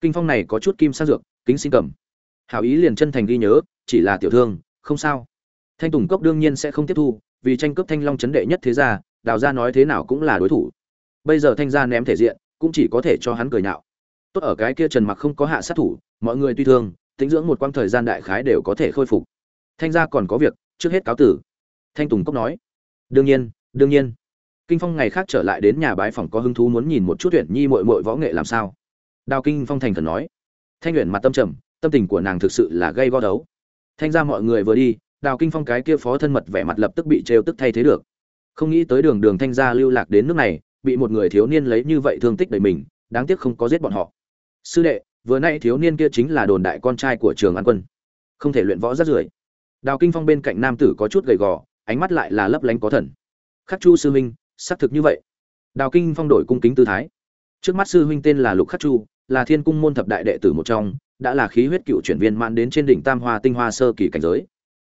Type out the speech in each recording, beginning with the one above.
kinh phong này có chút kim sang dược, kính xin cầm. Hảo ý liền chân thành ghi nhớ, chỉ là tiểu thương, không sao. Thanh tùng cốc đương nhiên sẽ không tiếp thu, vì tranh cướp thanh long chấn đệ nhất thế gia đào gia nói thế nào cũng là đối thủ. Bây giờ thanh gia ném thể diện, cũng chỉ có thể cho hắn cười nhạo. Tốt ở cái kia trần mặc không có hạ sát thủ, mọi người tuy thương, tính dưỡng một quãng thời gian đại khái đều có thể khôi phục. Thanh gia còn có việc, trước hết cáo tử. Thanh tùng cốc nói. Đương nhiên đương nhiên. Kinh phong ngày khác trở lại đến nhà bái phòng có hứng thú muốn nhìn một chút tuyển nhi mội mội võ nghệ làm sao đào kinh phong thành thần nói. Thanh luyện mặt tâm trầm, tâm tình của nàng thực sự là gây go đấu. Thanh ra mọi người vừa đi, đào kinh phong cái kia phó thân mật vẻ mặt lập tức bị trêu tức thay thế được. Không nghĩ tới đường đường thanh gia lưu lạc đến nước này, bị một người thiếu niên lấy như vậy thương tích đầy mình, đáng tiếc không có giết bọn họ. Sư đệ, vừa nay thiếu niên kia chính là đồn đại con trai của trường an quân. Không thể luyện võ rất rưởi đào kinh phong bên cạnh nam tử có chút gầy gò, ánh mắt lại là lấp lánh có thần. Khắc chu sư huynh, xác thực như vậy. Đào kinh phong đổi cung kính tư thái. Trước mắt sư huynh tên là lục khắc chu là thiên cung môn thập đại đệ tử một trong, đã là khí huyết cựu chuyển viên mãn đến trên đỉnh tam hoa tinh hoa sơ kỳ cảnh giới.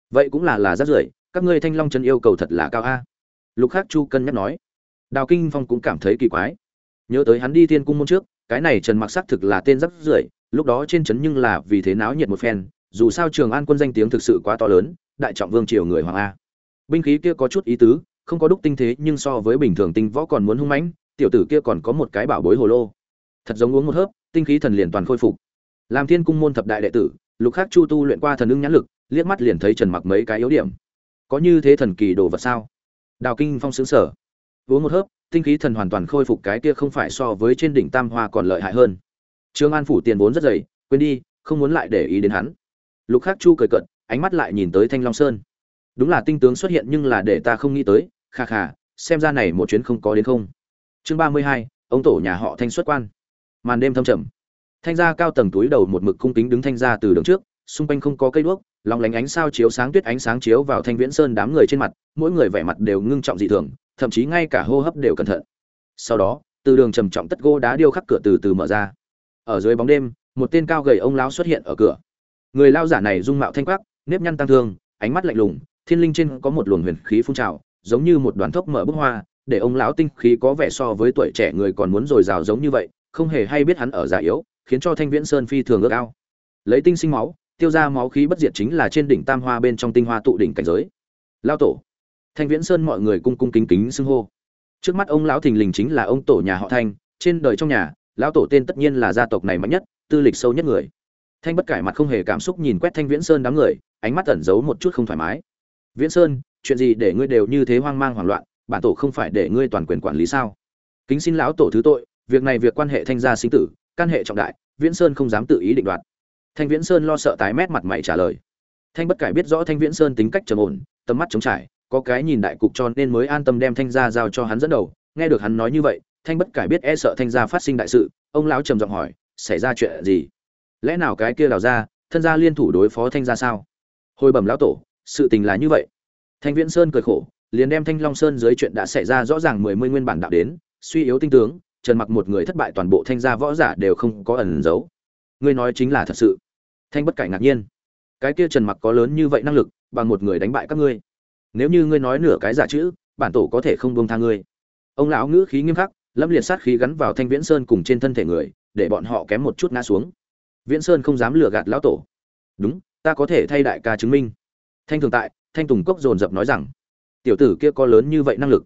Vậy cũng là là rất rưởi, các ngươi thanh long chân yêu cầu thật là cao a. Lục khắc chu cân nhắc nói. Đào kinh phong cũng cảm thấy kỳ quái. Nhớ tới hắn đi thiên cung môn trước, cái này trần mặc xác thực là tên rất rưởi, lúc đó trên trấn nhưng là vì thế náo nhiệt một phen, dù sao trường an quân danh tiếng thực sự quá to lớn, đại trọng vương triều người hoàng a. Binh khí kia có chút ý tứ, không có đúc tinh thế nhưng so với bình thường tinh võ còn muốn hung mãnh, tiểu tử kia còn có một cái bảo bối hồ lô. Thật giống uống một hớp tinh khí thần liền toàn khôi phục. Làm thiên cung môn thập đại đệ tử, lục khắc chu tu luyện qua thần ưng nhãn lực, liếc mắt liền thấy trần mặc mấy cái yếu điểm. Có như thế thần kỳ đồ vật sao? Đào kinh phong xứng sở uống một hớp, tinh khí thần hoàn toàn khôi phục cái kia không phải so với trên đỉnh tam hoa còn lợi hại hơn. Trương an phủ tiền vốn rất dày, quên đi, không muốn lại để ý đến hắn. Lục khắc chu cười cận ánh mắt lại nhìn tới thanh long sơn. Đúng là tinh tướng xuất hiện nhưng là để ta không nghĩ tới, kha kha, xem ra này một chuyến không có đến không. Chương ba mươi hai, ông tổ nhà họ thanh xuất quan màn đêm thâm trầm. Thanh gia cao tầng túi đầu một mực cung kính đứng thanh gia từ đường trước, xung quanh không có cây đuốc lòng lánh ánh sao chiếu sáng tuyết ánh sáng chiếu vào thanh viễn sơn đám người trên mặt, mỗi người vẻ mặt đều ngưng trọng dị thường, thậm chí ngay cả hô hấp đều cẩn thận. Sau đó, từ đường trầm trọng tất gỗ đá điêu khắc cửa từ từ mở ra. Ở dưới bóng đêm, một tên cao gầy ông lão xuất hiện ở cửa. Người lao giả này dung mạo thanh quắc, nếp nhăn tăng thương, ánh mắt lạnh lùng, thiên linh trên có một luồng huyền khí phun trào, giống như một đoàn thốc mở bức hoa, để ông lão tinh khí có vẻ so với tuổi trẻ người còn muốn dồi dào giống như vậy không hề hay biết hắn ở già yếu, khiến cho thanh viễn sơn phi thường ước ao. Lấy tinh sinh máu, tiêu ra máu khí bất diệt chính là trên đỉnh tam hoa bên trong tinh hoa tụ đỉnh cảnh giới. Lao tổ. Thanh viễn sơn mọi người cung cung kính kính xưng hô. Trước mắt ông lão thình lình chính là ông tổ nhà họ thanh, trên đời trong nhà, lão tổ tên tất nhiên là gia tộc này mạnh nhất, tư lịch sâu nhất người. Thanh bất cải mặt không hề cảm xúc nhìn quét thanh viễn sơn đám người, ánh mắt ẩn giấu một chút không thoải mái. Viễn sơn, chuyện gì để ngươi đều như thế hoang mang hoảng loạn, bản tổ không phải để ngươi toàn quyền quản lý sao? Kính xin lão tổ thứ tội việc này việc quan hệ thanh gia sinh tử căn hệ trọng đại, viễn sơn không dám tự ý định đoạt. Thanh viễn sơn lo sợ tái mét mặt mày trả lời. Thanh bất cải biết rõ thanh viễn sơn tính cách trầm ổn, tầm mắt chống trải, có cái nhìn đại cục cho nên mới an tâm đem thanh gia giao cho hắn dẫn đầu. Nghe được hắn nói như vậy, thanh bất cải biết e sợ thanh gia phát sinh đại sự, ông lão trầm giọng hỏi, xảy ra chuyện gì? Lẽ nào cái kia đào ra thân gia liên thủ đối phó thanh gia sao? Hồi bẩm lão tổ, sự tình là như vậy. Thanh viễn sơn cười khổ, liền đem thanh long sơn dưới chuyện đã xảy ra rõ ràng mười mươi nguyên bản đạo đến, suy yếu tinh tướng trần mặc một người thất bại toàn bộ thanh gia võ giả đều không có ẩn giấu. Ngươi nói chính là thật sự. Thanh bất cải ngạc nhiên. Cái kia trần mặc có lớn như vậy năng lực, bằng một người đánh bại các ngươi. Nếu như ngươi nói nửa cái giả chữ, bản tổ có thể không buông tha ngươi. Ông lão ngữ khí nghiêm khắc lâm liệt sát khí gắn vào thanh viễn sơn cùng trên thân thể người, để bọn họ kém một chút ngã xuống. Viễn sơn không dám lừa gạt lão tổ. Đúng, ta có thể thay đại ca chứng minh. Thanh thường tại, thanh tùng cốc dồn dập nói rằng, tiểu tử kia có lớn như vậy năng lực.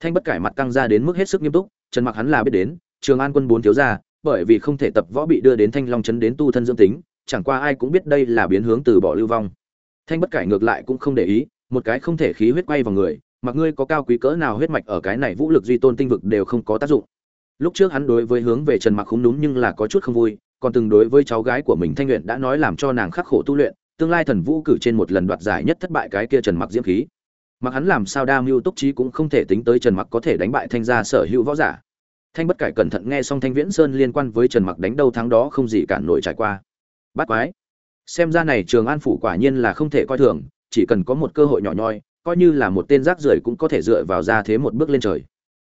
Thanh bất cải mặt căng ra đến mức hết sức nghiêm túc trần mặc hắn là biết đến, trường an quân bốn thiếu gia, bởi vì không thể tập võ bị đưa đến thanh long trấn đến tu thân dưỡng tính, chẳng qua ai cũng biết đây là biến hướng từ bỏ lưu vong. Thanh bất cải ngược lại cũng không để ý, một cái không thể khí huyết quay vào người, mặc ngươi có cao quý cỡ nào huyết mạch ở cái này vũ lực duy tôn tinh vực đều không có tác dụng. Lúc trước hắn đối với hướng về trần mặc không đúng nhưng là có chút không vui, còn từng đối với cháu gái của mình thanh luyện đã nói làm cho nàng khắc khổ tu luyện, tương lai thần vũ cử trên một lần đoạt giải nhất thất bại cái kia trần mặc diễm khí. Mặc hắn làm sao đa mưu túc trí cũng không thể tính tới trần mặc có thể đánh bại thanh gia sở hữu võ giả thanh bất cải cẩn thận nghe xong thanh viễn sơn liên quan với trần mặc đánh đâu thắng đó không gì cản nổi trải qua. Bắt quái. Xem ra này trường an phủ quả nhiên là không thể coi thường, chỉ cần có một cơ hội nhỏ nhoi, coi như là một tên rác rưởi cũng có thể dựa vào ra thế một bước lên trời.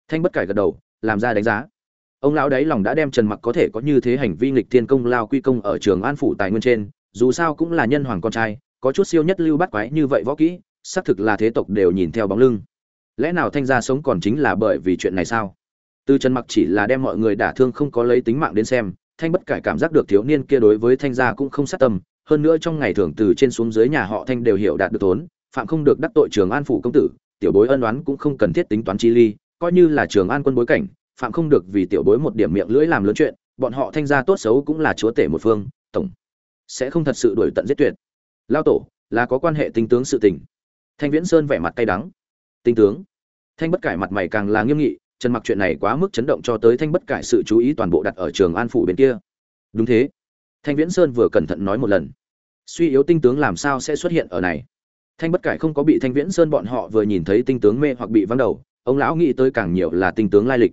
Thanh bất cải gật đầu, làm ra đánh giá. Ông lão đấy lòng đã đem trần mặc có thể có như thế hành vi nghịch thiên công lao quy công ở trường an phủ tài nguyên trên, dù sao cũng là nhân hoàng con trai, có chút siêu nhất lưu bắt quái như vậy võ kỹ, xác thực là thế tộc đều nhìn theo bóng lưng. Lẽ nào thanh gia sống còn chính là bởi vì chuyện này sao? Từ trần mặc chỉ là đem mọi người đả thương không có lấy tính mạng đến xem, thanh bất cải cảm giác được thiếu niên kia đối với thanh gia cũng không sát tâm, hơn nữa trong ngày thường từ trên xuống dưới nhà họ thanh đều hiểu đạt được tốn phạm không được đắc tội trường an phủ công tử, tiểu bối ân oán cũng không cần thiết tính toán chi ly, coi như là trường an quân bối cảnh, phạm không được vì tiểu bối một điểm miệng lưỡi làm lớn chuyện, bọn họ thanh gia tốt xấu cũng là chúa tể một phương, tổng sẽ không thật sự đuổi tận giết tuyệt. Lao tổ, là có quan hệ tinh tướng sự tình. Thanh viễn sơn vẻ mặt cay đắng. Tinh tướng. Thanh bất cải mặt mày càng là nghiêm nghị trần mặc chuyện này quá mức chấn động cho tới thanh bất cải sự chú ý toàn bộ đặt ở trường an phủ bên kia. Đúng thế. Thanh viễn sơn vừa cẩn thận nói một lần. Suy yếu tinh tướng làm sao sẽ xuất hiện ở này? Thanh bất cải không có bị thanh viễn sơn bọn họ vừa nhìn thấy tinh tướng mê hoặc bị văng đầu, ông lão nghĩ tới càng nhiều là tinh tướng lai lịch.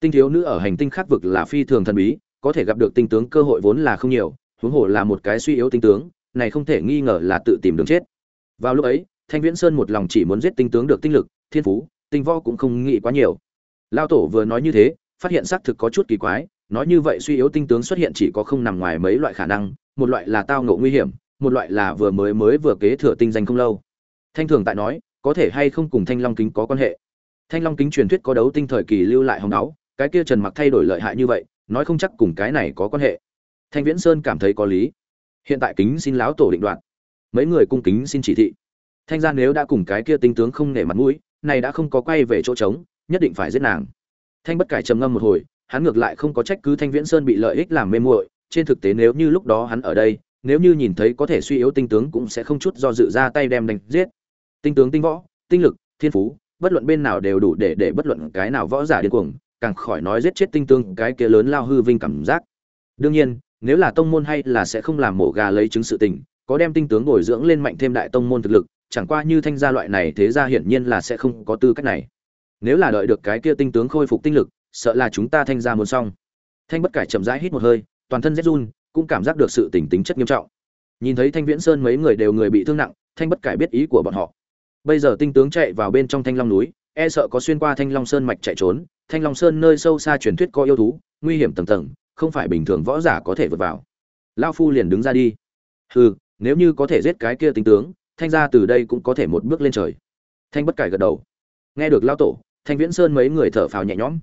Tinh thiếu nữ ở hành tinh khác vực là phi thường thần bí, có thể gặp được tinh tướng cơ hội vốn là không nhiều, huống hồ là một cái suy yếu tinh tướng, này không thể nghi ngờ là tự tìm đường chết. Vào lúc ấy, thanh viễn sơn một lòng chỉ muốn giết tinh tướng được tinh lực, thiên phú, tinh võ cũng không nghĩ quá nhiều lao tổ vừa nói như thế, phát hiện xác thực có chút kỳ quái, nói như vậy suy yếu tinh tướng xuất hiện chỉ có không nằm ngoài mấy loại khả năng, một loại là tao ngộ nguy hiểm, một loại là vừa mới mới vừa kế thừa tinh danh không lâu. Thanh thường tại nói, có thể hay không cùng thanh long kính có quan hệ? Thanh long kính truyền thuyết có đấu tinh thời kỳ lưu lại hồng đáo cái kia trần mặc thay đổi lợi hại như vậy, nói không chắc cùng cái này có quan hệ. Thanh viễn sơn cảm thấy có lý. Hiện tại kính xin láo tổ định đoạt. Mấy người cung kính xin chỉ thị. Thanh gia nếu đã cùng cái kia tinh tướng không nể mặt mũi, này đã không có quay về chỗ trống nhất định phải giết nàng. Thanh bất cải trầm ngâm một hồi, hắn ngược lại không có trách cứ thanh viễn sơn bị lợi ích làm mê muội, trên thực tế nếu như lúc đó hắn ở đây, nếu như nhìn thấy có thể suy yếu tinh tướng cũng sẽ không chút do dự ra tay đem đánh giết. Tinh tướng tinh võ, tinh lực, thiên phú, bất luận bên nào đều đủ để để bất luận cái nào võ giả điên cuồng, càng khỏi nói giết chết tinh tướng cái kia lớn lao hư vinh cảm giác. Đương nhiên, nếu là tông môn hay là sẽ không làm mổ gà lấy chứng sự tình, có đem tinh tướng bồi dưỡng lên mạnh thêm đại tông môn thực lực, chẳng qua như thanh gia loại này thế gia hiển nhiên là sẽ không có tư cách này nếu là đợi được cái kia tinh tướng khôi phục tinh lực, sợ là chúng ta thanh gia muốn xong. Thanh bất cải chậm rãi hít một hơi, toàn thân rét run, cũng cảm giác được sự tỉnh tính chất nghiêm trọng. Nhìn thấy thanh viễn sơn mấy người đều người bị thương nặng, thanh bất cải biết ý của bọn họ. Bây giờ tinh tướng chạy vào bên trong thanh long núi e sợ có xuyên qua thanh long sơn mạch chạy trốn, thanh long sơn nơi sâu xa truyền thuyết có yêu thú, nguy hiểm tầng tầng, không phải bình thường võ giả có thể vượt vào. Lao phu liền đứng ra đi. Hừ, nếu như có thể giết cái kia tinh tướng, thanh gia từ đây cũng có thể một bước lên trời. Thanh bất cải gật đầu. Nghe được lao tổ thanh viễn sơn mấy người thở phào nhẹ nhõm.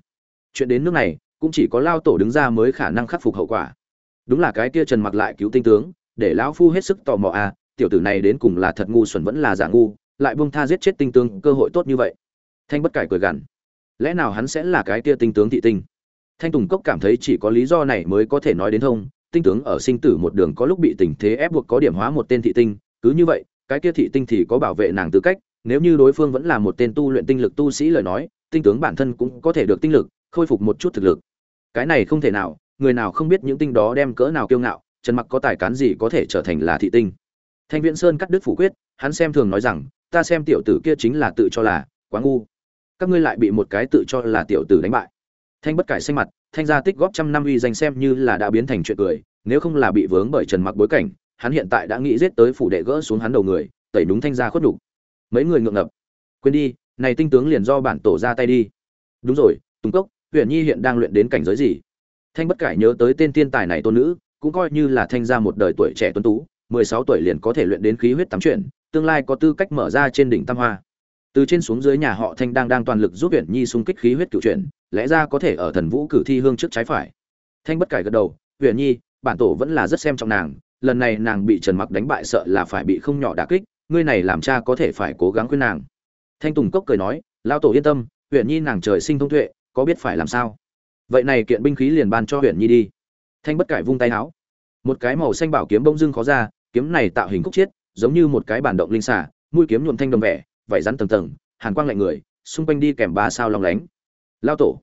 Chuyện đến nước này, cũng chỉ có lao tổ đứng ra mới khả năng khắc phục hậu quả. Đúng là cái kia trần mặc lại cứu tinh tướng, để lão phu hết sức tò mò à tiểu tử này đến cùng là thật ngu xuẩn vẫn là giả ngu, lại buông tha giết chết tinh tướng, cơ hội tốt như vậy. Thanh bất cải cười gằn. Lẽ nào hắn sẽ là cái kia tinh tướng thị tinh? Thanh tùng cốc cảm thấy chỉ có lý do này mới có thể nói đến thông, tinh tướng ở sinh tử một đường có lúc bị tình thế ép buộc có điểm hóa một tên thị tinh, cứ như vậy, cái kia thị tinh thì có bảo vệ nàng tư cách nếu như đối phương vẫn là một tên tu luyện tinh lực tu sĩ lời nói, tinh tướng bản thân cũng có thể được tinh lực, khôi phục một chút thực lực. Cái này không thể nào, người nào không biết những tinh đó đem cỡ nào kiêu ngạo, trần mặc có tài cán gì có thể trở thành là thị tinh. Thanh viễn sơn cắt đứt phủ quyết, hắn xem thường nói rằng, ta xem tiểu tử kia chính là tự cho là quá ngu. Các ngươi lại bị một cái tự cho là tiểu tử đánh bại. Thanh bất cải xanh mặt, thanh gia tích góp trăm năm uy danh xem như là đã biến thành chuyện cười, nếu không là bị vướng bởi trần mặc bối cảnh, hắn hiện tại đã nghĩ giết tới phủ đệ gỡ xuống hắn đầu người, tẩy đúng thanh gia khuất đủ mấy người ngượng ngập. Quên đi, này tinh tướng liền do bản tổ ra tay đi. Đúng rồi, tùng cốc, huyền nhi hiện đang luyện đến cảnh giới gì? Thanh bất cải nhớ tới tên thiên tài này tôn nữ, cũng coi như là thanh gia một đời tuổi trẻ tuấn tú, mười sáu tuổi liền có thể luyện đến khí huyết tám chuyển, tương lai có tư cách mở ra trên đỉnh tam hoa. Từ trên xuống dưới nhà họ thanh đang đang toàn lực giúp huyền nhi xung kích khí huyết cựu chuyển, lẽ ra có thể ở thần vũ cử thi hương trước trái phải. Thanh bất cải gật đầu, huyền nhi, bản tổ vẫn là rất xem trọng nàng, lần này nàng bị trần mặc đánh bại sợ là phải bị không nhỏ đả kích ngươi này làm cha có thể phải cố gắng khuyên nàng. Thanh tùng cốc cười nói lao tổ yên tâm, huyện nhi nàng trời sinh thông tuệ, có biết phải làm sao? Vậy này kiện binh khí liền ban cho huyện nhi đi. Thanh bất cải vung tay áo một cái màu xanh bảo kiếm bông dưng khó ra, kiếm này tạo hình khúc chiết, giống như một cái bản động linh xả mũi kiếm nhuộm thanh đồng vẻ vảy rắn tầng tầng, hàn quang lạnh người, xung quanh đi kèm ba sao long lánh. Lao tổ.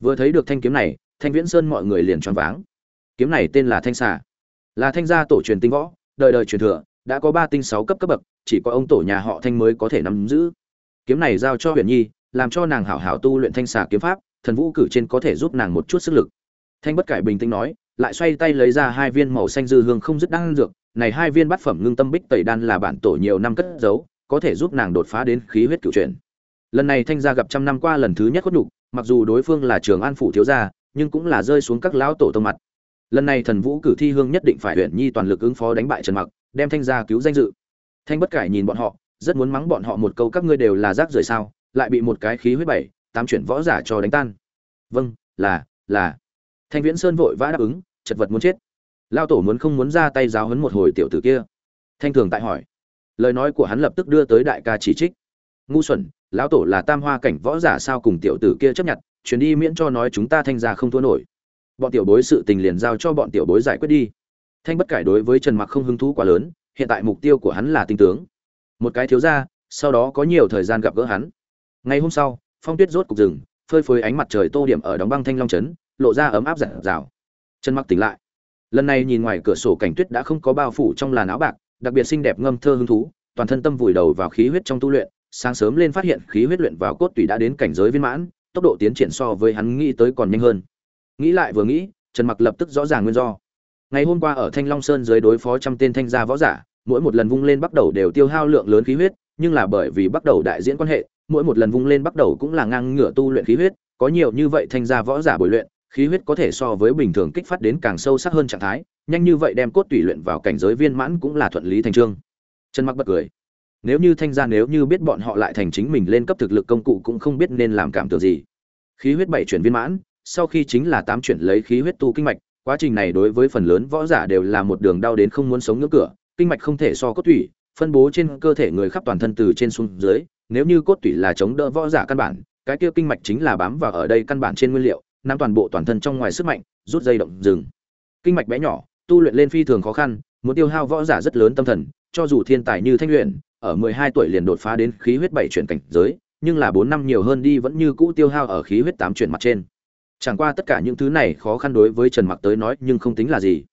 Vừa thấy được thanh kiếm này, thanh viễn sơn mọi người liền choáng váng. Kiếm này tên là thanh xà. Là thanh gia tổ truyền tinh võ, đời đời truyền thừa, đã có ba tinh sáu cấp cấp bậc chỉ có ông tổ nhà họ thanh mới có thể nắm giữ. Kiếm này giao cho huyền nhi, làm cho nàng hảo hảo tu luyện thanh xà kiếm pháp, thần vũ cử trên có thể giúp nàng một chút sức lực. Thanh bất cải bình tĩnh nói, lại xoay tay lấy ra hai viên màu xanh dư hương không dứt đan dược. Này hai viên bát phẩm ngưng tâm bích tẩy đan là bản tổ nhiều năm cất giấu, có thể giúp nàng đột phá đến khí huyết cửu chuyển. Lần này thanh gia gặp trăm năm qua lần thứ nhất khuất nhục, mặc dù đối phương là trường an phủ thiếu gia, nhưng cũng là rơi xuống các lão tổ tông mặt. Lần này thần vũ cử thi hương nhất định phải huyện nhi toàn lực ứng phó đánh bại trần mặc, đem thanh gia cứu danh dự thanh bất cải nhìn bọn họ, rất muốn mắng bọn họ một câu, các ngươi đều là rác rưởi sao, lại bị một cái khí huyết bảy, tám chuyển võ giả cho đánh tan. Vâng là là. Thanh viễn sơn vội vã đáp ứng, chật vật muốn chết. Lao tổ muốn không muốn ra tay giáo hấn một hồi tiểu tử kia. Thanh thường tại hỏi. Lời nói của hắn lập tức đưa tới đại ca chỉ trích. Ngu xuẩn, lão tổ là tam hoa cảnh võ giả sao cùng tiểu tử kia chấp nhận chuyến đi miễn cho nói chúng ta thanh gia không thua nổi. Bọn tiểu bối sự tình liền giao cho bọn tiểu bối giải quyết đi. Thanh bất cải đối với trần mặc không hứng thú quá lớn hiện tại mục tiêu của hắn là tinh tướng. Một cái thiếu gia, sau đó có nhiều thời gian gặp gỡ hắn. Ngày hôm sau, phong tuyết rốt cục rừng phơi phới ánh mặt trời tô điểm ở đóng băng thanh long trấn, lộ ra ấm áp rạng rào trần mặc tỉnh lại. Lần này nhìn ngoài cửa sổ cảnh tuyết đã không có bao phủ trong làn áo bạc, đặc biệt xinh đẹp ngâm thơ hứng thú, toàn thân tâm vùi đầu vào khí huyết trong tu luyện, sáng sớm lên phát hiện khí huyết luyện vào cốt tủy đã đến cảnh giới viên mãn, tốc độ tiến triển so với hắn nghĩ tới còn nhanh hơn. Nghĩ lại vừa nghĩ, trần mặc lập tức rõ ràng nguyên do ngày hôm qua ở thanh long sơn dưới đối phó trăm tên thanh gia võ giả, mỗi một lần vung lên bắt đầu đều tiêu hao lượng lớn khí huyết, nhưng là bởi vì bắt đầu đại diễn quan hệ, mỗi một lần vung lên bắt đầu cũng là ngang ngửa tu luyện khí huyết, có nhiều như vậy thanh gia võ giả bồi luyện, khí huyết có thể so với bình thường kích phát đến càng sâu sắc hơn trạng thái, nhanh như vậy đem cốt tùy luyện vào cảnh giới viên mãn cũng là thuận lý thành trương. Trần mặc bật cười. Nếu như thanh gia nếu như biết bọn họ lại thành chính mình lên cấp thực lực công cụ cũng không biết nên làm cảm tưởng gì. Khí huyết bảy chuyển viên mãn, sau khi chính là tám chuyển lấy khí huyết tu kinh mạch quá trình này đối với phần lớn võ giả đều là một đường đau đến không muốn sống ngưỡng cửa, kinh mạch không thể so cốt tủy, phân bố trên cơ thể người khắp toàn thân từ trên xuống dưới, nếu như cốt tủy là chống đỡ võ giả căn bản, cái kia kinh mạch chính là bám vào ở đây căn bản trên nguyên liệu, nắm toàn bộ toàn thân trong ngoài sức mạnh, rút dây động dừng. kinh mạch bé nhỏ, tu luyện lên phi thường khó khăn, muốn tiêu hao võ giả rất lớn tâm thần, cho dù thiên tài như thanh luyện ở 12 tuổi liền đột phá đến khí huyết bảy chuyển cảnh giới, nhưng là 4 năm nhiều hơn đi vẫn như cũ tiêu hao ở khí huyết tám chuyển mặt trên chẳng qua tất cả những thứ này khó khăn đối với trần mặc tới nói nhưng không tính là gì.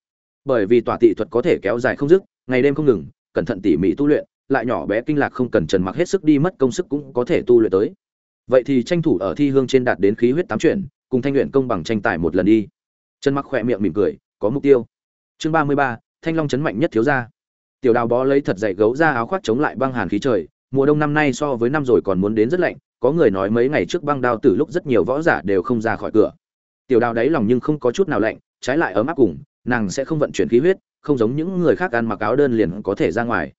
Bởi vì tỏa tị thuật có thể kéo dài không dứt ngày đêm không ngừng cẩn thận tỉ mỉ tu luyện lại nhỏ bé kinh lạc không cần trần mặc hết sức đi mất công sức cũng có thể tu luyện tới. Vậy thì tranh thủ ở thi hương trên đạt đến khí huyết tám chuyển cùng thanh luyện công bằng tranh tài một lần đi. Trần mặc khỏe miệng mỉm cười có mục tiêu. Chương ba mươi ba, thanh long chấn mạnh nhất thiếu gia. Tiểu đào bó lấy thật dày gấu ra áo khoác chống lại băng hàn khí trời mùa đông năm nay so với năm rồi còn muốn đến rất lạnh có người nói mấy ngày trước băng đao từ lúc rất nhiều võ giả đều không ra khỏi cửa. Tiểu đào đáy lòng nhưng không có chút nào lạnh, trái lại ấm áp cùng, nàng sẽ không vận chuyển khí huyết, không giống những người khác ăn mặc áo đơn liền có thể ra ngoài.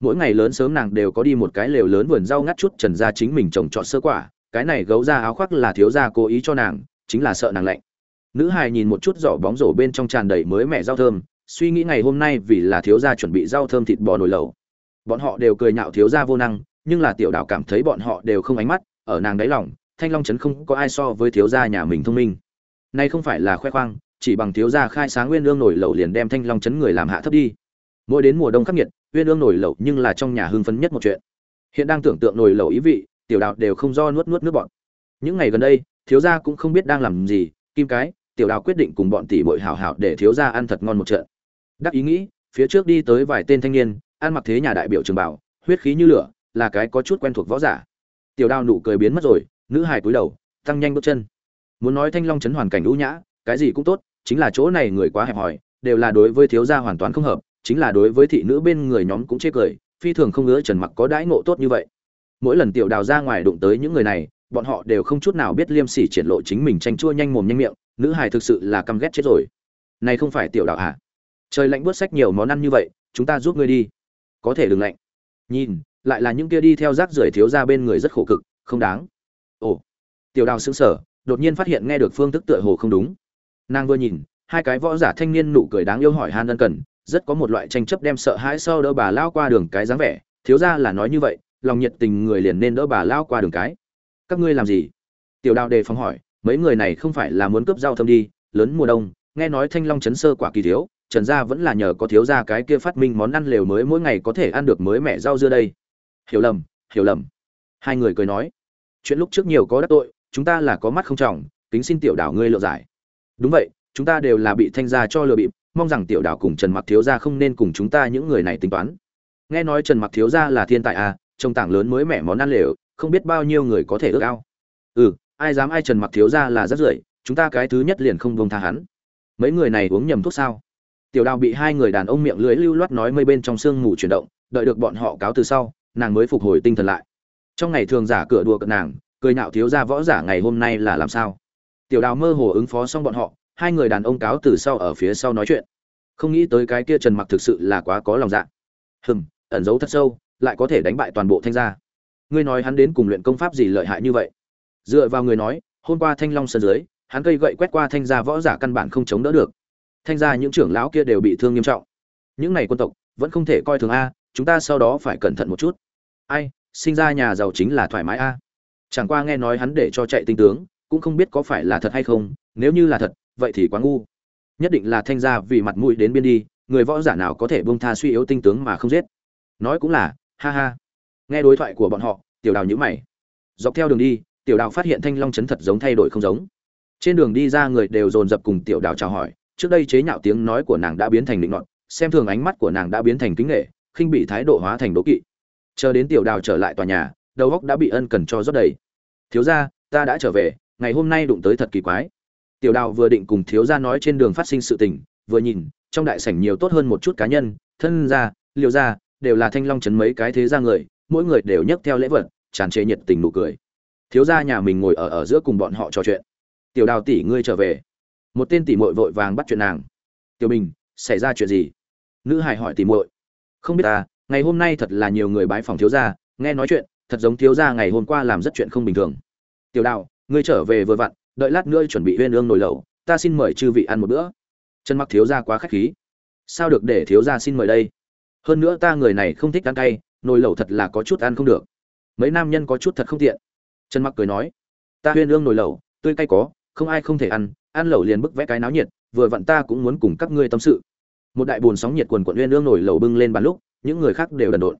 Mỗi ngày lớn sớm nàng đều có đi một cái lều lớn vườn rau ngắt chút trần ra chính mình trồng trọt sơ quả, cái này gấu ra áo khoác là thiếu gia cố ý cho nàng, chính là sợ nàng lạnh. Nữ hài nhìn một chút giỏ bóng rổ bên trong tràn đầy mới mẻ rau thơm, suy nghĩ ngày hôm nay vì là thiếu gia chuẩn bị rau thơm thịt bò nồi lẩu. Bọn họ đều cười nhạo thiếu gia vô năng nhưng là tiểu đảo cảm thấy bọn họ đều không ánh mắt, ở nàng đáy lòng, thanh long trấn không có ai so với thiếu gia nhà mình thông minh. Nay không phải là khoe khoang, chỉ bằng thiếu gia khai sáng nguyên lương nổi lẩu liền đem thanh long trấn người làm hạ thấp đi. Mỗi đến mùa đông khắc nghiệt nguyên lương nổi lẩu nhưng là trong nhà hưng phấn nhất một chuyện. Hiện đang tưởng tượng nổi lẩu ý vị, tiểu đạo đều không do nuốt nuốt nước bọn. Những ngày gần đây, thiếu gia cũng không biết đang làm gì, kim cái, tiểu đạo quyết định cùng bọn tỷ muội hảo hảo để thiếu gia ăn thật ngon một trận. Đắc ý nghĩ, phía trước đi tới vài tên thanh niên, ăn mặc thế nhà đại biểu trường bảo, huyết khí như lửa là cái có chút quen thuộc võ giả. Tiểu đao nụ cười biến mất rồi, nữ hài cúi đầu, tăng nhanh bước chân. Muốn nói thanh long chấn hoàn cảnh ưu nhã, cái gì cũng tốt, chính là chỗ này người quá hẹp hòi, đều là đối với thiếu gia hoàn toàn không hợp, chính là đối với thị nữ bên người nhóm cũng chê cười, phi thường không ngứa trần mặc có đãi ngộ tốt như vậy. Mỗi lần tiểu đào ra ngoài đụng tới những người này, bọn họ đều không chút nào biết liêm sỉ triển lộ chính mình tranh chua nhanh mồm nhanh miệng, nữ hài thực sự là căm ghét chết rồi. Này không phải tiểu đào à trời lạnh buốt sách nhiều món ăn như vậy, chúng ta giúp ngươi đi. Có thể đừng lạnh. Nhìn lại là những kia đi theo rác rưởi thiếu ra bên người rất khổ cực, không đáng. Ồ, tiểu đào xứng sở đột nhiên phát hiện nghe được phương thức tựa hồ không đúng. Nàng vừa nhìn, hai cái võ giả thanh niên nụ cười đáng yêu hỏi han ân cần, rất có một loại tranh chấp đem sợ hãi sau đỡ bà lao qua đường cái dáng vẻ, thiếu ra là nói như vậy, lòng nhiệt tình người liền nên đỡ bà lao qua đường cái. Các ngươi làm gì? Tiểu đào đề phòng hỏi, mấy người này không phải là muốn cướp giao thông đi, lớn mùa đông, nghe nói thanh long chấn sơ quả kỳ thiếu, trần gia vẫn là nhờ có thiếu gia cái kia phát minh món ăn lều mới mỗi ngày có thể ăn được mới mẻ rau dưa đây hiểu lầm hiểu lầm. Hai người cười nói. Chuyện lúc trước nhiều có đắc tội, chúng ta là có mắt không trọng, kính xin tiểu đảo ngươi lựa giải. Đúng vậy, chúng ta đều là bị thanh gia cho lừa bịp, mong rằng tiểu đảo cùng trần mặc thiếu gia không nên cùng chúng ta những người này tính toán. Nghe nói trần mặc thiếu gia là thiên tài à trông tảng lớn mới mẻ món ăn lều, không biết bao nhiêu người có thể ước ao. Ừ ai dám ai trần mặc thiếu gia là rất rưởi, chúng ta cái thứ nhất liền không buông tha hắn. Mấy người này uống nhầm thuốc sao? Tiểu đào bị hai người đàn ông miệng lưỡi lưu loát nói mây bên trong sương mù chuyển động, đợi được bọn họ cáo từ sau nàng mới phục hồi tinh thần lại. Trong ngày thường giả cửa đùa cận nàng, cười nạo thiếu ra võ giả ngày hôm nay là làm sao? Tiểu đào mơ hồ ứng phó xong bọn họ, hai người đàn ông cáo từ sau ở phía sau nói chuyện. Không nghĩ tới cái kia trần mặc thực sự là quá có lòng dạ. Hừm, ẩn giấu thật sâu, lại có thể đánh bại toàn bộ thanh gia. Ngươi nói hắn đến cùng luyện công pháp gì lợi hại như vậy? Dựa vào người nói, hôm qua thanh long sơn dưới, hắn cây gậy quét qua thanh gia võ giả căn bản không chống đỡ được. Thanh gia những trưởng lão kia đều bị thương nghiêm trọng. Những này quân tộc, vẫn không thể coi thường a chúng ta sau đó phải cẩn thận một chút. Ai, sinh ra nhà giàu chính là thoải mái a. Chẳng qua nghe nói hắn để cho chạy tinh tướng, cũng không biết có phải là thật hay không, nếu như là thật, vậy thì quá ngu. Nhất định là thanh gia vì mặt mũi đến biên đi, người võ giả nào có thể bông tha suy yếu tinh tướng mà không giết. Nói cũng là, ha ha. Nghe đối thoại của bọn họ, tiểu đào nhữ mày. Dọc theo đường đi, tiểu đào phát hiện thanh long chấn thật giống thay đổi không giống. Trên đường đi ra người đều dồn dập cùng tiểu đào chào hỏi, trước đây chế nhạo tiếng nói của nàng đã biến thành định nọt, xem thường ánh mắt của nàng đã biến thành kính nghệ khinh bị thái độ hóa thành đố kỵ. Chờ đến tiểu đào trở lại tòa nhà, đầu góc đã bị ân cần cho rót đầy. Thiếu gia, ta đã trở về, ngày hôm nay đụng tới thật kỳ quái. Tiểu đào vừa định cùng thiếu gia nói trên đường phát sinh sự tình, vừa nhìn, trong đại sảnh nhiều tốt hơn một chút cá nhân, thân gia liệu gia, đều là thanh long chấn mấy cái thế gia người, mỗi người đều nhấc theo lễ vật, tràn trề nhiệt tình nụ cười. Thiếu gia nhà mình ngồi ở ở giữa cùng bọn họ trò chuyện. Tiểu đào tỷ, ngươi trở về. Một tên tỷ muội vội vàng bắt chuyện nàng. Tiểu bình, xảy ra chuyện gì? Nữ hải hỏi tỷ muội không biết ta, ngày hôm nay thật là nhiều người bái phòng thiếu gia, nghe nói chuyện, thật giống thiếu gia ngày hôm qua làm rất chuyện không bình thường. Tiểu đào ngươi trở về vừa vặn, đợi lát nữa chuẩn bị huyên ương nồi lẩu, ta xin mời chư vị ăn một bữa. Trần mặc thiếu gia quá khách khí. Sao được để thiếu gia xin mời đây? Hơn nữa ta người này không thích ăn cay, nồi lẩu thật là có chút ăn không được. Mấy nam nhân có chút thật không tiện. Trần mặc cười nói, ta huyên ương nồi lẩu, tươi cay có, không ai không thể ăn ăn lẩu liền bức vẽ cái náo nhiệt, vừa vặn ta cũng muốn cùng các ngươi tâm sự một đại bồn sóng nhiệt quần quận uyên ương nổi lẩu bưng lên bàn lúc, những người khác đều đần độn.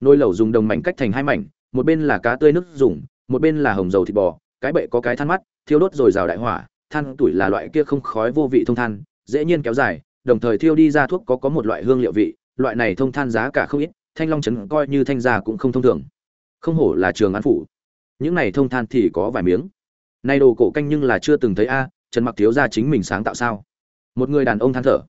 Nồi lẩu dùng đồng mảnh cách thành hai mảnh, một bên là cá tươi nước dùng, một bên là hồng dầu thịt bò, cái bệ có cái than mắt thiêu đốt rồi rào đại hỏa, than tuổi là loại kia không khói vô vị thông than, dễ nhiên kéo dài, đồng thời thiêu đi ra thuốc có có một loại hương liệu vị, loại này thông than giá cả không ít, thanh long trấn coi như thanh gia cũng không thông thường. Không hổ là trường án phủ. Những này thông than thì có vài miếng. Nay đồ cổ canh nhưng là chưa từng thấy a, trần mặc thiếu gia chính mình sáng tạo sao? Một người đàn ông than thở.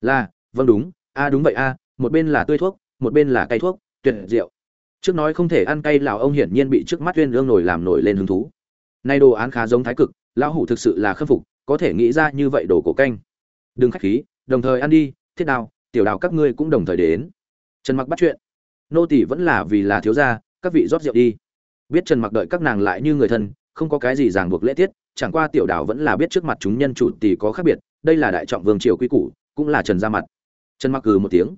Là vâng đúng, a đúng vậy a, một bên là tươi thuốc, một bên là cây thuốc, tuyệt diệu. Trước nói không thể ăn cay lào ông hiển nhiên bị trước mắt uyên lương nổi làm nổi lên hứng thú. Nay đồ án khá giống thái cực, lão hủ thực sự là khâm phục, có thể nghĩ ra như vậy đồ cổ canh. Đừng khách khí, đồng thời ăn đi, thiết đào, tiểu đào các ngươi cũng đồng thời đến. Trần mặc bắt chuyện. Nô tỷ vẫn là vì là thiếu gia, các vị rót rượu đi. Biết trần mặc đợi các nàng lại như người thân, không có cái gì ràng buộc lễ tiết, chẳng qua tiểu đào vẫn là biết trước mặt chúng nhân chủ tỷ có khác biệt, đây là đại trọng vương triều quy củ, cũng là trần ra mặt trần mặc cừ một tiếng.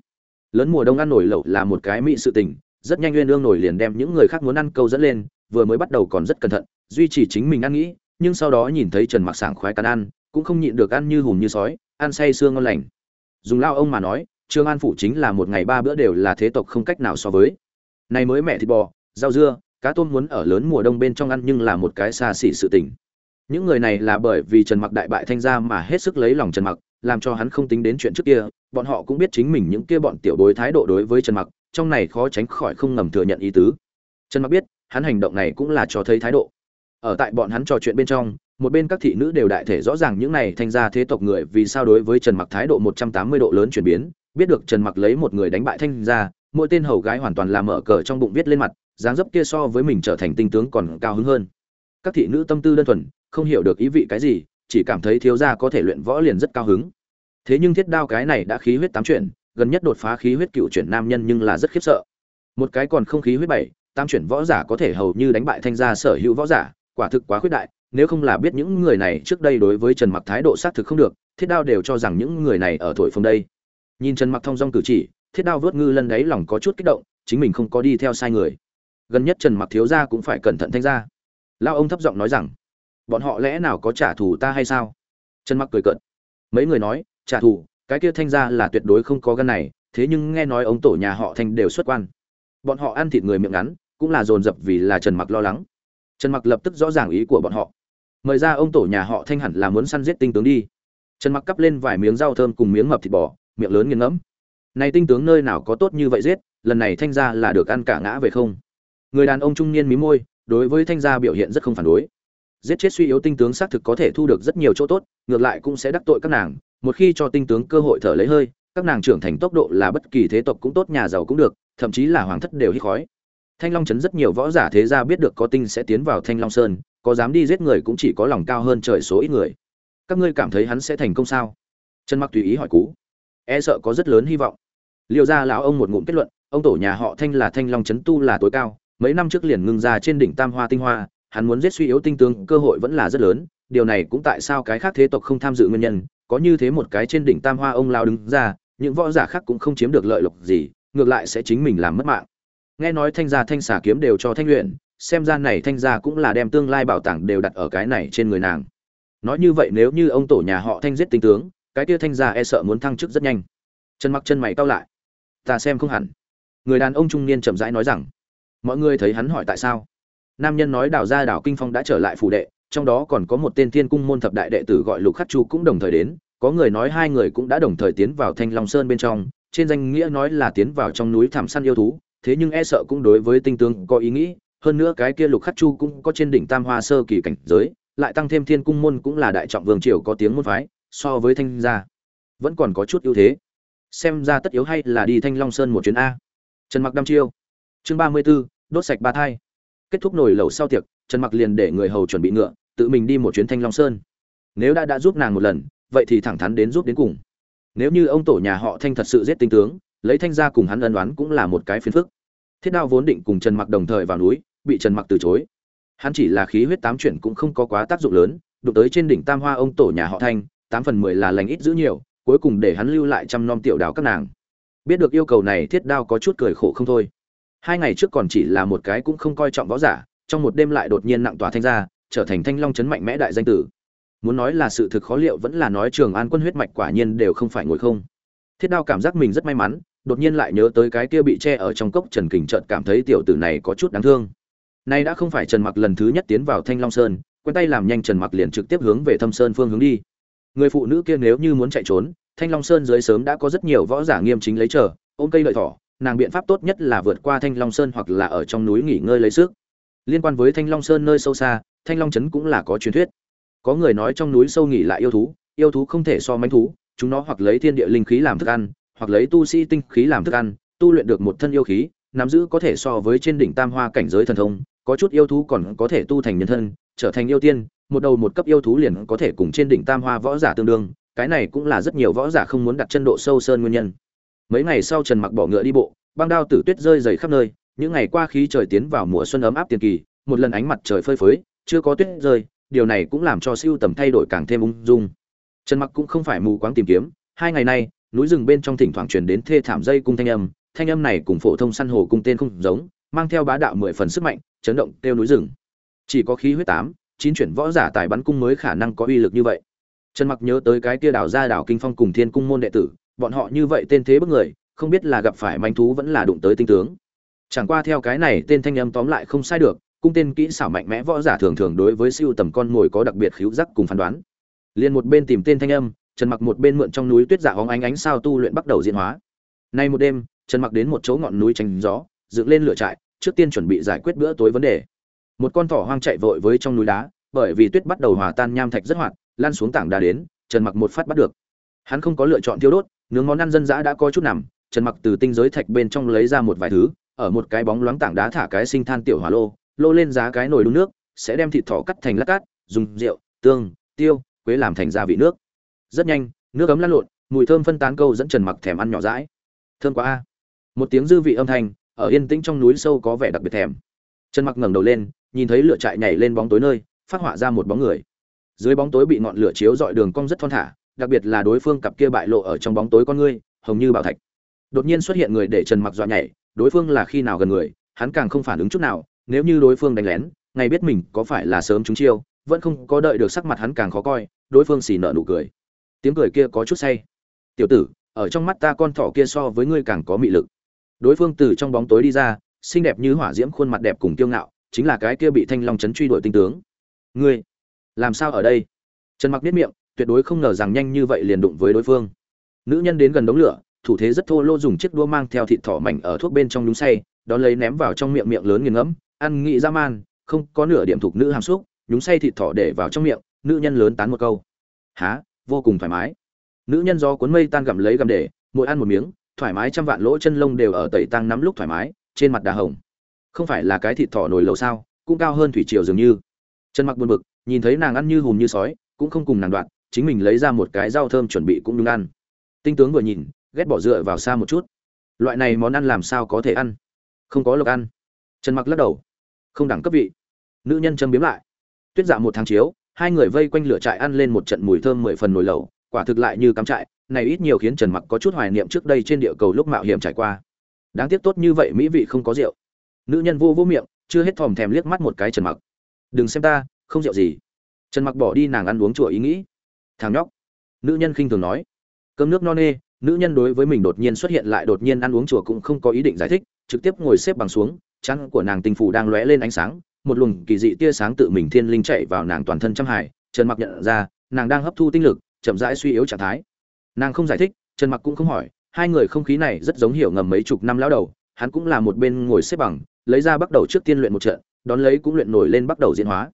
Lớn mùa đông ăn nổi lẩu là một cái mỹ sự tình, rất nhanh nguyên ương nổi liền đem những người khác muốn ăn câu dẫn lên, vừa mới bắt đầu còn rất cẩn thận, duy trì chính mình ăn nghĩ, nhưng sau đó nhìn thấy trần mặc sảng khoái cắn ăn, cũng không nhịn được ăn như hùm như sói, ăn say xương ngon lành. Dùng lao ông mà nói, trương an phủ chính là một ngày ba bữa đều là thế tộc không cách nào so với. Này mới mẹ thịt bò, rau dưa, cá tôm muốn ở lớn mùa đông bên trong ăn nhưng là một cái xa xỉ sự tình. Những người này là bởi vì trần mặc đại bại thanh gia mà hết sức lấy lòng trần mặc làm cho hắn không tính đến chuyện trước kia, bọn họ cũng biết chính mình những kia bọn tiểu bối thái độ đối với trần mặc, trong này khó tránh khỏi không ngầm thừa nhận ý tứ. Trần mặc biết, hắn hành động này cũng là cho thấy thái độ. Ở tại bọn hắn trò chuyện bên trong, một bên các thị nữ đều đại thể rõ ràng những này thanh gia thế tộc người vì sao đối với trần mặc thái độ 180 độ lớn chuyển biến, biết được trần mặc lấy một người đánh bại thanh gia, mỗi tên hầu gái hoàn toàn là mở cờ trong bụng viết lên mặt, dáng dấp kia so với mình trở thành tinh tướng còn cao hứng hơn. Các thị nữ tâm tư đơn thuần, không hiểu được ý vị cái gì, chỉ cảm thấy thiếu gia có thể luyện võ liền rất cao hứng thế nhưng thiết đao cái này đã khí huyết tám chuyển, gần nhất đột phá khí huyết cựu chuyển nam nhân nhưng là rất khiếp sợ. Một cái còn không khí huyết bảy tam chuyển võ giả có thể hầu như đánh bại thanh gia sở hữu võ giả, quả thực quá khuyết đại, nếu không là biết những người này trước đây đối với trần mặc thái độ xác thực không được, thiết đao đều cho rằng những người này ở thổi phồng đây. Nhìn trần mặc thông dong cử chỉ, thiết đao vớt ngư lân đáy lòng có chút kích động, chính mình không có đi theo sai người. Gần nhất trần mặc thiếu gia cũng phải cẩn thận thanh gia. Lao ông thấp giọng nói rằng, bọn họ lẽ nào có trả thù ta hay sao? Trần mặc cười cợt. Mấy người nói trả thù, cái kia thanh gia là tuyệt đối không có gân này, thế nhưng nghe nói ông tổ nhà họ thanh đều xuất quan. Bọn họ ăn thịt người miệng ngắn, cũng là dồn dập vì là trần mặc lo lắng. Trần mặc lập tức rõ ràng ý của bọn họ. Mời ra ông tổ nhà họ thanh hẳn là muốn săn giết tinh tướng đi. Trần mặc cắp lên vài miếng rau thơm cùng miếng mập thịt bò, miệng lớn nghiền ngẫm. Này tinh tướng nơi nào có tốt như vậy giết, lần này thanh gia là được ăn cả ngã về không? Người đàn ông trung niên mí môi, đối với thanh gia biểu hiện rất không phản đối. Giết chết suy yếu tinh tướng xác thực có thể thu được rất nhiều chỗ tốt, ngược lại cũng sẽ đắc tội các nàng một khi cho tinh tướng cơ hội thở lấy hơi, các nàng trưởng thành tốc độ là bất kỳ thế tộc cũng tốt, nhà giàu cũng được, thậm chí là hoàng thất đều hít khói. Thanh long chấn rất nhiều võ giả thế gia biết được có tinh sẽ tiến vào thanh long sơn, có dám đi giết người cũng chỉ có lòng cao hơn trời số ít người. Các ngươi cảm thấy hắn sẽ thành công sao? Trần mặc tùy ý hỏi cú. E sợ có rất lớn hy vọng. Liệu ra lão ông một ngụm kết luận, ông tổ nhà họ thanh là thanh long chấn tu là tối cao, mấy năm trước liền ngưng ra trên đỉnh tam hoa tinh hoa, hắn muốn giết suy yếu tinh tướng, cơ hội vẫn là rất lớn, điều này cũng tại sao cái khác thế tộc không tham dự nguyên nhân có như thế một cái trên đỉnh tam hoa ông lao đứng ra, những võ giả khác cũng không chiếm được lợi lộc gì, ngược lại sẽ chính mình làm mất mạng. Nghe nói thanh gia thanh xà kiếm đều cho thanh luyện, xem ra này thanh gia cũng là đem tương lai bảo tàng đều đặt ở cái này trên người nàng. Nói như vậy nếu như ông tổ nhà họ thanh giết tinh tướng, cái kia thanh gia e sợ muốn thăng chức rất nhanh. Chân mặc chân mày cau lại. Ta xem không hẳn. Người đàn ông trung niên chậm rãi nói rằng. Mọi người thấy hắn hỏi tại sao. Nam nhân nói đào gia đảo kinh phong đã trở lại phủ đệ trong đó còn có một tên thiên cung môn thập đại đệ tử gọi lục khắc chu cũng đồng thời đến có người nói hai người cũng đã đồng thời tiến vào thanh long sơn bên trong trên danh nghĩa nói là tiến vào trong núi thảm săn yêu thú thế nhưng e sợ cũng đối với tinh tướng có ý nghĩ hơn nữa cái kia lục khắc chu cũng có trên đỉnh tam hoa sơ kỳ cảnh giới lại tăng thêm thiên cung môn cũng là đại trọng vương triều có tiếng môn phái so với thanh gia vẫn còn có chút ưu thế. Xem ra tất yếu hay là đi thanh long sơn một chuyến a. Trần mặc đăm chiêu chương ba mươi 34, đốt sạch ba thai. Kết thúc nồi lẩu sau tiệc trần mặc liền để người hầu chuẩn bị ngựa tự mình đi một chuyến thanh long sơn. Nếu đã đã giúp nàng một lần, vậy thì thẳng thắn đến giúp đến cùng. Nếu như ông tổ nhà họ thanh thật sự giết tinh tướng, lấy thanh ra cùng hắn ân đoán cũng là một cái phiền phức. Thiết đao vốn định cùng trần mặc đồng thời vào núi, bị trần mặc từ chối. Hắn chỉ là khí huyết tám chuyển cũng không có quá tác dụng lớn, đụng tới trên đỉnh tam hoa ông tổ nhà họ thanh, tám phần mười là lành ít giữ nhiều, cuối cùng để hắn lưu lại trăm nom tiểu đào các nàng. Biết được yêu cầu này, thiết đao có chút cười khổ không thôi. Hai ngày trước còn chỉ là một cái cũng không coi trọng võ giả, trong một đêm lại đột nhiên nặng tòa thanh ra trở thành thanh long chấn mạnh mẽ đại danh tử. Muốn nói là sự thực khó liệu vẫn là nói trường an quân huyết mạch quả nhiên đều không phải ngồi không. Thiết đao cảm giác mình rất may mắn, đột nhiên lại nhớ tới cái kia bị che ở trong cốc trần kình trợt cảm thấy tiểu tử này có chút đáng thương. Nay đã không phải trần mặc lần thứ nhất tiến vào thanh long sơn quen tay làm nhanh trần mặc liền trực tiếp hướng về thâm sơn phương hướng đi. Người phụ nữ kia nếu như muốn chạy trốn, thanh long sơn dưới sớm đã có rất nhiều võ giả nghiêm chính lấy chờ, ôm cây lợi thỏ, nàng biện pháp tốt nhất là vượt qua thanh long sơn hoặc là ở trong núi nghỉ ngơi lấy sức. Liên quan với thanh long sơn nơi sâu xa thanh long trấn cũng là có truyền thuyết. Có người nói trong núi sâu nghỉ lại yêu thú yêu thú không thể so mánh thú, chúng nó hoặc lấy thiên địa linh khí làm thức ăn, hoặc lấy tu sĩ tinh khí làm thức ăn, tu luyện được một thân yêu khí, nắm giữ có thể so với trên đỉnh tam hoa cảnh giới thần thông, có chút yêu thú còn có thể tu thành nhân thân, trở thành yêu tiên, một đầu một cấp yêu thú liền có thể cùng trên đỉnh tam hoa võ giả tương đương, cái này cũng là rất nhiều võ giả không muốn đặt chân độ sâu sơn nguyên nhân. Mấy ngày sau trần mặc bỏ ngựa đi bộ, băng đao tử tuyết rơi dày khắp nơi, những ngày qua khí trời tiến vào mùa xuân ấm áp tiền kỳ, một lần ánh mặt trời phơi phới chưa có tuyết rơi, điều này cũng làm cho siêu tầm thay đổi càng thêm ung dung. Trần mặc cũng không phải mù quáng tìm kiếm, hai ngày nay, núi rừng bên trong thỉnh thoảng truyền đến thê thảm dây cung thanh âm thanh âm này cùng phổ thông săn hồ cung tên không giống, mang theo bá đạo mười phần sức mạnh, chấn động tiêu núi rừng. Chỉ có khí huyết tám, chín chuyển võ giả tài bắn cung mới khả năng có uy lực như vậy. Trần mặc nhớ tới cái kia đảo ra đảo kinh phong cùng thiên cung môn đệ tử, bọn họ như vậy tên thế bức người, không biết là gặp phải manh thú vẫn là đụng tới tinh tướng. Chẳng qua theo cái này, tên thanh âm tóm lại không sai được cung tên kỹ xảo mạnh mẽ võ giả thường thường đối với siêu tầm con mồi có đặc biệt khiếu giác cùng phán đoán. Liền một bên tìm tên thanh âm, trần mặc một bên mượn trong núi tuyết giả dạ hóng ánh ánh sao tu luyện bắt đầu diễn hóa. Nay một đêm, trần mặc đến một chỗ ngọn núi tránh gió, dựng lên lửa trại, trước tiên chuẩn bị giải quyết bữa tối vấn đề. Một con thỏ hoang chạy vội với trong núi đá, bởi vì tuyết bắt đầu hòa tan nham thạch rất hoạt, lan xuống tảng đá đến, trần mặc một phát bắt được. Hắn không có lựa chọn thiêu đốt, nướng món ăn dân dã đã có chút nằm, trần mặc từ tinh giới thạch bên trong lấy ra một vài thứ, ở một cái bóng loáng tảng đá thả cái sinh than tiểu hỏa lô lô lên giá cái nồi đun nước, sẽ đem thịt thỏ cắt thành lát cát, dùng rượu, tương, tiêu, quế làm thành gia vị nước. Rất nhanh, nước ấm lăn lộn, mùi thơm phân tán câu dẫn trần mặc thèm ăn nhỏ rãi thơm quá a. Một tiếng dư vị âm thanh, ở yên tĩnh trong núi sâu có vẻ đặc biệt thèm. Trần mặc ngẩng đầu lên, nhìn thấy lửa trại nhảy lên bóng tối nơi, phát họa ra một bóng người. Dưới bóng tối bị ngọn lửa chiếu dọi đường cong rất thon thả, đặc biệt là đối phương cặp kia bại lộ ở trong bóng tối con ngươi, hồng như bảo thạch. Đột nhiên xuất hiện người để trần mặc dọa nhảy, đối phương là khi nào gần người, hắn càng không phản ứng chút nào nếu như đối phương đánh lén, ngay biết mình có phải là sớm chúng chiêu, vẫn không có đợi được sắc mặt hắn càng khó coi, đối phương xì nợ nụ cười. Tiếng cười kia có chút say. Tiểu tử, ở trong mắt ta con thỏ kia so với ngươi càng có mị lực. Đối phương từ trong bóng tối đi ra, xinh đẹp như hỏa diễm khuôn mặt đẹp cùng kiêu ngạo, chính là cái kia bị thanh long chấn truy đuổi tinh tướng. Ngươi, làm sao ở đây? Trần mặc biết miệng, tuyệt đối không ngờ rằng nhanh như vậy liền đụng với đối phương. Nữ nhân đến gần đống lửa, thủ thế rất thô lô dùng chiếc đua mang theo thịt thỏ mảnh ở thuốc bên trong nhúng say, đón lấy ném vào trong miệng miệng lớn nghiền ngẫm ăn nghị ra man, không có nửa điểm thuộc nữ hàm xúc, nhúng say thịt thỏ để vào trong miệng, nữ nhân lớn tán một câu. Há, vô cùng thoải mái. Nữ nhân do cuốn mây tan gặm lấy gặm để, mỗi ăn một miếng, thoải mái trăm vạn lỗ chân lông đều ở tẩy tăng nắm lúc thoải mái, trên mặt đà hồng. Không phải là cái thịt thỏ nổi lầu sao, cũng cao hơn thủy triều dường như. Chân mặc buồn bực, nhìn thấy nàng ăn như hùm như sói, cũng không cùng nàng đoạn, chính mình lấy ra một cái rau thơm chuẩn bị cũng đúng ăn. Tinh tướng vừa nhìn, ghét bỏ dựa vào xa một chút. Loại này món ăn làm sao có thể ăn? Không có lộc ăn. Trần mặc lắc đầu không đẳng cấp vị. Nữ nhân châm biếm lại. Tuyết dạ một tháng chiếu, hai người vây quanh lửa trại ăn lên một trận mùi thơm mười phần nồi lẩu, quả thực lại như cắm trại, này ít nhiều khiến trần mặc có chút hoài niệm trước đây trên địa cầu lúc mạo hiểm trải qua. Đáng tiếc tốt như vậy mỹ vị không có rượu. Nữ nhân vô vô miệng, chưa hết thòm thèm liếc mắt một cái trần mặc. Đừng xem ta, không rượu gì. Trần mặc bỏ đi nàng ăn uống chùa ý nghĩ. Thằng nhóc. Nữ nhân khinh thường nói. Cơm nước no nê. Nữ nhân đối với mình đột nhiên xuất hiện lại đột nhiên ăn uống chùa cũng không có ý định giải thích, trực tiếp ngồi xếp bằng xuống chăn của nàng tinh phủ đang lóe lên ánh sáng, một luồng kỳ dị tia sáng tự mình thiên linh chạy vào nàng toàn thân trăm hải, trần mặc nhận ra, nàng đang hấp thu tinh lực, chậm rãi suy yếu trạng thái. Nàng không giải thích, trần mặc cũng không hỏi, hai người không khí này rất giống hiểu ngầm mấy chục năm lão đầu, hắn cũng là một bên ngồi xếp bằng, lấy ra bắt đầu trước tiên luyện một trận, đón lấy cũng luyện nổi lên bắt đầu diễn hóa.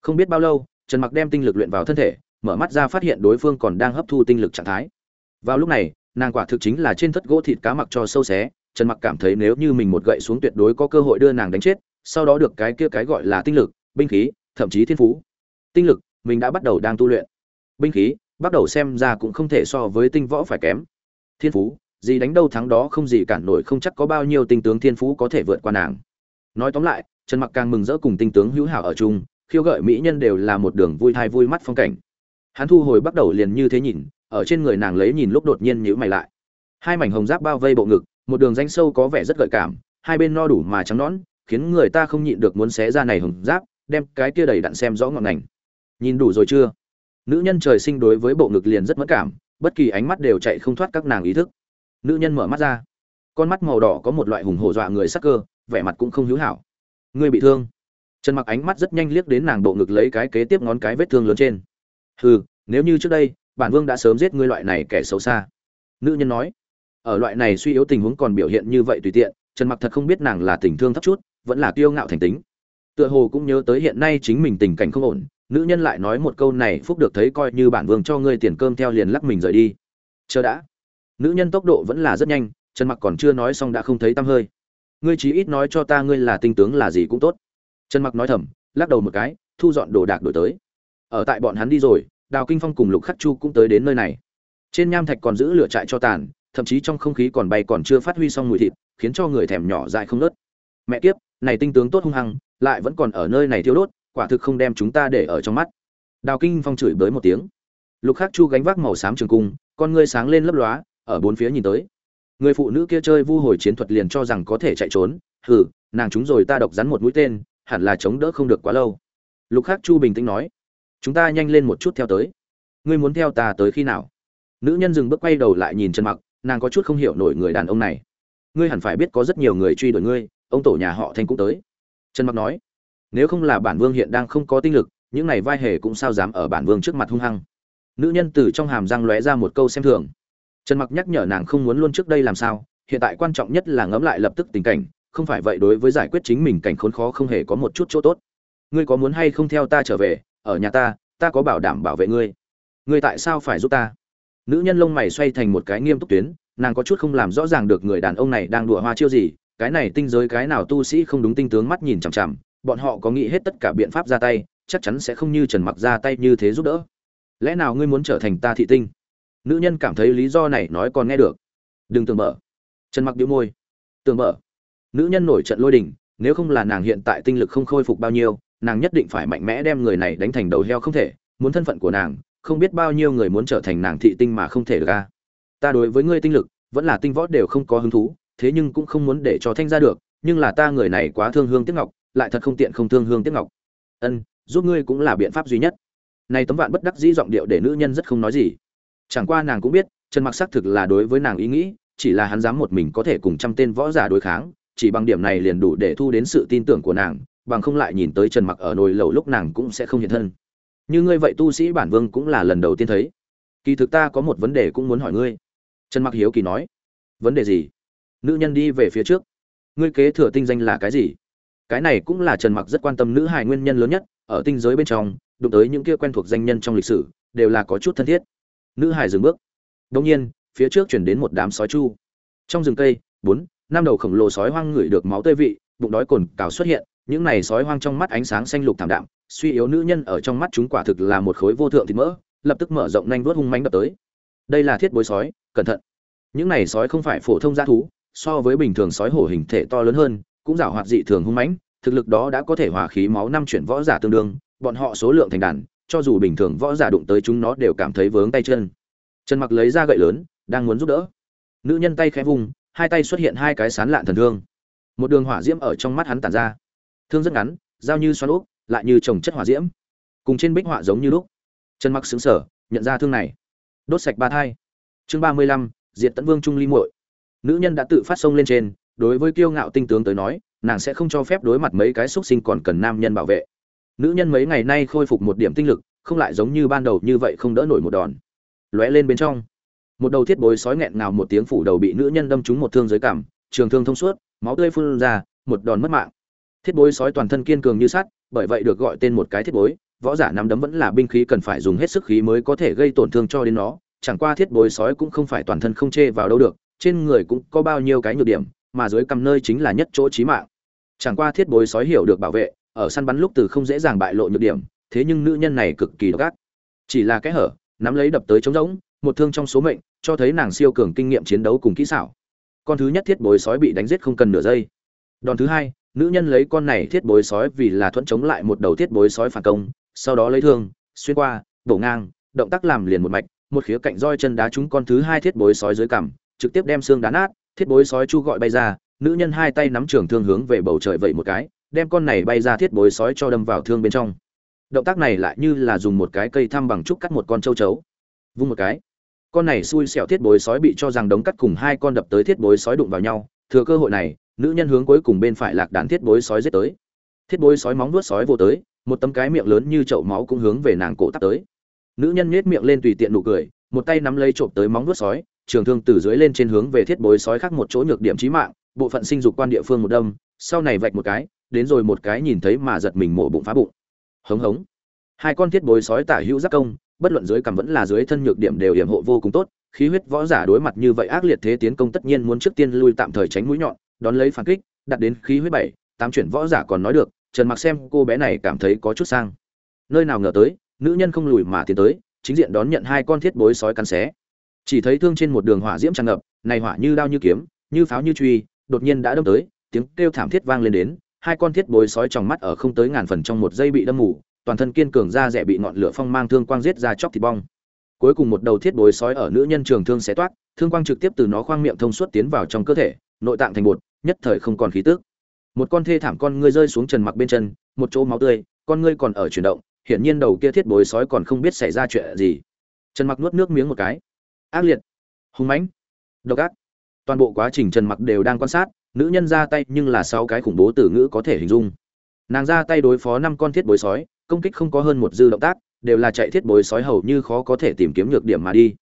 Không biết bao lâu, trần mặc đem tinh lực luyện vào thân thể, mở mắt ra phát hiện đối phương còn đang hấp thu tinh lực trạng thái. Vào lúc này, nàng quả thực chính là trên thất gỗ thịt cá mặc cho sâu xé trần mặc cảm thấy nếu như mình một gậy xuống tuyệt đối có cơ hội đưa nàng đánh chết, sau đó được cái kia cái gọi là tinh lực, binh khí, thậm chí thiên phú. Tinh lực, mình đã bắt đầu đang tu luyện. Binh khí, bắt đầu xem ra cũng không thể so với tinh võ phải kém. Thiên phú, gì đánh đâu thắng đó không gì cản nổi không chắc có bao nhiêu tinh tướng thiên phú có thể vượt qua nàng. Nói tóm lại, trần mặc càng mừng rỡ cùng tinh tướng hữu hảo ở chung, khiêu gợi mỹ nhân đều là một đường vui thai vui mắt phong cảnh. Hắn thu hồi bắt đầu liền như thế nhìn, ở trên người nàng lấy nhìn lúc đột nhiên nhữ mày lại. Hai mảnh hồng giáp bao vây bộ ngực một đường danh sâu có vẻ rất gợi cảm, hai bên no đủ mà trắng nõn, khiến người ta không nhịn được muốn xé ra này hồng giáp, đem cái kia đầy đặn xem rõ ngọn ngành. Nhìn đủ rồi chưa? Nữ nhân trời sinh đối với bộ ngực liền rất mất cảm, bất kỳ ánh mắt đều chạy không thoát các nàng ý thức. Nữ nhân mở mắt ra, con mắt màu đỏ có một loại hùng hổ dọa người sắc cơ, vẻ mặt cũng không hữu hảo. Người bị thương. Trần mặc ánh mắt rất nhanh liếc đến nàng bộ ngực lấy cái kế tiếp ngón cái vết thương lớn trên. Hừ, nếu như trước đây, bản vương đã sớm giết ngươi loại này kẻ xấu xa. Nữ nhân nói ở loại này suy yếu tình huống còn biểu hiện như vậy tùy tiện, trần mặc thật không biết nàng là tình thương thấp chút, vẫn là kiêu ngạo thành tính. Tựa hồ cũng nhớ tới hiện nay chính mình tình cảnh không ổn, nữ nhân lại nói một câu này phúc được thấy coi như bản vương cho ngươi tiền cơm theo liền lắc mình rời đi. Chờ đã. Nữ nhân tốc độ vẫn là rất nhanh, trần mặc còn chưa nói xong đã không thấy tăm hơi. Ngươi chí ít nói cho ta ngươi là tinh tướng là gì cũng tốt. Trần mặc nói thầm, lắc đầu một cái, thu dọn đồ đạc đổi tới. Ở tại bọn hắn đi rồi, đào kinh phong cùng lục khắc chu cũng tới đến nơi này. Trên nham thạch còn giữ lửa trại cho tàn thậm chí trong không khí còn bay còn chưa phát huy xong mùi thịt, khiến cho người thèm nhỏ dại không nớt. Mẹ kiếp, này tinh tướng tốt hung hăng, lại vẫn còn ở nơi này thiêu đốt, quả thực không đem chúng ta để ở trong mắt. Đào kinh phong chửi bới một tiếng. Lục khắc chu gánh vác màu xám trường cung, con ngươi sáng lên lấp lóa, ở bốn phía nhìn tới. Người phụ nữ kia chơi vu hồi chiến thuật liền cho rằng có thể chạy trốn, hừ, nàng chúng rồi ta độc rắn một mũi tên, hẳn là chống đỡ không được quá lâu. Lục khắc chu bình tĩnh nói, chúng ta nhanh lên một chút theo tới. Ngươi muốn theo ta tới khi nào? Nữ nhân dừng bước quay đầu lại nhìn trần mặc nàng có chút không hiểu nổi người đàn ông này. Ngươi hẳn phải biết có rất nhiều người truy đuổi ngươi, ông tổ nhà họ thanh cũng tới. Trần mặc nói, nếu không là bản vương hiện đang không có tinh lực, những này vai hề cũng sao dám ở bản vương trước mặt hung hăng. Nữ nhân từ trong hàm răng lóe ra một câu xem thường. Trần mặc nhắc nhở nàng không muốn luôn trước đây làm sao, hiện tại quan trọng nhất là ngẫm lại lập tức tình cảnh, không phải vậy đối với giải quyết chính mình cảnh khốn khó không hề có một chút chỗ tốt. Ngươi có muốn hay không theo ta trở về, ở nhà ta ta có bảo đảm bảo vệ ngươi. Ngươi tại sao phải giúp ta? Nữ nhân lông mày xoay thành một cái nghiêm túc tuyến, nàng có chút không làm rõ ràng được người đàn ông này đang đùa hoa chiêu gì, cái này tinh giới cái nào tu sĩ không đúng tinh tướng mắt nhìn chằm chằm, bọn họ có nghĩ hết tất cả biện pháp ra tay, chắc chắn sẽ không như trần mặc ra tay như thế giúp đỡ. Lẽ nào ngươi muốn trở thành ta thị tinh? Nữ nhân cảm thấy lý do này nói còn nghe được. Đừng tưởng mở. Trần mặc đĩu môi. Tưởng mở. Nữ nhân nổi trận lôi đình, nếu không là nàng hiện tại tinh lực không khôi phục bao nhiêu, nàng nhất định phải mạnh mẽ đem người này đánh thành đầu heo không thể, muốn thân phận của nàng không biết bao nhiêu người muốn trở thành nàng thị tinh mà không thể được a. Ta đối với ngươi tinh lực, vẫn là tinh võ đều không có hứng thú, thế nhưng cũng không muốn để cho thanh ra được, nhưng là ta người này quá thương hương tiếc ngọc, lại thật không tiện không thương hương tiếc ngọc. Ân, giúp ngươi cũng là biện pháp duy nhất. Này tấm vạn bất đắc dĩ giọng điệu để nữ nhân rất không nói gì. Chẳng qua nàng cũng biết, trần mặc xác thực là đối với nàng ý nghĩ, chỉ là hắn dám một mình có thể cùng trăm tên võ giả đối kháng, chỉ bằng điểm này liền đủ để thu đến sự tin tưởng của nàng, bằng không lại nhìn tới trần mặc ở nồi lầu lúc nàng cũng sẽ không hiện thân như ngươi vậy tu sĩ bản vương cũng là lần đầu tiên thấy. Kỳ thực ta có một vấn đề cũng muốn hỏi ngươi. Trần mặc hiếu kỳ nói. Vấn đề gì? Nữ nhân đi về phía trước. Ngươi kế thừa tinh danh là cái gì? Cái này cũng là trần mặc rất quan tâm nữ hài nguyên nhân lớn nhất, ở tinh giới bên trong, đụng tới những kia quen thuộc danh nhân trong lịch sử, đều là có chút thân thiết. Nữ hài dừng bước. Đông nhiên, phía trước chuyển đến một đám sói chu. Trong rừng cây, bốn, năm đầu khổng lồ sói hoang ngửi được máu tươi vị, bụng đói cồn cào xuất hiện, những này sói hoang trong mắt ánh sáng xanh lục thảm đạm suy yếu nữ nhân ở trong mắt chúng quả thực là một khối vô thượng thịt mỡ, lập tức mở rộng nhanh vuốt hung mánh đập tới. Đây là thiết bối sói, cẩn thận. Những này sói không phải phổ thông g thú, so với bình thường sói hổ hình thể to lớn hơn, cũng giảo hoạt dị thường hung mãnh, thực lực đó đã có thể hòa khí máu năm chuyển võ giả tương đương, bọn họ số lượng thành đàn, cho dù bình thường võ giả đụng tới chúng nó đều cảm thấy vướng tay chân. Trần mặc lấy ra gậy lớn, đang muốn giúp đỡ. Nữ nhân tay khẽ vùng hai tay xuất hiện hai cái sán lạn thần thương. Một đường hỏa diễm ở trong mắt hắn tản ra. Thương rất ngắn, dao như xoắn úp lại như trồng chất hỏa diễm cùng trên bích họa giống như lúc. Trần mặc xứng sở nhận ra thương này. Đốt sạch ba thai. Chương ba mươi lăm diệt tấn vương trung ly muội. Nữ nhân đã tự phát sông lên trên đối với kiêu ngạo tinh tướng tới nói nàng sẽ không cho phép đối mặt mấy cái xuất sinh còn cần nam nhân bảo vệ. Nữ nhân mấy ngày nay khôi phục một điểm tinh lực không lại giống như ban đầu như vậy không đỡ nổi một đòn. Lóe lên bên trong. Một đầu thiết bối sói nghẹn ngào một tiếng phủ đầu bị nữ nhân đâm trúng một thương dưới cảm, trường thương thông suốt máu tươi phun ra một đòn mất mạng thiết bối sói toàn thân kiên cường như sắt, bởi vậy được gọi tên một cái thiết bối, võ giả nắm đấm vẫn là binh khí cần phải dùng hết sức khí mới có thể gây tổn thương cho đến nó. Chẳng qua thiết bối sói cũng không phải toàn thân không chê vào đâu được, trên người cũng có bao nhiêu cái nhược điểm, mà dưới cầm nơi chính là nhất chỗ chí mạng. Chẳng qua thiết bối sói hiểu được bảo vệ, ở săn bắn lúc từ không dễ dàng bại lộ nhược điểm, thế nhưng nữ nhân này cực kỳ độc ác. Chỉ là cái hở, nắm lấy đập tới trống rỗng, một thương trong số mệnh, cho thấy nàng siêu cường kinh nghiệm chiến đấu cùng kỹ xảo. Con thứ nhất thiết bối sói bị đánh giết không cần nửa giây. Đòn thứ hai nữ nhân lấy con này thiết bối sói vì là thuẫn chống lại một đầu thiết bối sói phản công, sau đó lấy thương, xuyên qua, bổ ngang, động tác làm liền một mạch, một khía cạnh roi chân đá trúng con thứ hai thiết bối sói dưới cằm, trực tiếp đem xương đá nát, thiết bối sói chu gọi bay ra, nữ nhân hai tay nắm trường thương hướng về bầu trời vậy một cái, đem con này bay ra thiết bối sói cho đâm vào thương bên trong. Động tác này lại như là dùng một cái cây thăm bằng trúc cắt một con châu chấu. Vung một cái. Con này xui xẻo thiết bối sói bị cho rằng đống cắt cùng hai con đập tới thiết bối sói đụng vào nhau, thừa cơ hội này nữ nhân hướng cuối cùng bên phải lạc đàn thiết bối sói giết tới. Thiết bối sói móng vuốt sói vô tới, một tấm cái miệng lớn như chậu máu cũng hướng về nàng cổ tắt tới. Nữ nhân nhếch miệng lên tùy tiện nụ cười, một tay nắm lấy trộm tới móng vuốt sói, trường thương từ dưới lên trên hướng về thiết bối sói khác một chỗ nhược điểm chí mạng, bộ phận sinh dục quan địa phương một đâm, sau này vạch một cái, đến rồi một cái nhìn thấy mà giật mình mổ bụng phá bụng. Hống hống. Hai con thiết bối sói tả hữu giác công, bất luận dưới cằm vẫn là dưới thân nhược điểm đều hiểm hộ vô cùng tốt, khí huyết võ giả đối mặt như vậy ác liệt thế tiến công tất nhiên muốn trước tiên lui tạm thời tránh mũi nhọn đón lấy phản kích đặt đến khí huyết bảy, tám chuyển võ giả còn nói được, trần mặc xem cô bé này cảm thấy có chút sang. Nơi nào ngờ tới, nữ nhân không lùi mà tiến tới, chính diện đón nhận hai con thiết bối sói cắn xé. Chỉ thấy thương trên một đường hỏa diễm tràn ngập, này hỏa như đao như kiếm, như pháo như truy, đột nhiên đã đâm tới, tiếng kêu thảm thiết vang lên đến, hai con thiết bối sói trong mắt ở không tới ngàn phần trong một giây bị đâm mù, toàn thân kiên cường da rẻ bị ngọn lửa phong mang thương quang giết ra chóc thịt bong. Cuối cùng một đầu thiết bối sói ở nữ nhân trường thương xé toát, thương quang trực tiếp từ nó khoang miệng thông suốt tiến vào trong cơ thể, nội tạng thành bột nhất thời không còn khí tức. Một con thê thảm con ngươi rơi xuống trần mặc bên chân, một chỗ máu tươi, con ngươi còn ở chuyển động, hiển nhiên đầu kia thiết bối sói còn không biết xảy ra chuyện gì. Trần mặc nuốt nước miếng một cái. Ác liệt. Hung mãnh. Độc ác. Toàn bộ quá trình trần mặc đều đang quan sát, nữ nhân ra tay nhưng là sáu cái khủng bố từ ngữ có thể hình dung. Nàng ra tay đối phó năm con thiết bối sói, công kích không có hơn một dư động tác, đều là chạy thiết bối sói hầu như khó có thể tìm kiếm nhược điểm mà đi.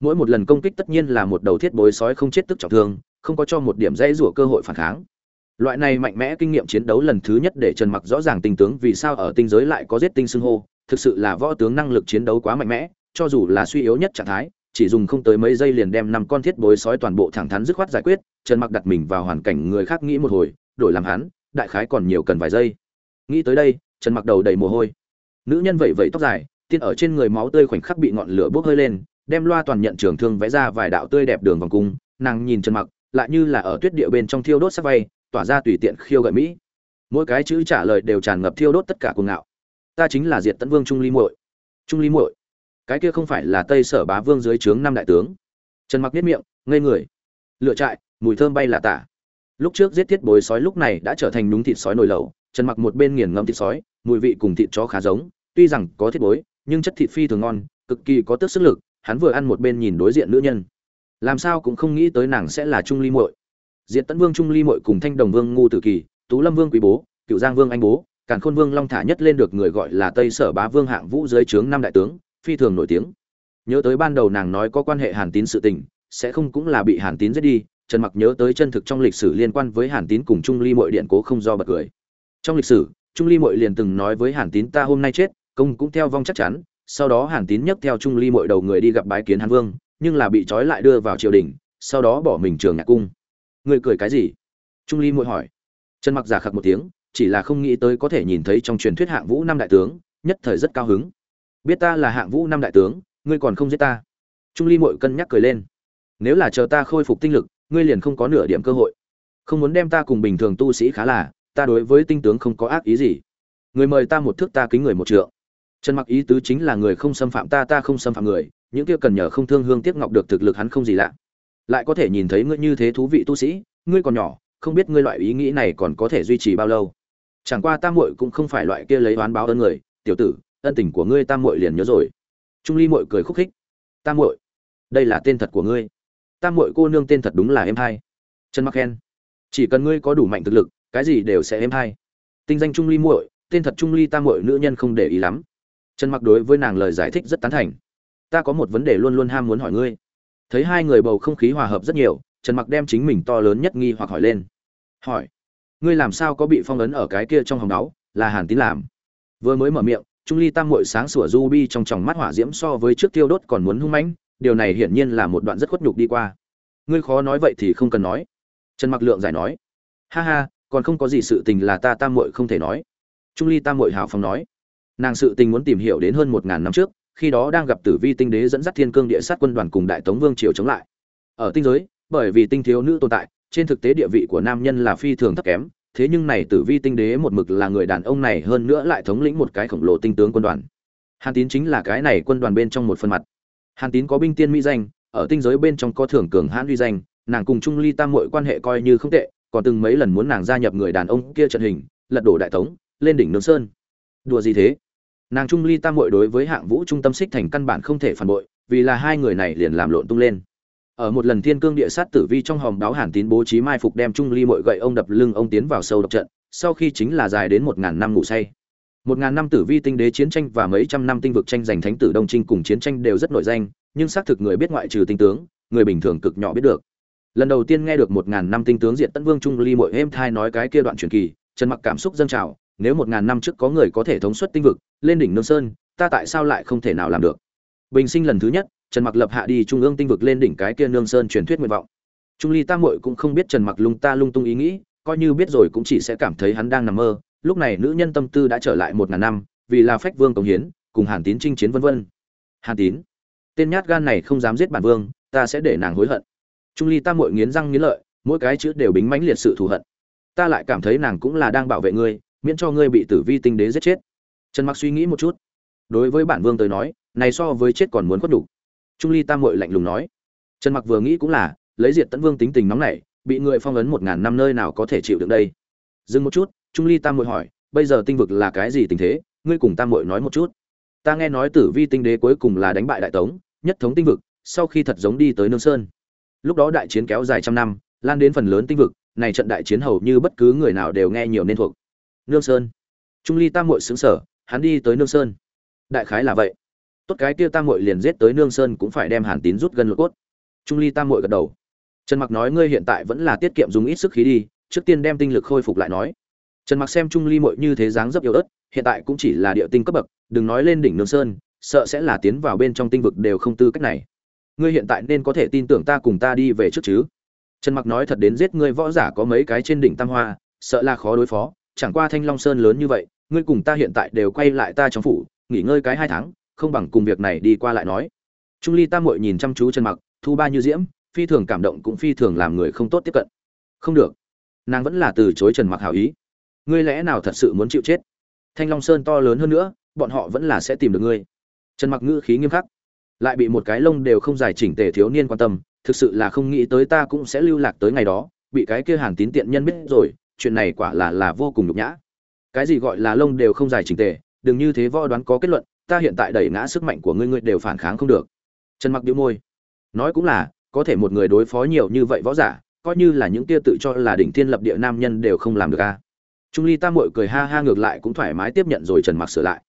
Mỗi một lần công kích tất nhiên là một đầu thiết bối sói không chết tức trọng thương không có cho một điểm dễ rủa cơ hội phản kháng. Loại này mạnh mẽ kinh nghiệm chiến đấu lần thứ nhất để trần mặc rõ ràng tinh tướng vì sao ở tinh giới lại có giết tinh xưng hô, thực sự là võ tướng năng lực chiến đấu quá mạnh mẽ, cho dù là suy yếu nhất trạng thái, chỉ dùng không tới mấy giây liền đem năm con thiết bối sói toàn bộ thẳng thắn dứt khoát giải quyết, trần mặc đặt mình vào hoàn cảnh người khác nghĩ một hồi, đổi làm hắn, đại khái còn nhiều cần vài giây. Nghĩ tới đây, trần mặc đầu đầy mồ hôi. Nữ nhân vậy vậy tóc dài tiên ở trên người máu tươi khoảnh khắc bị ngọn lửa bốc hơi lên, đem loa toàn nhận trường thương vẽ ra vài đạo tươi đẹp đường vòng cung, nàng nhìn trần mặc lại như là ở tuyết địa bên trong thiêu đốt sắc vay, tỏa ra tùy tiện khiêu gợi mỹ. Mỗi cái chữ trả lời đều tràn ngập thiêu đốt tất cả cuồng ngạo. Ta chính là diệt tấn vương trung ly muội. Trung ly muội? Cái kia không phải là tây sở bá vương dưới trướng năm đại tướng? Trần mặc biết miệng, ngây người. Lựa trại, mùi thơm bay là tả. Lúc trước giết thiết bồi sói lúc này đã trở thành đúng thịt sói nồi lẩu. Trần mặc một bên nghiền ngâm thịt sói, mùi vị cùng thịt chó khá giống. Tuy rằng có thiết bối, nhưng chất thịt phi thường ngon, cực kỳ có tức sức lực, hắn vừa ăn một bên nhìn đối diện nữ nhân làm sao cũng không nghĩ tới nàng sẽ là trung ly muội. Diện tấn vương, trung ly muội cùng thanh đồng vương, ngu tử kỳ, tú lâm vương quý bố, cựu giang vương anh bố, càn khôn vương long thả nhất lên được người gọi là tây sở bá vương hạng vũ dưới trướng năm đại tướng, phi thường nổi tiếng. Nhớ tới ban đầu nàng nói có quan hệ hàn tín sự tình, sẽ không cũng là bị hàn tín giết đi, trần mặc nhớ tới chân thực trong lịch sử liên quan với hàn tín cùng trung ly Mội điện cố không do bật cười. Trong lịch sử, trung ly Mội liền từng nói với hàn tín ta hôm nay chết, công cũng theo vong chắc chắn, sau đó hàn tín nhấc theo trung ly Mội đầu người đi gặp bái kiến hàn vương nhưng là bị trói lại đưa vào triều đình, sau đó bỏ mình trường nhạc cung. Người cười cái gì? Trung ly muội hỏi. Trần mặc giả khặc một tiếng, chỉ là không nghĩ tới có thể nhìn thấy trong truyền thuyết hạng vũ năm đại tướng, nhất thời rất cao hứng. Biết ta là hạng vũ năm đại tướng, ngươi còn không giết ta. Trung ly muội cân nhắc cười lên. Nếu là chờ ta khôi phục tinh lực, ngươi liền không có nửa điểm cơ hội. Không muốn đem ta cùng bình thường tu sĩ khá là, ta đối với tinh tướng không có ác ý gì. Người mời ta một thước ta kính người một trượng. Trần mặc ý tứ chính là người không xâm phạm ta ta không xâm phạm người những kia cần nhờ không thương hương tiếc ngọc được thực lực hắn không gì lạ. Lại có thể nhìn thấy ngươi như thế thú vị tu sĩ, ngươi còn nhỏ, không biết ngươi loại ý nghĩ này còn có thể duy trì bao lâu. Chẳng qua tam muội cũng không phải loại kia lấy oán báo ơn người, tiểu tử, ân tình của ngươi tam muội liền nhớ rồi. Trung ly muội cười khúc khích. Tam muội, đây là tên thật của ngươi. Tam muội cô nương tên thật đúng là em hai trần mặc khen, chỉ cần ngươi có đủ mạnh thực lực, cái gì đều sẽ em hai tinh danh trung ly muội, tên thật trung ly tam muội nữ nhân không để ý lắm. Trần mặc đối với nàng lời giải thích rất tán thành ta có một vấn đề luôn luôn ham muốn hỏi ngươi. Thấy hai người bầu không khí hòa hợp rất nhiều, trần mặc đem chính mình to lớn nhất nghi hoặc hỏi lên. Hỏi, ngươi làm sao có bị phong ấn ở cái kia trong hòng đáo, là hàn tín làm? Vừa mới mở miệng, trung ly tam muội sáng sủa du bi trong tròng mắt hỏa diễm so với trước tiêu đốt còn muốn hung mãnh, điều này hiển nhiên là một đoạn rất khuất nhục đi qua. Ngươi khó nói vậy thì không cần nói. Trần mặc lượng giải nói, ha ha, còn không có gì sự tình là ta tam muội không thể nói. Trung ly tam muội hào phóng nói, nàng sự tình muốn tìm hiểu đến hơn một ngàn năm trước khi đó đang gặp tử vi tinh đế dẫn dắt thiên cương địa sát quân đoàn cùng đại tống vương triều chống lại. Ở tinh giới, bởi vì tinh thiếu nữ tồn tại, trên thực tế địa vị của nam nhân là phi thường thấp kém, thế nhưng này tử vi tinh đế một mực là người đàn ông này hơn nữa lại thống lĩnh một cái khổng lồ tinh tướng quân đoàn. Hàn tín chính là cái này quân đoàn bên trong một phần mặt. Hàn tín có binh tiên mỹ danh, ở tinh giới bên trong có thưởng cường hãn uy danh, nàng cùng trung ly tam muội quan hệ coi như không tệ, còn từng mấy lần muốn nàng gia nhập người đàn ông kia trận hình, lật đổ đại tống, lên đỉnh nương sơn. Đùa gì thế? Nàng trung ly tam Muội đối với hạng vũ trung tâm xích thành căn bản không thể phản bội, vì là hai người này liền làm lộn tung lên. Ở một lần thiên cương địa sát tử vi trong hòm đáo hàn tín bố trí mai phục đem trung ly mội gậy ông đập lưng ông tiến vào sâu độc trận, sau khi chính là dài đến một ngàn năm ngủ say. Một ngàn năm tử vi tinh đế chiến tranh và mấy trăm năm tinh vực tranh giành thánh tử đông trinh cùng chiến tranh đều rất nổi danh, nhưng xác thực người biết ngoại trừ tinh tướng, người bình thường cực nhỏ biết được. Lần đầu tiên nghe được một ngàn năm tinh tướng diện tân vương trung ly mội êm thai nói cái kia đoạn truyền kỳ, trần mặc cảm xúc dâng trào nếu một ngàn năm trước có người có thể thống suất tinh vực, lên đỉnh nương sơn, ta tại sao lại không thể nào làm được? Bình sinh lần thứ nhất, trần mặc lập hạ đi trung ương tinh vực lên đỉnh cái kia nương sơn truyền thuyết nguyện vọng. Trung ly tam muội cũng không biết trần mặc lung ta lung tung ý nghĩ, coi như biết rồi cũng chỉ sẽ cảm thấy hắn đang nằm mơ. Lúc này nữ nhân tâm tư đã trở lại một ngàn năm, vì là phách vương cống hiến, cùng hàn tín chinh chiến vân vân. Hàn tín, tên nhát gan này không dám giết bản vương, ta sẽ để nàng hối hận. Trung ly tam muội nghiến răng nghiến lợi, mỗi cái chữ đều bính mãnh liệt sự thù hận. Ta lại cảm thấy nàng cũng là đang bảo vệ ngươi miễn cho ngươi bị tử vi tinh đế giết chết. Trần mặc suy nghĩ một chút. Đối với bản vương tới nói, này so với chết còn muốn khuất đủ trung ly tam muội lạnh lùng nói. Trần mặc vừa nghĩ cũng là, lấy diệt tấn vương tính tình nóng nảy, bị người phong ấn một ngàn năm nơi nào có thể chịu được đây? Dừng một chút, trung ly tam muội hỏi, bây giờ tinh vực là cái gì tình thế? Ngươi cùng tam muội nói một chút. Ta nghe nói tử vi tinh đế cuối cùng là đánh bại đại tống, nhất thống tinh vực, sau khi thật giống đi tới nương sơn. Lúc đó đại chiến kéo dài trăm năm, lan đến phần lớn tinh vực, này trận đại chiến hầu như bất cứ người nào đều nghe nhiều nên thuộc nương sơn. Trung ly tam muội xứng sở hắn đi tới nương sơn. Đại khái là vậy. Tốt cái kia tam muội liền giết tới nương sơn cũng phải đem hàn tín rút gần lột cốt. Trung ly tam muội gật đầu. Trần mặc nói, ngươi hiện tại vẫn là tiết kiệm dùng ít sức khí đi, trước tiên đem tinh lực khôi phục lại nói. Trần mặc xem trung ly muội như thế dáng rất yếu ớt, hiện tại cũng chỉ là địa tinh cấp bậc, đừng nói lên đỉnh nương sơn, sợ sẽ là tiến vào bên trong tinh vực đều không tư cách này. Ngươi hiện tại nên có thể tin tưởng ta cùng ta đi về trước chứ? Trần mặc nói, thật đến giết ngươi võ giả có mấy cái trên đỉnh tam hoa, sợ là khó đối phó chẳng qua thanh long sơn lớn như vậy, ngươi cùng ta hiện tại đều quay lại ta trong phủ, nghỉ ngơi cái hai tháng, không bằng cùng việc này đi qua lại nói. Trung ly tam muội nhìn chăm chú trần mặc, thu ba như diễm, phi thường cảm động cũng phi thường làm người không tốt tiếp cận. Không được. Nàng vẫn là từ chối trần mặc hảo ý. Ngươi lẽ nào thật sự muốn chịu chết? Thanh long sơn to lớn hơn nữa, bọn họ vẫn là sẽ tìm được ngươi. Trần mặc ngữ khí nghiêm khắc. Lại bị một cái lông đều không giải chỉnh tề thiếu niên quan tâm, thực sự là không nghĩ tới ta cũng sẽ lưu lạc tới ngày đó, bị cái kia hàn tín tiện nhân biết rồi chuyện này quả là là vô cùng nhục nhã. Cái gì gọi là lông đều không dài chỉnh tề, đừng như thế võ đoán có kết luận, ta hiện tại đẩy ngã sức mạnh của ngươi ngươi đều phản kháng không được. Trần mặc điếu môi. Nói cũng là, có thể một người đối phó nhiều như vậy võ giả, coi như là những kia tự cho là đỉnh thiên lập địa nam nhân đều không làm được a. Trung ly tam muội cười ha ha ngược lại cũng thoải mái tiếp nhận rồi trần mặc sửa lại.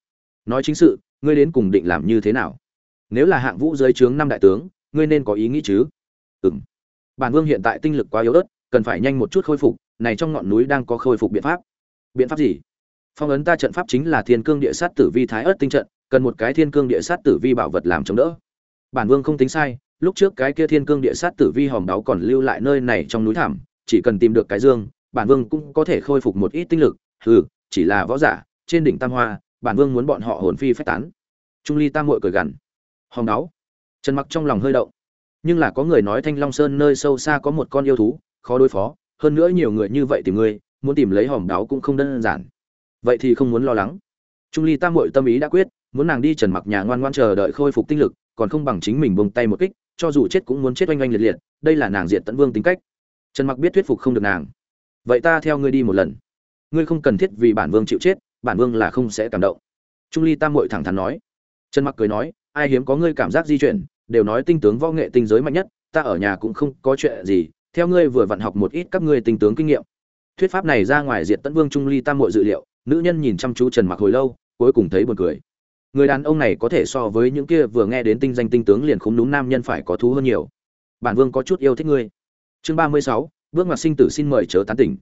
Nói chính sự, ngươi đến cùng định làm như thế nào? Nếu là hạng vũ dưới trướng năm đại tướng, ngươi nên có ý nghĩ chứ? Ừm. Bản vương hiện tại tinh lực quá yếu ớt, cần phải nhanh một chút khôi phục này trong ngọn núi đang có khôi phục biện pháp. Biện pháp gì? Phong ấn ta trận pháp chính là thiên cương địa sát tử vi thái ớt tinh trận, cần một cái thiên cương địa sát tử vi bảo vật làm chống đỡ. Bản vương không tính sai, lúc trước cái kia thiên cương địa sát tử vi hòm đáo còn lưu lại nơi này trong núi thảm chỉ cần tìm được cái dương, bản vương cũng có thể khôi phục một ít tinh lực. Hừ, chỉ là võ giả, trên đỉnh tam hoa, bản vương muốn bọn họ hồn phi phách tán. Trung ly tam muội cười gằn. Hòm đáo. Trần mặc trong lòng hơi động. Nhưng là có người nói thanh long sơn nơi sâu xa có một con yêu thú, khó đối phó hơn nữa nhiều người như vậy tìm ngươi, muốn tìm lấy hòm đáo cũng không đơn giản. Vậy thì không muốn lo lắng. Trung ly tam muội tâm ý đã quyết, muốn nàng đi trần mặc nhà ngoan ngoan chờ đợi khôi phục tinh lực, còn không bằng chính mình buông tay một kích, cho dù chết cũng muốn chết oanh oanh liệt liệt, đây là nàng diện tận vương tính cách. Trần mặc biết thuyết phục không được nàng. Vậy ta theo ngươi đi một lần. Ngươi không cần thiết vì bản vương chịu chết, bản vương là không sẽ cảm động. Trung ly tam muội thẳng thắn nói. Trần mặc cười nói, ai hiếm có ngươi cảm giác di chuyển, đều nói tinh tướng võ nghệ tinh giới mạnh nhất, ta ở nhà cũng không có chuyện gì theo ngươi vừa vận học một ít các ngươi tinh tướng kinh nghiệm. Thuyết pháp này ra ngoài diện tấn vương trung ly tam muội dự liệu, nữ nhân nhìn chăm chú trần mặc hồi lâu, cuối cùng thấy buồn cười. Người đàn ông này có thể so với những kia vừa nghe đến tinh danh tinh tướng liền khúm núm nam nhân phải có thú hơn nhiều. Bản vương có chút yêu thích ngươi. Chương ba mươi sáu, bước ngoặt sinh tử xin mời chớ tán tỉnh.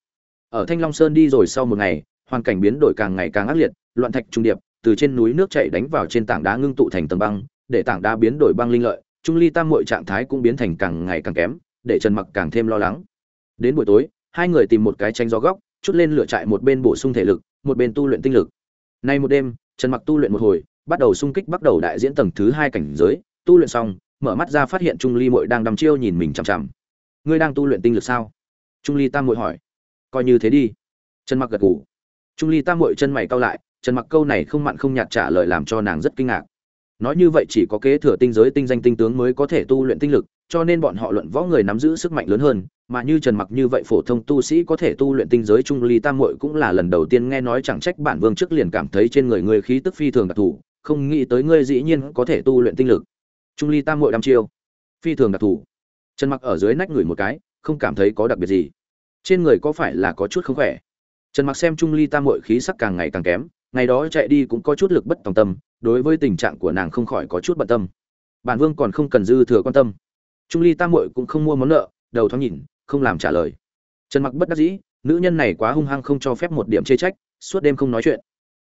Ở thanh long sơn đi rồi sau một ngày, hoàn cảnh biến đổi càng ngày càng ác liệt, loạn thạch trung điệp, từ trên núi nước chảy đánh vào trên tảng đá ngưng tụ thành tầng băng, để tảng đá biến đổi băng linh lợi, trung ly tam muội trạng thái cũng biến thành càng ngày càng kém để trần mặc càng thêm lo lắng. Đến buổi tối, hai người tìm một cái tranh gió góc, chút lên lửa trại một bên bổ sung thể lực, một bên tu luyện tinh lực. Nay một đêm, trần mặc tu luyện một hồi, bắt đầu xung kích bắt đầu đại diễn tầng thứ hai cảnh giới. Tu luyện xong, mở mắt ra phát hiện trung ly muội đang đăm chiêu nhìn mình chằm chằm. Ngươi đang tu luyện tinh lực sao? Trung ly tam muội hỏi. Coi như thế đi. Trần mặc gật gù. Trung ly tam muội chân mày cau lại, trần mặc câu này không mặn không nhạt trả lời làm cho nàng rất kinh ngạc. Nói như vậy chỉ có kế thừa tinh giới tinh danh tinh tướng mới có thể tu luyện tinh lực cho nên bọn họ luận võ người nắm giữ sức mạnh lớn hơn, mà như trần mặc như vậy phổ thông tu sĩ có thể tu luyện tinh giới trung ly tam muội cũng là lần đầu tiên nghe nói chẳng trách bản vương trước liền cảm thấy trên người ngươi khí tức phi thường đặc thù, không nghĩ tới ngươi dĩ nhiên có thể tu luyện tinh lực. Trung ly tam muội đăm chiêu, phi thường đặc thù. Trần mặc ở dưới nách người một cái, không cảm thấy có đặc biệt gì. Trên người có phải là có chút không khỏe? Trần mặc xem trung ly tam muội khí sắc càng ngày càng kém, ngày đó chạy đi cũng có chút lực bất tòng tâm, đối với tình trạng của nàng không khỏi có chút bận tâm. Bản vương còn không cần dư thừa quan tâm trung ly tam muội cũng không mua món nợ, đầu thoáng nhìn, không làm trả lời. Trần mặc bất đắc dĩ, nữ nhân này quá hung hăng không cho phép một điểm chê trách, suốt đêm không nói chuyện.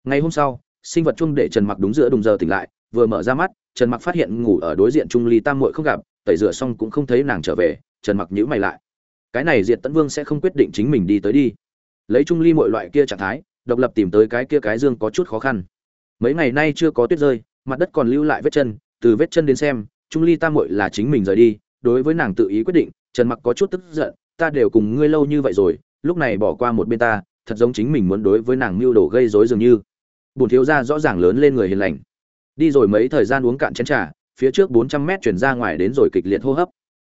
Ngày hôm sau, sinh vật chung để trần mặc đúng giữa đùng giờ tỉnh lại, vừa mở ra mắt, trần mặc phát hiện ngủ ở đối diện trung ly tam muội không gặp, tẩy rửa xong cũng không thấy nàng trở về, trần mặc nhíu mày lại. Cái này diệt tấn vương sẽ không quyết định chính mình đi tới đi. Lấy trung ly mọi loại kia trạng thái, độc lập tìm tới cái kia cái dương có chút khó khăn. Mấy ngày nay chưa có tuyết rơi, mặt đất còn lưu lại vết chân, từ vết chân đến xem, trung ly tam muội là chính mình rời đi đối với nàng tự ý quyết định, trần mặc có chút tức giận, ta đều cùng ngươi lâu như vậy rồi, lúc này bỏ qua một bên ta, thật giống chính mình muốn đối với nàng mưu đồ gây rối dường như. Bùn thiếu gia rõ ràng lớn lên người hiền lành. Đi rồi mấy thời gian uống cạn chén trà, phía trước 400 mét chuyển ra ngoài đến rồi kịch liệt hô hấp.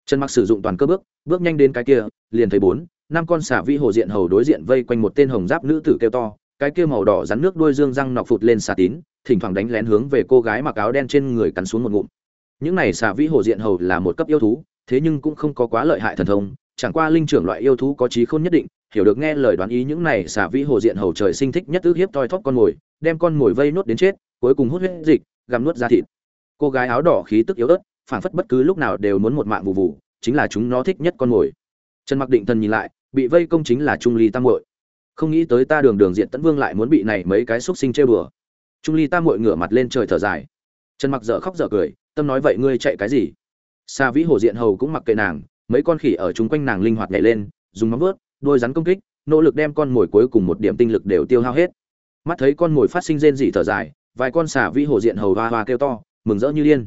Trần mặc sử dụng toàn cơ bước bước nhanh đến cái kia, liền thấy bốn, năm con xà vĩ hồ diện hầu đối diện vây quanh một tên hồng giáp nữ tử kêu to, cái kia màu đỏ rắn nước đuôi dương răng nọc phụt lên xà tín, thỉnh thoảng đánh lén hướng về cô gái mặc áo đen trên người cắn xuống một ngụm những này xà vĩ hồ diện hầu là một cấp yêu thú, thế nhưng cũng không có quá lợi hại thần thông, chẳng qua linh trưởng loại yêu thú có trí khôn nhất định, hiểu được nghe lời đoán ý những này xà vĩ hồ diện hầu trời sinh thích nhất ước hiếp toi thóp con mồi, đem con mồi vây nuốt đến chết, cuối cùng hút huyết dịch, gặm nuốt ra thịt. Cô gái áo đỏ khí tức yếu ớt, phảng phất bất cứ lúc nào đều muốn một mạng vụ vụ, chính là chúng nó thích nhất con mồi. Trần mặc định thần nhìn lại, bị vây công chính là trung ly tam muội. Không nghĩ tới ta đường đường diện tấn vương lại muốn bị này mấy cái xúc sinh chơi bừa. Trung ly tam muội ngửa mặt lên trời thở dài. Trần mặc dở khóc dở cười tâm nói vậy ngươi chạy cái gì? Xa vĩ hồ diện hầu cũng mặc kệ nàng, mấy con khỉ ở chung quanh nàng linh hoạt nhảy lên, dùng móng vớt đôi rắn công kích, nỗ lực đem con mồi cuối cùng một điểm tinh lực đều tiêu hao hết. Mắt thấy con mồi phát sinh rên dị thở dài, vài con xà vĩ hồ diện hầu hoa hoa kêu to, mừng rỡ như điên.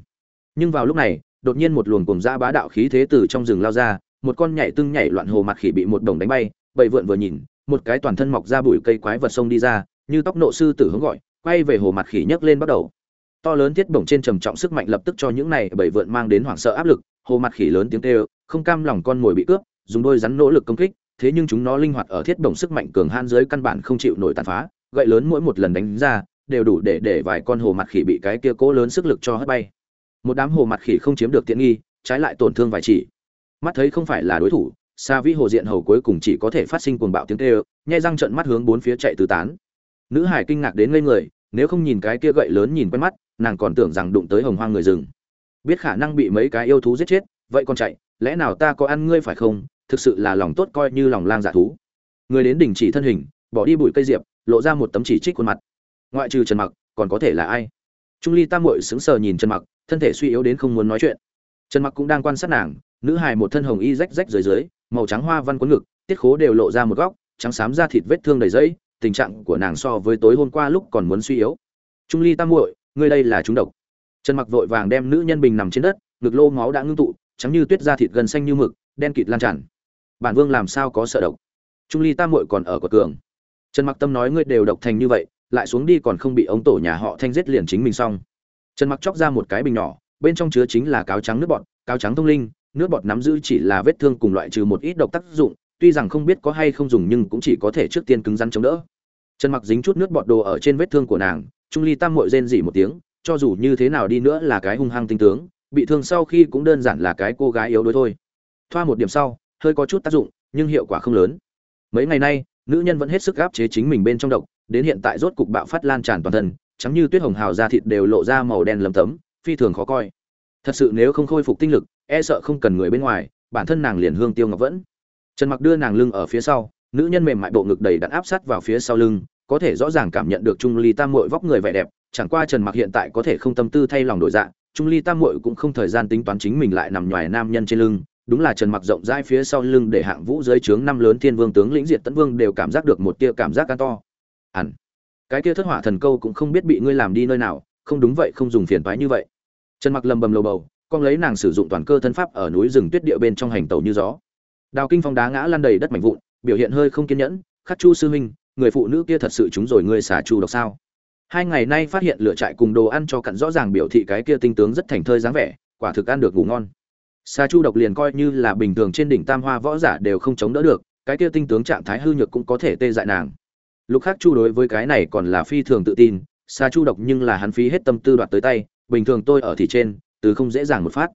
Nhưng vào lúc này, đột nhiên một luồng cùng da bá đạo khí thế từ trong rừng lao ra, một con nhảy tưng nhảy loạn hồ mặt khỉ bị một đồng đánh bay bậy vượn vừa nhìn, một cái toàn thân mọc ra bụi cây quái vật sông đi ra, như tóc nộ sư tử hướng gọi, quay về hồ mặt khỉ nhấc lên bắt đầu to lớn thiết bổng trên trầm trọng sức mạnh lập tức cho những này bảy vượn mang đến hoảng sợ áp lực, hồ mặt khỉ lớn tiếng kêu, không cam lòng con mồi bị cướp, dùng đôi rắn nỗ lực công kích, thế nhưng chúng nó linh hoạt ở thiết bổng sức mạnh cường han dưới căn bản không chịu nổi tàn phá, gậy lớn mỗi một lần đánh ra, đều đủ để để vài con hồ mặt khỉ bị cái kia cố lớn sức lực cho hất bay. Một đám hồ mặt khỉ không chiếm được tiện nghi, trái lại tổn thương vài chỉ. Mắt thấy không phải là đối thủ xa vĩ hồ diện hầu cuối cùng chỉ có thể phát sinh cuồng bạo tiếng kêu, nhai răng trận mắt hướng bốn phía chạy tứ tán. Nữ hải kinh ngạc đến ngây người, nếu không nhìn cái kia gậy lớn nhìn quen mắt nàng còn tưởng rằng đụng tới hồng hoang người rừng. Biết khả năng bị mấy cái yêu thú giết chết, vậy còn chạy, lẽ nào ta có ăn ngươi phải không? Thực sự là lòng tốt coi như lòng lang giả thú. Người đến đình chỉ thân hình, bỏ đi bụi cây diệp, lộ ra một tấm chỉ trích khuôn mặt. Ngoại trừ trần mặc, còn có thể là ai? Trung ly tam muội sững sờ nhìn trần mặc, thân thể suy yếu đến không muốn nói chuyện. Trần mặc cũng đang quan sát nàng, nữ hài một thân hồng y rách rách dưới dưới, màu trắng hoa văn cuốn ngực, tiết khố đều lộ ra một góc, trắng xám da thịt vết thương đầy dẫy, tình trạng của nàng so với tối hôm qua lúc còn muốn suy yếu. Trung ly tam muội ngươi đây là chúng độc. Trần mặc vội vàng đem nữ nhân bình nằm trên đất, ngực lô máu đã ngưng tụ, trắng như tuyết da thịt gần xanh như mực, đen kịt lan tràn. Bản vương làm sao có sợ độc? Trung ly tam muội còn ở của cường. Trần mặc tâm nói ngươi đều độc thành như vậy, lại xuống đi còn không bị ống tổ nhà họ thanh giết liền chính mình xong. Trần mặc chóc ra một cái bình nhỏ, bên trong chứa chính là cáo trắng nước bọt, cáo trắng thông linh, nước bọt nắm giữ chỉ là vết thương cùng loại trừ một ít độc tác dụng, tuy rằng không biết có hay không dùng nhưng cũng chỉ có thể trước tiên cứng rắn chống đỡ. Trần mặc dính chút nước bọt đồ ở trên vết thương của nàng trung ly tam muội rên rỉ một tiếng, cho dù như thế nào đi nữa là cái hung hăng tinh tướng, bị thương sau khi cũng đơn giản là cái cô gái yếu đuối thôi. Thoa một điểm sau, hơi có chút tác dụng, nhưng hiệu quả không lớn. Mấy ngày nay, nữ nhân vẫn hết sức gáp chế chính mình bên trong độc, đến hiện tại rốt cục bạo phát lan tràn toàn thân, trắng như tuyết hồng hào da thịt đều lộ ra màu đen lấm tấm, phi thường khó coi. Thật sự nếu không khôi phục tinh lực e sợ không cần người bên ngoài, bản thân nàng liền hương tiêu ngọc vẫn. Trần mặc đưa nàng lưng ở phía sau, nữ nhân mềm mại bộ ngực đầy đặn áp sát vào phía sau lưng có thể rõ ràng cảm nhận được trung ly tam muội vóc người vẻ đẹp, chẳng qua trần mặc hiện tại có thể không tâm tư thay lòng đổi dạ trung ly tam muội cũng không thời gian tính toán chính mình lại nằm ngoài nam nhân trên lưng, đúng là trần mặc rộng rãi phía sau lưng để hạng vũ dưới trướng năm lớn thiên vương tướng lĩnh diệt tấn vương đều cảm giác được một tia cảm giác can to. Hẳn, cái kia thất hỏa thần câu cũng không biết bị ngươi làm đi nơi nào, không đúng vậy không dùng phiền toái như vậy. Trần mặc lầm bầm lầu bầu, con lấy nàng sử dụng toàn cơ thân pháp ở núi rừng tuyết địa bên trong hành tàu như gió. Đào kinh phong đá ngã lăn đầy đất mảnh vụn, biểu hiện hơi không kiên nhẫn, khắc chu sư huynh người phụ nữ kia thật sự chúng rồi ngươi xả chu độc sao? Hai ngày nay phát hiện lửa trại cùng đồ ăn cho cặn rõ ràng biểu thị cái kia tinh tướng rất thành thơi dáng vẻ, quả thực ăn được ngủ ngon. Xà chu độc liền coi như là bình thường trên đỉnh tam hoa võ giả đều không chống đỡ được, cái kia tinh tướng trạng thái hư nhược cũng có thể tê dại nàng. Lục khắc chu đối với cái này còn là phi thường tự tin xà chu độc nhưng là hắn phí hết tâm tư đoạt tới tay, bình thường tôi ở thị trên, từ không dễ dàng một phát.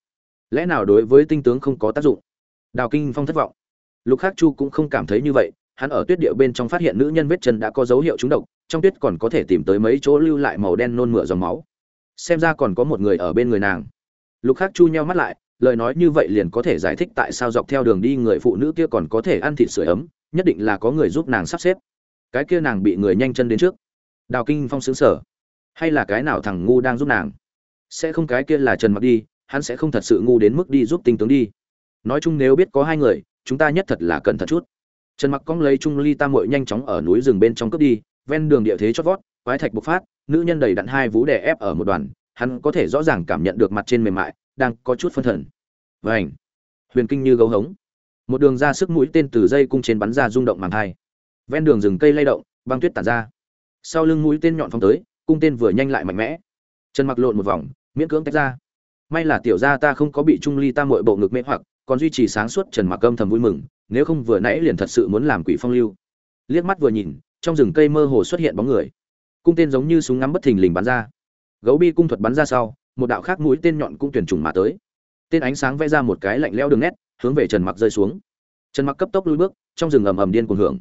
Lẽ nào đối với tinh tướng không có tác dụng? Đào kinh phong thất vọng. Lục khắc chu cũng không cảm thấy như vậy hắn ở tuyết địa bên trong phát hiện nữ nhân vết chân đã có dấu hiệu trúng độc, trong tuyết còn có thể tìm tới mấy chỗ lưu lại màu đen nôn mửa dòng máu. Xem ra còn có một người ở bên người nàng. Lục Hắc chu nheo mắt lại, lời nói như vậy liền có thể giải thích tại sao dọc theo đường đi người phụ nữ kia còn có thể ăn thịt sưởi ấm, nhất định là có người giúp nàng sắp xếp. Cái kia nàng bị người nhanh chân đến trước. Đào kinh phong xứng sở hay là cái nào thằng ngu đang giúp nàng? Sẽ không cái kia là trần mặc đi, hắn sẽ không thật sự ngu đến mức đi giúp tinh tướng đi. Nói chung nếu biết có hai người, chúng ta nhất thật là cẩn thận chút trần mặc cong lấy trung ly tam muội nhanh chóng ở núi rừng bên trong cướp đi, ven đường địa thế chót vót, quái thạch bộc phát, nữ nhân đầy đặn hai vú đè ép ở một đoàn, hắn có thể rõ ràng cảm nhận được mặt trên mềm mại, đang có chút phân thần. Vảnh huyền kinh như gấu hống. Một đường ra sức mũi tên từ dây cung trên bắn ra rung động màng hai. Ven đường rừng cây lay động, băng tuyết tản ra. Sau lưng mũi tên nhọn phóng tới, cung tên vừa nhanh lại mạnh mẽ. Trần mặc lộn một vòng, miễn cưỡng tách ra. May là tiểu gia ta không có bị trung ly tam muội bộ ngực mê hoặc, còn duy trì sáng suốt trần mặc âm thầm vui mừng nếu không vừa nãy liền thật sự muốn làm quỷ phong lưu. Liếc mắt vừa nhìn, trong rừng cây mơ hồ xuất hiện bóng người. Cung tên giống như súng ngắm bất thình lình bắn ra. Gấu bi cung thuật bắn ra sau, một đạo khác mũi tên nhọn cũng tuyển trùng mà tới. Tên ánh sáng vẽ ra một cái lạnh leo đường nét, hướng về trần mặc rơi xuống. Trần mặc cấp tốc lui bước, trong rừng ầm ầm điên cuồng hưởng.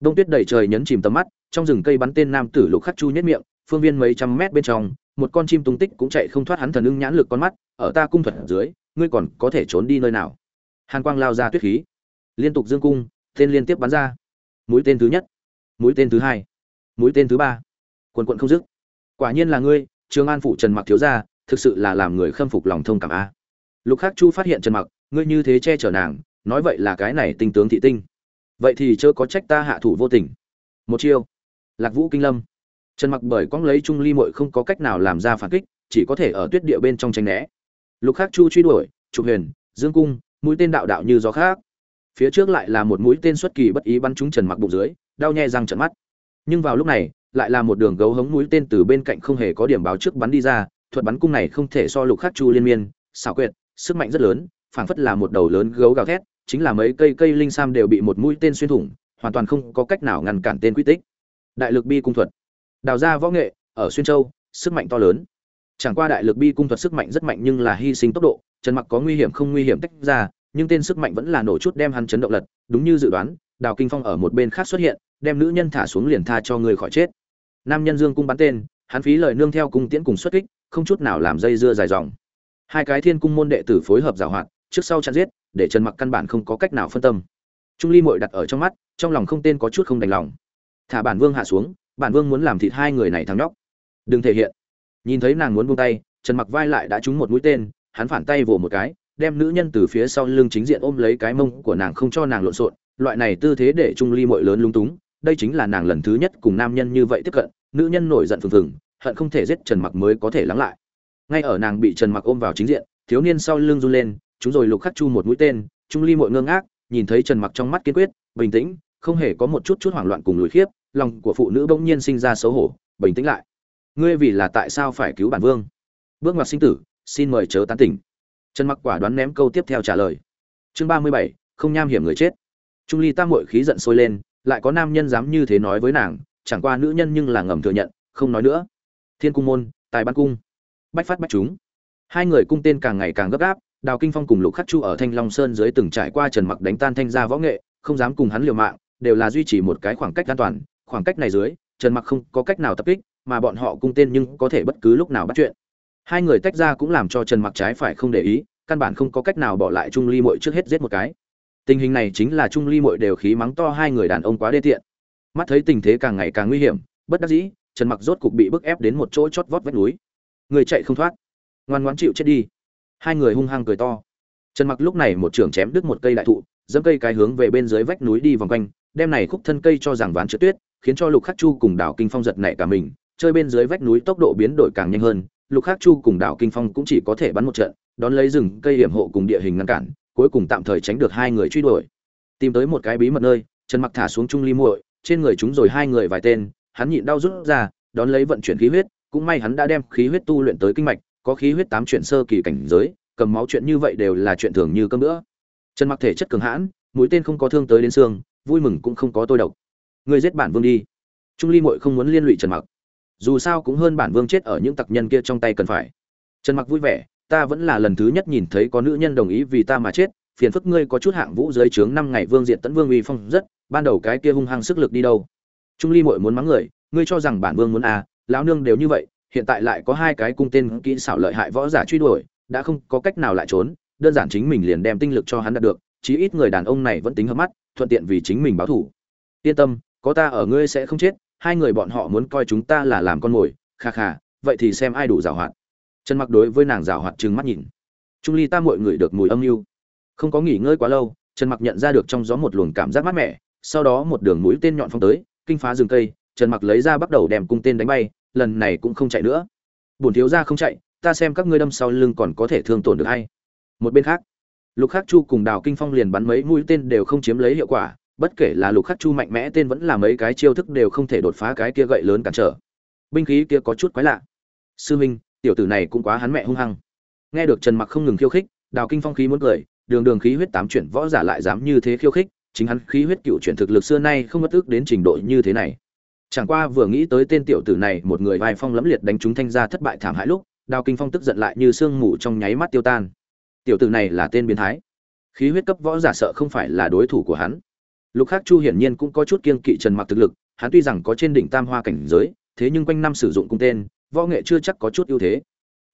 Đông tuyết đầy trời nhấn chìm tầm mắt, trong rừng cây bắn tên nam tử lục khắc chu nhất miệng, phương viên mấy trăm mét bên trong, một con chim tung tích cũng chạy không thoát hắn thần ưng nhãn lực con mắt, ở ta cung thuật ở dưới, ngươi còn có thể trốn đi nơi nào? Hàn quang lao ra tuyết khí liên tục dương cung, tên liên tiếp bắn ra. Mũi tên thứ nhất, mũi tên thứ hai, mũi tên thứ ba. Quần quận không dứt. Quả nhiên là ngươi trương an phụ trần mặc thiếu gia, thực sự là làm người khâm phục lòng thông cảm a. Lục khắc chu phát hiện trần mặc, ngươi như thế che chở nàng, nói vậy là cái này tinh tướng thị tinh. Vậy thì chớ có trách ta hạ thủ vô tình. Một chiêu. Lạc vũ kinh lâm. Trần mặc bởi quăng lấy trung ly muội không có cách nào làm ra phản kích, chỉ có thể ở tuyết địa bên trong tranh né. Lục khắc chu truy đuổi, trục huyền, dương cung, mũi tên đạo đạo như gió khác phía trước lại là một mũi tên xuất kỳ bất ý bắn trúng trần mặc bụng dưới, đau nhè răng trận mắt. Nhưng vào lúc này, lại là một đường gấu hống mũi tên từ bên cạnh không hề có điểm báo trước bắn đi ra, thuật bắn cung này không thể so lục khắc chu liên miên, xảo quyệt, sức mạnh rất lớn, phảng phất là một đầu lớn gấu gào thét, chính là mấy cây cây linh sam đều bị một mũi tên xuyên thủng, hoàn toàn không có cách nào ngăn cản tên quy tích. Đại lực bi cung thuật. Đào ra võ nghệ, ở xuyên châu, sức mạnh to lớn. Chẳng qua đại lực bi cung thuật sức mạnh rất mạnh nhưng là hy sinh tốc độ, trần mặc có nguy hiểm không nguy hiểm tách ra nhưng tên sức mạnh vẫn là nổ chút đem hắn chấn động lật, đúng như dự đoán, đào kinh phong ở một bên khác xuất hiện, đem nữ nhân thả xuống liền tha cho người khỏi chết. Nam nhân dương cung bắn tên, hắn phí lời nương theo cung tiễn cùng xuất kích, không chút nào làm dây dưa dài dòng. Hai cái thiên cung môn đệ tử phối hợp giảo hoạt, trước sau chặn giết, để trần mặc căn bản không có cách nào phân tâm. Trung ly mội đặt ở trong mắt, trong lòng không tên có chút không đành lòng. Thả bản vương hạ xuống, bản vương muốn làm thịt hai người này thằng nhóc. Đừng thể hiện. Nhìn thấy nàng muốn buông tay, trần mặc vai lại đã trúng một mũi tên, hắn phản tay vồ một cái đem nữ nhân từ phía sau lưng chính diện ôm lấy cái mông của nàng không cho nàng lộn xộn, loại này tư thế để trung ly mội lớn lung túng, đây chính là nàng lần thứ nhất cùng nam nhân như vậy tiếp cận, nữ nhân nổi giận phừng phừng, hận không thể giết trần mặc mới có thể lắng lại. Ngay ở nàng bị trần mặc ôm vào chính diện, thiếu niên sau lưng run lên, chúng rồi lục khắc chu một mũi tên, trung ly mội ngơ ngác, nhìn thấy trần mặc trong mắt kiên quyết, bình tĩnh, không hề có một chút chút hoảng loạn cùng lùi khiếp, lòng của phụ nữ bỗng nhiên sinh ra xấu hổ, bình tĩnh lại. Ngươi vì là tại sao phải cứu bản vương? Bước ngoặt sinh tử, xin mời chớ tán tỉnh trần mặc quả đoán ném câu tiếp theo trả lời. Chương ba mươi bảy, không nham hiểm người chết. Trung ly tam muội khí giận sôi lên, lại có nam nhân dám như thế nói với nàng, chẳng qua nữ nhân nhưng là ngầm thừa nhận, không nói nữa. Thiên cung môn, tài ban cung. Bách phát bách chúng. Hai người cung tên càng ngày càng gấp gáp, đào kinh phong cùng lục khắc chu ở thanh long sơn dưới từng trải qua trần mặc đánh tan thanh gia võ nghệ, không dám cùng hắn liều mạng, đều là duy trì một cái khoảng cách an toàn. Khoảng cách này dưới, trần mặc không có cách nào tập kích, mà bọn họ cung tên nhưng có thể bất cứ lúc nào bắt chuyện hai người tách ra cũng làm cho trần mặc trái phải không để ý, căn bản không có cách nào bỏ lại trung ly mội trước hết giết một cái. Tình hình này chính là trung ly mội đều khí mắng to hai người đàn ông quá đê tiện. Mắt thấy tình thế càng ngày càng nguy hiểm, bất đắc dĩ, trần mặc rốt cục bị bức ép đến một chỗ chót vót vách núi. Người chạy không thoát. Ngoan ngoãn chịu chết đi. Hai người hung hăng cười to. Trần mặc lúc này một trường chém đứt một cây đại thụ dẫm cây cái hướng về bên dưới vách núi đi vòng quanh, đem này khúc thân cây cho rằng ván trượt tuyết, khiến cho lục khắc chu cùng đảo kinh phong giật nảy cả mình, chơi bên dưới vách núi tốc độ biến đổi càng nhanh hơn lục khắc chu cùng đảo kinh phong cũng chỉ có thể bắn một trận, đón lấy rừng cây hiểm hộ cùng địa hình ngăn cản, cuối cùng tạm thời tránh được hai người truy đuổi. Tìm tới một cái bí mật nơi, trần mặc thả xuống trung ly muội, trên người chúng rồi hai người vài tên, hắn nhịn đau rút ra, đón lấy vận chuyển khí huyết, cũng may hắn đã đem khí huyết tu luyện tới kinh mạch, có khí huyết tám chuyển sơ kỳ cảnh giới, cầm máu chuyện như vậy đều là chuyện thường như cơm nữa trần mặc thể chất cường hãn, mũi tên không có thương tới đến xương, vui mừng cũng không có tôi độc. Người giết bản vương đi. Trung ly muội không muốn liên lụy trần mặc dù sao cũng hơn bản vương chết ở những tặc nhân kia trong tay cần phải. Trần mặc vui vẻ, ta vẫn là lần thứ nhất nhìn thấy có nữ nhân đồng ý vì ta mà chết, phiền phức ngươi có chút hạng vũ dưới trướng năm ngày vương diện tấn vương uy phong rất, ban đầu cái kia hung hăng sức lực đi đâu. Trung ly muội muốn mắng người, ngươi cho rằng bản vương muốn à lão nương đều như vậy, hiện tại lại có hai cái cung tên kỹ xảo lợi hại võ giả truy đuổi, đã không có cách nào lại trốn, đơn giản chính mình liền đem tinh lực cho hắn đạt được, chí ít người đàn ông này vẫn tính hợp mắt, thuận tiện vì chính mình báo thủ. Yên tâm, có ta ở ngươi sẽ không chết hai người bọn họ muốn coi chúng ta là làm con mồi, kha kha, vậy thì xem ai đủ giảo hoạt trần mặc đối với nàng giảo hoạt trừng mắt nhìn. Trung ly ta mọi người được mùi âm mưu. Không có nghỉ ngơi quá lâu, trần mặc nhận ra được trong gió một luồng cảm giác mát mẻ, sau đó một đường mũi tên nhọn phong tới, kinh phá rừng cây, trần mặc lấy ra bắt đầu đem cung tên đánh bay, lần này cũng không chạy nữa. Bổn thiếu gia không chạy, ta xem các ngươi đâm sau lưng còn có thể thương tổn được hay. Một bên khác, lục khắc chu cùng đào kinh phong liền bắn mấy mũi tên đều không chiếm lấy hiệu quả bất kể là lục khắc chu mạnh mẽ tên vẫn là mấy cái chiêu thức đều không thể đột phá cái kia gậy lớn cản trở. Binh khí kia có chút quái lạ. Sư minh, tiểu tử này cũng quá hắn mẹ hung hăng. Nghe được trần mặc không ngừng khiêu khích, đào kinh phong khí muốn cười, đường đường khí huyết tám chuyển võ giả lại dám như thế khiêu khích, chính hắn khí huyết cựu chuyển thực lực xưa nay không bất ước đến trình độ như thế này. Chẳng qua vừa nghĩ tới tên tiểu tử này một người vai phong lẫm liệt đánh chúng thanh ra thất bại thảm hại lúc, đào kinh phong tức giận lại như sương mù trong nháy mắt tiêu tan. Tiểu tử này là tên biến thái. Khí huyết cấp võ giả sợ không phải là đối thủ của hắn lục khác chu hiển nhiên cũng có chút kiên kỵ trần mặc thực lực, hắn tuy rằng có trên đỉnh tam hoa cảnh giới, thế nhưng quanh năm sử dụng cung tên, võ nghệ chưa chắc có chút ưu thế.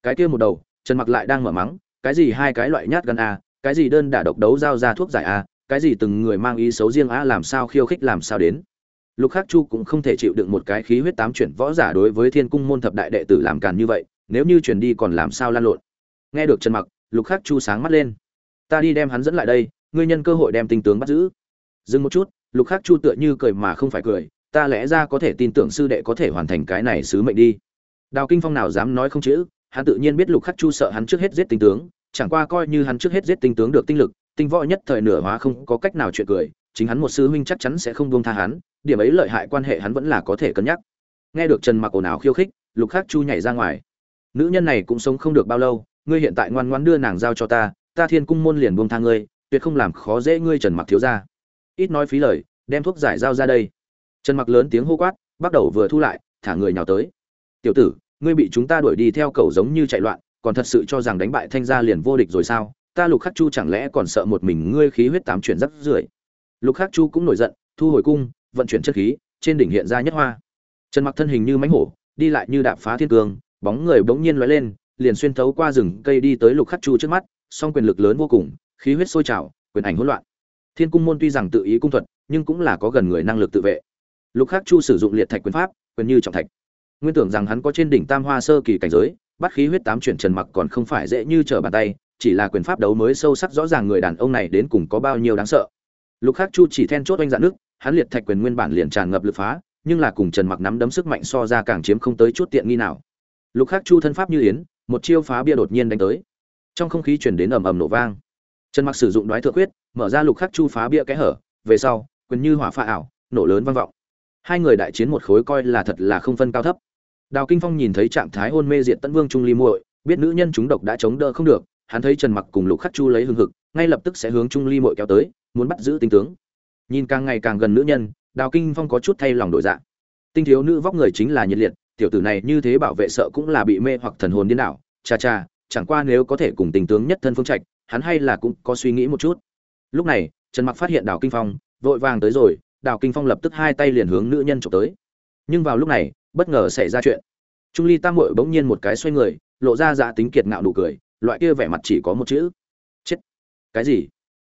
Cái kia một đầu, trần mặc lại đang mở mắng, cái gì hai cái loại nhát gan a, cái gì đơn đả độc đấu giao ra thuốc giải a, cái gì từng người mang ý xấu riêng a, làm sao khiêu khích, làm sao đến? Lục khắc chu cũng không thể chịu đựng một cái khí huyết tám chuyển võ giả đối với thiên cung môn thập đại đệ tử làm càn như vậy, nếu như chuyển đi còn làm sao lan lộn. Nghe được trần mặc, lục khắc chu sáng mắt lên. Ta đi đem hắn dẫn lại đây, ngươi nhân cơ hội đem tinh tướng bắt giữ dừng một chút, lục khắc chu tựa như cười mà không phải cười, ta lẽ ra có thể tin tưởng sư đệ có thể hoàn thành cái này sứ mệnh đi. Đào kinh phong nào dám nói không chữ, hắn tự nhiên biết lục khắc chu sợ hắn trước hết giết tinh tướng, chẳng qua coi như hắn trước hết giết tinh tướng được tinh lực, tinh võ nhất thời nửa hóa không có cách nào chuyện cười, chính hắn một sư huynh chắc chắn sẽ không buông tha hắn, điểm ấy lợi hại quan hệ hắn vẫn là có thể cân nhắc. Nghe được trần mặc ồn ào khiêu khích, lục khắc chu nhảy ra ngoài. Nữ nhân này cũng sống không được bao lâu, ngươi hiện tại ngoan ngoãn đưa nàng giao cho ta ta thiên cung môn liền buông tha ngươi, tuyệt không làm khó dễ ngươi trần mặc thiếu gia ít nói phí lời, đem thuốc giải giao ra đây. Trần mặc lớn tiếng hô quát, bắt đầu vừa thu lại, thả người nhào tới. Tiểu tử, ngươi bị chúng ta đuổi đi theo cầu giống như chạy loạn, còn thật sự cho rằng đánh bại thanh gia liền vô địch rồi sao? Ta lục khắc chu chẳng lẽ còn sợ một mình ngươi khí huyết tám chuyển rất rưởi? Lục khắc chu cũng nổi giận, thu hồi cung, vận chuyển chất khí, trên đỉnh hiện ra nhất hoa. Trần mặc thân hình như mánh hổ, đi lại như đạp phá thiên cương, bóng người bỗng nhiên lóe lên, liền xuyên thấu qua rừng cây đi tới lục khắc chu trước mắt, song quyền lực lớn vô cùng, khí huyết sôi trào, quyền ảnh hỗn loạn thiên cung môn tuy rằng tự ý cung thuật, nhưng cũng là có gần người năng lực tự vệ. Lục khắc chu sử dụng liệt thạch quyền pháp, quyền như trọng thạch. Nguyên tưởng rằng hắn có trên đỉnh tam hoa sơ kỳ cảnh giới, bắt khí huyết tám chuyển trần mặc còn không phải dễ như trở bàn tay, chỉ là quyền pháp đấu mới sâu sắc rõ ràng người đàn ông này đến cùng có bao nhiêu đáng sợ. Lục khắc chu chỉ then chốt oanh dạn nước, hắn liệt thạch quyền nguyên bản liền tràn ngập lực phá, nhưng là cùng trần mặc nắm đấm sức mạnh so ra càng chiếm không tới chút tiện nghi nào. Lục khắc chu thân pháp như yến, một chiêu phá bia đột nhiên đánh tới. Trong không khí chuyển đến ầm ầm nổ vang. Trần mặc sử dụng đoái thượng quyết mở ra lục khắc chu phá bia kẽ hở, về sau, quyền như hỏa pha ảo, nổ lớn vang vọng. Hai người đại chiến một khối coi là thật là không phân cao thấp. Đào kinh phong nhìn thấy trạng thái hôn mê diện tấn vương trung ly muội, biết nữ nhân chúng độc đã chống đỡ không được, hắn thấy trần mặc cùng lục khắc chu lấy hương hực, ngay lập tức sẽ hướng trung ly muội kéo tới, muốn bắt giữ tinh tướng. Nhìn càng ngày càng gần nữ nhân, đào kinh phong có chút thay lòng đổi dạng. Tinh thiếu nữ vóc người chính là nhiệt liệt, tiểu tử này như thế bảo vệ sợ cũng là bị mê hoặc thần hồn điên đảo. Cha cha, chẳng qua nếu có thể cùng tình tướng nhất thân phương trạch, hắn hay là cũng có suy nghĩ một chút lúc này, trần mặc phát hiện đào kinh phong, vội vàng tới rồi, đào kinh phong lập tức hai tay liền hướng nữ nhân trộm tới. Nhưng vào lúc này, bất ngờ xảy ra chuyện. Trung ly tam muội bỗng nhiên một cái xoay người, lộ ra dạ tính kiệt ngạo nụ cười, loại kia vẻ mặt chỉ có một chữ. Chết. Cái gì?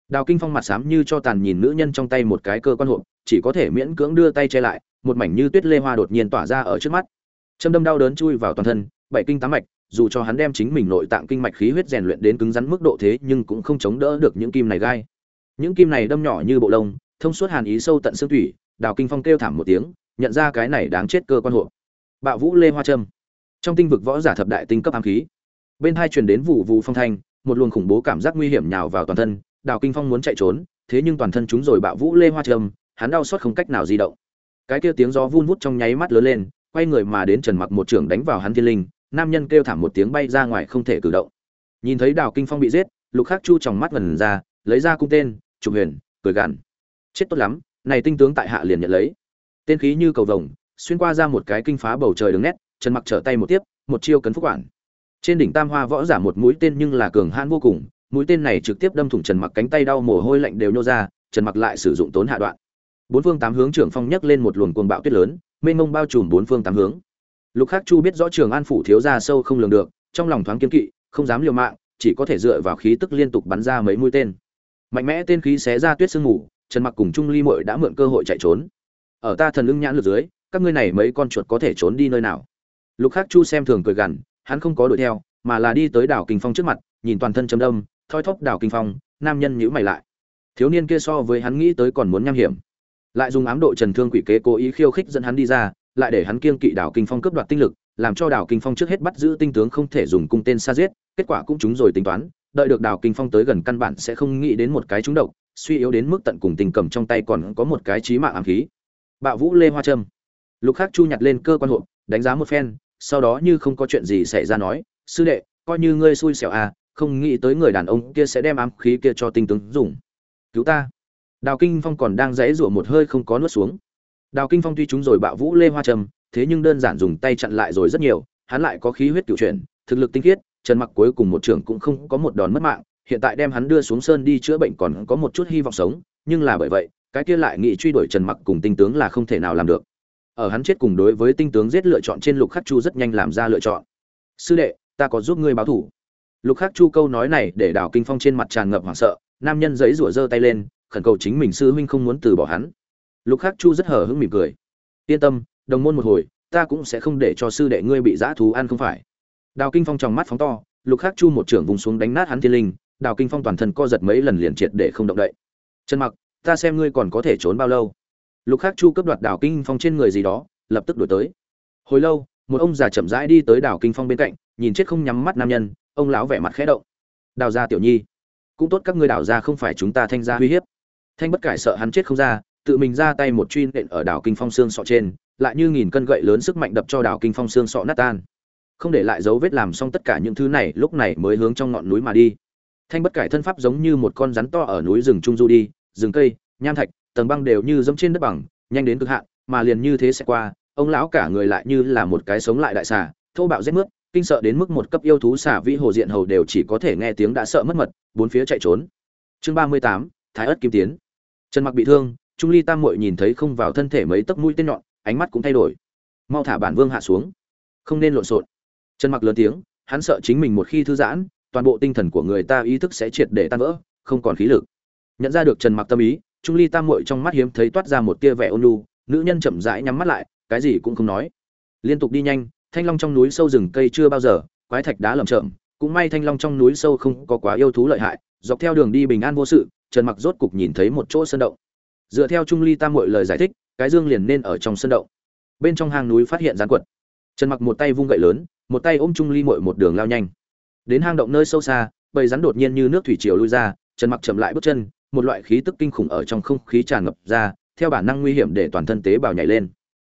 Đào kinh phong mặt xám như cho tàn nhìn nữ nhân trong tay một cái cơ quan hộp, chỉ có thể miễn cưỡng đưa tay che lại, một mảnh như tuyết lê hoa đột nhiên tỏa ra ở trước mắt. Châm đâm đau đớn chui vào toàn thân, bảy kinh tám mạch, dù cho hắn đem chính mình nội tạng kinh mạch khí huyết rèn luyện đến cứng rắn mức độ thế nhưng cũng không chống đỡ được những kim này gai những kim này đâm nhỏ như bộ lông, thông suốt hàn ý sâu tận xương thủy, đào kinh phong kêu thảm một tiếng, nhận ra cái này đáng chết cơ quan hộ bạo vũ lê hoa trâm. Trong tinh vực võ giả thập đại tinh cấp ám khí, bên hai truyền đến vụ vụ phong thanh, một luồng khủng bố cảm giác nguy hiểm nhào vào toàn thân, đào kinh phong muốn chạy trốn, thế nhưng toàn thân chúng rồi bạo vũ lê hoa trâm, hắn đau xót không cách nào di động. Cái kia tiếng gió vun vút trong nháy mắt lớn lên, quay người mà đến trần mặc một trưởng đánh vào hắn thiên linh, nam nhân kêu thảm một tiếng bay ra ngoài không thể cử động. Nhìn thấy đào kinh phong bị giết, lục khắc chu trong mắt ngần ra, lấy ra cung tên trục huyền, cười gằn. Chết tốt lắm, này tinh tướng tại hạ liền nhận lấy. Tên khí như cầu vồng, xuyên qua ra một cái kinh phá bầu trời đường nét, trần mặc trở tay một tiếp, một chiêu cấn phúc quản. Trên đỉnh tam hoa võ giả một mũi tên nhưng là cường hãn vô cùng, mũi tên này trực tiếp đâm thủng trần mặc cánh tay đau mồ hôi lạnh đều nhô ra, trần mặc lại sử dụng tốn hạ đoạn. Bốn phương tám hướng trưởng phong nhấc lên một luồng cuồng bạo tuyết lớn, mênh mông bao trùm bốn phương tám hướng. Lục khắc chu biết rõ trường an phủ thiếu ra sâu không lường được, trong lòng thoáng kiên kỵ, không dám liều mạng, chỉ có thể dựa vào khí tức liên tục bắn ra mấy mũi tên mạnh mẽ tên khí xé ra tuyết sương mù, trần mặc cùng trung ly Mội đã mượn cơ hội chạy trốn. Ở ta thần lưng nhãn lượt dưới, các ngươi này mấy con chuột có thể trốn đi nơi nào? Lục khắc chu xem thường cười gằn, hắn không có đuổi theo, mà là đi tới đảo kinh phong trước mặt, nhìn toàn thân chấm đâm, thoi thóp đảo kinh phong, nam nhân nhíu mày lại. Thiếu niên kia so với hắn nghĩ tới còn muốn nham hiểm. Lại dùng ám độ trần thương quỷ kế cố ý khiêu khích dẫn hắn đi ra, lại để hắn kiêng kỵ đảo kinh phong cướp đoạt tinh lực, làm cho đảo kinh phong trước hết bắt giữ tinh tướng không thể dùng cung tên xa giết, kết quả cũng chúng rồi tính toán đợi được đào kinh phong tới gần căn bản sẽ không nghĩ đến một cái trúng độc, suy yếu đến mức tận cùng tình cầm trong tay còn có một cái trí mạng ám khí. Bạo vũ lê hoa trâm. Lục khắc chu nhặt lên cơ quan hộp, đánh giá một phen, sau đó như không có chuyện gì xảy ra nói, sư đệ, coi như ngươi xui xẻo à không nghĩ tới người đàn ông kia sẽ đem ám khí kia cho tinh tướng dùng. Cứu ta. Đào kinh phong còn đang dãy rủa một hơi không có nuốt xuống. Đào kinh phong tuy chúng rồi bạo vũ lê hoa trầm thế nhưng đơn giản dùng tay chặn lại rồi rất nhiều, hắn lại có khí huyết cựu chuyển, thực lực tinh khiết trần mặc cuối cùng một trưởng cũng không có một đòn mất mạng, hiện tại đem hắn đưa xuống sơn đi chữa bệnh còn có một chút hy vọng sống, nhưng là bởi vậy, cái kia lại nghĩ truy đuổi trần mặc cùng tinh tướng là không thể nào làm được. Ở hắn chết cùng đối với tinh tướng giết lựa chọn trên lục khắc chu rất nhanh làm ra lựa chọn. Sư đệ, ta có giúp ngươi báo thủ. Lục khắc chu câu nói này để đào kinh phong trên mặt tràn ngập hoảng sợ, nam nhân giấy rủa giơ tay lên, khẩn cầu chính mình sư huynh không muốn từ bỏ hắn. Lục khắc chu rất hờ hững mỉm cười. Yên tâm, đồng môn một hồi, ta cũng sẽ không để cho sư đệ ngươi bị dã thú ăn không phải đào kinh phong trong mắt phóng to, lục khắc chu một trưởng vùng xuống đánh nát hắn thiên linh, đào kinh phong toàn thân co giật mấy lần liền triệt để không động đậy. Trần mặc, ta xem ngươi còn có thể trốn bao lâu? Lục khắc chu cướp đoạt đào kinh phong trên người gì đó, lập tức đuổi tới. Hồi lâu, một ông già chậm rãi đi tới đào kinh phong bên cạnh, nhìn chết không nhắm mắt nam nhân, ông lão vẻ mặt khẽ động. Đào gia tiểu nhi, cũng tốt các ngươi đào gia không phải chúng ta thanh gia uy hiếp. Thanh bất cải sợ hắn chết không ra, tự mình ra tay một truy nện ở đảo kinh phong xương sọ trên, lại như nghìn cân gậy lớn sức mạnh đập cho đảo kinh phong xương sọ nát tan không để lại dấu vết làm xong tất cả những thứ này, lúc này mới hướng trong ngọn núi mà đi. Thanh bất cải thân pháp giống như một con rắn to ở núi rừng trung du đi, rừng cây, nham thạch, tầng băng đều như dẫm trên đất bằng, nhanh đến cực hạn, mà liền như thế sẽ qua, ông lão cả người lại như là một cái sống lại đại xà, thô bạo rét mướt, kinh sợ đến mức một cấp yêu thú xà vĩ hồ diện hầu đều chỉ có thể nghe tiếng đã sợ mất mật, bốn phía chạy trốn. Chương ba mươi tám, thái ất kim tiến. Trần mặc bị thương, trung ly tam muội nhìn thấy không vào thân thể mấy tấc mũi tên nhọn, ánh mắt cũng thay đổi. Mau thả bản vương hạ xuống. Không nên lộn xộn trần mặc lớn tiếng, hắn sợ chính mình một khi thư giãn, toàn bộ tinh thần của người ta ý thức sẽ triệt để tan vỡ, không còn khí lực. Nhận ra được trần mặc tâm ý, trung ly tam muội trong mắt hiếm thấy toát ra một tia vẻ ôn nhu, nữ nhân chậm rãi nhắm mắt lại, cái gì cũng không nói. Liên tục đi nhanh, thanh long trong núi sâu rừng cây chưa bao giờ, quái thạch đá lầm chậm cũng may thanh long trong núi sâu không có quá yêu thú lợi hại, dọc theo đường đi bình an vô sự, trần mặc rốt cục nhìn thấy một chỗ sơn động. Dựa theo trung ly tam muội lời giải thích, cái dương liền nên ở trong sơn động. Bên trong hang núi phát hiện gián quật. Trần mặc một tay vung gậy lớn một tay ôm trung ly mội một đường lao nhanh. Đến hang động nơi sâu xa, bầy rắn đột nhiên như nước thủy triều lui ra, trần mặc chậm lại bước chân, một loại khí tức kinh khủng ở trong không khí tràn ngập ra, theo bản năng nguy hiểm để toàn thân tế bào nhảy lên.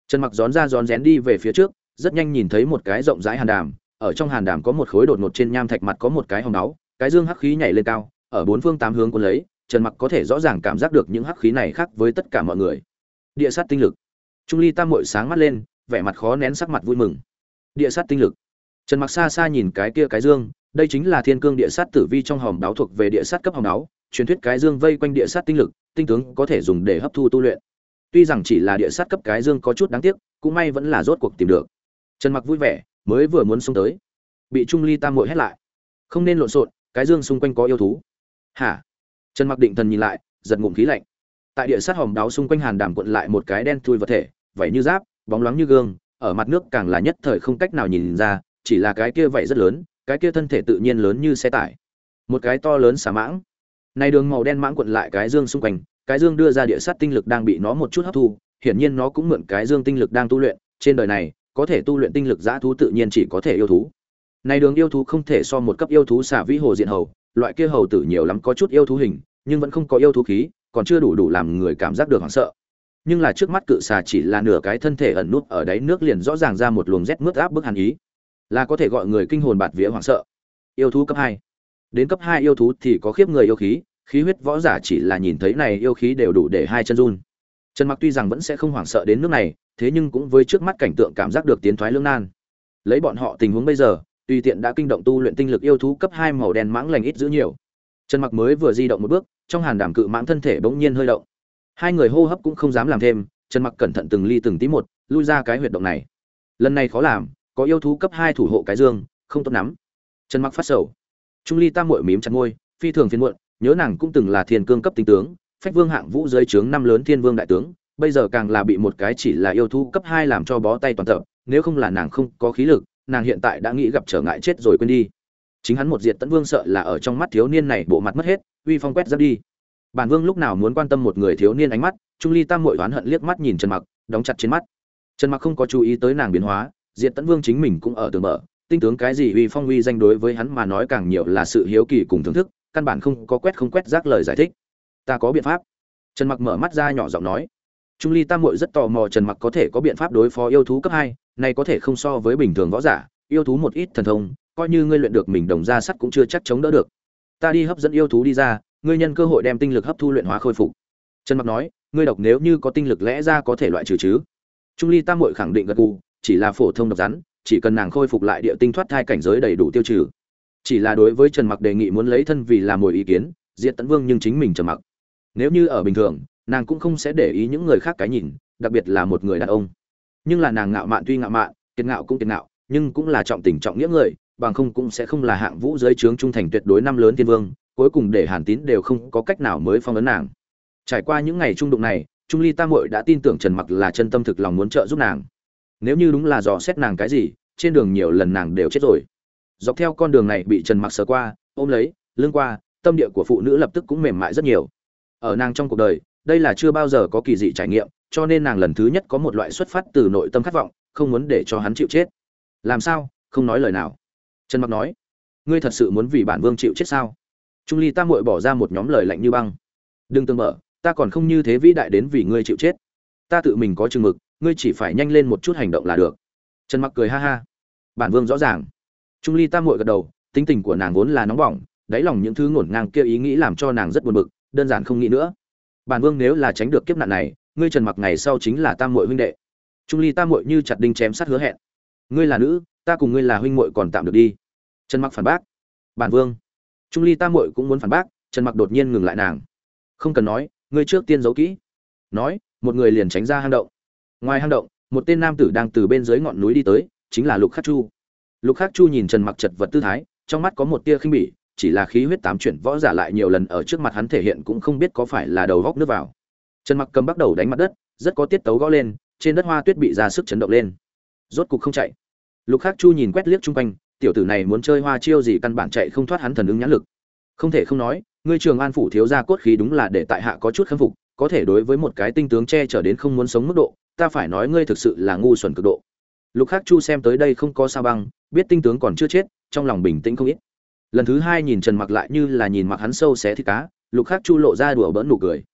Trần mặc rón ra rón rén đi về phía trước, rất nhanh nhìn thấy một cái rộng rãi hàn đàm, ở trong hàn đàm có một khối đột ngột trên nham thạch mặt có một cái hồng náu cái dương hắc khí nhảy lên cao, ở bốn phương tám hướng cuốn lấy, trần mặc có thể rõ ràng cảm giác được những hắc khí này khác với tất cả mọi người. Địa sát tinh lực. Trung ly tam mội sáng mắt lên, vẻ mặt khó nén sắc mặt vui mừng địa sát tinh lực. Trần mặc xa xa nhìn cái kia cái dương, đây chính là thiên cương địa sát tử vi trong hòm đáo thuộc về địa sát cấp hòm đáo truyền thuyết cái dương vây quanh địa sát tinh lực, tinh tướng có thể dùng để hấp thu tu luyện. Tuy rằng chỉ là địa sát cấp cái dương có chút đáng tiếc, cũng may vẫn là rốt cuộc tìm được. Trần mặc vui vẻ, mới vừa muốn xông tới, bị trung ly tam muội hét lại. Không nên lộn xộn, cái dương xung quanh có yêu thú. Hả? Trần mặc định thần nhìn lại, giật ngụm khí lạnh. Tại địa sát hòm đáo xung quanh hàn đàm cuộn lại một cái đen thui vật thể, vảy như giáp, bóng loáng như gương ở mặt nước càng là nhất thời không cách nào nhìn ra, chỉ là cái kia vậy rất lớn, cái kia thân thể tự nhiên lớn như xe tải. Một cái to lớn xà mãng. Này đường màu đen mãng cuộn lại cái dương xung quanh, cái dương đưa ra địa sát tinh lực đang bị nó một chút hấp thu, hiển nhiên nó cũng mượn cái dương tinh lực đang tu luyện, trên đời này, có thể tu luyện tinh lực dã thú tự nhiên chỉ có thể yêu thú. Này đường yêu thú không thể so một cấp yêu thú xả vĩ hồ diện hầu, loại kia hầu tử nhiều lắm có chút yêu thú hình, nhưng vẫn không có yêu thú khí, còn chưa đủ đủ làm người cảm giác được hoảng sợ nhưng là trước mắt cự xà chỉ là nửa cái thân thể ẩn nút ở đáy nước liền rõ ràng ra một luồng rét mướt áp bức hàn ý. Là có thể gọi người kinh hồn bạt vía hoảng sợ. Yêu thú cấp hai. Đến cấp hai yêu thú thì có khiếp người yêu khí khí huyết võ giả chỉ là nhìn thấy này yêu khí đều đủ để hai chân run. Trần mặc tuy rằng vẫn sẽ không hoảng sợ đến nước này, thế nhưng cũng với trước mắt cảnh tượng cảm giác được tiến thoái lưỡng nan. Lấy bọn họ tình huống bây giờ tùy tiện đã kinh động tu luyện tinh lực yêu thú cấp hai màu đen mãng lành ít giữ nhiều. Trần mặc mới vừa di động một bước, trong hàn đảm cự mãng thân thể bỗng nhiên hơi động hai người hô hấp cũng không dám làm thêm, trần mặc cẩn thận từng ly từng tí một, lui ra cái huyệt động này. Lần này khó làm, có yêu thú cấp hai thủ hộ cái dương, không tốt lắm. Trần mặc phát sầu. Trung ly tam muội mím chặt môi, phi thường phiền muộn, nhớ nàng cũng từng là thiên cương cấp tinh tướng, phách vương hạng vũ dưới trướng năm lớn thiên vương đại tướng, bây giờ càng là bị một cái chỉ là yêu thú cấp hai làm cho bó tay toàn tập, nếu không là nàng không có khí lực, nàng hiện tại đã nghĩ gặp trở ngại chết rồi quên đi. Chính hắn một diệt tấn vương sợ là ở trong mắt thiếu niên này bộ mặt mất hết, uy phong quét ra đi bản vương lúc nào muốn quan tâm một người thiếu niên ánh mắt, trung ly tam Mội oán hận liếc mắt nhìn trần mặc, đóng chặt trên mắt. Trần mặc không có chú ý tới nàng biến hóa diện tấn vương chính mình cũng ở tường mở. Tinh tướng cái gì uy phong uy danh đối với hắn mà nói càng nhiều là sự hiếu kỳ cùng thưởng thức, căn bản không có quét không quét rác lời giải thích. Ta có biện pháp. Trần mặc mở mắt ra nhỏ giọng nói. Trung ly tam Mội rất tò mò trần mặc có thể có biện pháp đối phó yêu thú cấp hai, này có thể không so với bình thường võ giả, yêu thú một ít thần thông, coi như ngươi luyện được mình đồng ra sắt cũng chưa chắc chống đỡ được. Ta đi hấp dẫn yêu thú đi ra ngươi nhân cơ hội đem tinh lực hấp thu luyện hóa khôi phục. Trần mặc nói, ngươi độc nếu như có tinh lực lẽ ra có thể loại trừ chứ? Trung ly tam muội khẳng định gật gù, chỉ là phổ thông độc rắn, chỉ cần nàng khôi phục lại địa tinh thoát thai cảnh giới đầy đủ tiêu trừ. Chỉ là đối với trần mặc đề nghị muốn lấy thân vì là mồi ý kiến, diệt tấn vương nhưng chính mình trần mặc. Nếu như ở bình thường, nàng cũng không sẽ để ý những người khác cái nhìn, đặc biệt là một người đàn ông. Nhưng là nàng ngạo mạn tuy ngạo mạn, kiệt ngạo cũng kiệt ngạo, nhưng cũng là trọng tình trọng nghĩa người, bằng không cũng sẽ không là hạng vũ giới trướng trung thành tuyệt đối năm lớn thiên vương cuối cùng để hàn tín đều không có cách nào mới phong ấn nàng. Trải qua những ngày trung đụng này, trung ly tam muội đã tin tưởng trần mặc là chân tâm thực lòng muốn trợ giúp nàng. Nếu như đúng là dò xét nàng cái gì, trên đường nhiều lần nàng đều chết rồi. Dọc theo con đường này bị trần mặc sờ qua, ôm lấy, lưng qua, tâm địa của phụ nữ lập tức cũng mềm mại rất nhiều. Ở nàng trong cuộc đời, đây là chưa bao giờ có kỳ dị trải nghiệm, cho nên nàng lần thứ nhất có một loại xuất phát từ nội tâm khát vọng, không muốn để cho hắn chịu chết. Làm sao? Không nói lời nào. Trần mặc nói, ngươi thật sự muốn vì bản vương chịu chết sao? Trung ly tam muội bỏ ra một nhóm lời lạnh như băng. Đừng tương mở, ta còn không như thế vĩ đại đến vì ngươi chịu chết. Ta tự mình có chừng mực, ngươi chỉ phải nhanh lên một chút hành động là được. Trần mặc cười ha ha. Bản vương rõ ràng. Trung ly tam muội gật đầu, tính tình của nàng vốn là nóng bỏng, đáy lòng những thứ ngổn ngang kia ý nghĩ làm cho nàng rất buồn bực, đơn giản không nghĩ nữa. Bản vương nếu là tránh được kiếp nạn này, ngươi trần mặc ngày sau chính là tam muội huynh đệ. Trung ly tam muội như chặt đinh chém sát hứa hẹn. Ngươi là nữ, ta cùng ngươi là huynh muội còn tạm được đi. Trần mặc phản bác. Bản vương trung ly tam muội cũng muốn phản bác, trần mặc đột nhiên ngừng lại nàng. Không cần nói, ngươi trước tiên giấu kỹ. Nói, một người liền tránh ra hang động. Ngoài hang động, một tên nam tử đang từ bên dưới ngọn núi đi tới, chính là lục khắc chu. Lục khắc chu nhìn trần mặc chật vật tư thái, trong mắt có một tia khinh bỉ, chỉ là khí huyết tám chuyển võ giả lại nhiều lần ở trước mặt hắn thể hiện cũng không biết có phải là đầu góc nước vào. Trần mặc cầm bắt đầu đánh mặt đất, rất có tiết tấu gõ lên, trên đất hoa tuyết bị ra sức chấn động lên. Rốt cục không chạy. Lục khắc chu nhìn quét liếc chung quanh tiểu tử này muốn chơi hoa chiêu gì căn bản chạy không thoát hắn thần ứng nhãn lực. Không thể không nói, ngươi trường an phủ thiếu gia cốt khí đúng là để tại hạ có chút khâm phục, có thể đối với một cái tinh tướng che chở đến không muốn sống mức độ, ta phải nói ngươi thực sự là ngu xuẩn cực độ. Lục khắc chu xem tới đây không có sao băng, biết tinh tướng còn chưa chết, trong lòng bình tĩnh không ít. Lần thứ hai nhìn trần mặc lại như là nhìn mặc hắn sâu xé thịt cá, lục khắc chu lộ ra đùa bỡn nụ cười.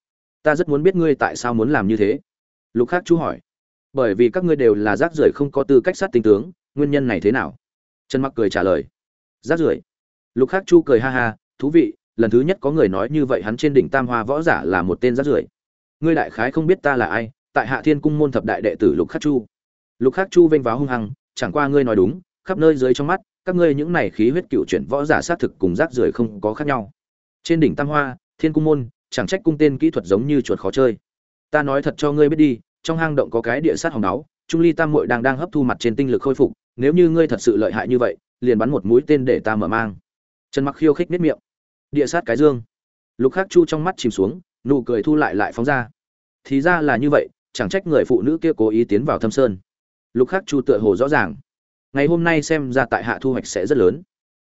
Ta rất muốn biết ngươi tại sao muốn làm như thế. Lục khắc chu hỏi. Bởi vì các ngươi đều là rác rưởi không có tư cách sát tinh tướng, nguyên nhân này thế nào? Trần mặc cười trả lời. Rát rưởi. Lục khắc chu cười ha ha, thú vị, lần thứ nhất có người nói như vậy hắn trên đỉnh tam hoa võ giả là một tên rát rưởi. Ngươi đại khái không biết ta là ai, tại hạ thiên cung môn thập đại đệ tử lục khắc chu. Lục khắc chu vênh váo hung hăng, chẳng qua ngươi nói đúng, khắp nơi dưới trong mắt, các ngươi những này khí huyết cựu chuyển võ giả xác thực cùng rác rưởi không có khác nhau. Trên đỉnh tam hoa, thiên cung môn, chẳng trách cung tên kỹ thuật giống như chuột khó chơi. Ta nói thật cho ngươi biết đi, trong hang động có cái địa sát hồng náu trung ly tam muội đang đang hấp thu mặt trên tinh lực khôi phục nếu như ngươi thật sự lợi hại như vậy, liền bắn một mũi tên để ta mở mang. Trần mặc khiêu khích nếp miệng. Địa sát cái dương. Lục khắc chu trong mắt chìm xuống, nụ cười thu lại lại phóng ra. Thì ra là như vậy, chẳng trách người phụ nữ kia cố ý tiến vào thâm sơn. Lục khắc chu tựa hồ rõ ràng. Ngày hôm nay xem ra tại hạ thu hoạch sẽ rất lớn.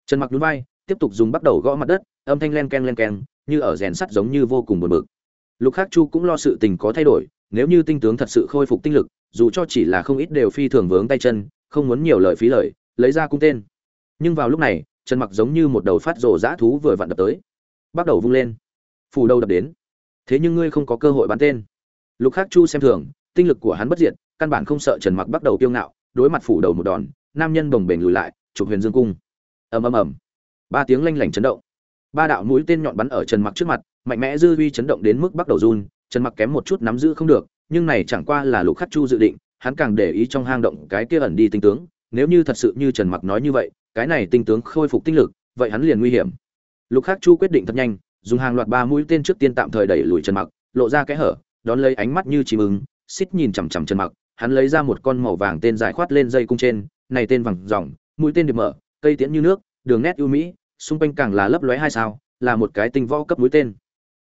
Trần mặc núi vai, tiếp tục dùng bắt đầu gõ mặt đất, âm thanh len ken len ken, như ở rèn sắt giống như vô cùng buồn bực. Lục khắc chu cũng lo sự tình có thay đổi, nếu như tinh tướng thật sự khôi phục tinh lực, dù cho chỉ là không ít đều phi thường vướng tay chân không muốn nhiều lời phí lời, lấy ra cung tên. Nhưng vào lúc này, trần mặc giống như một đầu phát rồ dã thú vừa vặn đập tới. Bắt đầu vung lên. Phủ đầu đập đến. Thế nhưng ngươi không có cơ hội bắn tên. Lục khắc chu xem thường, tinh lực của hắn bất diệt, căn bản không sợ trần mặc bắt đầu kiêu ngạo, đối mặt phủ đầu một đòn, nam nhân bồng bềnh lùi lại, chụp huyền dương cung. Ầm ầm ầm. Ba tiếng lanh lảnh chấn động. Ba đạo mũi tên nhọn bắn ở trần mặc trước mặt, mạnh mẽ dư uy chấn động đến mức bắt đầu run, trần mặc kém một chút nắm giữ không được, nhưng này chẳng qua là lục khắc chu dự định hắn càng để ý trong hang động cái kia ẩn đi tinh tướng, nếu như thật sự như trần mặc nói như vậy, cái này tinh tướng khôi phục tinh lực, vậy hắn liền nguy hiểm. Lục khắc chu quyết định thật nhanh, dùng hàng loạt ba mũi tên trước tiên tạm thời đẩy lùi trần mặc, lộ ra cái hở, đón lấy ánh mắt như chim ưng, xích nhìn chằm chằm trần mặc, hắn lấy ra một con màu vàng tên dài khoát lên dây cung trên, này tên vàng ròng, mũi tên điệp mở, cây tiễn như nước, đường nét ưu mỹ, xung quanh càng là lấp lóe hai sao, là một cái tinh võ cấp mũi tên.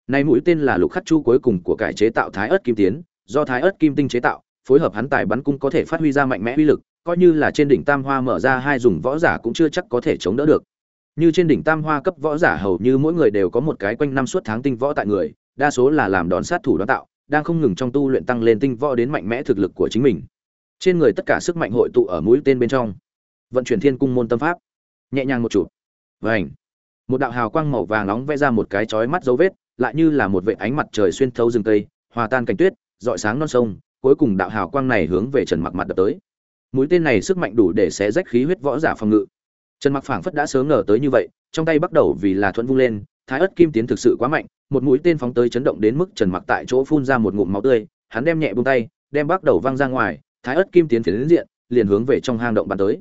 Này mũi tên là lục khắc chu cuối cùng của cải chế tạo thái ớt kim tiến, do thái ớt kim tinh chế tạo phối hợp hắn tài bắn cung có thể phát huy ra mạnh mẽ uy lực, coi như là trên đỉnh tam hoa mở ra hai dùng võ giả cũng chưa chắc có thể chống đỡ được. Như trên đỉnh tam hoa cấp võ giả hầu như mỗi người đều có một cái quanh năm suốt tháng tinh võ tại người, đa số là làm đón sát thủ đoán tạo, đang không ngừng trong tu luyện tăng lên tinh võ đến mạnh mẽ thực lực của chính mình. Trên người tất cả sức mạnh hội tụ ở mũi tên bên trong. Vận chuyển thiên cung môn tâm pháp. Nhẹ nhàng một chụp. Vành. một đạo hào quang màu vàng nóng vẽ ra một cái chói mắt dấu vết, lại như là một vệt ánh mặt trời xuyên thấu rừng cây, hòa tan cảnh tuyết, rọi sáng non sông cuối cùng đạo hào quang này hướng về trần mặc mặt đập tới. Mũi tên này sức mạnh đủ để xé rách khí huyết võ giả phòng ngự. Trần mặc phảng phất đã sớm ngờ tới như vậy, trong tay bắt đầu vì là thuận vung lên, thái ớt kim tiến thực sự quá mạnh, một mũi tên phóng tới chấn động đến mức trần mặc tại chỗ phun ra một ngụm máu tươi, hắn đem nhẹ buông tay, đem bắt đầu văng ra ngoài, thái ớt kim tiến phiến đến diện, liền hướng về trong hang động bắn tới.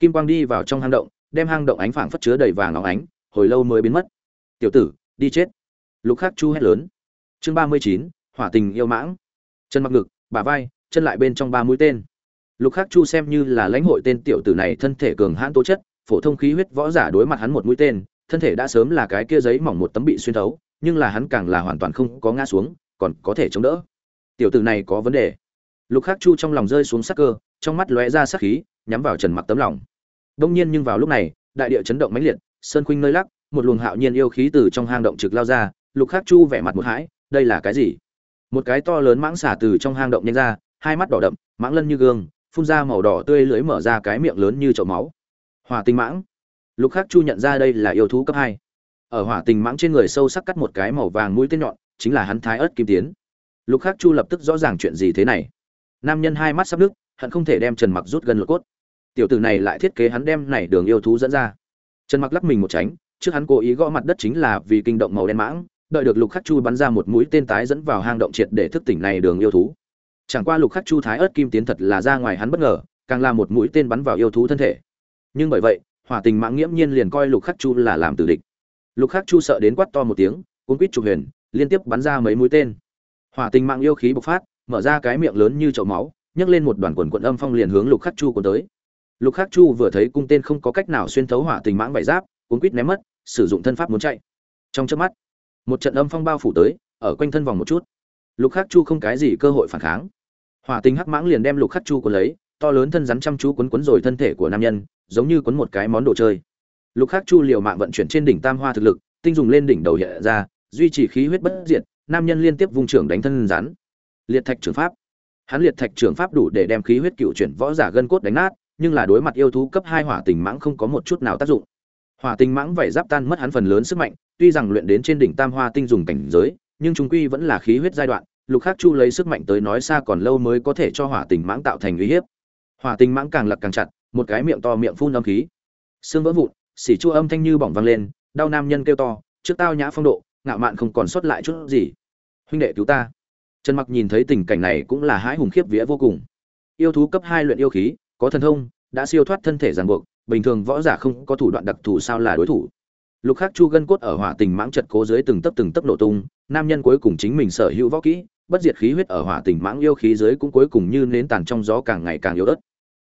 Kim quang đi vào trong hang động, đem hang động ánh phảng phất chứa đầy vàng óng ánh, hồi lâu mới biến mất. Tiểu tử, đi chết. Lục khắc chu hét lớn. Chương ba mươi chín, hỏa tình yêu mãng. Chân mặc ngực bả vai, chân lại bên trong ba mũi tên. Lục khắc chu xem như là lãnh hội tên tiểu tử này thân thể cường hãn tố chất, phổ thông khí huyết võ giả đối mặt hắn một mũi tên, thân thể đã sớm là cái kia giấy mỏng một tấm bị xuyên thấu, nhưng là hắn càng là hoàn toàn không có ngã xuống, còn có thể chống đỡ. Tiểu tử này có vấn đề. Lục khắc chu trong lòng rơi xuống sắc cơ, trong mắt lóe ra sắc khí, nhắm vào trần mặc tấm lòng. Đông nhiên nhưng vào lúc này, đại địa chấn động mãnh liệt, sơn khuynh nơi lắc, một luồng hạo nhiên yêu khí từ trong hang động trực lao ra, lục khắc chu vẻ mặt một hãi, đây là cái gì? Một cái to lớn mãng xả từ trong hang động nhanh ra, hai mắt đỏ đậm, mãng lân như gương, phun ra màu đỏ tươi lưới mở ra cái miệng lớn như chậu máu. Hỏa tinh mãng. Lục khắc chu nhận ra đây là yêu thú cấp hai. Ở hỏa tình mãng trên người sâu sắc cắt một cái màu vàng mũi tên nhọn, chính là hắn thái ớt kim tiến. Lục khắc chu lập tức rõ ràng chuyện gì thế này. Nam nhân hai mắt sắp nước hắn không thể đem trần mặc rút gần lột cốt. Tiểu tử này lại thiết kế hắn đem này đường yêu thú dẫn ra. Trần mặc lắc mình một tránh, trước hắn cố ý gõ mặt đất chính là vì kinh động màu đen mãng đợi được lục khắc chu bắn ra một mũi tên tái dẫn vào hang động triệt để thức tỉnh này đường yêu thú. Chẳng qua lục khắc chu thái ớt kim tiến thật là ra ngoài hắn bất ngờ, càng là một mũi tên bắn vào yêu thú thân thể. Nhưng bởi vậy, hỏa tình mãng nghiễm nhiên liền coi lục khắc chu là làm tử địch. Lục khắc chu sợ đến quát to một tiếng, cuốn quýt trục huyền, liên tiếp bắn ra mấy mũi tên. Hỏa tình mạng yêu khí bộc phát, mở ra cái miệng lớn như chậu máu, nhấc lên một đoàn quần quận âm phong liền hướng lục khắc chu cuốn tới. Lục khắc chu vừa thấy cung tên không có cách nào xuyên thấu hỏa tình mãng vải giáp, cuốn quýt ném mất, sử dụng thân pháp muốn chạy. Trong chớp mắt một trận âm phong bao phủ tới, ở quanh thân vòng một chút. Lục khắc chu không cái gì cơ hội phản kháng. Hỏa tinh hắc mãng liền đem lục khắc chu cuốn lấy, to lớn thân rắn chăm chú quấn quấn rồi thân thể của nam nhân, giống như quấn một cái món đồ chơi. Lục khắc chu liều mạng vận chuyển trên đỉnh tam hoa thực lực, tinh dùng lên đỉnh đầu hiện ra, duy trì khí huyết bất diệt, nam nhân liên tiếp vung trưởng đánh thân rắn. Liệt thạch trưởng pháp. Hắn liệt thạch trưởng pháp đủ để đem khí huyết cựu chuyển võ giả gân cốt đánh nát, nhưng là đối mặt yêu thú cấp hai hỏa tình mãng không có một chút nào tác dụng. Hỏa tình mãng vảy giáp tan mất hắn phần lớn sức mạnh tuy rằng luyện đến trên đỉnh tam hoa tinh dùng cảnh giới, nhưng chúng quy vẫn là khí huyết giai đoạn, lục khắc chu lấy sức mạnh tới nói xa còn lâu mới có thể cho hỏa tình mãng tạo thành uy hiếp. Hỏa tình mãng càng lặc càng chặt, một cái miệng to miệng phun âm khí. Xương vỡ vụn, xỉ chua âm thanh như bỏng vang lên, đau nam nhân kêu to, trước tao nhã phong độ, ngạo mạn không còn sót lại chút gì. Huynh đệ cứu ta. Trần mặc nhìn thấy tình cảnh này cũng là hãi hùng khiếp vía vô cùng. Yêu thú cấp hai luyện yêu khí, có thần thông, đã siêu thoát thân thể ràng buộc, bình thường võ giả không có thủ đoạn đặc thù sao là đối thủ lục khắc chu gân cốt ở hỏa tình mãng chật cố dưới từng tấc từng tấc nổ tung, nam nhân cuối cùng chính mình sở hữu võ kỹ, bất diệt khí huyết ở hỏa tình mãng yêu khí dưới cũng cuối cùng như nến tàn trong gió càng ngày càng yếu ớt.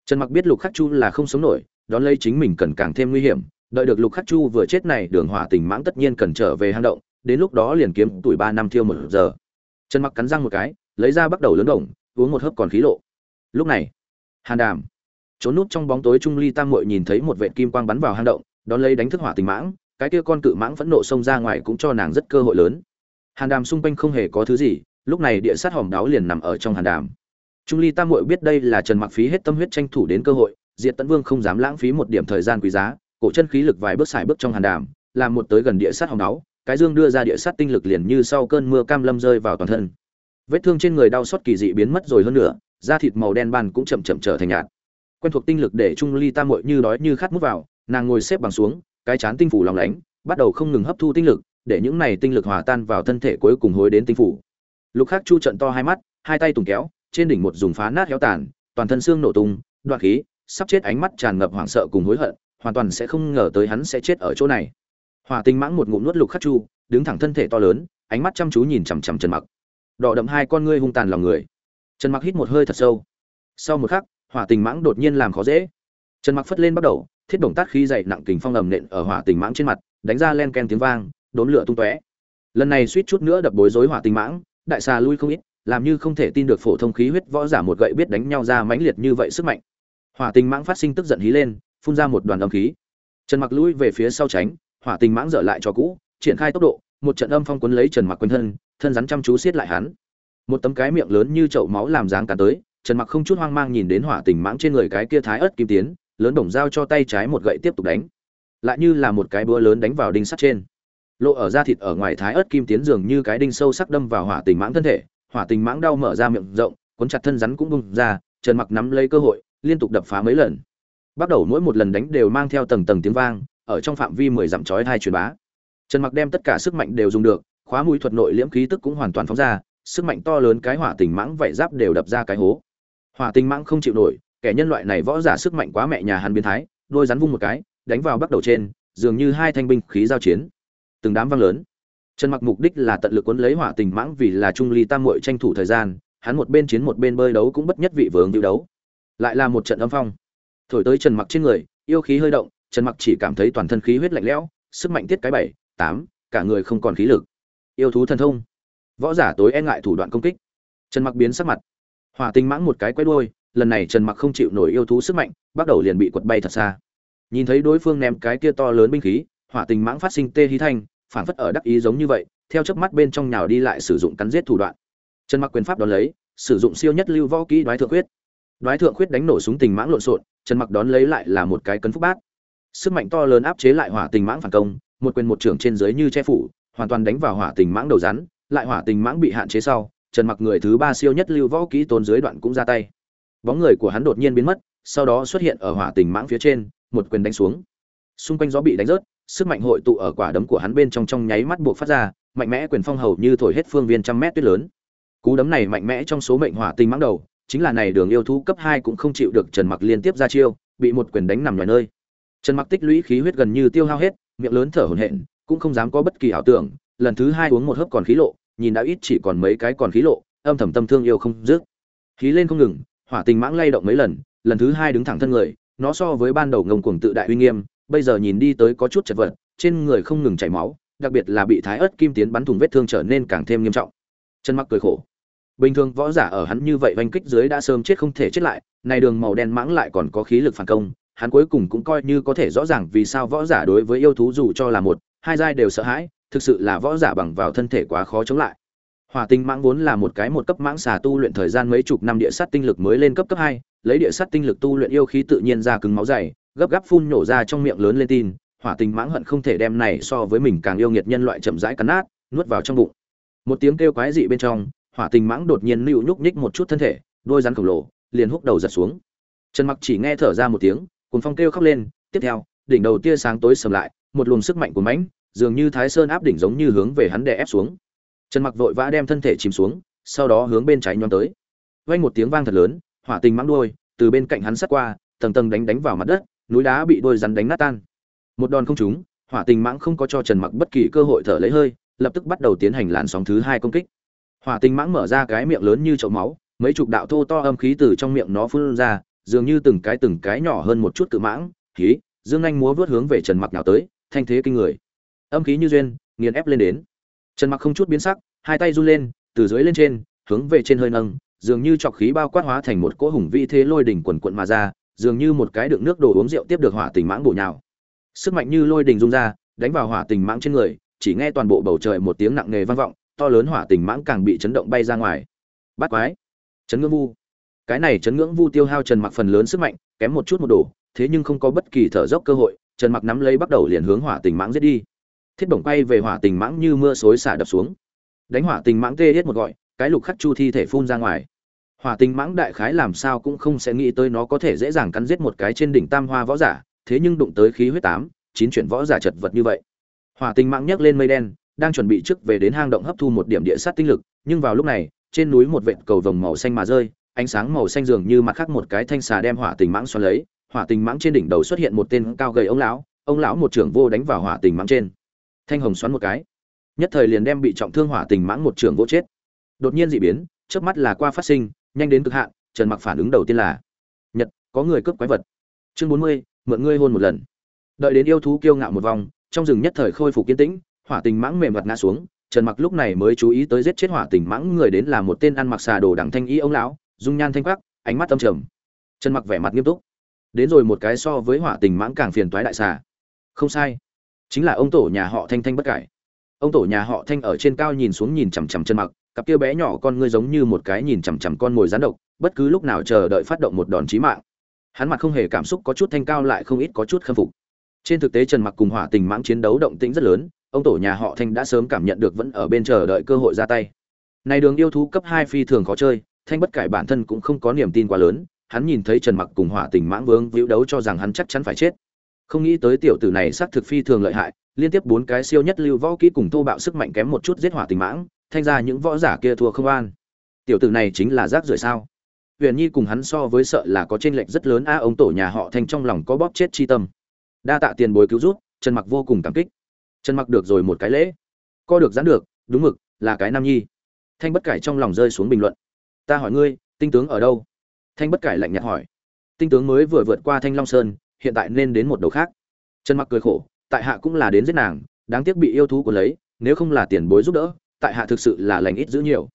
Trần mặc biết lục khắc chu là không sống nổi, đón lấy chính mình cần càng thêm nguy hiểm, đợi được lục khắc chu vừa chết này, đường hỏa tình mãng tất nhiên cần trở về hang động, đến lúc đó liền kiếm tuổi ba năm thiêu một giờ. Trần mặc cắn răng một cái, lấy ra bắt đầu lớn đồng uống một hớp còn khí lộ. Lúc này, hàn đàm, trốn nút trong bóng tối trung ly tam muội nhìn thấy một vệ kim quang bắn vào hang động, đón lấy đánh thức hỏa tình mãng cái kia con cự mãng phẫn nộ xông ra ngoài cũng cho nàng rất cơ hội lớn. Hàn đàm xung quanh không hề có thứ gì, lúc này địa sát hòm đáo liền nằm ở trong hàn đàm. Trung ly tam muội biết đây là trần mặc phí hết tâm huyết tranh thủ đến cơ hội, diệt tấn vương không dám lãng phí một điểm thời gian quý giá, cổ chân khí lực vài bước xài bước trong hàn đàm, làm một tới gần địa sát hòm đáo, cái dương đưa ra địa sát tinh lực liền như sau cơn mưa cam lâm rơi vào toàn thân. Vết thương trên người đau xót kỳ dị biến mất rồi hơn nữa da thịt màu đen ban cũng chậm chậm trở thành nhạt. Quen thuộc tinh lực để trung ly tam muội như đói như khát mút vào, nàng ngồi xếp bằng xuống cái chán tinh phủ lòng lánh, bắt đầu không ngừng hấp thu tinh lực, để những này tinh lực hòa tan vào thân thể cuối cùng hối đến tinh phủ. Lục khắc chu trận to hai mắt, hai tay tùng kéo, trên đỉnh một dùng phá nát héo tàn, toàn thân xương nổ tung, đoạn khí, sắp chết ánh mắt tràn ngập hoảng sợ cùng hối hận, hoàn toàn sẽ không ngờ tới hắn sẽ chết ở chỗ này. Hỏa tinh mãng một ngụm nuốt lục khắc chu, đứng thẳng thân thể to lớn, ánh mắt chăm chú nhìn chằm chằm trần mặc. Đỏ đậm hai con ngươi hung tàn lòng người. Trần mặc hít một hơi thật sâu. Sau một khắc, hỏa tình mãng đột nhiên làm khó dễ. Trần mặc phất lên bắt đầu thiết động tác khí dày nặng kình phong ầm nện ở hỏa tình mãng trên mặt, đánh ra len ken tiếng vang, đốn lửa tung tóe. Lần này suýt chút nữa đập bối rối hỏa tình mãng, đại xà lui không ít, làm như không thể tin được phổ thông khí huyết võ giả một gậy biết đánh nhau ra mãnh liệt như vậy sức mạnh. Hỏa tình mãng phát sinh tức giận hí lên, phun ra một đoàn âm khí. Trần mặc lui về phía sau tránh, hỏa tình mãng dở lại cho cũ, triển khai tốc độ, một trận âm phong cuốn lấy trần mặc quanh thân thân rắn chăm chú siết lại hắn. Một tấm cái miệng lớn như chậu máu làm dáng cả tới, trần mặc không chút hoang mang nhìn đến hỏa tình mãng trên người cái kia thái ớt kim tiến lớn bổng dao cho tay trái một gậy tiếp tục đánh. Lại như là một cái búa lớn đánh vào đinh sắt trên. Lộ ở da thịt ở ngoài thái ớt kim tiến dường như cái đinh sâu sắc đâm vào hỏa tình mãng thân thể, hỏa tình mãng đau mở ra miệng rộng, cuốn chặt thân rắn cũng bung ra, trần mặc nắm lấy cơ hội, liên tục đập phá mấy lần. Bắt đầu mỗi một lần đánh đều mang theo tầng tầng tiếng vang, ở trong phạm vi mười dặm chói hai truyền bá. Trần mặc đem tất cả sức mạnh đều dùng được, khóa mũi thuật nội liễm khí tức cũng hoàn toàn phóng ra, sức mạnh to lớn cái hỏa tình mãng vảy giáp đều đập ra cái hố. Hỏa tình mãng không chịu nổi kẻ nhân loại này võ giả sức mạnh quá mẹ nhà hắn biến thái, đôi rắn vung một cái, đánh vào bắt đầu trên, dường như hai thanh binh khí giao chiến. Từng đám văng lớn. Trần mặc mục đích là tận lực cuốn lấy hỏa tình mãng vì là trung ly tam muội tranh thủ thời gian, hắn một bên chiến một bên bơi đấu cũng bất nhất vị vướng tiêu đấu. Lại là một trận âm phong. Thổi tới trần mặc trên người, yêu khí hơi động, trần mặc chỉ cảm thấy toàn thân khí huyết lạnh lẽo, sức mạnh tiết cái bảy, tám, cả người không còn khí lực. Yêu thú thần thông. Võ giả tối e ngại thủ đoạn công kích. Trần mặc biến sắc mặt. Hỏa tinh mãng một cái quay đuôi lần này trần mặc không chịu nổi yêu thú sức mạnh, bắt đầu liền bị quật bay thật xa. Nhìn thấy đối phương ném cái kia to lớn binh khí, hỏa tình mãng phát sinh tê hí thanh, phản phất ở đắc ý giống như vậy, theo chớp mắt bên trong nhào đi lại sử dụng cắn giết thủ đoạn. Trần mặc quyền pháp đón lấy, sử dụng siêu nhất lưu võ kỹ đoái thượng quyết đoái thượng quyết đánh nổ súng tình mãng lộn xộn, trần mặc đón lấy lại là một cái cấn phúc bát. Sức mạnh to lớn áp chế lại hỏa tình mãng phản công, một quyền một trưởng trên dưới như che phủ, hoàn toàn đánh vào hỏa tình mãng đầu rắn, lại hỏa tình mãng bị hạn chế sau, trần mặc người thứ ba siêu nhất lưu võ kỹ tốn dưới đoạn cũng ra tay bóng người của hắn đột nhiên biến mất, sau đó xuất hiện ở hỏa tình mãng phía trên, một quyền đánh xuống. Xung quanh gió bị đánh rớt, sức mạnh hội tụ ở quả đấm của hắn bên trong trong nháy mắt buộc phát ra, mạnh mẽ quyền phong hầu như thổi hết phương viên trăm mét tuyết lớn. Cú đấm này mạnh mẽ trong số mệnh hỏa tình mãng đầu, chính là này đường yêu thú cấp hai cũng không chịu được trần mặc liên tiếp ra chiêu, bị một quyền đánh nằm ngoài nơi. Trần mặc tích lũy khí huyết gần như tiêu hao hết, miệng lớn thở hổn hển, cũng không dám có bất kỳ ảo tưởng, lần thứ hai uống một hớp còn khí lộ, nhìn đã ít chỉ còn mấy cái còn khí lộ, âm thầm tâm thương yêu không dứt. Khí lên không ngừng hỏa tình mãng lay động mấy lần lần thứ hai đứng thẳng thân người, nó so với ban đầu ngông cuồng tự đại uy nghiêm, bây giờ nhìn đi tới có chút chật vật, trên người không ngừng chảy máu, đặc biệt là bị thái ớt kim tiến bắn thủng vết thương trở nên càng thêm nghiêm trọng. Chân mắc cười khổ. Bình thường võ giả ở hắn như vậy vanh kích dưới đã sớm chết không thể chết lại, này đường màu đen mãng lại còn có khí lực phản công, hắn cuối cùng cũng coi như có thể rõ ràng vì sao võ giả đối với yêu thú dù cho là một, hai giai đều sợ hãi, thực sự là võ giả bằng vào thân thể quá khó chống lại hỏa tinh mãng vốn là một cái một cấp mãng xà tu luyện thời gian mấy chục năm địa sát tinh lực mới lên cấp cấp hai, lấy địa sát tinh lực tu luyện yêu khí tự nhiên ra cứng máu dày, gấp gáp phun nổ ra trong miệng lớn lên tin, hỏa tinh mãng hận không thể đem này so với mình càng yêu nghiệt nhân loại chậm rãi cắn nát, nuốt vào trong bụng. Một tiếng kêu quái dị bên trong, hỏa tinh mãng đột nhiên nữu nhúc nhích một chút thân thể, đôi rắn khổng lồ, liền húc đầu giật xuống. Trần mặc chỉ nghe thở ra một tiếng cuốn phong kêu khóc lên, tiếp theo, đỉnh đầu tia sáng tối sầm lại, một luồng sức mạnh của mãnh, dường như thái sơn áp đỉnh giống như hướng về hắn đè ép xuống trần mặc vội vã đem thân thể chìm xuống, sau đó hướng bên trái nhón tới. Vang một tiếng vang thật lớn, hỏa tình mãng đuôi, từ bên cạnh hắn sát qua, tầng tầng đánh đánh vào mặt đất, núi đá bị đôi rắn đánh nát tan. Một đòn không trúng, hỏa tình mãng không có cho trần mặc bất kỳ cơ hội thở lấy hơi, lập tức bắt đầu tiến hành làn sóng thứ hai công kích. Hỏa tình mãng mở ra cái miệng lớn như chậu máu, mấy chục đạo thô to âm khí từ trong miệng nó phun ra, dường như từng cái từng cái nhỏ hơn một chút cự mãng, khí, dương anh múa vớt hướng về trần mặc nào tới, thanh thế kinh người. Âm khí như duyên, nghiền ép lên đến trần mặc không chút biến sắc, hai tay run lên, từ dưới lên trên, hướng về trên hơi nâng, dường như trọc khí bao quát hóa thành một cỗ hùng vĩ thế lôi đỉnh quần quận mà ra, dường như một cái đựng nước đồ uống rượu tiếp được hỏa tình mãng bổ nhào. Sức mạnh như lôi đình rung ra, đánh vào hỏa tình mãng trên người, chỉ nghe toàn bộ bầu trời một tiếng nặng nề vang vọng, to lớn hỏa tình mãng càng bị chấn động bay ra ngoài. Bắt quái. Chấn ngưỡng vu. Cái này chấn ngưỡng vu tiêu hao trần mặc phần lớn sức mạnh, kém một chút một đổ thế nhưng không có bất kỳ thở dốc cơ hội, trần mặc nắm lấy bắt đầu liền hướng hỏa tình mãng giết đi thiết bổng bay về hỏa tình mãng như mưa xối xả đập xuống. Đánh hỏa tình mãng tê hết một gọi, cái lục khắc chu thi thể phun ra ngoài. Hỏa tình mãng đại khái làm sao cũng không sẽ nghĩ tới nó có thể dễ dàng cắn giết một cái trên đỉnh tam hoa võ giả, thế nhưng đụng tới khí huyết tám, chín chuyển võ giả chật vật như vậy. Hỏa tình mãng nhấc lên mây đen, đang chuẩn bị trước về đến hang động hấp thu một điểm địa sát tinh lực, nhưng vào lúc này, trên núi một vệt cầu vồng màu xanh mà rơi, ánh sáng màu xanh dường như mặt khác một cái thanh xà đem hỏa tình mãng xoắn lấy. Hỏa tình mãng trên đỉnh đầu xuất hiện một tên cao gầy ông lão ông lão một trưởng vô đánh vào hỏa tình mãng trên thanh hồng xoắn một cái. Nhất thời liền đem bị trọng thương hỏa tình mãng một trưởng gỗ chết. Đột nhiên dị biến trước mắt là qua phát sinh nhanh đến cực hạn trần mặc phản ứng đầu tiên là nhật có người cướp quái vật. Chương 40, mượn ngươi hôn một lần. Đợi đến yêu thú kiêu ngạo một vòng trong rừng nhất thời khôi phục kiên tĩnh hỏa tình mãng mềm mặt ngã xuống trần mặc lúc này mới chú ý tới giết chết hỏa tình mãng người đến là một tên ăn mặc xà đồ đặng thanh y ông lão dung nhan thanh quắc ánh mắt tâm trầm. Trần mặc vẻ mặt nghiêm túc. Đến rồi một cái so với hỏa tình mãng càng phiền toái đại xà. Không sai chính là ông tổ nhà họ thanh thanh bất cải. Ông tổ nhà họ thanh ở trên cao nhìn xuống nhìn chằm chằm chân mặc, cặp kia bé nhỏ con ngươi giống như một cái nhìn chằm chằm con mồi rán độc, bất cứ lúc nào chờ đợi phát động một đòn chí mạng. Hắn mặt không hề cảm xúc có chút thanh cao lại không ít có chút khâm phục. Trên thực tế trần mặc cùng hỏa tình mãng chiến đấu động tĩnh rất lớn, ông tổ nhà họ thanh đã sớm cảm nhận được vẫn ở bên chờ đợi cơ hội ra tay. Này đường yêu thú cấp hai phi thường khó chơi, thanh bất cải bản thân cũng không có niềm tin quá lớn, hắn nhìn thấy trần mặc cùng hỏa tình mãng vương víu đấu cho rằng hắn chắc chắn phải chết không nghĩ tới tiểu tử này xác thực phi thường lợi hại, liên tiếp bốn cái siêu nhất lưu võ kỹ cùng thô bạo sức mạnh kém một chút giết hỏa tình mãng, thanh ra những võ giả kia thua không an. Tiểu tử này chính là rác rưởi sao? Huyền nhi cùng hắn so với sợ là có tranh lệch rất lớn, a, ông tổ nhà họ thanh trong lòng có bóp chết chi tâm. Đa tạ tiền bối cứu rút trần mặc vô cùng cảm kích. Trần mặc được rồi một cái lễ. Co được giãn được, đúng mực, là cái nam nhi. Thanh bất cải trong lòng rơi xuống bình luận. Ta hỏi ngươi, tinh tướng ở đâu? Thanh bất cải lạnh nhạt hỏi. Tinh tướng mới vừa vượt qua thanh long sơn hiện tại nên đến một đầu khác. Trần mặc cười khổ, tại hạ cũng là đến giết nàng, đáng tiếc bị yêu thú của lấy, nếu không là tiền bối giúp đỡ, tại hạ thực sự là lành ít giữ nhiều.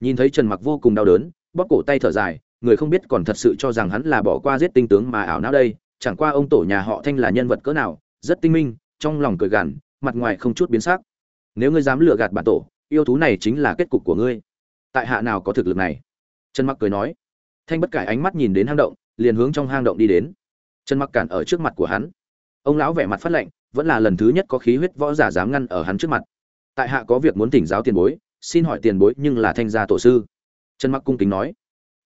Nhìn thấy trần mặc vô cùng đau đớn, bóp cổ tay thở dài, người không biết còn thật sự cho rằng hắn là bỏ qua giết tinh tướng mà ảo não đây, chẳng qua ông tổ nhà họ thanh là nhân vật cỡ nào, rất tinh minh, trong lòng cười gằn, mặt ngoài không chút biến sắc. Nếu ngươi dám lừa gạt bản tổ, yêu thú này chính là kết cục của ngươi. Tại hạ nào có thực lực này? Trần mặc cười nói. Thanh bất cải ánh mắt nhìn đến hang động, liền hướng trong hang động đi đến trần mặc cản ở trước mặt của hắn. Ông lão vẻ mặt phát lạnh vẫn là lần thứ nhất có khí huyết võ giả dám ngăn ở hắn trước mặt. Tại hạ có việc muốn tỉnh giáo tiền bối, xin hỏi tiền bối nhưng là thanh gia tổ sư. Trần mặc cung kính nói.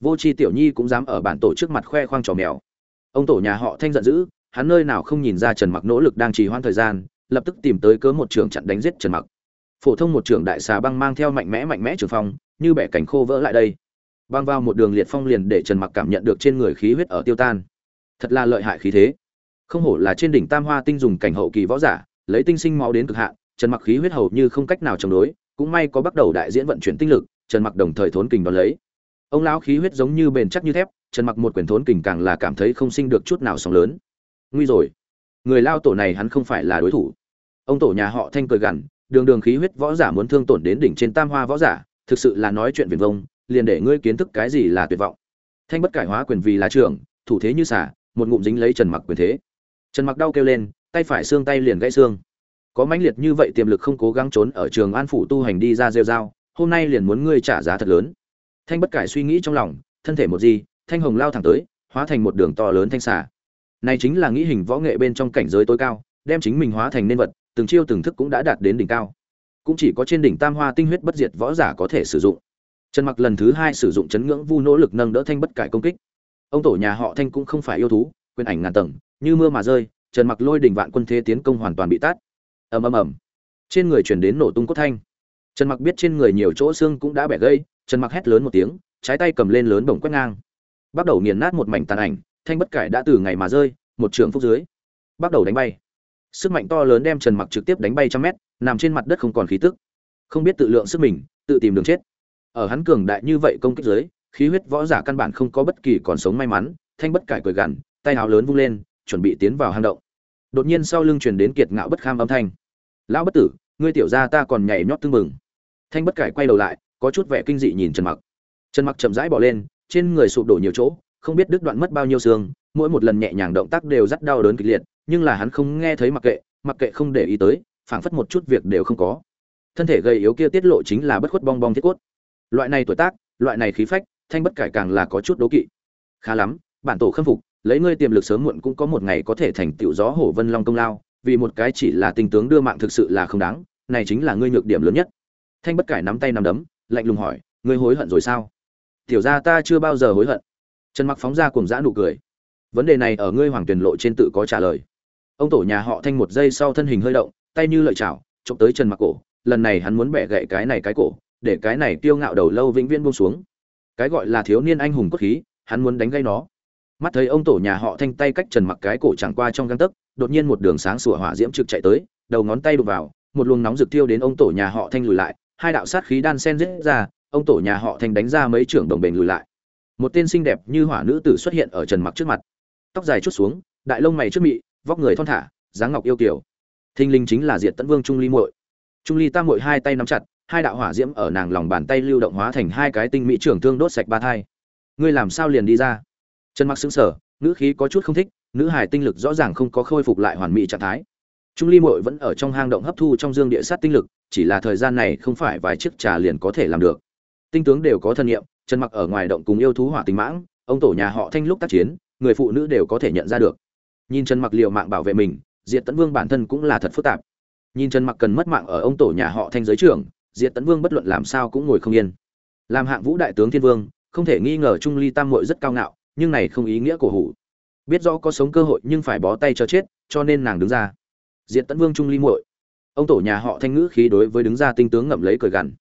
Vô Chi tiểu nhi cũng dám ở bản tổ trước mặt khoe khoang trò mèo. Ông tổ nhà họ thanh giận dữ, hắn nơi nào không nhìn ra trần mặc nỗ lực đang trì hoãn thời gian, lập tức tìm tới cớ một trường chặn đánh giết trần mặc. Phổ thông một trường đại xà băng mang theo mạnh mẽ mạnh mẽ trường phong, như bẻ cảnh khô vỡ lại đây. Băng vào một đường liệt phong liền để trần mặc cảm nhận được trên người khí huyết ở tiêu tan thật là lợi hại khí thế. Không hổ là trên đỉnh tam hoa tinh dùng cảnh hậu kỳ võ giả, lấy tinh sinh máu đến cực hạn, trần mặc khí huyết hầu như không cách nào chống đối, cũng may có bắt đầu đại diễn vận chuyển tinh lực, trần mặc đồng thời thốn kình đón lấy. Ông lão khí huyết giống như bền chắc như thép, trần mặc một quyền thốn kình càng là cảm thấy không sinh được chút nào sóng lớn. Nguy rồi. Người lao tổ này hắn không phải là đối thủ. Ông tổ nhà họ thanh cười gằn, đường đường khí huyết võ giả muốn thương tổn đến đỉnh trên tam hoa võ giả, thực sự là nói chuyện viền vông, liền để ngươi kiến thức cái gì là tuyệt vọng. Thanh bất cải hóa quyền vì là trưởng, thủ thế như xả một ngụm dính lấy trần mặc quyền thế. Trần mặc đau kêu lên, tay phải xương tay liền gãy xương. Có mãnh liệt như vậy tiềm lực không cố gắng trốn ở trường an phủ tu hành đi ra rêu dao hôm nay liền muốn ngươi trả giá thật lớn. Thanh bất cải suy nghĩ trong lòng, thân thể một gì, thanh hồng lao thẳng tới, hóa thành một đường to lớn thanh xả này chính là nghĩ hình võ nghệ bên trong cảnh giới tối cao, đem chính mình hóa thành nên vật, từng chiêu từng thức cũng đã đạt đến đỉnh cao. Cũng chỉ có trên đỉnh tam hoa tinh huyết bất diệt võ giả có thể sử dụng. Trần mặc lần thứ hai sử dụng chấn ngưỡng vu nỗ lực nâng đỡ thanh bất cải công kích ông tổ nhà họ thanh cũng không phải yêu thú quyền ảnh ngàn tầng, như mưa mà rơi, trần mặc lôi đỉnh vạn quân thế tiến công hoàn toàn bị tát. Ầm ầm ầm. Trên người chuyển đến nổ tung cốt thanh. Trần mặc biết trên người nhiều chỗ xương cũng đã bẻ gây trần mặc hét lớn một tiếng, trái tay cầm lên lớn bổng quét ngang. Bắt đầu nghiền nát một mảnh tàn ảnh, thanh bất cải đã từ ngày mà rơi, một trường phúc dưới. Bắt đầu đánh bay. Sức mạnh to lớn đem trần mặc trực tiếp đánh bay trăm mét, nằm trên mặt đất không còn khí tức. Không biết tự lượng sức mình, tự tìm đường chết. Ở hắn cường đại như vậy công kích dưới khí huyết võ giả căn bản không có bất kỳ còn sống may mắn, thanh bất cải cười gằn, tay áo lớn vung lên, chuẩn bị tiến vào hang động. Đột nhiên sau lưng truyền đến kiệt ngạo bất kham âm thanh. Lão bất tử, ngươi tiểu gia ta còn nhảy nhót tương mừng thanh bất cải quay đầu lại, có chút vẻ kinh dị nhìn trần mặc. Trần mặc chậm rãi bỏ lên, trên người sụp đổ nhiều chỗ, không biết đứt đoạn mất bao nhiêu xương, mỗi một lần nhẹ nhàng động tác đều rất đau đớn kịch liệt, nhưng là hắn không nghe thấy mặc kệ mặc kệ không để ý tới, phảng phất một chút việc đều không có. Thân thể gầy yếu kia tiết lộ chính là bất khuất bong bong thiết cốt. Loại này tuổi tác, loại này khí phách thanh bất cải càng là có chút đố kỵ. Khá lắm, bản tổ khâm phục, lấy ngươi tiềm lực sớm muộn cũng có một ngày có thể thành tựu gió hổ vân long công lao, vì một cái chỉ là tình tướng đưa mạng thực sự là không đáng, này chính là ngươi nhược điểm lớn nhất. Thanh bất cải nắm tay nắm đấm, lạnh lùng hỏi, ngươi hối hận rồi sao? Tiểu ra ta chưa bao giờ hối hận. Trần mặc phóng ra cùng dã nụ cười. Vấn đề này ở ngươi hoàng tuyển lộ trên tự có trả lời. Ông tổ nhà họ thanh một giây sau thân hình hơi động, tay như lợi chảo, chụp tới trần mặc cổ. Lần này hắn muốn bẻ gãy cái này cái cổ, để cái này tiêu ngạo đầu lâu vĩnh viễn buông xuống cái gọi là thiếu niên anh hùng cốt khí, hắn muốn đánh gây nó. Mắt thấy ông tổ nhà họ thanh tay cách trần mặc cái cổ chẳng qua trong găng tấc, đột nhiên một đường sáng sủa hỏa diễm trực chạy tới, đầu ngón tay đụng vào, một luồng nóng rực tiêu đến ông tổ nhà họ thanh lùi lại, hai đạo sát khí đan sen giết ra, ông tổ nhà họ thanh đánh ra mấy trưởng đồng bền lùi lại. Một tên xinh đẹp như hỏa nữ tử xuất hiện ở trần mặc trước mặt. Tóc dài chút xuống, đại lông mày trước mị, vóc người thon thả, dáng ngọc yêu kiều. Thinh linh chính là diệt tấn vương trung ly muội. Trung ly tam muội hai tay nắm chặt hai đạo hỏa diễm ở nàng lòng bàn tay lưu động hóa thành hai cái tinh mỹ trưởng thương đốt sạch ba thai. Ngươi làm sao liền đi ra? Trần mặc sững sờ nữ khí có chút không thích, nữ hải tinh lực rõ ràng không có khôi phục lại hoàn mỹ trạng thái. Trung ly mội vẫn ở trong hang động hấp thu trong dương địa sát tinh lực, chỉ là thời gian này không phải vài chiếc trà liền có thể làm được. Tinh tướng đều có thân nhiệm, trần mặc ở ngoài động cùng yêu thú hỏa tình mãng, ông tổ nhà họ thanh lúc tác chiến, người phụ nữ đều có thể nhận ra được. Nhìn trần mặc liều mạng bảo vệ mình, diệt tấn vương bản thân cũng là thật phức tạp. Nhìn trần mặc cần mất mạng ở ông tổ nhà họ thanh giới trưởng diệt tấn vương bất luận làm sao cũng ngồi không yên. Làm hạng vũ đại tướng thiên vương, không thể nghi ngờ trung ly tam muội rất cao ngạo, nhưng này không ý nghĩa cổ hủ. Biết rõ có sống cơ hội nhưng phải bó tay cho chết, cho nên nàng đứng ra. Diệt tấn vương trung ly muội. Ông tổ nhà họ thanh ngữ khí đối với đứng ra tinh tướng ngậm lấy cười gằn.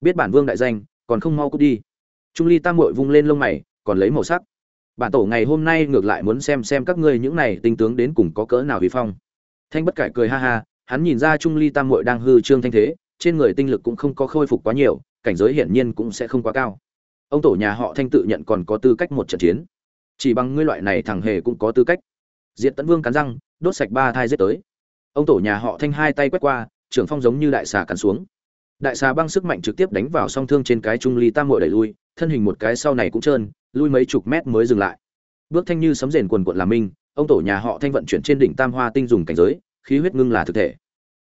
Biết bản vương đại danh, còn không mau cút đi. Trung ly tam muội vung lên lông mày, còn lấy màu sắc. Bản tổ ngày hôm nay ngược lại muốn xem xem các ngươi những này tinh tướng đến cùng có cỡ nào vi phong. Thanh bất cải cười ha ha, hắn nhìn ra trung ly tam muội đang hư trương thanh thế trên người tinh lực cũng không có khôi phục quá nhiều, cảnh giới hiển nhiên cũng sẽ không quá cao. Ông tổ nhà họ thanh tự nhận còn có tư cách một trận chiến. Chỉ bằng ngươi loại này thằng hề cũng có tư cách. Diện tấn vương cắn răng, đốt sạch ba thai giết tới. Ông tổ nhà họ thanh hai tay quét qua, trưởng phong giống như đại xà cắn xuống. Đại xà băng sức mạnh trực tiếp đánh vào song thương trên cái trung ly tam muội đẩy lui, thân hình một cái sau này cũng trơn, lui mấy chục mét mới dừng lại. Bước thanh như sấm rền quần quận làm minh ông tổ nhà họ thanh vận chuyển trên đỉnh tam hoa tinh dùng cảnh giới, khí huyết ngưng là thực thể.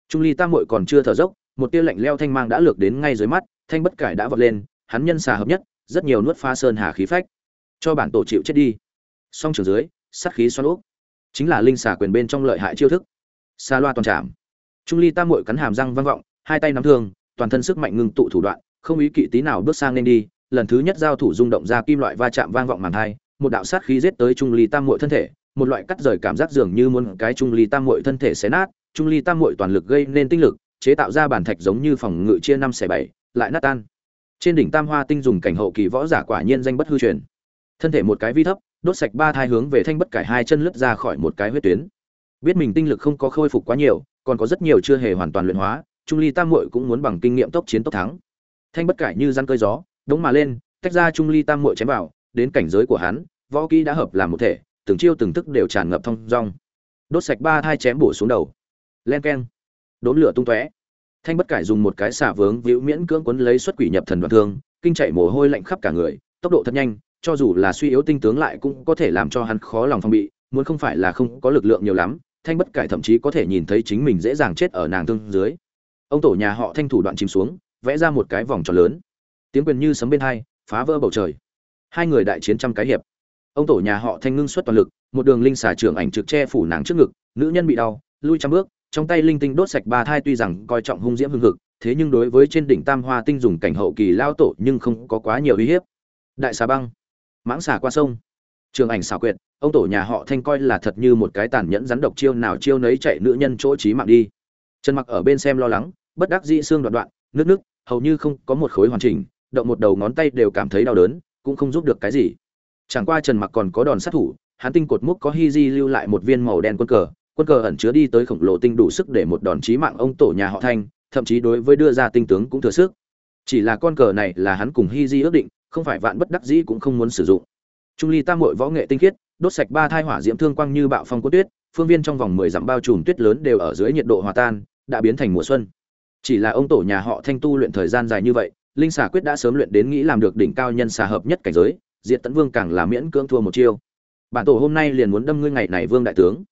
Trung ly tam muội còn chưa thở dốc một tia lạnh leo thanh mang đã lược đến ngay dưới mắt, thanh bất cải đã vọt lên, hắn nhân xà hợp nhất, rất nhiều nuốt pha sơn hà khí phách. Cho bản tổ chịu chết đi. Song trường dưới, sát khí xoắn ốc. chính là linh xà quyền bên trong lợi hại chiêu thức. Xa loa toàn trảm. Trung ly tam muội cắn hàm răng vang vọng, hai tay nắm thương, toàn thân sức mạnh ngưng tụ thủ đoạn, không ý kỵ tí nào bước sang nên đi. Lần thứ nhất giao thủ rung động ra kim loại va chạm vang vọng màn hai, một đạo sát khí giết tới trung ly tam muội thân thể, một loại cắt rời cảm giác dường như muốn cái trung ly tam muội thân thể xé nát. Trung ly tam muội toàn lực gây nên tinh lực chế tạo ra bản thạch giống như phòng ngự chia năm xẻ bảy, lại nát tan. Trên đỉnh tam hoa tinh dùng cảnh hậu kỳ võ giả quả nhiên danh bất hư truyền. Thân thể một cái vi thấp, đốt sạch ba thai hướng về thanh bất cải hai chân lướt ra khỏi một cái huyết tuyến. Biết mình tinh lực không có khôi phục quá nhiều, còn có rất nhiều chưa hề hoàn toàn luyện hóa, trung ly tam muội cũng muốn bằng kinh nghiệm tốc chiến tốc thắng. Thanh bất cải như răn cơi gió, đống mà lên, tách ra trung ly tam muội chém vào, đến cảnh giới của hắn, võ kỹ đã hợp làm một thể, từng chiêu từng thức đều tràn ngập thông rong đốt sạch ba thai chém bổ xuống đầu. Len keng đốn lửa tung tóe. Thanh bất cải dùng một cái xả vướng víu miễn cưỡng quấn lấy xuất quỷ nhập thần đoạn thương, kinh chạy mồ hôi lạnh khắp cả người, tốc độ thật nhanh, cho dù là suy yếu tinh tướng lại cũng có thể làm cho hắn khó lòng phòng bị, muốn không phải là không có lực lượng nhiều lắm, thanh bất cải thậm chí có thể nhìn thấy chính mình dễ dàng chết ở nàng tương dưới. Ông tổ nhà họ thanh thủ đoạn chìm xuống, vẽ ra một cái vòng tròn lớn. Tiếng quyền như sấm bên hai, phá vỡ bầu trời. Hai người đại chiến trăm cái hiệp. Ông tổ nhà họ thanh ngưng xuất toàn lực, một đường linh xà trưởng ảnh trực che phủ nàng trước ngực, nữ nhân bị đau, lui trăm bước trong tay linh tinh đốt sạch ba thai tuy rằng coi trọng hung diễm hưng hực, thế nhưng đối với trên đỉnh tam hoa tinh dùng cảnh hậu kỳ lao tổ nhưng không có quá nhiều uy hiếp. Đại xà băng, mãng xà qua sông, trường ảnh xảo quyệt, ông tổ nhà họ thanh coi là thật như một cái tàn nhẫn rắn độc chiêu nào chiêu nấy chạy nữ nhân chỗ trí mạng đi. Trần mặc ở bên xem lo lắng, bất đắc dĩ xương đoạn đoạn nước nước hầu như không có một khối hoàn chỉnh, động một đầu ngón tay đều cảm thấy đau đớn, cũng không giúp được cái gì. Chẳng qua trần mặc còn có đòn sát thủ, hắn tinh cột múc có hi di lưu lại một viên màu đen quân cờ quân cờ ẩn chứa đi tới khổng lồ tinh đủ sức để một đòn chí mạng ông tổ nhà họ thanh, thậm chí đối với đưa ra tinh tướng cũng thừa sức. Chỉ là con cờ này là hắn cùng hi di ước định, không phải vạn bất đắc dĩ cũng không muốn sử dụng. Trung ly tam hội võ nghệ tinh khiết, đốt sạch ba thai hỏa diễm thương quang như bạo phong cốt tuyết, phương viên trong vòng mười dặm bao trùm tuyết lớn đều ở dưới nhiệt độ hòa tan, đã biến thành mùa xuân. Chỉ là ông tổ nhà họ thanh tu luyện thời gian dài như vậy, linh xà quyết đã sớm luyện đến nghĩ làm được đỉnh cao nhân xà hợp nhất cảnh giới, diệt tấn vương càng là miễn cưỡng thua một chiêu. Bản tổ hôm nay liền muốn đâm ngươi ngày này vương đại tướng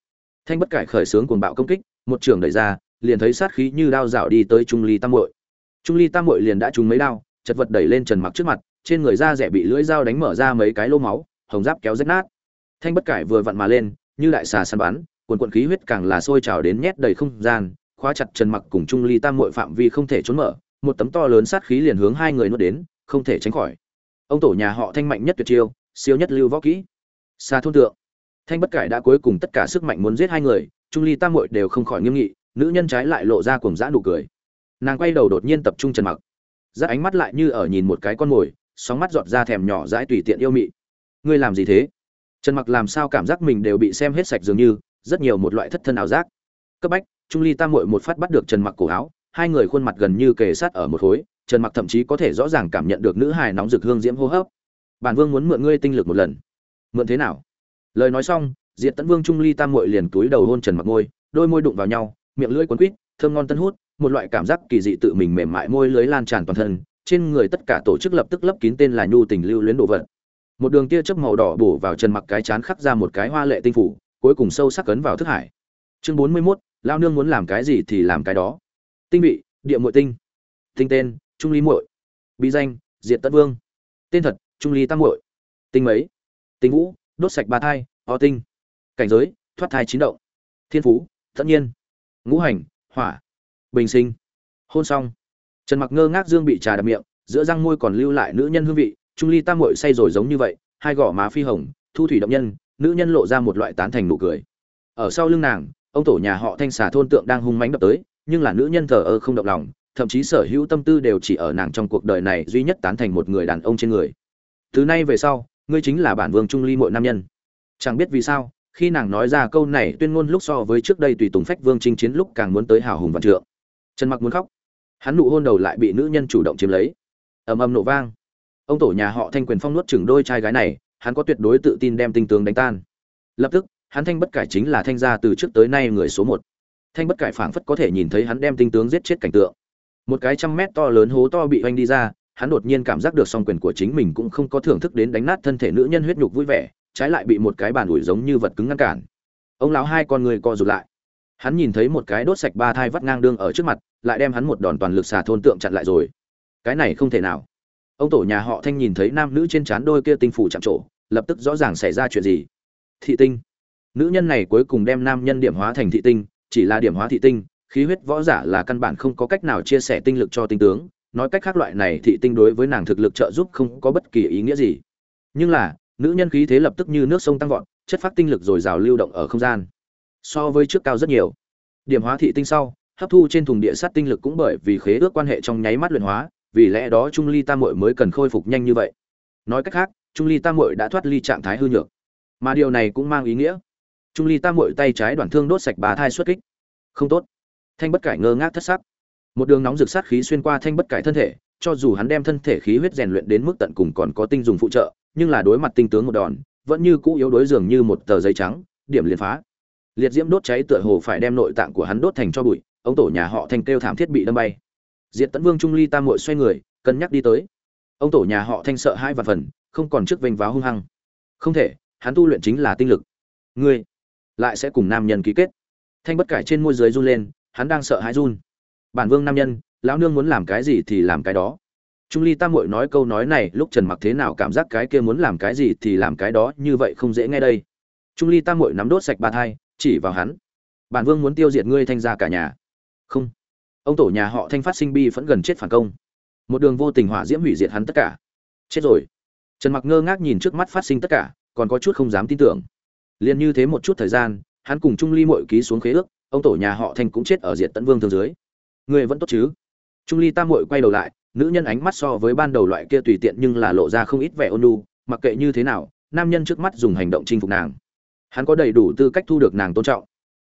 thanh bất cải khởi sướng cuồng bạo công kích, một trường đẩy ra, liền thấy sát khí như đao rảo đi tới trung ly tam muội. Trung ly tam muội liền đã trúng mấy đao, chật vật đẩy lên trần mặc trước mặt, trên người da rẻ bị lưỡi dao đánh mở ra mấy cái lỗ máu, hồng giáp kéo rách nát. Thanh bất cải vừa vặn mà lên, như đại xà săn bắn, cuồn cuộn khí huyết càng là sôi trào đến nhét đầy không gian, khóa chặt trần mặc cùng trung ly tam muội phạm vi không thể trốn mở, một tấm to lớn sát khí liền hướng hai người nuốt đến, không thể tránh khỏi. Ông tổ nhà họ thanh mạnh nhất tuyệt chiêu, siêu nhất lưu võ kỹ. Xa thôn tượng thanh bất cải đã cuối cùng tất cả sức mạnh muốn giết hai người, trung ly tam muội đều không khỏi nghiêm nghị, nữ nhân trái lại lộ ra cuồng dã nụ cười. Nàng quay đầu đột nhiên tập trung trần mặc. Giác ánh mắt lại như ở nhìn một cái con mồi, sóng mắt giọt ra thèm nhỏ dãi tùy tiện yêu mị. Ngươi làm gì thế? Trần mặc làm sao cảm giác mình đều bị xem hết sạch dường như, rất nhiều một loại thất thân ảo giác. Cấp bách, trung ly tam muội một phát bắt được trần mặc cổ áo, hai người khuôn mặt gần như kề sát ở một khối, trần mặc thậm chí có thể rõ ràng cảm nhận được nữ hài nóng rực hương diễm hô hấp. Bản vương muốn mượn ngươi tinh lực một lần. Mượn thế nào? Lời nói xong diệt tấn vương trung ly tam muội liền túi đầu hôn trần mặc môi đôi môi đụng vào nhau miệng lưỡi quấn quýt thơm ngon tân hút một loại cảm giác kỳ dị tự mình mềm mại môi lưới lan tràn toàn thân trên người tất cả tổ chức lập tức lấp kín tên là nhu tình lưu luyến đồ vật. Một đường tia chớp màu đỏ bổ vào trần mặc cái chán khắc ra một cái hoa lệ tinh phủ cuối cùng sâu sắc cấn vào thức hải. Chương bốn mươi 41, lao nương muốn làm cái gì thì làm cái đó. Tinh vị địa muội tinh. Tinh tên trung ly muội. Bí danh diệt Tấn vương. Tên thật trung ly tam muội. Tinh mấy? Tinh vũ đốt sạch ba thai, o tinh. Cảnh giới, thoát thai chín động. Thiên phú, tất nhiên. Ngũ hành, hỏa. Bình sinh. Hôn xong. Trần mặc ngơ ngác dương bị trà đập miệng, giữa răng môi còn lưu lại nữ nhân hương vị, trung ly tam muội say rồi giống như vậy, hai gò má phi hồng, thu thủy động nhân, nữ nhân lộ ra một loại tán thành nụ cười. Ở sau lưng nàng, ông tổ nhà họ thanh xà thôn tượng đang hung mánh đập tới, nhưng là nữ nhân thờ ơ không động lòng, thậm chí sở hữu tâm tư đều chỉ ở nàng trong cuộc đời này duy nhất tán thành một người đàn ông trên người. Từ nay về sau ngươi chính là bản vương trung ly mọi nam nhân. Chẳng biết vì sao, khi nàng nói ra câu này, tuyên ngôn lúc so với trước đây tùy tùng phách vương chinh chiến lúc càng muốn tới hào hùng vạn trượng. Trần mặc muốn khóc. Hắn nụ hôn đầu lại bị nữ nhân chủ động chiếm lấy. Ầm ầm nổ vang. Ông tổ nhà họ thanh quyền phong nuốt chừng đôi trai gái này, hắn có tuyệt đối tự tin đem tinh tướng đánh tan. Lập tức, hắn thanh bất cải chính là thanh gia từ trước tới nay người số một. Thanh bất cải phảng phất có thể nhìn thấy hắn đem tinh tướng giết chết cảnh tượng. Một cái trăm mét to lớn hố to bị oanh đi ra hắn đột nhiên cảm giác được song quyền của chính mình cũng không có thưởng thức đến đánh nát thân thể nữ nhân huyết nhục vui vẻ, trái lại bị một cái bàn ủi giống như vật cứng ngăn cản. Ông lão hai con người co rụt lại. Hắn nhìn thấy một cái đốt sạch ba thai vắt ngang đương ở trước mặt, lại đem hắn một đòn toàn lực xà thôn tượng chặn lại rồi. Cái này không thể nào. Ông tổ nhà họ thanh nhìn thấy nam nữ trên trán đôi kia tinh phủ chạm trổ, lập tức rõ ràng xảy ra chuyện gì. Thị tinh. Nữ nhân này cuối cùng đem nam nhân điểm hóa thành thị tinh, chỉ là điểm hóa thị tinh, khí huyết võ giả là căn bản không có cách nào chia sẻ tinh lực cho tinh tướng nói cách khác loại này thị tinh đối với nàng thực lực trợ giúp không có bất kỳ ý nghĩa gì. Nhưng là, nữ nhân khí thế lập tức như nước sông tăng vọt, chất phát tinh lực dồi dào lưu động ở không gian. So với trước cao rất nhiều. Điểm hóa thị tinh sau, hấp thu trên thùng địa sát tinh lực cũng bởi vì khế ước quan hệ trong nháy mắt luyện hóa, vì lẽ đó trung ly tam muội mới cần khôi phục nhanh như vậy. Nói cách khác, trung ly tam muội đã thoát ly trạng thái hư nhược. Mà điều này cũng mang ý nghĩa. Trung ly tam muội tay trái đoạn thương đốt sạch bà thai xuất kích. Không tốt. Thanh bất cải ngơ ngác thất sắc một đường nóng rực sát khí xuyên qua thanh bất cải thân thể, cho dù hắn đem thân thể khí huyết rèn luyện đến mức tận cùng còn có tinh dùng phụ trợ, nhưng là đối mặt tinh tướng một đòn, vẫn như cũ yếu đối dường như một tờ giấy trắng, điểm liền phá. Liệt diễm đốt cháy tựa hồ phải đem nội tạng của hắn đốt thành cho bụi, ông tổ nhà họ thanh kêu thảm thiết bị đâm bay. Diệt tấn vương trung ly tam muội xoay người, cân nhắc đi tới. Ông tổ nhà họ thanh sợ hai vạn phần, không còn trước vênh váo hung hăng. Không thể, hắn tu luyện chính là tinh lực. Ngươi lại sẽ cùng nam nhân ký kết. Thanh bất cải trên môi dưới run lên, hắn đang sợ hãi run bản vương nam nhân, lão nương muốn làm cái gì thì làm cái đó. Trung ly tam muội nói câu nói này, lúc trần mặc thế nào cảm giác cái kia muốn làm cái gì thì làm cái đó, như vậy không dễ nghe đây. Trung ly tam muội nắm đốt sạch ba thai, chỉ vào hắn. Bản vương muốn tiêu diệt ngươi thanh gia cả nhà. Không. Ông tổ nhà họ thanh phát sinh bi vẫn gần chết phản công. Một đường vô tình hỏa diễm hủy diệt hắn tất cả. Chết rồi. Trần mặc ngơ ngác nhìn trước mắt phát sinh tất cả, còn có chút không dám tin tưởng. Liền như thế một chút thời gian, hắn cùng trung ly mội ký xuống khế ước, ông tổ nhà họ thanh cũng chết ở diện tận vương thương dưới người vẫn tốt chứ? Trung ly tam mội quay đầu lại, nữ nhân ánh mắt so với ban đầu loại kia tùy tiện nhưng là lộ ra không ít vẻ ôn nhu, mặc kệ như thế nào, nam nhân trước mắt dùng hành động chinh phục nàng. Hắn có đầy đủ tư cách thu được nàng tôn trọng.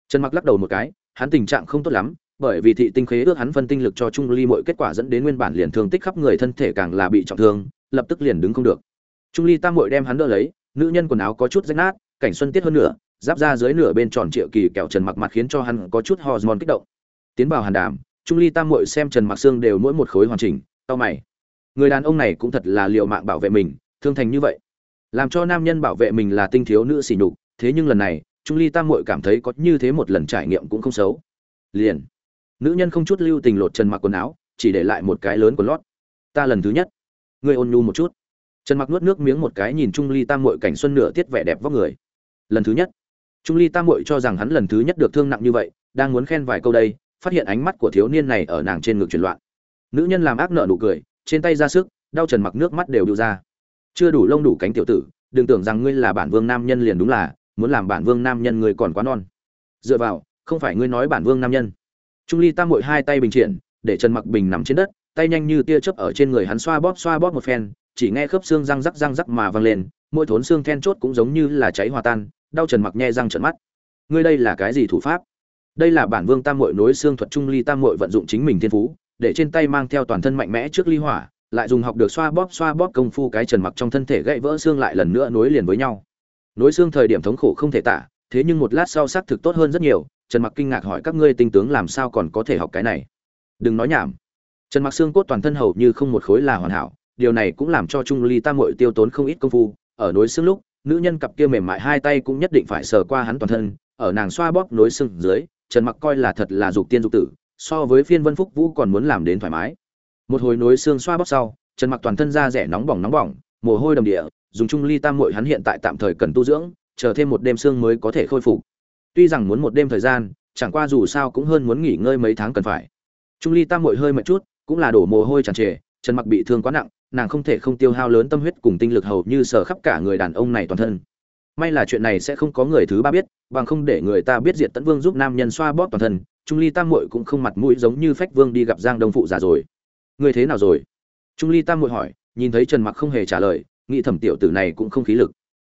Trần mặc lắc đầu một cái, hắn tình trạng không tốt lắm, bởi vì thị tinh khế ước hắn phân tinh lực cho trung ly mọi kết quả dẫn đến nguyên bản liền thương tích khắp người thân thể càng là bị trọng thương, lập tức liền đứng không được. Trung ly tam mội đem hắn đỡ lấy, nữ nhân quần áo có chút rách nát, cảnh xuân tiết hơn nửa, giáp ra dưới nửa bên tròn triệu kỳ kẹo trần mặc mặt khiến cho hắn có chút hormone kích động. Tiến vào hàn đàm trung ly tam muội xem trần mặc xương đều mỗi một khối hoàn chỉnh tao mày. Người đàn ông này cũng thật là liệu mạng bảo vệ mình, thương thành như vậy. Làm cho nam nhân bảo vệ mình là tinh thiếu nữ xỉ nhục, thế nhưng lần này, trung ly tam muội cảm thấy có như thế một lần trải nghiệm cũng không xấu. Liền, nữ nhân không chút lưu tình lột trần mặc quần áo, chỉ để lại một cái lớn của lót. Ta lần thứ nhất. Ngươi ôn nhu một chút. Trần mặc nuốt nước miếng một cái nhìn trung ly tam muội cảnh xuân nửa tiết vẻ đẹp vóc người. Lần thứ nhất. Trung ly tam muội cho rằng hắn lần thứ nhất được thương nặng như vậy, đang muốn khen vài câu đây phát hiện ánh mắt của thiếu niên này ở nàng trên ngực chuyển loạn. Nữ nhân làm ác nợ nụ cười, trên tay ra sức, đau trần mặc nước mắt đều đưa ra. Chưa đủ lông đủ cánh tiểu tử, đừng tưởng rằng ngươi là bản vương nam nhân liền đúng là, muốn làm bản vương nam nhân ngươi còn quá non. Dựa vào, không phải ngươi nói bản vương nam nhân. Trung ly tam mội hai tay bình triển, để trần mặc bình nằm trên đất, tay nhanh như tia chớp ở trên người hắn xoa bóp xoa bóp một phen, chỉ nghe khớp xương răng rắc răng rắc mà vang lên, mỗi thốn xương then chốt cũng giống như là cháy hòa tan, đau trần mặc nhe răng trợn mắt. Ngươi đây là cái gì thủ pháp? Đây là bản vương tam mội nối xương thuật trung ly tam mội vận dụng chính mình thiên phú, để trên tay mang theo toàn thân mạnh mẽ trước ly hỏa, lại dùng học được xoa bóp xoa bóp công phu cái trần mặc trong thân thể gãy vỡ xương lại lần nữa nối liền với nhau. Nối xương thời điểm thống khổ không thể tả, thế nhưng một lát sau xác thực tốt hơn rất nhiều, trần mặc kinh ngạc hỏi các ngươi tinh tướng làm sao còn có thể học cái này. Đừng nói nhảm. Trần mặc xương cốt toàn thân hầu như không một khối là hoàn hảo, điều này cũng làm cho trung ly tam mội tiêu tốn không ít công phu. Ở nối xương lúc, nữ nhân cặp kia mềm mại hai tay cũng nhất định phải sờ qua hắn toàn thân, ở nàng xoa bóp nối xương dưới trần mặc coi là thật là dục tiên dục tử, so với phiên vân phúc vũ còn muốn làm đến thoải mái. Một hồi nối xương xoa bóp sau, trần mặc toàn thân da rẻ nóng bỏng nóng bỏng, mồ hôi đầm địa, dùng trung ly tam muội hắn hiện tại tạm thời cần tu dưỡng, chờ thêm một đêm xương mới có thể khôi phục. Tuy rằng muốn một đêm thời gian, chẳng qua dù sao cũng hơn muốn nghỉ ngơi mấy tháng cần phải. Trung ly tam muội hơi mệt chút, cũng là đổ mồ hôi tràn trề, trần mặc bị thương quá nặng, nàng không thể không tiêu hao lớn tâm huyết cùng tinh lực hầu như sờ khắp cả người đàn ông này toàn thân may là chuyện này sẽ không có người thứ ba biết, bằng không để người ta biết diệt tấn vương giúp nam nhân xoa bóp toàn thân, trung ly tam muội cũng không mặt mũi giống như phách vương đi gặp giang đông phụ già rồi. Người thế nào rồi? Trung ly tam muội hỏi, nhìn thấy trần mặc không hề trả lời, nghĩ thẩm tiểu tử này cũng không khí lực.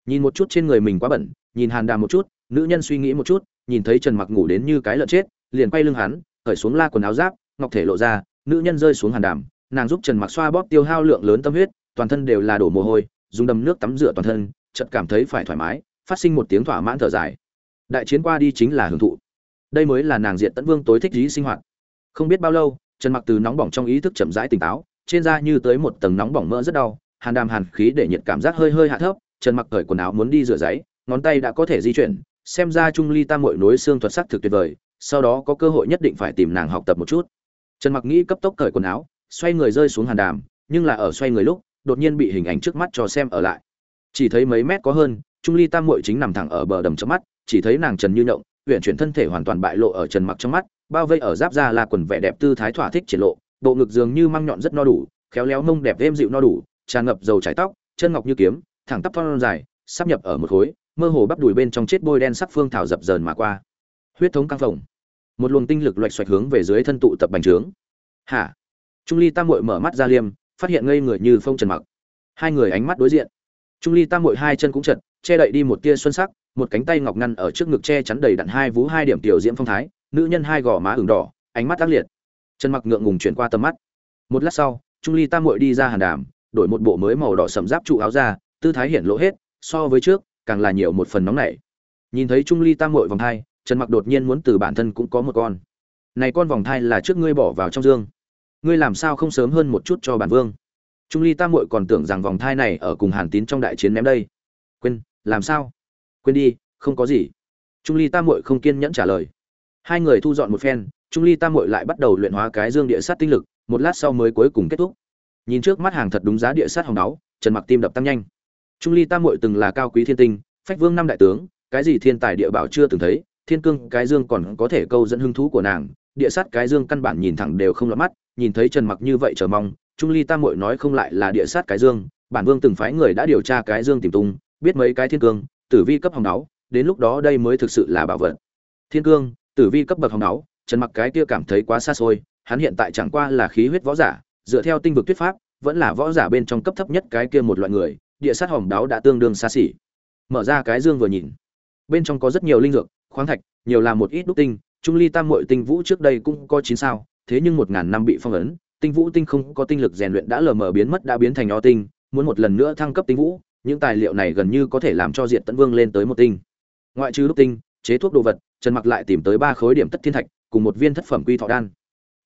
Nhìn một chút trên người mình quá bẩn, nhìn hàn đàm một chút, nữ nhân suy nghĩ một chút, nhìn thấy trần mặc ngủ đến như cái lợn chết, liền quay lưng hắn khởi xuống la quần áo giáp, ngọc thể lộ ra, nữ nhân rơi xuống hàn đàm, nàng giúp trần mặc xoa bóp tiêu hao lượng lớn tâm huyết, toàn thân đều là đổ mồ hôi, dùng đầm nước tắm rửa toàn thân chợt cảm thấy phải thoải mái, phát sinh một tiếng thỏa mãn thở dài. Đại chiến qua đi chính là hưởng thụ. Đây mới là nàng diện tấn vương tối thích trí sinh hoạt. Không biết bao lâu, trần mặc từ nóng bỏng trong ý thức chậm rãi tỉnh táo, trên da như tới một tầng nóng bỏng mỡ rất đau, hàn đàm hàn khí để nhiệt cảm giác hơi hơi hạ thấp, trần mặc cởi quần áo muốn đi rửa giấy, ngón tay đã có thể di chuyển, xem ra trung ly tam muội nối xương thuật sắc thực tuyệt vời, sau đó có cơ hội nhất định phải tìm nàng học tập một chút. Trần mặc nghĩ cấp tốc cởi quần áo, xoay người rơi xuống hàn đàm, nhưng là ở xoay người lúc, đột nhiên bị hình ảnh trước mắt cho xem ở lại chỉ thấy mấy mét có hơn, trung ly tam mội chính nằm thẳng ở bờ đầm trước mắt, chỉ thấy nàng trần như nhộng, huyện chuyển thân thể hoàn toàn bại lộ ở trần mặc trong mắt, bao vây ở giáp da là quần vẻ đẹp tư thái thỏa thích triển lộ, bộ ngực dường như măng nhọn rất no đủ, khéo léo mông đẹp êm dịu no đủ, tràn ngập dầu trái tóc, chân ngọc như kiếm, thẳng tắp thon dài, sắp nhập ở một khối, mơ hồ bắp đùi bên trong chết bôi đen sắc phương thảo dập dờn mà qua. Huyết thống căng phồng. Một luồng tinh lực loạch xoạch hướng về dưới thân tụ tập bành trướng. Hả? Trung ly tam muội mở mắt ra liêm, phát hiện ngây người như phong trần mặc. Hai người ánh mắt đối diện trung ly tam muội hai chân cũng chật, che đậy đi một tia xuân sắc, một cánh tay ngọc ngăn ở trước ngực che chắn đầy đặn hai vú hai điểm tiểu diễm phong thái, nữ nhân hai gò má ửng đỏ, ánh mắt sắc liệt. Trần mặc ngượng ngùng chuyển qua tầm mắt. Một lát sau, trung ly tam muội đi ra hàn đàm, đổi một bộ mới màu đỏ sầm giáp trụ áo ra tư thái hiển lộ hết, so với trước, càng là nhiều một phần nóng nảy. Nhìn thấy trung ly tam muội vòng thai, trần mặc đột nhiên muốn từ bản thân cũng có một con. Này con vòng thai là trước ngươi bỏ vào trong dương. Ngươi làm sao không sớm hơn một chút cho bản vương? Trung ly tam muội còn tưởng rằng vòng thai này ở cùng hàn tín trong đại chiến ném đây. Quên làm sao? Quên đi không có gì. Trung ly tam muội không kiên nhẫn trả lời. Hai người thu dọn một phen trung ly tam muội lại bắt đầu luyện hóa cái dương địa sát tinh lực một lát sau mới cuối cùng kết thúc. Nhìn trước mắt hàng thật đúng giá địa sát hồng Đáo, trần mặc tim đập tăng nhanh. Trung ly tam muội từng là cao quý thiên tinh phách vương năm đại tướng cái gì thiên tài địa bảo chưa từng thấy thiên cương cái dương còn có thể câu dẫn hứng thú của nàng địa sát cái dương căn bản nhìn thẳng đều không lọt mắt nhìn thấy trần mặc như vậy chờ mong trung ly tam muội nói không lại là địa sát cái dương, bản vương từng phái người đã điều tra cái dương tìm tung, biết mấy cái thiên cương, tử vi cấp hồng náu đến lúc đó đây mới thực sự là bảo vật. Thiên cương, tử vi cấp bậc hồng náu trần mặc cái kia cảm thấy quá xa xôi, hắn hiện tại chẳng qua là khí huyết võ giả, dựa theo tinh vực tuyết pháp, vẫn là võ giả bên trong cấp thấp nhất cái kia một loại người, địa sát hồng đáo đã tương đương xa xỉ. Mở ra cái dương vừa nhìn, bên trong có rất nhiều linh dược, khoáng thạch, nhiều là một ít đúc tinh, trung ly tam mội tinh vũ trước đây cũng có chín sao, thế nhưng một ngàn năm bị phong ấn tinh vũ tinh không có tinh lực rèn luyện đã lờ mờ biến mất, đã biến thành o tinh, muốn một lần nữa thăng cấp tinh vũ, những tài liệu này gần như có thể làm cho diện tấn vương lên tới một tinh. Ngoại trừ đúc tinh, chế thuốc đồ vật, trần mặc lại tìm tới ba khối điểm tất thiên thạch, cùng một viên thất phẩm quy thọ đan.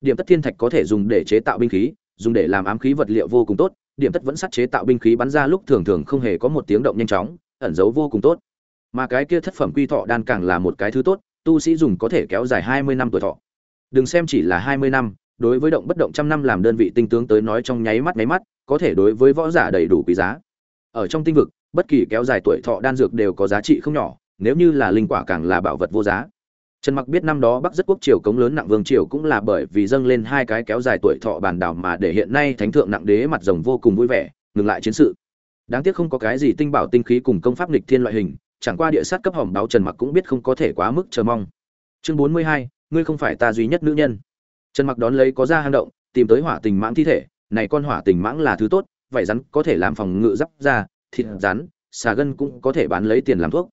Điểm tất thiên thạch có thể dùng để chế tạo binh khí, dùng để làm ám khí vật liệu vô cùng tốt, điểm tất vẫn sắt chế tạo binh khí bắn ra lúc thường thường không hề có một tiếng động nhanh chóng, ẩn giấu vô cùng tốt. Mà cái kia thất phẩm quy thọ đan càng là một cái thứ tốt, tu sĩ dùng có thể kéo dài hai mươi năm tuổi thọ. Đừng xem chỉ là hai mươi năm đối với động bất động trăm năm làm đơn vị tinh tướng tới nói trong nháy mắt nháy mắt có thể đối với võ giả đầy đủ quý giá. Ở trong tinh vực bất kỳ kéo dài tuổi thọ đan dược đều có giá trị không nhỏ nếu như là linh quả càng là bảo vật vô giá. Trần mặc biết năm đó bắc rất quốc triều cống lớn nặng vương triều cũng là bởi vì dâng lên hai cái kéo dài tuổi thọ bản đảo mà để hiện nay thánh thượng nặng đế mặt rồng vô cùng vui vẻ ngừng lại chiến sự. Đáng tiếc không có cái gì tinh bảo tinh khí cùng công pháp nghịch thiên loại hình chẳng qua địa sát cấp hỏng báo trần mặc cũng biết không có thể quá mức chờ mong. Chương 42, ngươi không phải ta duy nhất nữ nhân trần mặc đón lấy có ra hang động, tìm tới hỏa tình mãng thi thể. Này con hỏa tình mãng là thứ tốt vậy rắn có thể làm phòng ngự giáp ra thịt rắn, xà gân cũng có thể bán lấy tiền làm thuốc.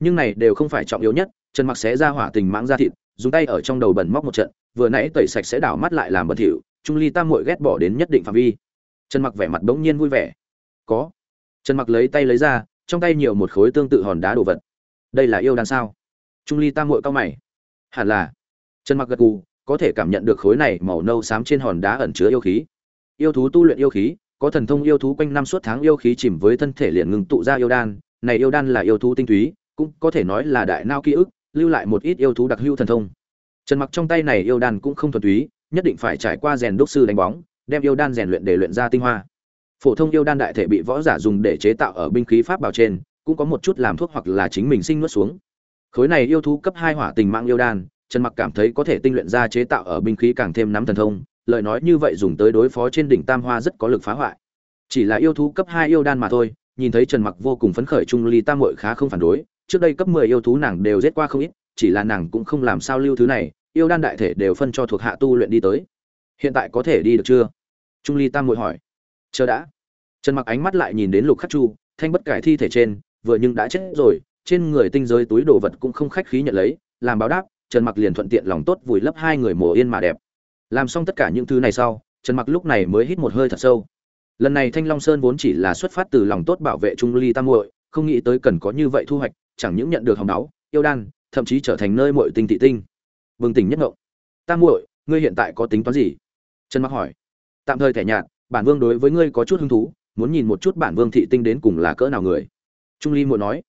Nhưng này đều không phải trọng yếu nhất, trần mặc xé ra hỏa tình mãng ra thịt, dùng tay ở trong đầu bẩn móc một trận, vừa nãy tẩy sạch sẽ đảo mắt lại làm bẩn thỉu, trung ly tam muội ghét bỏ đến nhất định phạm vi. Trần mặc vẻ mặt bỗng nhiên vui vẻ. Có. Trần mặc lấy tay lấy ra, trong tay nhiều một khối tương tự hòn đá đồ vật. Đây là yêu đan sao? Trung ly tam muội cao mày. Hẳn là. Trần mặc gật gù có thể cảm nhận được khối này màu nâu xám trên hòn đá ẩn chứa yêu khí. Yêu thú tu luyện yêu khí, có thần thông yêu thú quanh năm suốt tháng yêu khí chìm với thân thể liền ngừng tụ ra yêu đan. Này yêu đan là yêu thú tinh túy, cũng có thể nói là đại nao ký ức, lưu lại một ít yêu thú đặc hữu thần thông. Trần mặc trong tay này yêu đan cũng không thuần túy, nhất định phải trải qua rèn đúc sư đánh bóng, đem yêu đan rèn luyện để luyện ra tinh hoa. Phổ thông yêu đan đại thể bị võ giả dùng để chế tạo ở binh khí pháp bảo trên, cũng có một chút làm thuốc hoặc là chính mình sinh nuốt xuống. Khối này yêu thú cấp hai hỏa tình mạng yêu đan trần mặc cảm thấy có thể tinh luyện ra chế tạo ở binh khí càng thêm nắm thần thông, lời nói như vậy dùng tới đối phó trên đỉnh tam hoa rất có lực phá hoại. Chỉ là yêu thú cấp hai yêu đan mà thôi, nhìn thấy trần mặc vô cùng phấn khởi trung ly tam muội khá không phản đối, trước đây cấp 10 yêu thú nàng đều giết qua không ít, chỉ là nàng cũng không làm sao lưu thứ này, yêu đan đại thể đều phân cho thuộc hạ tu luyện đi tới. Hiện tại có thể đi được chưa? Trung ly tam muội hỏi. Chờ đã. Trần mặc ánh mắt lại nhìn đến lục khắc chu, thanh bất cải thi thể trên, vừa nhưng đã chết rồi, trên người tinh giới túi đồ vật cũng không khách khí nhận lấy, làm báo đáp trần mặc liền thuận tiện lòng tốt vùi lấp hai người mồ yên mà đẹp. Làm xong tất cả những thứ này sau, trần mặc lúc này mới hít một hơi thật sâu. Lần này thanh long sơn vốn chỉ là xuất phát từ lòng tốt bảo vệ trung ly tam muội, không nghĩ tới cần có như vậy thu hoạch, chẳng những nhận được hồng máu yêu đan, thậm chí trở thành nơi muội tinh thị tinh. Bừng tỉnh nhất ngộ. Tam muội, ngươi hiện tại có tính toán gì? Trần mặc hỏi. Tạm thời thẻ nhạt, bản vương đối với ngươi có chút hứng thú, muốn nhìn một chút bản vương thị tinh đến cùng là cỡ nào người. Trung ly muội nói.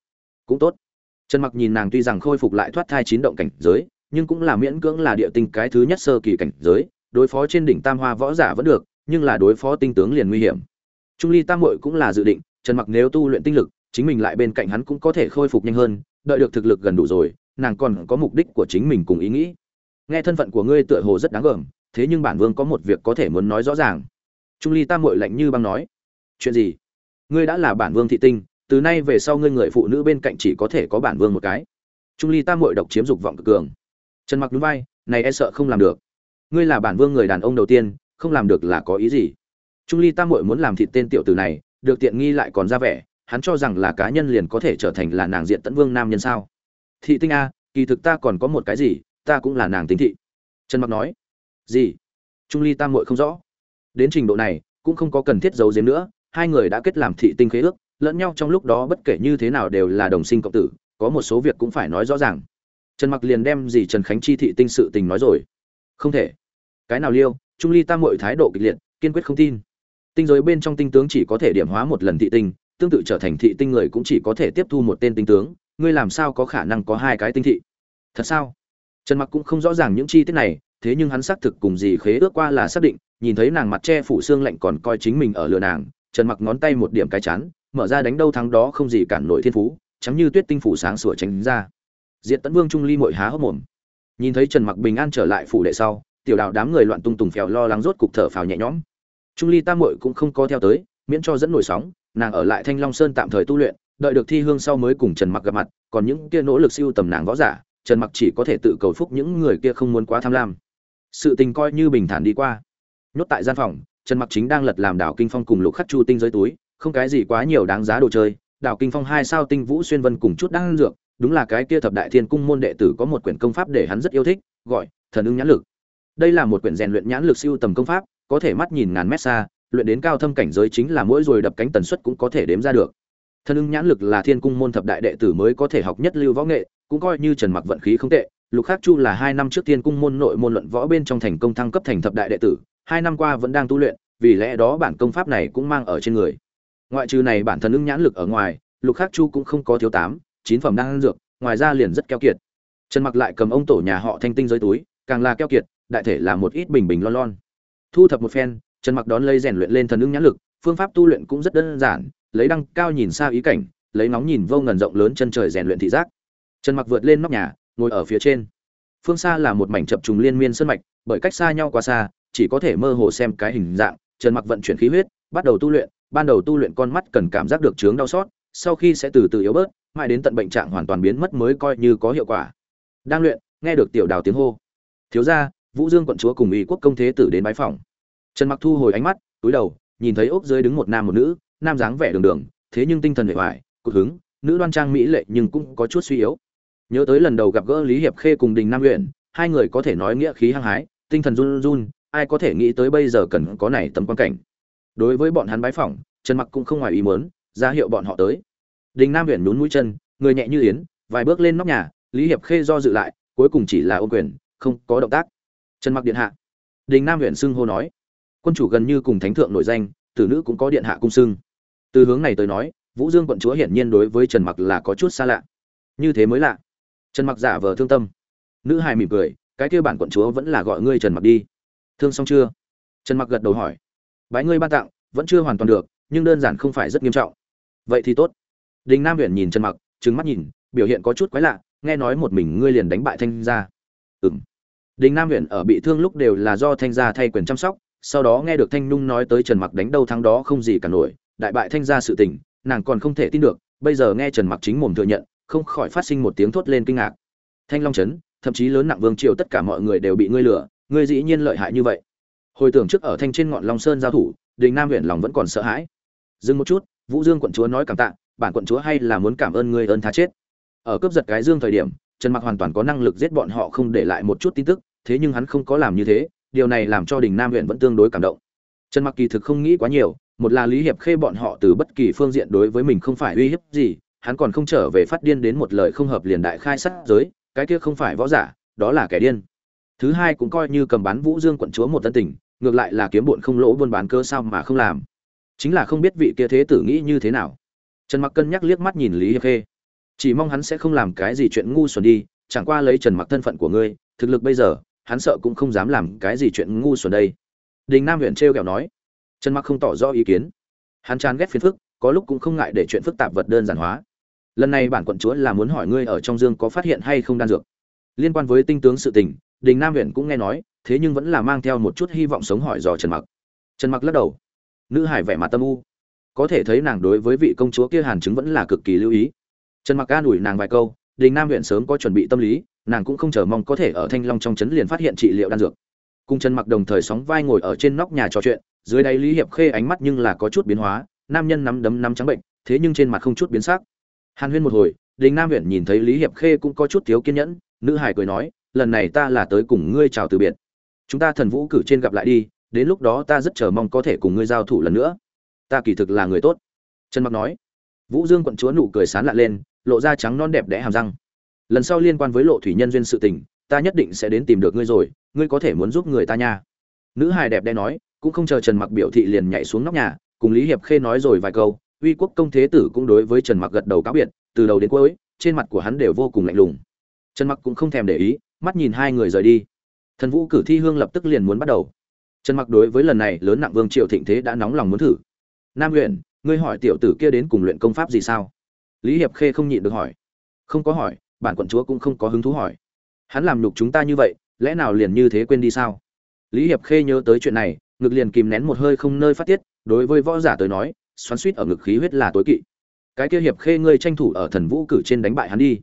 Cũng tốt trần mặc nhìn nàng tuy rằng khôi phục lại thoát thai chín động cảnh giới, nhưng cũng là miễn cưỡng là địa tinh cái thứ nhất sơ kỳ cảnh giới, đối phó trên đỉnh tam hoa võ giả vẫn được, nhưng là đối phó tinh tướng liền nguy hiểm. Trung ly tam muội cũng là dự định, trần mặc nếu tu luyện tinh lực, chính mình lại bên cạnh hắn cũng có thể khôi phục nhanh hơn, đợi được thực lực gần đủ rồi, nàng còn có mục đích của chính mình cùng ý nghĩ. Nghe thân phận của ngươi tựa hồ rất đáng gờm, thế nhưng bản vương có một việc có thể muốn nói rõ ràng. Trung ly tam muội lạnh như băng nói, chuyện gì? Ngươi đã là bản vương thị tinh từ nay về sau ngươi người phụ nữ bên cạnh chỉ có thể có bản vương một cái. Trung ly tam muội độc chiếm dục vọng cực cường. Trần mặc núi vai, này e sợ không làm được. Ngươi là bản vương người đàn ông đầu tiên, không làm được là có ý gì? Trung ly tam muội muốn làm thịt tên tiểu tử này, được tiện nghi lại còn ra vẻ, hắn cho rằng là cá nhân liền có thể trở thành là nàng diện tận vương nam nhân sao? Thị tinh a, kỳ thực ta còn có một cái gì, ta cũng là nàng tính thị. Trần mặc nói. Gì? Trung ly tam muội không rõ. Đến trình độ này, cũng không có cần thiết giấu giếm nữa, hai người đã kết làm thị tinh khế ước lẫn nhau trong lúc đó bất kể như thế nào đều là đồng sinh cộng tử, có một số việc cũng phải nói rõ ràng. Trần mặc liền đem gì trần khánh chi thị tinh sự tình nói rồi. Không thể. Cái nào liêu, trung ly tam muội thái độ kịch liệt, kiên quyết không tin. Tinh giới bên trong tinh tướng chỉ có thể điểm hóa một lần thị tinh, tương tự trở thành thị tinh người cũng chỉ có thể tiếp thu một tên tinh tướng, ngươi làm sao có khả năng có hai cái tinh thị? Thật sao? Trần mặc cũng không rõ ràng những chi tiết này, thế nhưng hắn xác thực cùng gì khế ước qua là xác định, nhìn thấy nàng mặt che phủ xương lạnh còn coi chính mình ở lừa nàng, trần mặc ngón tay một điểm cái chán mở ra đánh đâu thắng đó không gì cản nổi thiên phú chấm như tuyết tinh phủ sáng sủa tránh ra. Diện tấn vương trung ly mội há hốc mồm. Nhìn thấy trần mặc bình an trở lại phủ đệ sau, tiểu đạo đám người loạn tung tùng phèo lo lắng rốt cục thở phào nhẹ nhõm. Trung ly tam muội cũng không có theo tới, miễn cho dẫn nổi sóng, nàng ở lại thanh long sơn tạm thời tu luyện, đợi được thi hương sau mới cùng trần mặc gặp mặt, còn những kia nỗ lực siêu tầm nàng võ giả, trần mặc chỉ có thể tự cầu phúc những người kia không muốn quá tham lam. Sự tình coi như bình thản đi qua. Nhốt tại gian phòng, trần mặc chính đang lật làm đảo kinh phong cùng lục khắc chu tinh dưới túi không cái gì quá nhiều đáng giá đồ chơi, đào kinh phong hai sao tinh vũ xuyên vân cùng chút đang dược, đúng là cái kia thập đại thiên cung môn đệ tử có một quyển công pháp để hắn rất yêu thích, gọi thần ưng nhãn lực. Đây là một quyển rèn luyện nhãn lực siêu tầm công pháp, có thể mắt nhìn ngàn mét xa, luyện đến cao thâm cảnh giới chính là mỗi rồi đập cánh tần suất cũng có thể đếm ra được. Thần ưng nhãn lực là thiên cung môn thập đại đệ tử mới có thể học nhất lưu võ nghệ, cũng coi như trần mặc vận khí không tệ, lục khắc chu là hai năm trước thiên cung môn nội môn luận võ bên trong thành công thăng cấp thành thập đại đệ tử, hai năm qua vẫn đang tu luyện, vì lẽ đó bản công pháp này cũng mang ở trên người ngoại trừ này bản thân ứng nhãn lực ở ngoài, lục khắc chu cũng không có thiếu tám, chín phẩm đang dược, ngoài ra liền rất keo kiệt. Trần mặc lại cầm ông tổ nhà họ thanh tinh dưới túi, càng là keo kiệt, đại thể là một ít bình bình lon lon. Thu thập một phen, trần mặc đón lấy rèn luyện lên thần ưng nhãn lực, phương pháp tu luyện cũng rất đơn giản, lấy đăng cao nhìn xa ý cảnh, lấy nóng nhìn vô ngần rộng lớn chân trời rèn luyện thị giác. Trần mặc vượt lên nóc nhà, ngồi ở phía trên. Phương xa là một mảnh chập trùng liên miên sơn mạch, bởi cách xa nhau quá xa, chỉ có thể mơ hồ xem cái hình dạng, trần mặc vận chuyển khí huyết, bắt đầu tu luyện ban đầu tu luyện con mắt cần cảm giác được chướng đau xót sau khi sẽ từ từ yếu bớt mãi đến tận bệnh trạng hoàn toàn biến mất mới coi như có hiệu quả. Đang luyện nghe được tiểu đào tiếng hô. Thiếu gia vũ dương quận chúa cùng Y quốc công thế tử đến bái phòng. Trần mặc thu hồi ánh mắt túi đầu nhìn thấy ốc dưới đứng một nam một nữ nam dáng vẻ đường đường thế nhưng tinh thần hệ hoài cột hứng nữ đoan trang mỹ lệ nhưng cũng có chút suy yếu. Nhớ tới lần đầu gặp gỡ lý hiệp khê cùng đình nam Uyển, hai người có thể nói nghĩa khí hăng hái tinh thần run run ai có thể nghĩ tới bây giờ cần có này tấm quan cảnh đối với bọn hắn bái phỏng, trần mặc cũng không ngoài ý muốn, ra hiệu bọn họ tới. Đình nam huyện nhún mũi chân, người nhẹ như yến, vài bước lên nóc nhà, lý hiệp khê do dự lại, cuối cùng chỉ là ô quyền, không có động tác. Trần mặc điện hạ. Đình nam huyện xưng hô nói. Quân chủ gần như cùng thánh thượng nổi danh, tử nữ cũng có điện hạ cung xưng. Từ hướng này tới nói, vũ dương quận chúa hiển nhiên đối với trần mặc là có chút xa lạ. Như thế mới lạ. Trần mặc giả vờ thương tâm. Nữ hài mỉm cười, cái kia bản quận chúa vẫn là gọi ngươi trần mặc đi. Thương xong chưa? Trần mặc gật đầu hỏi bái ngươi ban tặng, vẫn chưa hoàn toàn được, nhưng đơn giản không phải rất nghiêm trọng. Vậy thì tốt. Đình nam huyện nhìn trần mặc, trừng mắt nhìn, biểu hiện có chút quái lạ, nghe nói một mình ngươi liền đánh bại thanh gia. Ừm. Đình nam huyện ở bị thương lúc đều là do thanh gia thay quyền chăm sóc, sau đó nghe được thanh nhung nói tới trần mặc đánh đâu thắng đó không gì cả nổi, đại bại thanh gia sự tình, nàng còn không thể tin được, bây giờ nghe trần mặc chính mồm thừa nhận, không khỏi phát sinh một tiếng thốt lên kinh ngạc. Thanh long trấn, thậm chí lớn nặng vương triều tất cả mọi người đều bị ngươi lừa, ngươi dĩ nhiên lợi hại như vậy hồi tưởng trước ở thanh trên ngọn long sơn giao thủ, đình nam huyện lòng vẫn còn sợ hãi. Dừng một chút, vũ dương quận chúa nói cảm tạ, bản quận chúa hay là muốn cảm ơn người ơn tha chết. Ở cướp giật cái dương thời điểm, trần mặc hoàn toàn có năng lực giết bọn họ không để lại một chút tin tức, thế nhưng hắn không có làm như thế, điều này làm cho đình nam huyện vẫn tương đối cảm động. Trần mặc kỳ thực không nghĩ quá nhiều, một là lý hiệp khê bọn họ từ bất kỳ phương diện đối với mình không phải uy hiếp gì, hắn còn không trở về phát điên đến một lời không hợp liền đại khai sát giới, cái kia không phải võ giả, đó là kẻ điên. Thứ hai cũng coi như cầm bán vũ dương quận chúa một tân tình ngược lại là kiếm bộn không lỗ buôn bán cơ sao mà không làm. Chính là không biết vị kia thế tử nghĩ như thế nào. Trần mặc cân nhắc liếc mắt nhìn lý hiệp khê. Chỉ mong hắn sẽ không làm cái gì chuyện ngu xuẩn đi, chẳng qua lấy trần mặc thân phận của ngươi, thực lực bây giờ, hắn sợ cũng không dám làm cái gì chuyện ngu xuẩn đây. Đình nam huyện trêu kẹo nói. Trần mặc không tỏ rõ ý kiến. Hắn chán ghét phiền phức, có lúc cũng không ngại để chuyện phức tạp vật đơn giản hóa. Lần này bản quận chúa là muốn hỏi ngươi ở trong dương có phát hiện hay không đan dược. Liên quan với tinh tướng sự tình, đình nam huyện cũng nghe nói thế nhưng vẫn là mang theo một chút hy vọng sống hỏi dò trần mặc. Trần mặc lắc đầu. Nữ hải vẻ mặt tâm u. Có thể thấy nàng đối với vị công chúa kia hàn chứng vẫn là cực kỳ lưu ý. Trần mặc an ủi nàng vài câu, đình nam huyện sớm có chuẩn bị tâm lý, nàng cũng không chờ mong có thể ở thanh long trong trấn liền phát hiện trị liệu đan dược. Cùng trần mặc đồng thời sóng vai ngồi ở trên nóc nhà trò chuyện, dưới đáy lý hiệp khê ánh mắt nhưng là có chút biến hóa, nam nhân nắm đấm nắm trắng bệnh, thế nhưng trên mặt không chút biến sắc. Hàn huyên một hồi, đình nam huyện nhìn thấy lý hiệp khê cũng có chút thiếu kiên nhẫn, nữ hải cười nói, lần này ta là tới cùng ngươi chào từ biệt chúng ta thần vũ cử trên gặp lại đi, đến lúc đó ta rất chờ mong có thể cùng ngươi giao thủ lần nữa. Ta kỳ thực là người tốt. Trần mặc nói. Vũ dương quận chúa nụ cười sán lạ lên, lộ ra trắng non đẹp đẽ hàm răng. Lần sau liên quan với lộ thủy nhân duyên sự tình, ta nhất định sẽ đến tìm được ngươi rồi, ngươi có thể muốn giúp người ta nha. Nữ hài đẹp đẽ nói, cũng không chờ trần mặc biểu thị liền nhảy xuống nóc nhà, cùng lý hiệp khê nói rồi vài câu, uy quốc công thế tử cũng đối với trần mặc gật đầu cáo biệt, từ đầu đến cuối, trên mặt của hắn đều vô cùng lạnh lùng. Trần mặc cũng không thèm để ý, mắt nhìn hai người rời đi thần vũ cử thi hương lập tức liền muốn bắt đầu. Trần mặc đối với lần này lớn nặng vương triệu thịnh thế đã nóng lòng muốn thử. Nam huyện ngươi hỏi tiểu tử kia đến cùng luyện công pháp gì sao? Lý hiệp khê không nhịn được hỏi. Không có hỏi, bản quận chúa cũng không có hứng thú hỏi. Hắn làm nhục chúng ta như vậy, lẽ nào liền như thế quên đi sao? Lý hiệp khê nhớ tới chuyện này, ngực liền kìm nén một hơi không nơi phát tiết, đối với võ giả tới nói, xoắn suýt ở ngực khí huyết là tối kỵ. Cái kia hiệp khê ngươi tranh thủ ở thần vũ cử trên đánh bại hắn đi.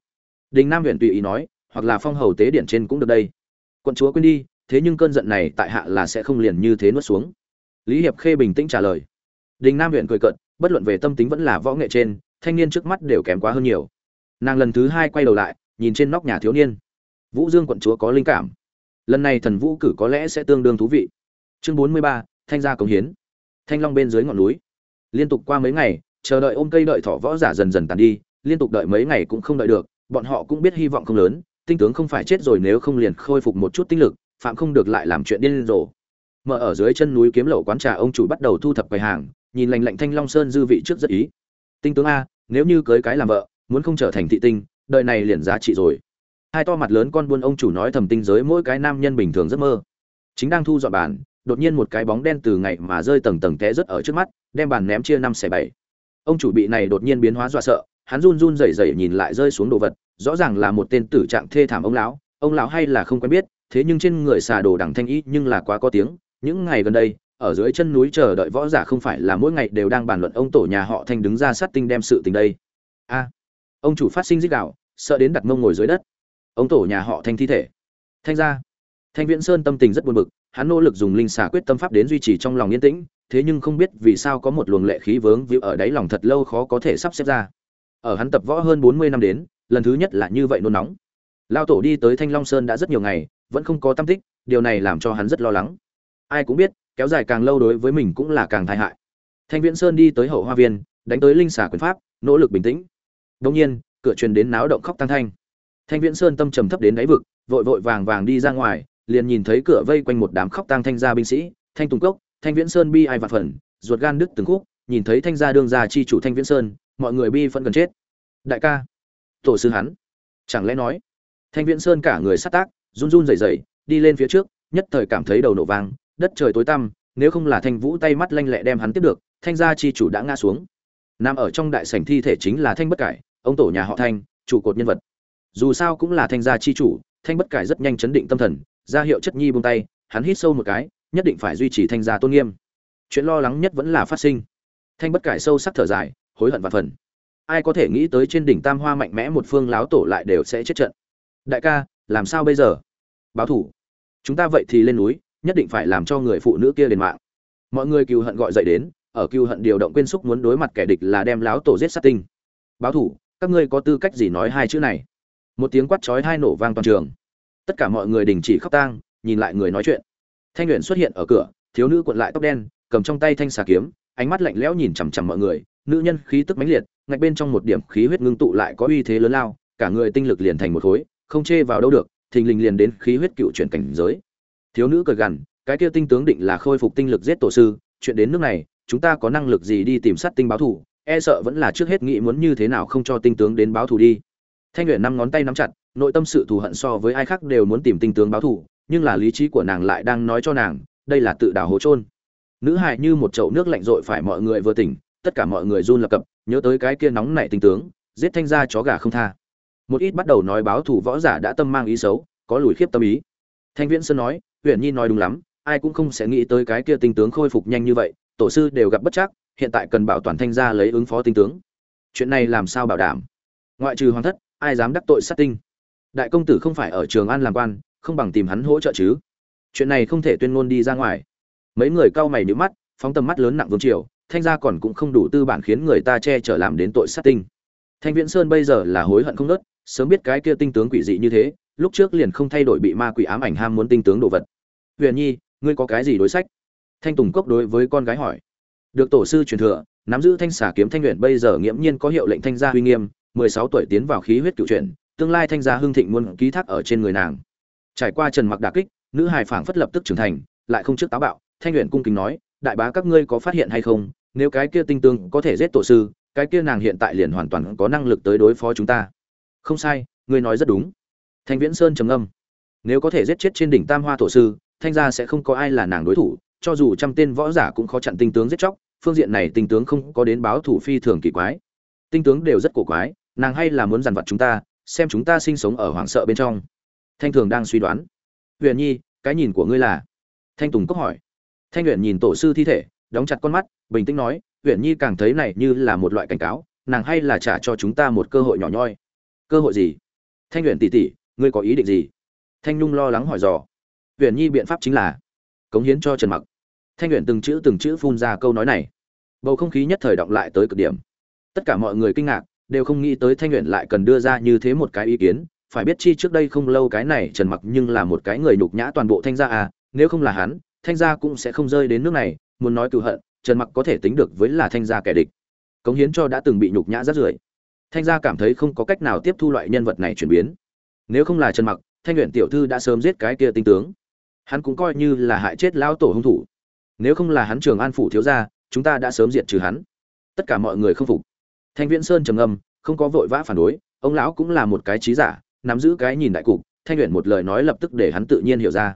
Đình nam huyện tùy ý nói, hoặc là phong hầu tế điện trên cũng được đây quận chúa quên đi, thế nhưng cơn giận này tại hạ là sẽ không liền như thế nuốt xuống. Lý hiệp khê bình tĩnh trả lời. Đình nam huyện cười cận bất luận về tâm tính vẫn là võ nghệ trên, thanh niên trước mắt đều kém quá hơn nhiều. Nàng lần thứ hai quay đầu lại, nhìn trên nóc nhà thiếu niên. Vũ dương quận chúa có linh cảm. Lần này thần vũ cử có lẽ sẽ tương đương thú vị. Chương bốn mươi ba, thanh gia cống hiến. Thanh long bên dưới ngọn núi. Liên tục qua mấy ngày, chờ đợi ôm cây đợi thỏ võ giả dần dần tàn đi, liên tục đợi mấy ngày cũng không đợi được, bọn họ cũng biết hy vọng không lớn tinh tướng không phải chết rồi nếu không liền khôi phục một chút tinh lực, phạm không được lại làm chuyện điên rồ. Mở ở dưới chân núi kiếm lậu quán trà, ông chủ bắt đầu thu thập quầy hàng, nhìn lành lạnh thanh long sơn dư vị trước rất ý. Tinh tướng a, nếu như cưới cái làm vợ, muốn không trở thành thị tinh, đời này liền giá trị rồi. Hai to mặt lớn con buôn ông chủ nói thầm tinh giới mỗi cái nam nhân bình thường giấc mơ. Chính đang thu dọn bàn, đột nhiên một cái bóng đen từ ngày mà rơi tầng tầng té rất ở trước mắt, đem bàn ném chia năm xẻ bảy. Ông chủ bị này đột nhiên biến hóa dọa sợ, hắn run run rẩy rẩy nhìn lại rơi xuống đồ vật rõ ràng là một tên tử trạng thê thảm ông lão ông lão hay là không quen biết, thế nhưng trên người xà đồ đằng thanh ý nhưng là quá có tiếng. Những ngày gần đây, ở dưới chân núi chờ đợi võ giả không phải là mỗi ngày đều đang bàn luận ông tổ nhà họ thanh đứng ra sát tinh đem sự tình đây. A, ông chủ phát sinh dích đạo, sợ đến đặt mông ngồi dưới đất. Ông tổ nhà họ thanh thi thể. Thanh ra thanh viễn sơn tâm tình rất buồn bực, hắn nỗ lực dùng linh xà quyết tâm pháp đến duy trì trong lòng yên tĩnh, thế nhưng không biết vì sao có một luồng lệ khí vướng víu ở đáy lòng thật lâu khó có thể sắp xếp ra. Ở hắn tập võ hơn bốn mươi năm đến lần thứ nhất là như vậy nôn nóng. Lao tổ đi tới thanh long sơn đã rất nhiều ngày, vẫn không có tâm tích, điều này làm cho hắn rất lo lắng. Ai cũng biết, kéo dài càng lâu đối với mình cũng là càng tai hại. Thanh viễn sơn đi tới hậu hoa viên, đánh tới linh xà quyền pháp, nỗ lực bình tĩnh. Đông nhiên, cửa truyền đến náo động khóc tăng thanh. Thanh viễn sơn tâm trầm thấp đến đáy vực, vội vội vàng vàng đi ra ngoài, liền nhìn thấy cửa vây quanh một đám khóc tang thanh gia binh sĩ, thanh tùng cốc, thanh viễn sơn bi ai vạn phần, ruột gan đứt từng khúc, nhìn thấy thanh gia đương gia chi chủ thanh viễn sơn, mọi người bi phẫn gần chết. Đại ca tổ sư hắn. Chẳng lẽ nói, thanh viễn sơn cả người sát tác, run run rẩy rẩy, đi lên phía trước, nhất thời cảm thấy đầu nổ vang, đất trời tối tăm, nếu không là thanh vũ tay mắt lanh lẹ đem hắn tiếp được, thanh gia chi chủ đã ngã xuống. Nằm ở trong đại sảnh thi thể chính là thanh bất cải, ông tổ nhà họ thanh trụ cột nhân vật. Dù sao cũng là thanh gia chi chủ, thanh bất cải rất nhanh chấn định tâm thần, ra hiệu chất nhi buông tay, hắn hít sâu một cái, nhất định phải duy trì thanh gia tôn nghiêm. Chuyện lo lắng nhất vẫn là phát sinh. Thanh bất cải sâu sắc thở dài, hối hận và phần ai có thể nghĩ tới trên đỉnh tam hoa mạnh mẽ một phương láo tổ lại đều sẽ chết trận. Đại ca, làm sao bây giờ? Báo thủ. Chúng ta vậy thì lên núi, nhất định phải làm cho người phụ nữ kia đền mạng. Mọi người cừu hận gọi dậy đến, ở cừu hận điều động quên xúc muốn đối mặt kẻ địch là đem láo tổ giết sát tinh. Báo thủ, các ngươi có tư cách gì nói hai chữ này? Một tiếng quát chói hai nổ vang toàn trường. Tất cả mọi người đình chỉ khóc tang, nhìn lại người nói chuyện. Thanh luyện xuất hiện ở cửa, thiếu nữ cuộn lại tóc đen, cầm trong tay thanh xà kiếm, ánh mắt lạnh lẽo nhìn chằm chằm mọi người, nữ nhân khí tức mãnh liệt ngạch bên trong một điểm khí huyết ngưng tụ lại có uy thế lớn lao cả người tinh lực liền thành một khối không chê vào đâu được thình lình liền đến khí huyết cựu chuyển cảnh giới. Thiếu nữ cười gằn cái kia tinh tướng định là khôi phục tinh lực giết tổ sư chuyện đến nước này chúng ta có năng lực gì đi tìm sát tinh báo thủ e sợ vẫn là trước hết nghĩ muốn như thế nào không cho tinh tướng đến báo thủ đi. Thanh Uyển năm ngón tay nắm chặt nội tâm sự thù hận so với ai khác đều muốn tìm tinh tướng báo thủ, nhưng là lý trí của nàng lại đang nói cho nàng đây là tự đào hố trôn nữ hài như một chậu nước lạnh rội phải mọi người vừa tỉnh tất cả mọi người run lập cập nhớ tới cái kia nóng nảy tinh tướng, giết thanh gia chó gà không tha. Một ít bắt đầu nói báo thủ võ giả đã tâm mang ý xấu, có lùi khiếp tâm ý. Thanh viễn sơn nói, huyền nhi nói đúng lắm, ai cũng không sẽ nghĩ tới cái kia tinh tướng khôi phục nhanh như vậy, tổ sư đều gặp bất chắc, hiện tại cần bảo toàn thanh gia lấy ứng phó tinh tướng. Chuyện này làm sao bảo đảm? Ngoại trừ hoàng thất, ai dám đắc tội sát tinh? Đại công tử không phải ở trường an làm quan, không bằng tìm hắn hỗ trợ chứ. Chuyện này không thể tuyên ngôn đi ra ngoài. Mấy người cau mày nhíu mắt, phóng tầm mắt lớn nặng vương triều thanh gia còn cũng không đủ tư bản khiến người ta che chở làm đến tội sát tinh. Thanh viễn sơn bây giờ là hối hận không nớt, sớm biết cái kia tinh tướng quỷ dị như thế, lúc trước liền không thay đổi bị ma quỷ ám ảnh ham muốn tinh tướng đồ vật. Huyền nhi, ngươi có cái gì đối sách? Thanh tùng cốc đối với con gái hỏi. Được tổ sư truyền thừa, nắm giữ thanh xà kiếm thanh luyện bây giờ nghiễm nhiên có hiệu lệnh thanh gia uy nghiêm, mười sáu tuổi tiến vào khí huyết cựu truyện tương lai thanh gia hưng thịnh muôn ký thác ở trên người nàng. Trải qua trần mặc đà kích, nữ hài phảng phất lập tức trưởng thành, lại không trước táo bạo. Thanh luyện cung kính nói, đại bá các ngươi có phát hiện hay không? Nếu cái kia tinh tương có thể giết tổ sư, cái kia nàng hiện tại liền hoàn toàn có năng lực tới đối phó chúng ta. Không sai, ngươi nói rất đúng. Thanh viễn sơn trầm âm nếu có thể giết chết trên đỉnh tam hoa tổ sư, thanh gia sẽ không có ai là nàng đối thủ, cho dù trăm tên võ giả cũng khó chặn tinh tướng giết chóc, phương diện này tinh tướng không có đến báo thủ phi thường kỳ quái. Tinh tướng đều rất cổ quái, nàng hay là muốn dằn vặt chúng ta, xem chúng ta sinh sống ở hoảng sợ bên trong. Thanh thường đang suy đoán. Huyền nhi, cái nhìn của ngươi là? Thanh tùng cốc hỏi. Thanh huyền nhìn tổ sư thi thể, đóng chặt con mắt bình tĩnh nói huyện nhi càng thấy này như là một loại cảnh cáo, nàng hay là trả cho chúng ta một cơ hội nhỏ nhoi. Cơ hội gì? Thanh huyện tỷ tỷ, ngươi có ý định gì? Thanh nhung lo lắng hỏi dò. Huyện nhi biện pháp chính là cống hiến cho trần mặc. Thanh huyện từng chữ từng chữ phun ra câu nói này. Bầu không khí nhất thời động lại tới cực điểm. Tất cả mọi người kinh ngạc, đều không nghĩ tới thanh luyện lại cần đưa ra như thế một cái ý kiến. Phải biết chi trước đây không lâu cái này trần mặc nhưng là một cái người nhục nhã toàn bộ thanh gia à nếu không là hắn, thanh gia cũng sẽ không rơi đến nước này, muốn nói cựu hận trần mặc có thể tính được với là thanh gia kẻ địch. Cống hiến cho đã từng bị nhục nhã rất rưởi thanh gia cảm thấy không có cách nào tiếp thu loại nhân vật này chuyển biến. Nếu không là trần mặc thanh luyện tiểu thư đã sớm giết cái kia tinh tướng. Hắn cũng coi như là hại chết lão tổ hung thủ. Nếu không là hắn trường an phủ thiếu gia chúng ta đã sớm diệt trừ hắn. Tất cả mọi người không phục. Thanh viễn sơn trầm ngâm, không có vội vã phản đối ông lão cũng là một cái trí giả nắm giữ cái nhìn đại cục thanh luyện một lời nói lập tức để hắn tự nhiên hiểu ra.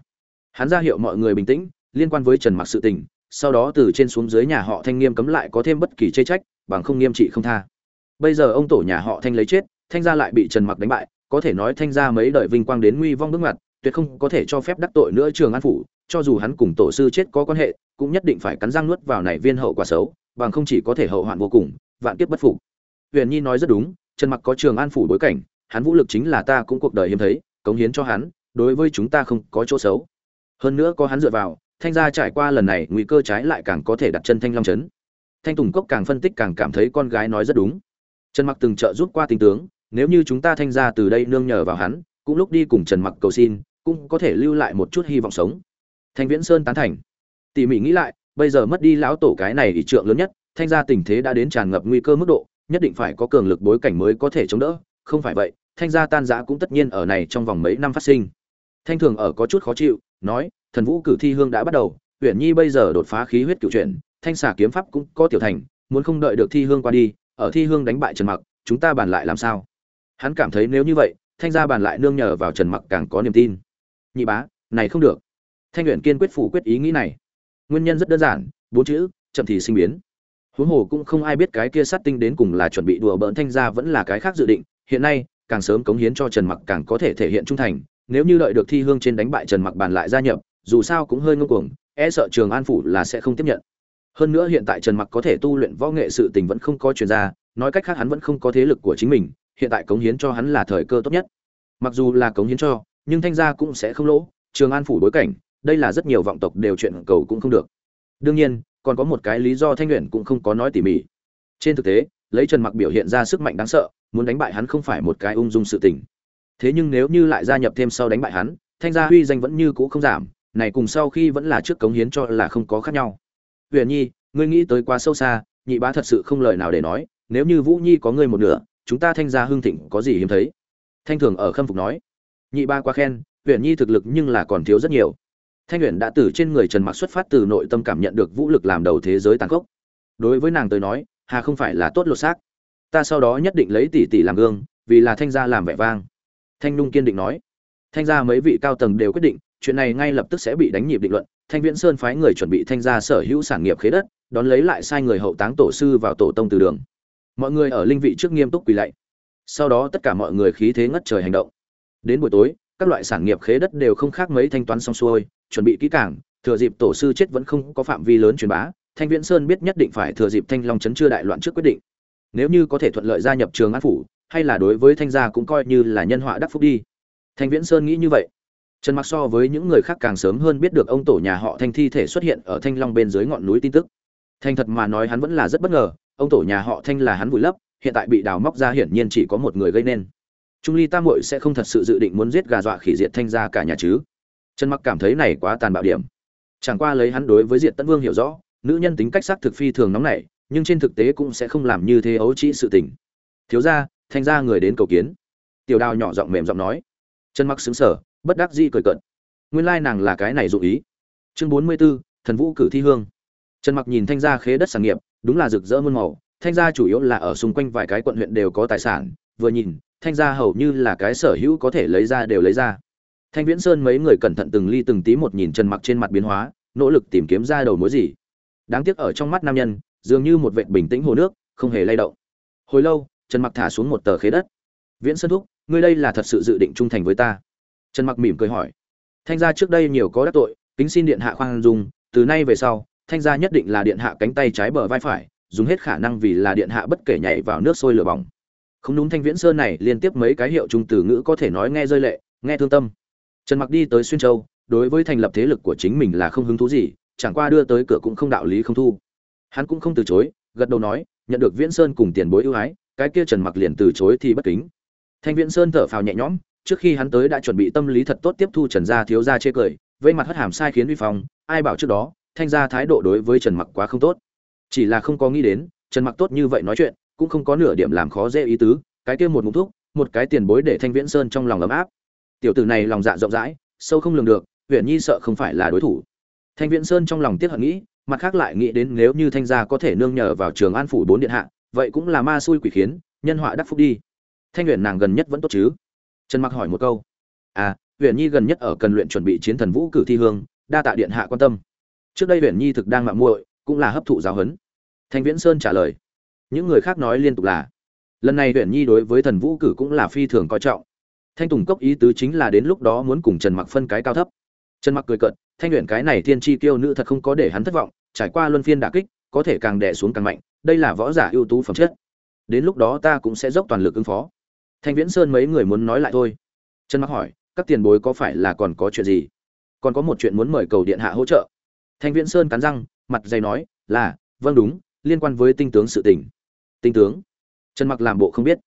Hắn ra hiệu mọi người bình tĩnh liên quan với trần mặc sự tình sau đó từ trên xuống dưới nhà họ thanh nghiêm cấm lại có thêm bất kỳ chê trách, bằng không nghiêm trị không tha. Bây giờ ông tổ nhà họ thanh lấy chết, thanh gia lại bị trần mặc đánh bại, có thể nói thanh gia mấy đời vinh quang đến nguy vong bước ngoặt, tuyệt không có thể cho phép đắc tội nữa trường an phủ, cho dù hắn cùng tổ sư chết có quan hệ, cũng nhất định phải cắn răng nuốt vào này viên hậu quả xấu, bằng không chỉ có thể hậu hoạn vô cùng, vạn kiếp bất phục. Huyền nhi nói rất đúng, trần mặc có trường an phủ bối cảnh, hắn vũ lực chính là ta cũng cuộc đời hiếm thấy, cống hiến cho hắn, đối với chúng ta không có chỗ xấu. Hơn nữa có hắn dựa vào thanh gia trải qua lần này, nguy cơ trái lại càng có thể đặt chân thanh long trấn. Thanh tùng cốc càng phân tích càng cảm thấy con gái nói rất đúng. Trần mặc từng trợ giúp qua tình tướng, nếu như chúng ta thanh gia từ đây nương nhờ vào hắn, cũng lúc đi cùng trần mặc cầu xin, cũng có thể lưu lại một chút hy vọng sống. Thanh viễn sơn tán thành. Tỉ mỉ nghĩ lại, bây giờ mất đi lão tổ cái này ỷ trượng lớn nhất, thanh gia tình thế đã đến tràn ngập nguy cơ mức độ, nhất định phải có cường lực bối cảnh mới có thể chống đỡ. Không phải vậy, thanh gia tan giã cũng tất nhiên ở này trong vòng mấy năm phát sinh. Thanh thường ở có chút khó chịu, nói thần vũ cử thi hương đã bắt đầu huyện nhi bây giờ đột phá khí huyết cựu chuyển, thanh xà kiếm pháp cũng có tiểu thành, muốn không đợi được thi hương qua đi, ở thi hương đánh bại trần mặc, chúng ta bàn lại làm sao? Hắn cảm thấy nếu như vậy, thanh gia bàn lại nương nhờ vào trần mặc càng có niềm tin. Nhị bá, này không được. Thanh luyện kiên quyết phủ quyết ý nghĩ này. Nguyên nhân rất đơn giản, bốn chữ, chậm thì sinh biến. Huống hồ cũng không ai biết cái kia sát tinh đến cùng là chuẩn bị đùa bỡn thanh gia vẫn là cái khác dự định, hiện nay, càng sớm cống hiến cho trần mặc càng có thể thể hiện trung thành, nếu như đợi được thi hương trên đánh bại trần mặc bàn lại gia nhập dù sao cũng hơi ngông cuồng e sợ trường an phủ là sẽ không tiếp nhận. Hơn nữa hiện tại trần mặc có thể tu luyện võ nghệ sự tình vẫn không có truyền gia nói cách khác hắn vẫn không có thế lực của chính mình, hiện tại cống hiến cho hắn là thời cơ tốt nhất. Mặc dù là cống hiến cho, nhưng thanh gia cũng sẽ không lỗ, trường an phủ bối cảnh, đây là rất nhiều vọng tộc đều chuyện cầu cũng không được. Đương nhiên, còn có một cái lý do thanh luyện cũng không có nói tỉ mỉ. Trên thực tế, lấy trần mặc biểu hiện ra sức mạnh đáng sợ, muốn đánh bại hắn không phải một cái ung dung sự tình. Thế nhưng nếu như lại gia nhập thêm sau đánh bại hắn, thanh gia huy danh vẫn như cũ không giảm này cùng sau khi vẫn là trước cống hiến cho là không có khác nhau. Huyền nhi, ngươi nghĩ tới quá sâu xa, nhị bá thật sự không lời nào để nói, nếu như vũ nhi có ngươi một nửa, chúng ta thanh gia hưng thịnh có gì hiếm thấy? Thanh thường ở khâm phục nói. Nhị ba quá khen, huyền nhi thực lực nhưng là còn thiếu rất nhiều. Thanh huyền đã từ trên người trần mặc xuất phát từ nội tâm cảm nhận được vũ lực làm đầu thế giới tàn khốc. Đối với nàng tới nói, hà không phải là tốt lột xác. Ta sau đó nhất định lấy tỷ tỷ làm gương, vì là thanh gia làm vẻ vang. Thanh nung kiên định nói. Thanh gia mấy vị cao tầng đều quyết định chuyện này ngay lập tức sẽ bị đánh nhịp định luận, thanh viễn sơn phái người chuẩn bị thanh gia sở hữu sản nghiệp khế đất, đón lấy lại sai người hậu táng tổ sư vào tổ tông từ đường. Mọi người ở linh vị trước nghiêm túc quỳ lạy. Sau đó tất cả mọi người khí thế ngất trời hành động. Đến buổi tối, các loại sản nghiệp khế đất đều không khác mấy thanh toán xong xuôi, chuẩn bị kỹ càng, thừa dịp tổ sư chết vẫn không có phạm vi lớn truyền bá, thanh viễn sơn biết nhất định phải thừa dịp thanh long chấn chưa đại loạn trước quyết định. Nếu như có thể thuận lợi gia nhập trường an phủ, hay là đối với thanh gia cũng coi như là nhân họa đắc phúc đi. Thanh viễn sơn nghĩ như vậy trần mặc so với những người khác càng sớm hơn biết được ông tổ nhà họ thanh thi thể xuất hiện ở thanh long bên dưới ngọn núi tin tức. Thanh thật mà nói hắn vẫn là rất bất ngờ, ông tổ nhà họ thanh là hắn vùi lấp, hiện tại bị đào móc ra hiển nhiên chỉ có một người gây nên. Trung ly tam muội sẽ không thật sự dự định muốn giết gà dọa khỉ diệt thanh gia cả nhà chứ? Trần mặc cảm thấy này quá tàn bạo điểm. Chẳng qua lấy hắn đối với diệt tân vương hiểu rõ, nữ nhân tính cách xác thực phi thường nóng nảy, nhưng trên thực tế cũng sẽ không làm như thế ấu trĩ sự tình. Thiếu gia, thanh gia người đến cầu kiến. Tiểu đào nhỏ giọng mềm giọng nói. Trần mặc sững sờ bất đắc dĩ cười cợt. Nguyên lai nàng là cái này dụ ý. Chương 44, thần vũ cử thi hương. Trần mặc nhìn thanh gia khế đất sản nghiệp đúng là rực rỡ muôn màu. Thanh gia chủ yếu là ở xung quanh vài cái quận huyện đều có tài sản. Vừa nhìn thanh gia hầu như là cái sở hữu có thể lấy ra đều lấy ra. Thanh viễn sơn mấy người cẩn thận từng ly từng tí một nhìn trần mặc trên mặt biến hóa nỗ lực tìm kiếm ra đầu mối gì. Đáng tiếc ở trong mắt nam nhân dường như một vệt bình tĩnh hồ nước không hề lay động. Hồi lâu trần mặc thả xuống một tờ khế đất. Viễn sơn thúc ngươi đây là thật sự dự định trung thành với ta trần mặc mỉm cười hỏi. Thanh gia trước đây nhiều có đắc tội, kính xin điện hạ khoan dung, từ nay về sau, thanh gia nhất định là điện hạ cánh tay trái bờ vai phải, dùng hết khả năng vì là điện hạ bất kể nhảy vào nước sôi lửa bỏng. Không đúng thanh viễn sơn này liên tiếp mấy cái hiệu trung từ ngữ có thể nói nghe rơi lệ, nghe thương tâm. Trần mặc đi tới xuyên châu, đối với thành lập thế lực của chính mình là không hứng thú gì, chẳng qua đưa tới cửa cũng không đạo lý không thu. Hắn cũng không từ chối, gật đầu nói, nhận được viễn sơn cùng tiền bối ưu ái, cái kia trần mặc liền từ chối thì bất kính. Thanh viễn sơn thở phào nhẹ nhõm trước khi hắn tới đã chuẩn bị tâm lý thật tốt tiếp thu trần gia thiếu gia chê cười, vây mặt hất hàm sai khiến uy phong, ai bảo trước đó, thanh gia thái độ đối với trần mặc quá không tốt. Chỉ là không có nghĩ đến, trần mặc tốt như vậy nói chuyện, cũng không có nửa điểm làm khó dễ ý tứ, cái kia một ngụm thuốc, một cái tiền bối để thanh viễn sơn trong lòng ấm áp. Tiểu tử này lòng dạ rộng rãi, sâu không lường được huyện nhi sợ không phải là đối thủ. Thanh viễn sơn trong lòng tiếc hận nghĩ, mặt khác lại nghĩ đến nếu như thanh gia có thể nương nhờ vào trường an phủ bốn điện hạ, vậy cũng là ma xui quỷ khiến, nhân họa đắc phúc đi. Thanh Huyền nàng gần nhất vẫn tốt chứ? Trần mặc hỏi một câu. À huyện nhi gần nhất ở cần luyện chuẩn bị chiến thần vũ cử thi hương, đa tạ điện hạ quan tâm. Trước đây huyện nhi thực đang mạng muội, cũng là hấp thụ giáo huấn. Thanh viễn sơn trả lời. Những người khác nói liên tục là, lần này huyện nhi đối với thần vũ cử cũng là phi thường coi trọng. Thanh tùng cốc ý tứ chính là đến lúc đó muốn cùng trần mặc phân cái cao thấp. Trần mặc cười cợt, thanh luyện cái này thiên chi tiêu nữ thật không có để hắn thất vọng, trải qua luân phiên đả kích, có thể càng đè xuống càng mạnh, đây là võ giả ưu tú phẩm chất. Đến lúc đó ta cũng sẽ dốc toàn lực ứng phó thanh viễn sơn mấy người muốn nói lại thôi. Trần mặc hỏi, các tiền bối có phải là còn có chuyện gì? Còn có một chuyện muốn mời cầu điện hạ hỗ trợ. Thanh viễn sơn cắn răng, mặt dày nói, là vâng đúng, liên quan với tinh tướng sự tình. Tinh tướng? Trần mặc làm bộ không biết.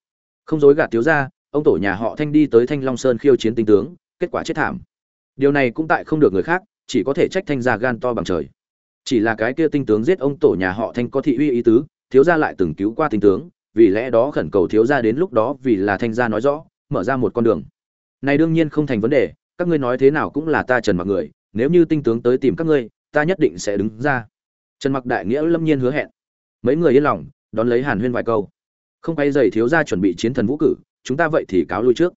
Không dối gạt thiếu ra ông tổ nhà họ thanh đi tới thanh long sơn khiêu chiến tinh tướng, kết quả chết thảm. Điều này cũng tại không được người khác, chỉ có thể trách thanh gia gan to bằng trời. Chỉ là cái kia tinh tướng giết ông tổ nhà họ thanh có thị uy ý tứ, thiếu gia lại từng cứu qua tinh tướng vì lẽ đó khẩn cầu thiếu gia đến lúc đó vì là thanh gia nói rõ mở ra một con đường. Này đương nhiên không thành vấn đề các ngươi nói thế nào cũng là ta trần mặc người nếu như tinh tướng tới tìm các ngươi ta nhất định sẽ đứng ra. Trần mặc đại nghĩa lâm nhiên hứa hẹn. Mấy người yên lòng đón lấy hàn huyên vài câu. Không quay dày thiếu gia chuẩn bị chiến thần vũ cử chúng ta vậy thì cáo lui trước.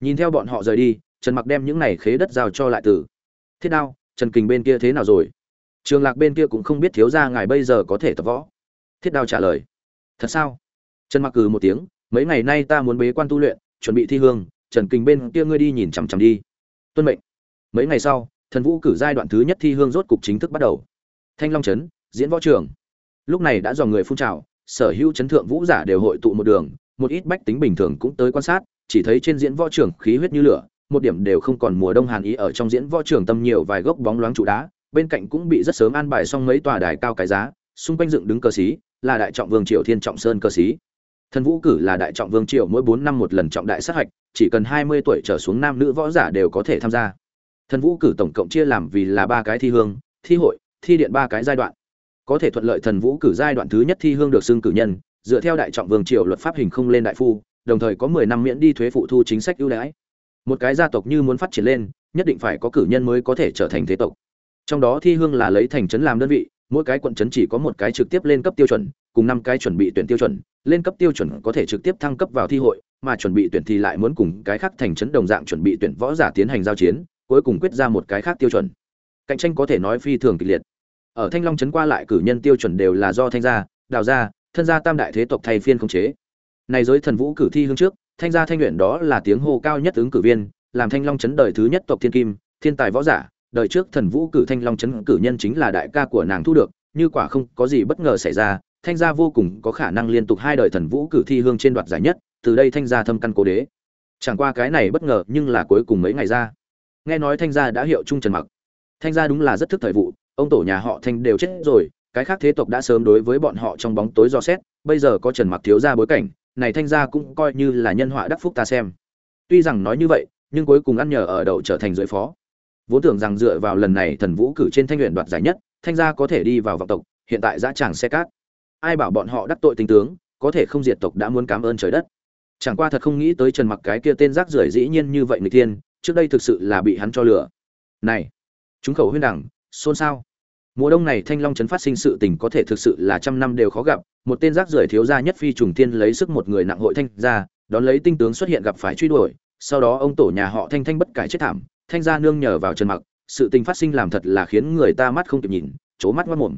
Nhìn theo bọn họ rời đi trần mặc đem những này khế đất giao cho lại tử thiết nào, trần kình bên kia thế nào rồi? Trường lạc bên kia cũng không biết thiếu gia ngài bây giờ có thể tập võ. Thiết đao trả lời. Thật sao? Trần mặc cừ một tiếng, mấy ngày nay ta muốn bế quan tu luyện, chuẩn bị thi hương, trần kình bên kia ngươi đi nhìn chằm chằm đi. Tuân mệnh. Mấy ngày sau, thần vũ cử giai đoạn thứ nhất thi hương rốt cục chính thức bắt đầu. Thanh long trấn, diễn võ trường. Lúc này đã dòng người phun trào, sở hữu chấn thượng vũ giả đều hội tụ một đường, một ít bách tính bình thường cũng tới quan sát, chỉ thấy trên diễn võ trường khí huyết như lửa, một điểm đều không còn mùa đông hàn ý ở trong diễn võ trường tâm nhiều vài gốc bóng loáng trụ đá, bên cạnh cũng bị rất sớm an bài xong mấy tòa đài cao cái giá, xung quanh dựng đứng cờ xí, là đại trọng vương triều thiên trọng sơn cờ xí thần vũ cử là đại trọng vương triều mỗi bốn năm một lần trọng đại sát hạch, chỉ cần hai mươi tuổi trở xuống nam nữ võ giả đều có thể tham gia. Thần vũ cử tổng cộng chia làm vì là ba cái thi hương, thi hội, thi điện ba cái giai đoạn. Có thể thuận lợi thần vũ cử giai đoạn thứ nhất thi hương được xưng cử nhân, dựa theo đại trọng vương triều luật pháp hình không lên đại phu, đồng thời có mười năm miễn đi thuế phụ thu chính sách ưu đãi. Một cái gia tộc như muốn phát triển lên, nhất định phải có cử nhân mới có thể trở thành thế tộc. Trong đó thi hương là lấy thành trấn làm đơn vị, mỗi cái quận trấn chỉ có một cái trực tiếp lên cấp tiêu chuẩn cùng năm cái chuẩn bị tuyển tiêu chuẩn, lên cấp tiêu chuẩn có thể trực tiếp thăng cấp vào thi hội, mà chuẩn bị tuyển thì lại muốn cùng cái khác thành trấn đồng dạng chuẩn bị tuyển võ giả tiến hành giao chiến, cuối cùng quyết ra một cái khác tiêu chuẩn. Cạnh tranh có thể nói phi thường kịch liệt. Ở thanh long trấn qua lại cử nhân tiêu chuẩn đều là do thanh gia, đào gia, thân gia tam đại thế tộc thay phiên khống chế. Này giới thần vũ cử thi hương trước, thanh gia thanh luyện đó là tiếng hô cao nhất ứng cử viên, làm thanh long trấn đời thứ nhất tộc thiên kim, thiên tài võ giả, đời trước thần vũ cử thanh long trấn cử nhân chính là đại ca của nàng thu được, như quả không có gì bất ngờ xảy ra thanh gia vô cùng có khả năng liên tục hai đời thần vũ cử thi hương trên đoạt giải nhất, từ đây thanh gia thâm căn cố đế. Chẳng qua cái này bất ngờ, nhưng là cuối cùng mấy ngày ra. Nghe nói thanh gia đã hiệu trung trần mặc. Thanh gia đúng là rất thức thời vụ, ông tổ nhà họ thanh đều chết rồi, cái khác thế tộc đã sớm đối với bọn họ trong bóng tối do xét, bây giờ có trần mặc thiếu ra bối cảnh, này thanh gia cũng coi như là nhân họa đắc phúc ta xem. Tuy rằng nói như vậy, nhưng cuối cùng ăn nhờ ở đậu trở thành dưới phó. Vốn tưởng rằng dựa vào lần này thần vũ cử trên thanh luyện đoạt giải nhất, thanh gia có thể đi vào vọng tộc, hiện tại dã tràng xe cát ai bảo bọn họ đắc tội tinh tướng, có thể không diệt tộc đã muốn cảm ơn trời đất. Chẳng qua thật không nghĩ tới trần mặc cái kia tên rác rưởi dĩ nhiên như vậy người tiên, trước đây thực sự là bị hắn cho lừa. Này, chúng khẩu huyên đẳng, xôn xao. Mùa đông này thanh long trấn phát sinh sự tình có thể thực sự là trăm năm đều khó gặp, một tên rác rưởi thiếu gia nhất phi trùng tiên lấy sức một người nặng hội thanh gia, đón lấy tinh tướng xuất hiện gặp phải truy đuổi, sau đó ông tổ nhà họ thanh thanh bất cải chết thảm, thanh gia nương nhờ vào trần mặc, sự tình phát sinh làm thật là khiến người ta mắt không kịp nhìn chố mắt mắt mồm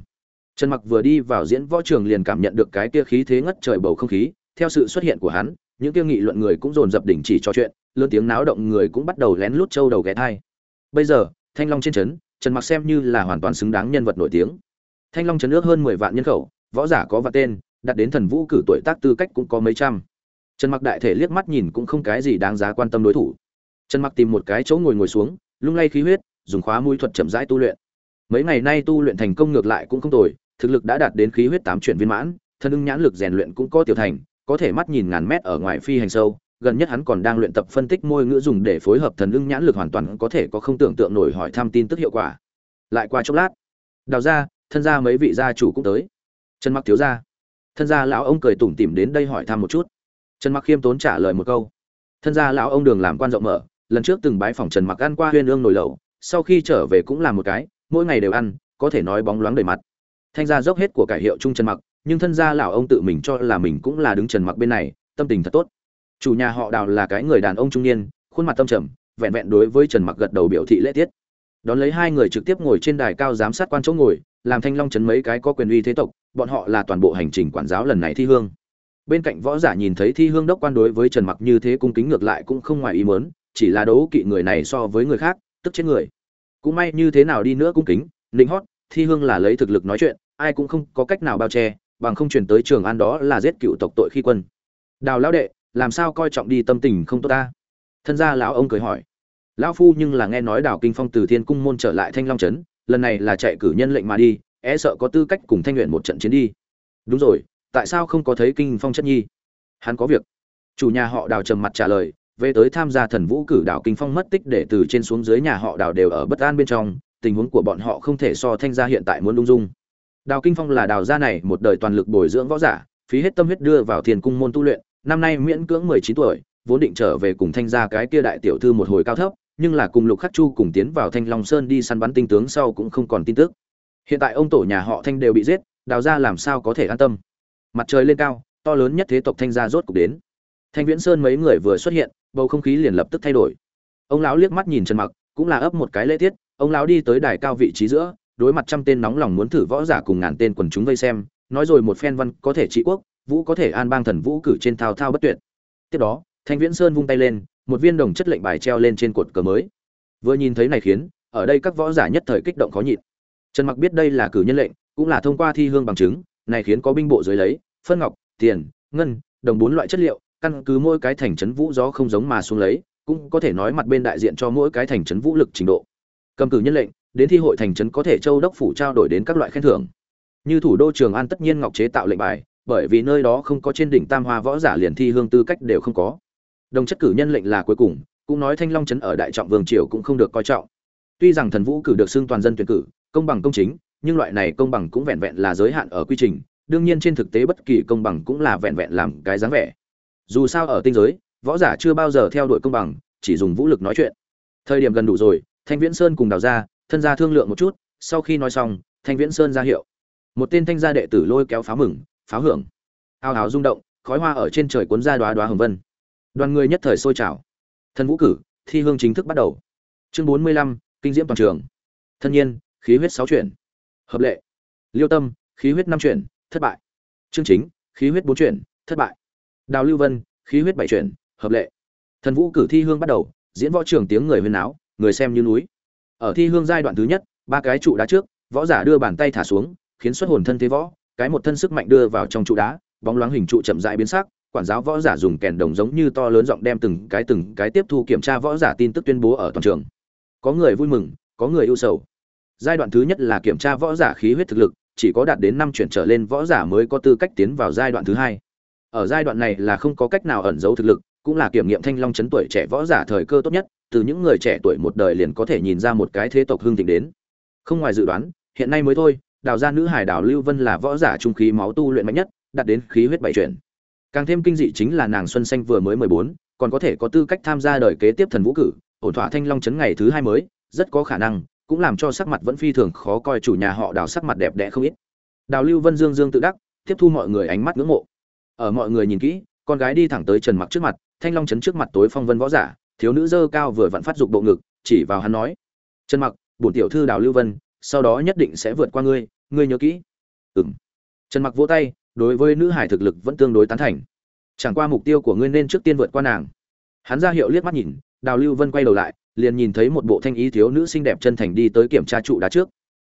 trần mặc vừa đi vào diễn võ trường liền cảm nhận được cái kia khí thế ngất trời bầu không khí. Theo sự xuất hiện của hắn, những kia nghị luận người cũng dồn dập đỉnh chỉ trò chuyện, lớn tiếng náo động người cũng bắt đầu lén lút châu đầu ghé thai. Bây giờ, thanh long trên trấn, trần mặc xem như là hoàn toàn xứng đáng nhân vật nổi tiếng. Thanh long trấn ước hơn 10 vạn nhân khẩu, võ giả có và tên đặt đến thần vũ cử tuổi tác tư cách cũng có mấy trăm. Trần mặc đại thể liếc mắt nhìn cũng không cái gì đáng giá quan tâm đối thủ. Trần mặc tìm một cái chỗ ngồi ngồi xuống, lung lay khí huyết, dùng khóa mũi thuật chậm rãi tu luyện. Mấy ngày nay tu luyện thành công ngược lại cũng không tồi thực lực đã đạt đến khí huyết tám chuyển viên mãn, thân ưng nhãn lực rèn luyện cũng có tiểu thành, có thể mắt nhìn ngàn mét ở ngoài phi hành sâu, gần nhất hắn còn đang luyện tập phân tích môi ngữ dùng để phối hợp thần ưng nhãn lực hoàn toàn có thể có không tưởng tượng nổi hỏi thăm tin tức hiệu quả. Lại qua chốc lát, đào ra, thân gia mấy vị gia chủ cũng tới. Trần mặc thiếu gia. Thân gia lão ông cười tủm tỉm đến đây hỏi thăm một chút. Trần mặc khiêm tốn trả lời một câu. Thân gia lão ông đường làm quan rộng mở, lần trước từng bái phòng trần mặc ăn qua huyên ương nồi lẩu, sau khi trở về cũng làm một cái, mỗi ngày đều ăn, có thể nói bóng loáng đầy mặt thanh gia dốc hết của cải hiệu trung trần mặc, nhưng thân gia lão ông tự mình cho là mình cũng là đứng trần mặc bên này, tâm tình thật tốt. Chủ nhà họ đào là cái người đàn ông trung niên, khuôn mặt tâm trầm, vẹn vẹn đối với trần mặc gật đầu biểu thị lễ tiết. Đón lấy hai người trực tiếp ngồi trên đài cao giám sát quan chỗ ngồi, làm thanh long chấn mấy cái có quyền uy thế tộc, bọn họ là toàn bộ hành trình quản giáo lần này thi hương. Bên cạnh võ giả nhìn thấy thi hương đốc quan đối với trần mặc như thế cung kính ngược lại cũng không ngoài ý mớn chỉ là đấu kỵ người này so với người khác, tức chết người. Cũng may như thế nào đi nữa cung kính, nịnh hót thi hương là lấy thực lực nói chuyện, ai cũng không có cách nào bao che, bằng không chuyển tới trường an đó là giết cựu tộc tội khi quân. Đào lão đệ, làm sao coi trọng đi tâm tình không tốt ta? Thân gia lão ông cười hỏi. Lão phu nhưng là nghe nói đào kinh phong từ thiên cung môn trở lại thanh long trấn, lần này là chạy cử nhân lệnh mà đi e sợ có tư cách cùng thanh luyện một trận chiến đi. Đúng rồi, tại sao không có thấy kinh phong chất nhi? Hắn có việc. Chủ nhà họ đào trầm mặt trả lời, về tới tham gia thần vũ cử đảo kinh phong mất tích để từ trên xuống dưới nhà họ đào đều ở bất an bên trong tình huống của bọn họ không thể so thanh gia hiện tại muốn lung dung. Đào kinh phong là đào gia này một đời toàn lực bồi dưỡng võ giả, phí hết tâm huyết đưa vào thiền cung môn tu luyện, năm nay miễn cưỡng mười chín tuổi, vốn định trở về cùng thanh gia cái kia đại tiểu thư một hồi cao thấp, nhưng là cùng lục khắc chu cùng tiến vào thanh long sơn đi săn bắn tinh tướng sau cũng không còn tin tức. Hiện tại ông tổ nhà họ thanh đều bị giết, đào gia làm sao có thể an tâm? Mặt trời lên cao, to lớn nhất thế tộc thanh gia rốt cục đến. Thanh viễn sơn mấy người vừa xuất hiện, bầu không khí liền lập tức thay đổi. Ông lão liếc mắt nhìn trần mặc, cũng là ấp một cái lễ tiết ông lão đi tới đài cao vị trí giữa, đối mặt trăm tên nóng lòng muốn thử võ giả cùng ngàn tên quần chúng vây xem, nói rồi một phen văn, có thể trị quốc, vũ có thể an bang thần vũ cử trên thao thao bất tuyệt. Tiếp đó, thanh viễn sơn vung tay lên, một viên đồng chất lệnh bài treo lên trên cột cờ mới. Vừa nhìn thấy này khiến, ở đây các võ giả nhất thời kích động khó nhịn. Trần mặc biết đây là cử nhân lệnh, cũng là thông qua thi hương bằng chứng, này khiến có binh bộ dưới lấy, phân ngọc, tiền, ngân, đồng bốn loại chất liệu, căn cứ mỗi cái thành trấn vũ gió không giống mà xuống lấy, cũng có thể nói mặt bên đại diện cho mỗi cái thành trấn vũ lực trình độ cầm cử nhân lệnh, đến thi hội thành trấn có thể châu đốc phủ trao đổi đến các loại khen thưởng. Như thủ đô trường an tất nhiên ngọc chế tạo lệnh bài, bởi vì nơi đó không có trên đỉnh tam hoa võ giả liền thi hương tư cách đều không có. Đồng chất cử nhân lệnh là cuối cùng, cũng nói thanh long trấn ở đại trọng vương triều cũng không được coi trọng. Tuy rằng thần vũ cử được xưng toàn dân tuyển cử, công bằng công chính, nhưng loại này công bằng cũng vẹn vẹn là giới hạn ở quy trình, đương nhiên trên thực tế bất kỳ công bằng cũng là vẹn vẹn làm cái dáng vẻ. Dù sao ở tinh giới, võ giả chưa bao giờ theo đuổi công bằng, chỉ dùng vũ lực nói chuyện. Thời điểm gần đủ rồi thanh viễn sơn cùng đào ra thân gia thương lượng một chút, sau khi nói xong, thanh viễn sơn ra hiệu. Một tên thanh gia đệ tử lôi kéo pháo mừng pháo hưởng. Ao ào rung động, khói hoa ở trên trời cuốn ra đoá đoá hồng vân. Đoàn người nhất thời sôi trào. Thân vũ cử, thi hương chính thức bắt đầu. Chương bốn mươi lăm, kinh diễm toàn trường. Thân nhiên, khí huyết sáu chuyển. Hợp lệ. Liêu tâm, khí huyết năm chuyển, thất bại. Chương chính, khí huyết bốn chuyển, thất bại. Đào lưu vân, khí huyết bảy chuyển, hợp lệ. Thần vũ cử thi hương bắt đầu, diễn võ trường tiếng người huyên náo người xem như núi. Ở thi hương giai đoạn thứ nhất, ba cái trụ đá trước, võ giả đưa bàn tay thả xuống, khiến xuất hồn thân thế võ, cái một thân sức mạnh đưa vào trong trụ đá, bóng loáng hình trụ chậm rãi biến sắc, quản giáo võ giả dùng kèn đồng giống như to lớn giọng đem từng cái từng cái tiếp thu kiểm tra võ giả tin tức tuyên bố ở toàn trường. Có người vui mừng, có người ưu sầu. Giai đoạn thứ nhất là kiểm tra võ giả khí huyết thực lực, chỉ có đạt đến năm chuyển trở lên võ giả mới có tư cách tiến vào giai đoạn thứ hai. Ở giai đoạn này là không có cách nào ẩn giấu thực lực, cũng là kiểm nghiệm thanh long chấn tuổi trẻ võ giả thời cơ tốt nhất từ những người trẻ tuổi một đời liền có thể nhìn ra một cái thế tộc hương thịnh đến. Không ngoài dự đoán, hiện nay mới thôi, đào gia nữ hải đào lưu vân là võ giả trung khí máu tu luyện mạnh nhất, đạt đến khí huyết bảy chuyển. Càng thêm kinh dị chính là nàng xuân xanh vừa mới mười bốn, còn có thể có tư cách tham gia đời kế tiếp thần vũ cử, ổn thỏa thanh long chấn ngày thứ hai mới, rất có khả năng, cũng làm cho sắc mặt vẫn phi thường khó coi chủ nhà họ đào sắc mặt đẹp đẽ không ít. Đào lưu vân dương dương tự đắc, tiếp thu mọi người ánh mắt ngưỡng mộ. Ở mọi người nhìn kỹ, con gái đi thẳng tới trần mặc trước mặt, thanh long chấn trước mặt tối phong vân võ giả thiếu nữ dơ cao vừa vặn phát dục bộ ngực, chỉ vào hắn nói, trần mặc, bổn tiểu thư đào lưu vân, sau đó nhất định sẽ vượt qua ngươi ngươi nhớ kỹ. Ừm. Trần mặc vỗ tay, đối với nữ hải thực lực vẫn tương đối tán thành. Chẳng qua mục tiêu của ngươi nên trước tiên vượt qua nàng. Hắn ra hiệu liếc mắt nhìn, đào lưu vân quay đầu lại, liền nhìn thấy một bộ thanh ý thiếu nữ xinh đẹp chân thành đi tới kiểm tra trụ đá trước.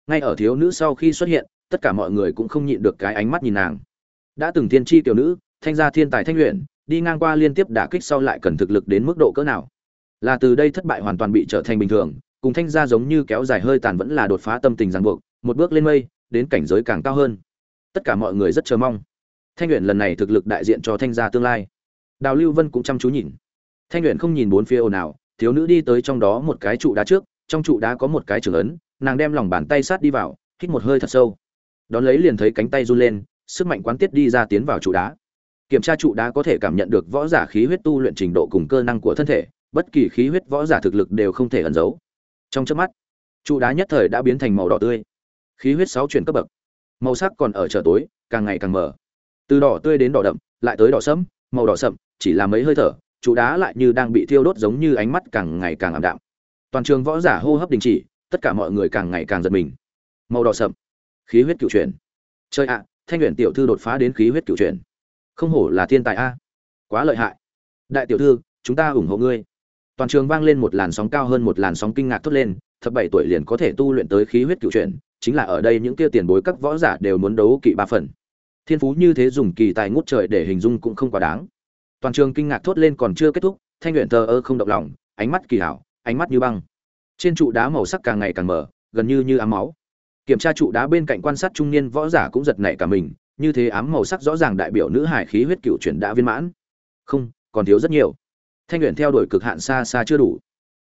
Ngay ở thiếu nữ sau khi xuất hiện, tất cả mọi người cũng không nhịn được cái ánh mắt nhìn nàng. Đã từng thiên tri tiểu nữ, thanh gia thiên tài thanh luyện, đi ngang qua liên tiếp đả kích sau lại cần thực lực đến mức độ cỡ nào? Là từ đây thất bại hoàn toàn bị trở thành bình thường, cùng thanh gia giống như kéo dài hơi tàn vẫn là đột phá tâm tình ràng buộc, một bước lên mây, đến cảnh giới càng cao hơn. Tất cả mọi người rất chờ mong. Thanh luyện lần này thực lực đại diện cho thanh gia tương lai. Đào lưu vân cũng chăm chú nhìn. Thanh luyện không nhìn bốn phía ồn ào, thiếu nữ đi tới trong đó một cái trụ đá trước, trong trụ đá có một cái trưởng ấn, nàng đem lòng bàn tay sát đi vào, hít một hơi thật sâu. Đón lấy liền thấy cánh tay run lên, sức mạnh quán tiết đi ra tiến vào trụ đá. Kiểm tra trụ đá có thể cảm nhận được võ giả khí huyết tu luyện trình độ cùng cơ năng của thân thể bất kỳ khí huyết võ giả thực lực đều không thể ẩn giấu. Trong chớp mắt, trụ đá nhất thời đã biến thành màu đỏ tươi. Khí huyết sáu chuyển cấp bậc, màu sắc còn ở trở tối, càng ngày càng mở từ đỏ tươi đến đỏ đậm, lại tới đỏ sẫm, màu đỏ sậm, chỉ là mấy hơi thở, trụ đá lại như đang bị thiêu đốt giống như ánh mắt càng ngày càng ảm đạm. Toàn trường võ giả hô hấp đình chỉ, tất cả mọi người càng ngày càng giật mình. Màu đỏ sậm, khí huyết cựu chuyển. Chơi ạ, thanh luyện tiểu thư đột phá đến khí huyết cựu chuyển. Không hổ là thiên tài a. Quá lợi hại. Đại tiểu thư, chúng ta ủng hộ ngươi toàn trường vang lên một làn sóng cao hơn một làn sóng kinh ngạc thốt lên, thập bảy tuổi liền có thể tu luyện tới khí huyết cựu chuyển, chính là ở đây những kia tiền bối các võ giả đều muốn đấu kỵ ba phần. Thiên phú như thế dùng kỳ tài ngút trời để hình dung cũng không quá đáng. Toàn trường kinh ngạc thốt lên còn chưa kết thúc, thanh luyện thờ ơ không động lòng, ánh mắt kỳ hảo, ánh mắt như băng. Trên trụ đá màu sắc càng ngày càng mở gần như như ám máu. Kiểm tra trụ đá bên cạnh quan sát trung niên võ giả cũng giật nảy cả mình, như thế ám màu sắc rõ ràng đại biểu nữ hải khí huyết cựu chuyển đã viên mãn. Không, còn thiếu rất nhiều thanh luyện theo đuổi cực hạn xa xa chưa đủ.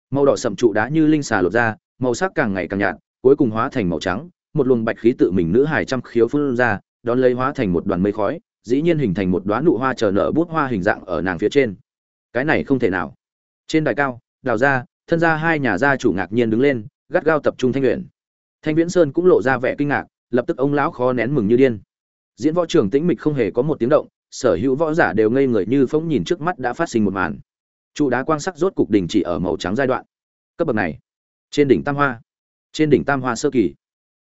Màu đỏ sậm trụ đá như linh xà lột ra, màu sắc càng ngày càng nhạt, cuối cùng hóa thành màu trắng, một luồng bạch khí tự mình nữ hải trăm khiếu phun ra, đón lấy hóa thành một đoàn mây khói, dĩ nhiên hình thành một đoá nụ hoa chờ nở bút hoa hình dạng ở nàng phía trên. Cái này không thể nào. Trên đài cao, đào ra, thân ra hai nhà gia chủ ngạc nhiên đứng lên, gắt gao tập trung thanh luyện thanh viễn sơn cũng lộ ra vẻ kinh ngạc, lập tức ông lão khó nén mừng như điên. Diễn võ trưởng tĩnh mịch không hề có một tiếng động, sở hữu võ giả đều ngây người như phóng nhìn trước mắt đã phát sinh một màn trụ đá quang sắc rốt cục đỉnh chỉ ở màu trắng giai đoạn. Cấp bậc này, trên đỉnh tam hoa, trên đỉnh tam hoa sơ kỳ.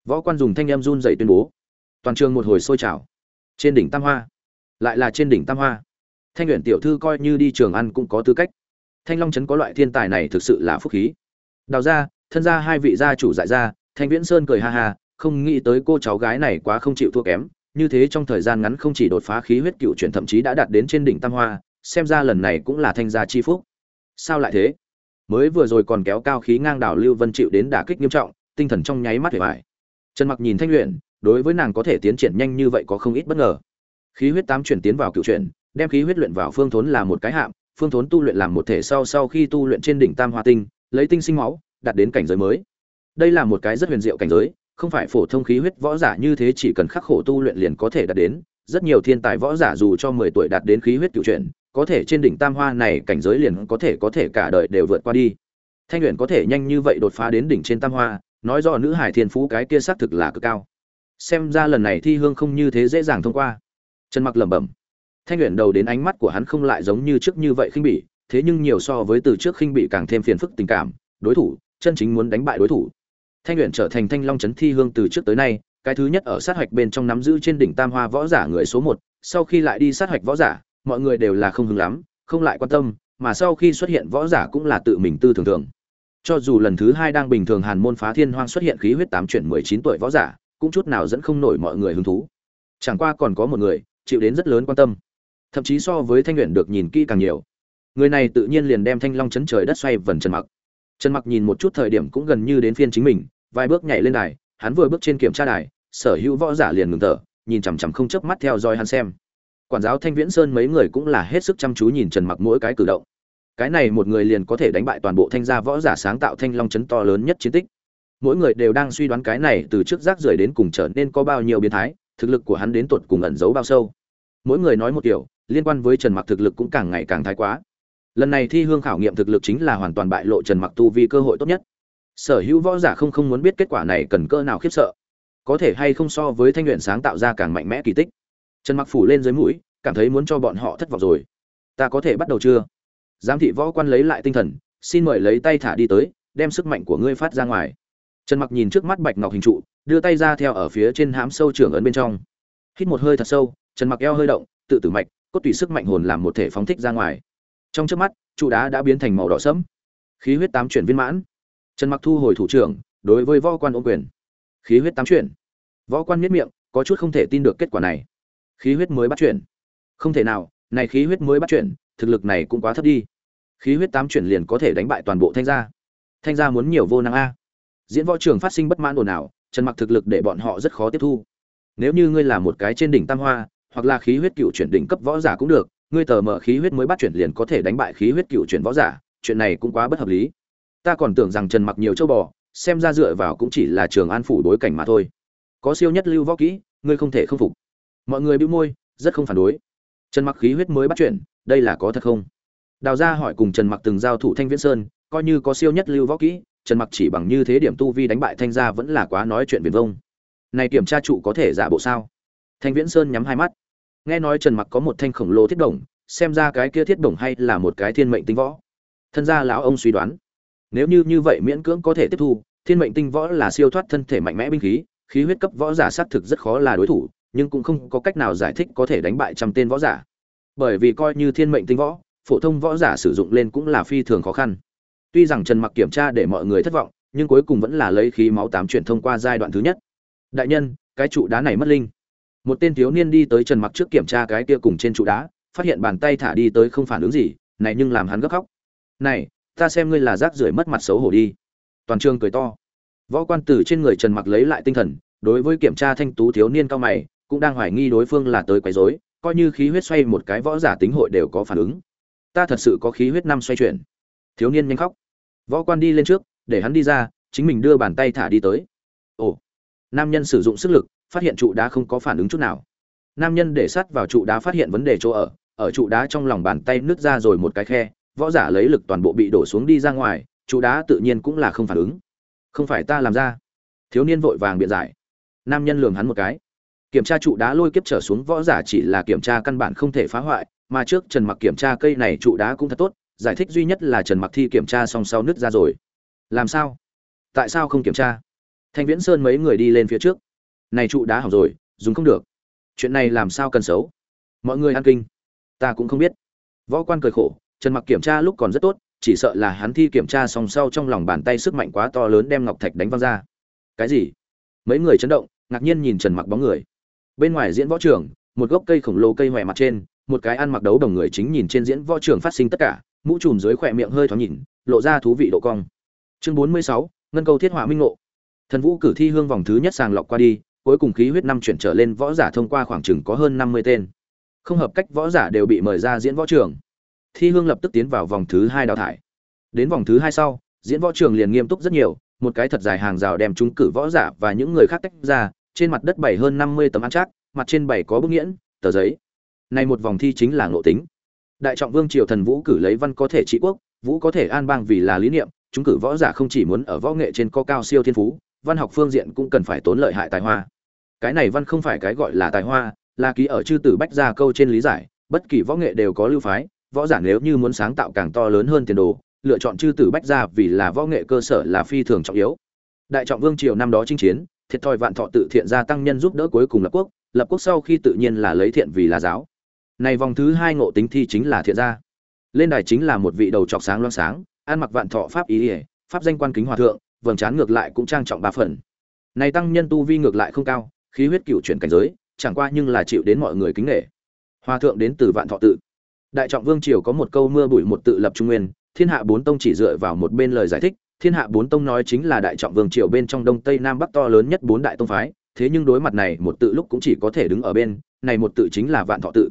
Võ quan dùng thanh em run dậy tuyên bố, toàn trường một hồi sôi trào. Trên đỉnh tam hoa, lại là trên đỉnh tam hoa. Thanh nguyện tiểu thư coi như đi trường ăn cũng có tư cách. Thanh long trấn có loại thiên tài này thực sự là phúc khí. Đào ra, thân ra hai vị gia chủ dại ra, thanh viễn sơn cười ha ha, không nghĩ tới cô cháu gái này quá không chịu thua kém, như thế trong thời gian ngắn không chỉ đột phá khí huyết cựu chuyển thậm chí đã đạt đến trên đỉnh tam hoa xem ra lần này cũng là thanh gia chi phúc. Sao lại thế? Mới vừa rồi còn kéo cao khí ngang đảo lưu vân chịu đến đả kích nghiêm trọng, tinh thần trong nháy mắt hề vải trần mặc nhìn thanh luyện đối với nàng có thể tiến triển nhanh như vậy có không ít bất ngờ. Khí huyết tám chuyển tiến vào cựu chuyển, đem khí huyết luyện vào phương thốn là một cái hạm, phương thốn tu luyện làm một thể sau sau khi tu luyện trên đỉnh tam hoa tinh, lấy tinh sinh máu, đạt đến cảnh giới mới. Đây là một cái rất huyền diệu cảnh giới, không phải phổ thông khí huyết võ giả như thế chỉ cần khắc khổ tu luyện liền có thể đạt đến. Rất nhiều thiên tài võ giả dù cho mười tuổi đạt đến khí huyết cựu chuyển có thể trên đỉnh tam hoa này cảnh giới liền có thể có thể cả đời đều vượt qua đi. Thanh luyện có thể nhanh như vậy đột phá đến đỉnh trên tam hoa, nói do nữ hải thiên phú cái kia xác thực là cực cao. Xem ra lần này thi hương không như thế dễ dàng thông qua. Trần mặc lẩm bẩm. Thanh luyện đầu đến ánh mắt của hắn không lại giống như trước như vậy khinh bỉ, thế nhưng nhiều so với từ trước khinh bỉ càng thêm phiền phức tình cảm, đối thủ, chân chính muốn đánh bại đối thủ. Thanh luyện trở thành thanh long trấn thi hương từ trước tới nay, cái thứ nhất ở sát hạch bên trong nắm giữ trên đỉnh tam hoa võ giả người số một, sau khi lại đi sát hạch võ giả mọi người đều là không hứng lắm, không lại quan tâm, mà sau khi xuất hiện võ giả cũng là tự mình tư thường thường cho dù lần thứ hai đang bình thường hàn môn phá thiên hoang xuất hiện khí huyết tám chuyển mười chín tuổi võ giả, cũng chút nào dẫn không nổi mọi người hứng thú. Chẳng qua còn có một người, chịu đến rất lớn quan tâm. Thậm chí so với thanh luyện được nhìn kỹ càng nhiều. Người này tự nhiên liền đem thanh long chấn trời đất xoay vần trần mặc. Trần mặc nhìn một chút thời điểm cũng gần như đến phiên chính mình, vài bước nhảy lên đài, hắn vừa bước trên kiểm tra đài, sở hữu võ giả liền ngừng thở, nhìn chằm chằm không chớp mắt theo dõi hắn xem quản giáo thanh viễn sơn mấy người cũng là hết sức chăm chú nhìn trần mặc mỗi cái cử động. Cái này một người liền có thể đánh bại toàn bộ thanh gia võ giả sáng tạo thanh long chấn to lớn nhất chiến tích. Mỗi người đều đang suy đoán cái này từ trước rác rưởi đến cùng trở nên có bao nhiêu biến thái, thực lực của hắn đến tuột cùng ẩn giấu bao sâu. Mỗi người nói một kiểu liên quan với trần mặc thực lực cũng càng ngày càng thái quá. Lần này thi hương khảo nghiệm thực lực chính là hoàn toàn bại lộ trần mặc tu vì cơ hội tốt nhất. Sở hữu võ giả không không muốn biết kết quả này cần cơ nào khiếp sợ. Có thể hay không so với thanh luyện sáng tạo ra càng mạnh mẽ kỳ tích trần mặc phủ lên dưới mũi, cảm thấy muốn cho bọn họ thất vọng rồi. Ta có thể bắt đầu chưa? Giám thị võ quan lấy lại tinh thần, xin mời lấy tay thả đi tới, đem sức mạnh của ngươi phát ra ngoài. Trần mặc nhìn trước mắt bạch ngọc hình trụ, đưa tay ra theo ở phía trên hãm sâu trưởng ấn bên trong. Hít một hơi thật sâu, trần mặc eo hơi động, tự tử mạch, cốt tùy sức mạnh hồn làm một thể phóng thích ra ngoài. Trong trước mắt, trụ đá đã biến thành màu đỏ sẫm. Khí huyết tám chuyển viên mãn. Trần mặc thu hồi thủ trưởng, đối với võ quan ôm quyền. Khí huyết tám chuyển. Võ quan miết miệng, có chút không thể tin được kết quả này khí huyết mới bắt chuyển. Không thể nào, này khí huyết mới bắt chuyển, thực lực này cũng quá thấp đi. Khí huyết tám chuyển liền có thể đánh bại toàn bộ thanh gia. Thanh gia muốn nhiều vô năng a. Diễn võ trường phát sinh bất mãn ồn ào, trần mặc thực lực để bọn họ rất khó tiếp thu. Nếu như ngươi là một cái trên đỉnh tam hoa, hoặc là khí huyết cựu chuyển đỉnh cấp võ giả cũng được, ngươi tờ mở khí huyết mới bắt chuyển liền có thể đánh bại khí huyết cựu chuyển võ giả, chuyện này cũng quá bất hợp lý. Ta còn tưởng rằng trần mặc nhiều châu bò, xem ra dựa vào cũng chỉ là trường an phủ đối cảnh mà thôi. Có siêu nhất lưu võ kỹ, ngươi không thể không phục mọi người bĩu môi, rất không phản đối. Trần mặc khí huyết mới bắt chuyển đây là có thật không? Đào gia hỏi cùng trần mặc từng giao thủ thanh viễn sơn, coi như có siêu nhất lưu võ kỹ, trần mặc chỉ bằng như thế điểm tu vi đánh bại thanh gia vẫn là quá nói chuyện viền vông. Này kiểm tra trụ có thể giả bộ sao? Thanh viễn sơn nhắm hai mắt. Nghe nói trần mặc có một thanh khổng lồ thiết đồng xem ra cái kia thiết đồng hay là một cái thiên mệnh tinh võ. Thân gia lão ông suy đoán. Nếu như như vậy miễn cưỡng có thể tiếp thu, thiên mệnh tinh võ là siêu thoát thân thể mạnh mẽ binh khí khí huyết cấp võ giả xác thực rất khó là đối thủ nhưng cũng không có cách nào giải thích có thể đánh bại trăm tên võ giả. Bởi vì coi như thiên mệnh tinh võ, phổ thông võ giả sử dụng lên cũng là phi thường khó khăn. Tuy rằng trần mặc kiểm tra để mọi người thất vọng, nhưng cuối cùng vẫn là lấy khí máu tám chuyển thông qua giai đoạn thứ nhất. Đại nhân, cái trụ đá này mất linh. Một tên thiếu niên đi tới trần mặc trước kiểm tra cái kia cùng trên trụ đá, phát hiện bàn tay thả đi tới không phản ứng gì, này nhưng làm hắn gấp khóc. Này, ta xem ngươi là rác rưởi mất mặt xấu hổ đi. Toàn trường cười to. Võ quan tử trên người trần mặc lấy lại tinh thần, đối với kiểm tra thanh tú thiếu niên cao mày cũng đang hoài nghi đối phương là tới quấy rối, coi như khí huyết xoay một cái võ giả tính hội đều có phản ứng. Ta thật sự có khí huyết năm xoay chuyển. Thiếu niên nhanh khóc. Võ quan đi lên trước, để hắn đi ra, chính mình đưa bàn tay thả đi tới. Ồ. Nam nhân sử dụng sức lực, phát hiện trụ đá không có phản ứng chút nào. Nam nhân để sắt vào trụ đá phát hiện vấn đề chỗ ở ở trụ đá trong lòng bàn tay nứt ra rồi một cái khe, võ giả lấy lực toàn bộ bị đổ xuống đi ra ngoài, trụ đá tự nhiên cũng là không phản ứng. Không phải ta làm ra. Thiếu niên vội vàng biện giải. Nam nhân lườm hắn một cái kiểm tra trụ đá lôi kiếp trở xuống võ giả chỉ là kiểm tra căn bản không thể phá hoại, mà trước trần mặc kiểm tra cây này trụ đá cũng thật tốt, giải thích duy nhất là trần mặc thi kiểm tra song sau nứt ra rồi. Làm sao? Tại sao không kiểm tra? Thanh viễn sơn mấy người đi lên phía trước. Này trụ đá hỏng rồi, dùng không được. Chuyện này làm sao cần xấu? Mọi người ăn kinh. Ta cũng không biết. Võ quan cười khổ, trần mặc kiểm tra lúc còn rất tốt, chỉ sợ là hắn thi kiểm tra song sau trong lòng bàn tay sức mạnh quá to lớn đem ngọc thạch đánh văng ra. Cái gì? Mấy người chấn động, ngạc nhiên nhìn trần mặc bóng người bên ngoài diễn võ trường một gốc cây khổng lồ cây hoè mặt trên một cái ăn mặc đấu đồng người chính nhìn trên diễn võ trường phát sinh tất cả mũ trùm dưới khỏe miệng hơi thoáng nhìn lộ ra thú vị độ cong. Chương 46, ngân câu thiết hỏa minh ngộ. Thần vũ cử thi hương vòng thứ nhất sàng lọc qua đi cuối cùng khí huyết năm chuyển trở lên võ giả thông qua khoảng chừng có hơn 50 tên. Không hợp cách võ giả đều bị mời ra diễn võ trường. Thi hương lập tức tiến vào vòng thứ hai đào thải. Đến vòng thứ hai sau diễn võ trường liền nghiêm túc rất nhiều một cái thật dài hàng rào đem chúng cử võ giả và những người khác tách ra trên mặt đất bảy hơn 50 tấm ăn chắc, mặt trên bảy có bức nghiễn, tờ giấy. Này một vòng thi chính là ngộ tính. Đại trọng vương triều thần vũ cử lấy văn có thể trị quốc, vũ có thể an bang vì là lý niệm, chúng cử võ giả không chỉ muốn ở võ nghệ trên có cao siêu thiên phú, văn học phương diện cũng cần phải tốn lợi hại tài hoa. Cái này văn không phải cái gọi là tài hoa, là ký ở chư tử bách gia câu trên lý giải, bất kỳ võ nghệ đều có lưu phái, võ giả nếu như muốn sáng tạo càng to lớn hơn tiền đồ, lựa chọn chư tử bách gia vì là võ nghệ cơ sở là phi thường trọng yếu. Đại trọng vương triều năm đó chinh chiến thiệt thòi vạn thọ tự thiện gia tăng nhân giúp đỡ cuối cùng lập quốc lập quốc sau khi tự nhiên là lấy thiện vì là giáo. Này vòng thứ hai ngộ tính thi chính là thiện gia. Lên đài chính là một vị đầu trọc sáng loang sáng, ăn mặc vạn thọ pháp ý ỉa pháp danh quan kính hòa thượng, vầng trán ngược lại cũng trang trọng ba phần. Này tăng nhân tu vi ngược lại không cao, khí huyết cựu chuyển cảnh giới, chẳng qua nhưng là chịu đến mọi người kính nghệ hòa thượng đến từ vạn thọ tự. Đại trọng vương triều có một câu mưa bụi một tự lập trung nguyên, thiên hạ bốn tông chỉ dựa vào một bên lời giải thích thiên hạ bốn tông nói chính là đại trọng vương triều bên trong đông tây nam bắc to lớn nhất bốn đại tông phái, thế nhưng đối mặt này một tự lúc cũng chỉ có thể đứng ở bên, này một tự chính là vạn thọ tự.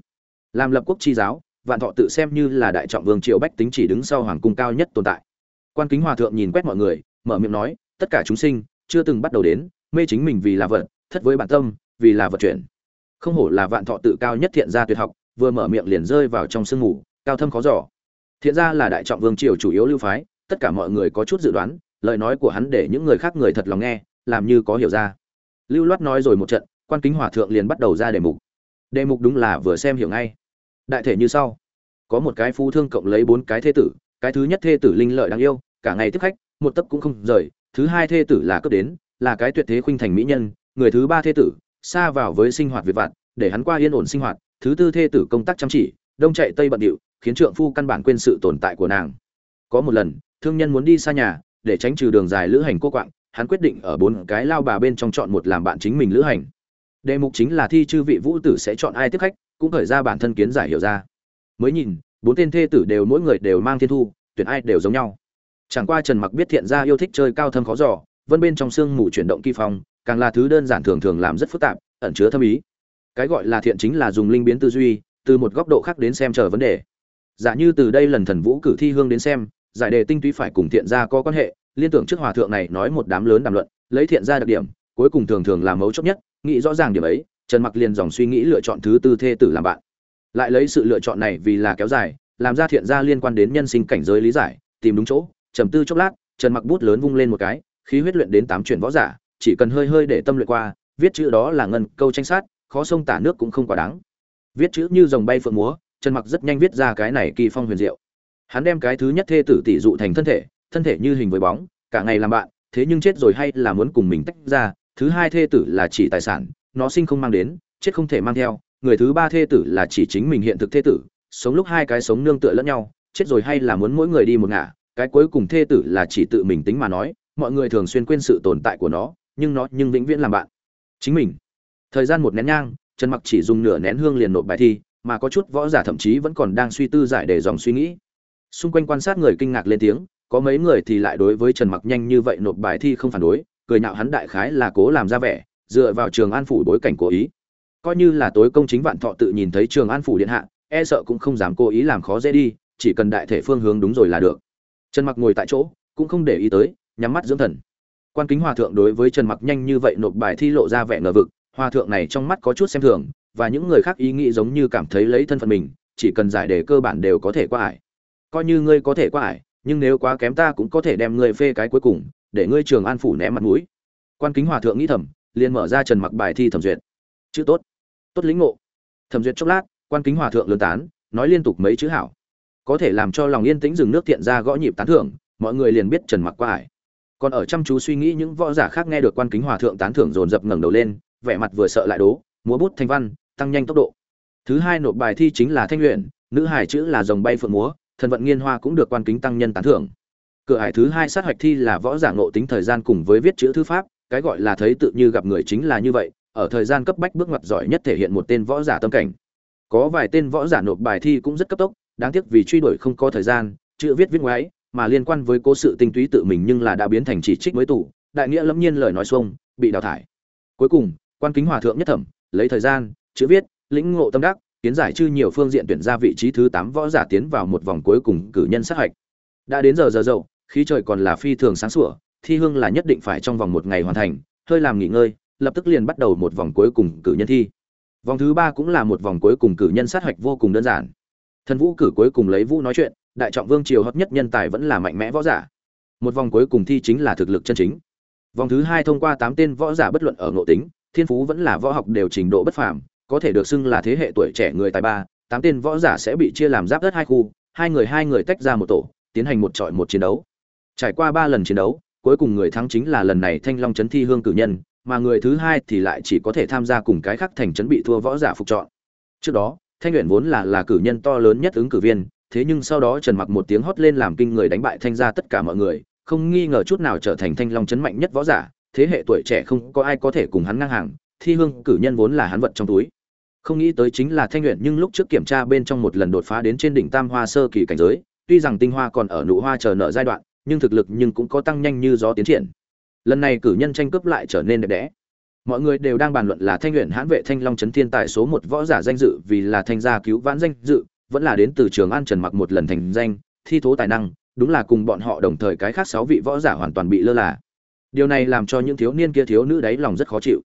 Làm lập quốc chi giáo, vạn thọ tự xem như là đại trọng vương triều bách tính chỉ đứng sau hoàng cung cao nhất tồn tại. Quan kính hòa thượng nhìn quét mọi người, mở miệng nói, tất cả chúng sinh chưa từng bắt đầu đến, mê chính mình vì là vật, thất với bản tâm, vì là vật chuyển. Không hổ là vạn thọ tự cao nhất thiện gia tuyệt học, vừa mở miệng liền rơi vào trong sương mù, cao thâm khó giỏ thiện gia là đại trọng vương triều chủ yếu lưu phái tất cả mọi người có chút dự đoán, lời nói của hắn để những người khác người thật lòng nghe, làm như có hiểu ra. Lưu loát nói rồi một trận, quan kính hòa thượng liền bắt đầu ra đề mục. Đề mục đúng là vừa xem hiểu ngay. Đại thể như sau. Có một cái phu thương cộng lấy bốn cái thê tử, cái thứ nhất thê tử linh lợi đáng yêu, cả ngày tiếp khách, một tấc cũng không rời, thứ hai thê tử là cấp đến, là cái tuyệt thế khuynh thành mỹ nhân, người thứ ba thê tử, xa vào với sinh hoạt việt vạn để hắn qua yên ổn sinh hoạt, thứ tư thê tử công tác chăm chỉ, đông chạy tây bận điệu, khiến trượng phu căn bản quên sự tồn tại của nàng có một lần, thương nhân muốn đi xa nhà, để tránh trừ đường dài lữ hành cô quạng, hắn quyết định ở bốn cái lao bà bên trong chọn một làm bạn chính mình lữ hành. Đề mục chính là thi chư vị vũ tử sẽ chọn ai tiếp khách, cũng khởi ra bản thân kiến giải hiểu ra. Mới nhìn, bốn tên thê tử đều mỗi người đều mang thiên thu tuyển ai đều giống nhau. Chẳng qua trần mặc biết thiện gia yêu thích chơi cao thâm khó giỏ vân bên trong xương mù chuyển động kỳ phong, càng là thứ đơn giản thường thường làm rất phức tạp, ẩn chứa thâm ý. Cái gọi là thiện chính là dùng linh biến tư duy, từ một góc độ khác đến xem chờ vấn đề. Giả như từ đây lần thần vũ cử thi hương đến xem giải đề tinh túy phải cùng thiện gia có quan hệ, liên tưởng trước hòa thượng này nói một đám lớn đàm luận, lấy thiện gia đặc điểm, cuối cùng thường thường là mấu chốt nhất, nghĩ rõ ràng điểm ấy, trần mặc liền dòng suy nghĩ lựa chọn thứ tư thê tử làm bạn. Lại lấy sự lựa chọn này vì là kéo dài, làm ra thiện gia liên quan đến nhân sinh cảnh giới lý giải, tìm đúng chỗ, trầm tư chốc lát, trần mặc bút lớn vung lên một cái, khí huyết luyện đến tám chuyển võ giả, chỉ cần hơi hơi để tâm luyện qua, viết chữ đó là ngân, câu tranh sát, khó sông tả nước cũng không quá đáng. Viết chữ như dòng bay phượng múa, trần mặc rất nhanh viết ra cái này kỳ phong huyền diệu hắn đem cái thứ nhất thê tử tỷ dụ thành thân thể thân thể như hình với bóng, cả ngày làm bạn, thế nhưng chết rồi hay là muốn cùng mình tách ra, thứ hai thê tử là chỉ tài sản, nó sinh không mang đến, chết không thể mang theo, người thứ ba thê tử là chỉ chính mình hiện thực thê tử, sống lúc hai cái sống nương tựa lẫn nhau, chết rồi hay là muốn mỗi người đi một ngả, cái cuối cùng thê tử là chỉ tự mình tính mà nói, mọi người thường xuyên quên sự tồn tại của nó, nhưng nó nhưng vĩnh viễn làm bạn. Chính mình. Thời gian một nén nhang, trần mặc chỉ dùng nửa nén hương liền nộp bài thi, mà có chút võ giả thậm chí vẫn còn đang suy tư giải để dòng suy nghĩ xung quanh quan sát người kinh ngạc lên tiếng, có mấy người thì lại đối với trần mặc nhanh như vậy nộp bài thi không phản đối, cười nhạo hắn đại khái là cố làm ra vẻ, dựa vào trường an phủ bối cảnh cố ý. Coi như là tối công chính vạn thọ tự nhìn thấy trường an phủ điện hạ e sợ cũng không dám cố ý làm khó dễ đi, chỉ cần đại thể phương hướng đúng rồi là được. Trần mặc ngồi tại chỗ, cũng không để ý tới, nhắm mắt dưỡng thần. Quan kính hòa thượng đối với trần mặc nhanh như vậy nộp bài thi lộ ra vẻ ngờ vực, hòa thượng này trong mắt có chút xem thường, và những người khác ý nghĩ giống như cảm thấy lấy thân phận mình, chỉ cần giải đề cơ bản đều có thể qua ải coi như ngươi có thể qua ải, nhưng nếu quá kém ta cũng có thể đem ngươi phê cái cuối cùng, để ngươi trường an phủ ném mặt mũi. Quan kính hòa thượng nghĩ thầm, liền mở ra trần mặc bài thi thẩm duyệt. Chữ tốt. Tốt lĩnh ngộ. Thẩm duyệt chốc lát, quan kính hòa thượng lớn tán, nói liên tục mấy chữ hảo. Có thể làm cho lòng yên tĩnh dừng nước thiện ra gõ nhịp tán thưởng, mọi người liền biết trần mặc qua ải. Còn ở chăm chú suy nghĩ những võ giả khác nghe được quan kính hòa thượng tán thưởng dồn dập ngẩng đầu lên, vẻ mặt vừa sợ lại đố, múa bút thanh văn, tăng nhanh tốc độ. Thứ hai nộp bài thi chính là thanh luyện, nữ hải chữ là dòng bay phượng múa thần vận nghiên hoa cũng được quan kính tăng nhân tán thưởng. Cửa hải thứ hai sát hạch thi là võ giả ngộ tính thời gian cùng với viết chữ thư pháp, cái gọi là thấy tự như gặp người chính là như vậy, ở thời gian cấp bách bước ngoặt giỏi nhất thể hiện một tên võ giả tâm cảnh. Có vài tên võ giả nộp bài thi cũng rất cấp tốc, đáng tiếc vì truy đuổi không có thời gian, chữ viết viết ngoái mà liên quan với cố sự tinh túy tự mình nhưng là đã biến thành chỉ trích mới tủ đại nghĩa lẫm nhiên lời nói xuông, bị đào thải. Cuối cùng, quan kính hòa thượng nhất thẩm, lấy thời gian, chữ viết, lĩnh ngộ tâm đắc tiến giải chư nhiều phương diện tuyển ra vị trí thứ tám võ giả tiến vào một vòng cuối cùng cử nhân sát hạch. Đã đến giờ giờ dậu, khí trời còn là phi thường sáng sủa, thi hương là nhất định phải trong vòng một ngày hoàn thành, hơi làm nghỉ ngơi, lập tức liền bắt đầu một vòng cuối cùng cử nhân thi. Vòng thứ ba cũng là một vòng cuối cùng cử nhân sát hạch vô cùng đơn giản. Thần vũ cử cuối cùng lấy vũ nói chuyện, đại trọng vương triều hợp nhất nhân tài vẫn là mạnh mẽ võ giả. Một vòng cuối cùng thi chính là thực lực chân chính. Vòng thứ hai thông qua tám tên võ giả bất luận ở ngộ tính, thiên phú vẫn là võ học đều trình độ bất phàm có thể được xưng là thế hệ tuổi trẻ người tài ba, tám tên võ giả sẽ bị chia làm giáp đất hai khu, hai người hai người tách ra một tổ, tiến hành một trọi một chiến đấu. Trải qua ba lần chiến đấu, cuối cùng người thắng chính là lần này thanh long trấn thi hương cử nhân, mà người thứ hai thì lại chỉ có thể tham gia cùng cái khác thành trấn bị thua võ giả phục chọn. Trước đó, thanh luyện vốn là là cử nhân to lớn nhất ứng cử viên, thế nhưng sau đó trần mặc một tiếng hót lên làm kinh người đánh bại thanh gia tất cả mọi người, không nghi ngờ chút nào trở thành thanh long trấn mạnh nhất võ giả, thế hệ tuổi trẻ không có ai có thể cùng hắn ngang hàng, thi hương cử nhân vốn là hắn vật trong túi không nghĩ tới chính là thanh luyện nhưng lúc trước kiểm tra bên trong một lần đột phá đến trên đỉnh tam hoa sơ kỳ cảnh giới, tuy rằng tinh hoa còn ở nụ hoa chờ nợ giai đoạn, nhưng thực lực nhưng cũng có tăng nhanh như gió tiến triển. Lần này cử nhân tranh cướp lại trở nên đẹp đẽ. Mọi người đều đang bàn luận là thanh luyện hãn vệ thanh long trấn thiên tài số một võ giả danh dự, vì là thanh gia cứu vãn danh dự, vẫn là đến từ trường an trần mặc một lần thành danh, thi thố tài năng, đúng là cùng bọn họ đồng thời cái khác sáu vị võ giả hoàn toàn bị lơ là. Điều này làm cho những thiếu niên kia thiếu nữ đáy lòng rất khó chịu.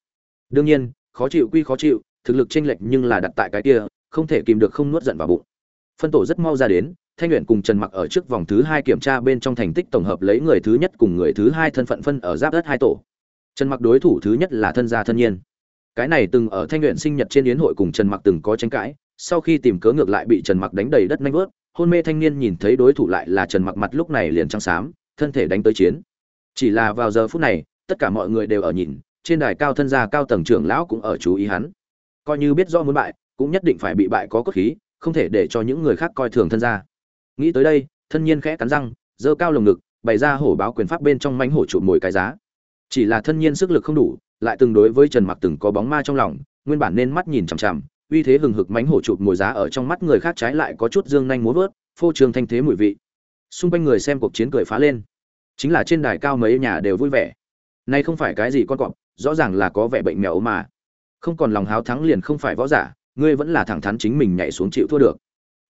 Đương nhiên, khó chịu quy khó chịu thực lực chênh lệch nhưng là đặt tại cái kia, không thể kìm được không nuốt giận vào bụng. Phân tổ rất mau ra đến, thanh luyện cùng trần mặc ở trước vòng thứ hai kiểm tra bên trong thành tích tổng hợp lấy người thứ nhất cùng người thứ hai thân phận phân ở giáp đất hai tổ. Trần mặc đối thủ thứ nhất là thân gia thân nhiên. Cái này từng ở thanh luyện sinh nhật trên yến hội cùng trần mặc từng có tranh cãi, sau khi tìm cớ ngược lại bị trần mặc đánh đầy đất nhanh vớt, hôn mê thanh niên nhìn thấy đối thủ lại là trần mặc mặt lúc này liền trắng xám, thân thể đánh tới chiến. Chỉ là vào giờ phút này, tất cả mọi người đều ở nhìn, trên đài cao thân gia cao tầng trưởng lão cũng ở chú ý hắn coi như biết rõ muốn bại, cũng nhất định phải bị bại có cốt khí, không thể để cho những người khác coi thường thân gia. Nghĩ tới đây, thân nhiên khẽ cắn răng, giơ cao lồng ngực, bày ra hổ báo quyền pháp bên trong manh hổ trụ mồi cái giá. Chỉ là thân nhiên sức lực không đủ, lại từng đối với trần mặc từng có bóng ma trong lòng, nguyên bản nên mắt nhìn chằm chằm, uy thế hừng hực mánh hổ chụp mồi giá ở trong mắt người khác trái lại có chút dương nhanh múa vớt, phô trương thanh thế mùi vị. Xung quanh người xem cuộc chiến cười phá lên. Chính là trên đài cao mấy nhà đều vui vẻ. Nay không phải cái gì con cọp, rõ ràng là có vẻ bệnh mèo mà không còn lòng háo thắng liền không phải võ giả, ngươi vẫn là thẳng thắn chính mình nhảy xuống chịu thua được.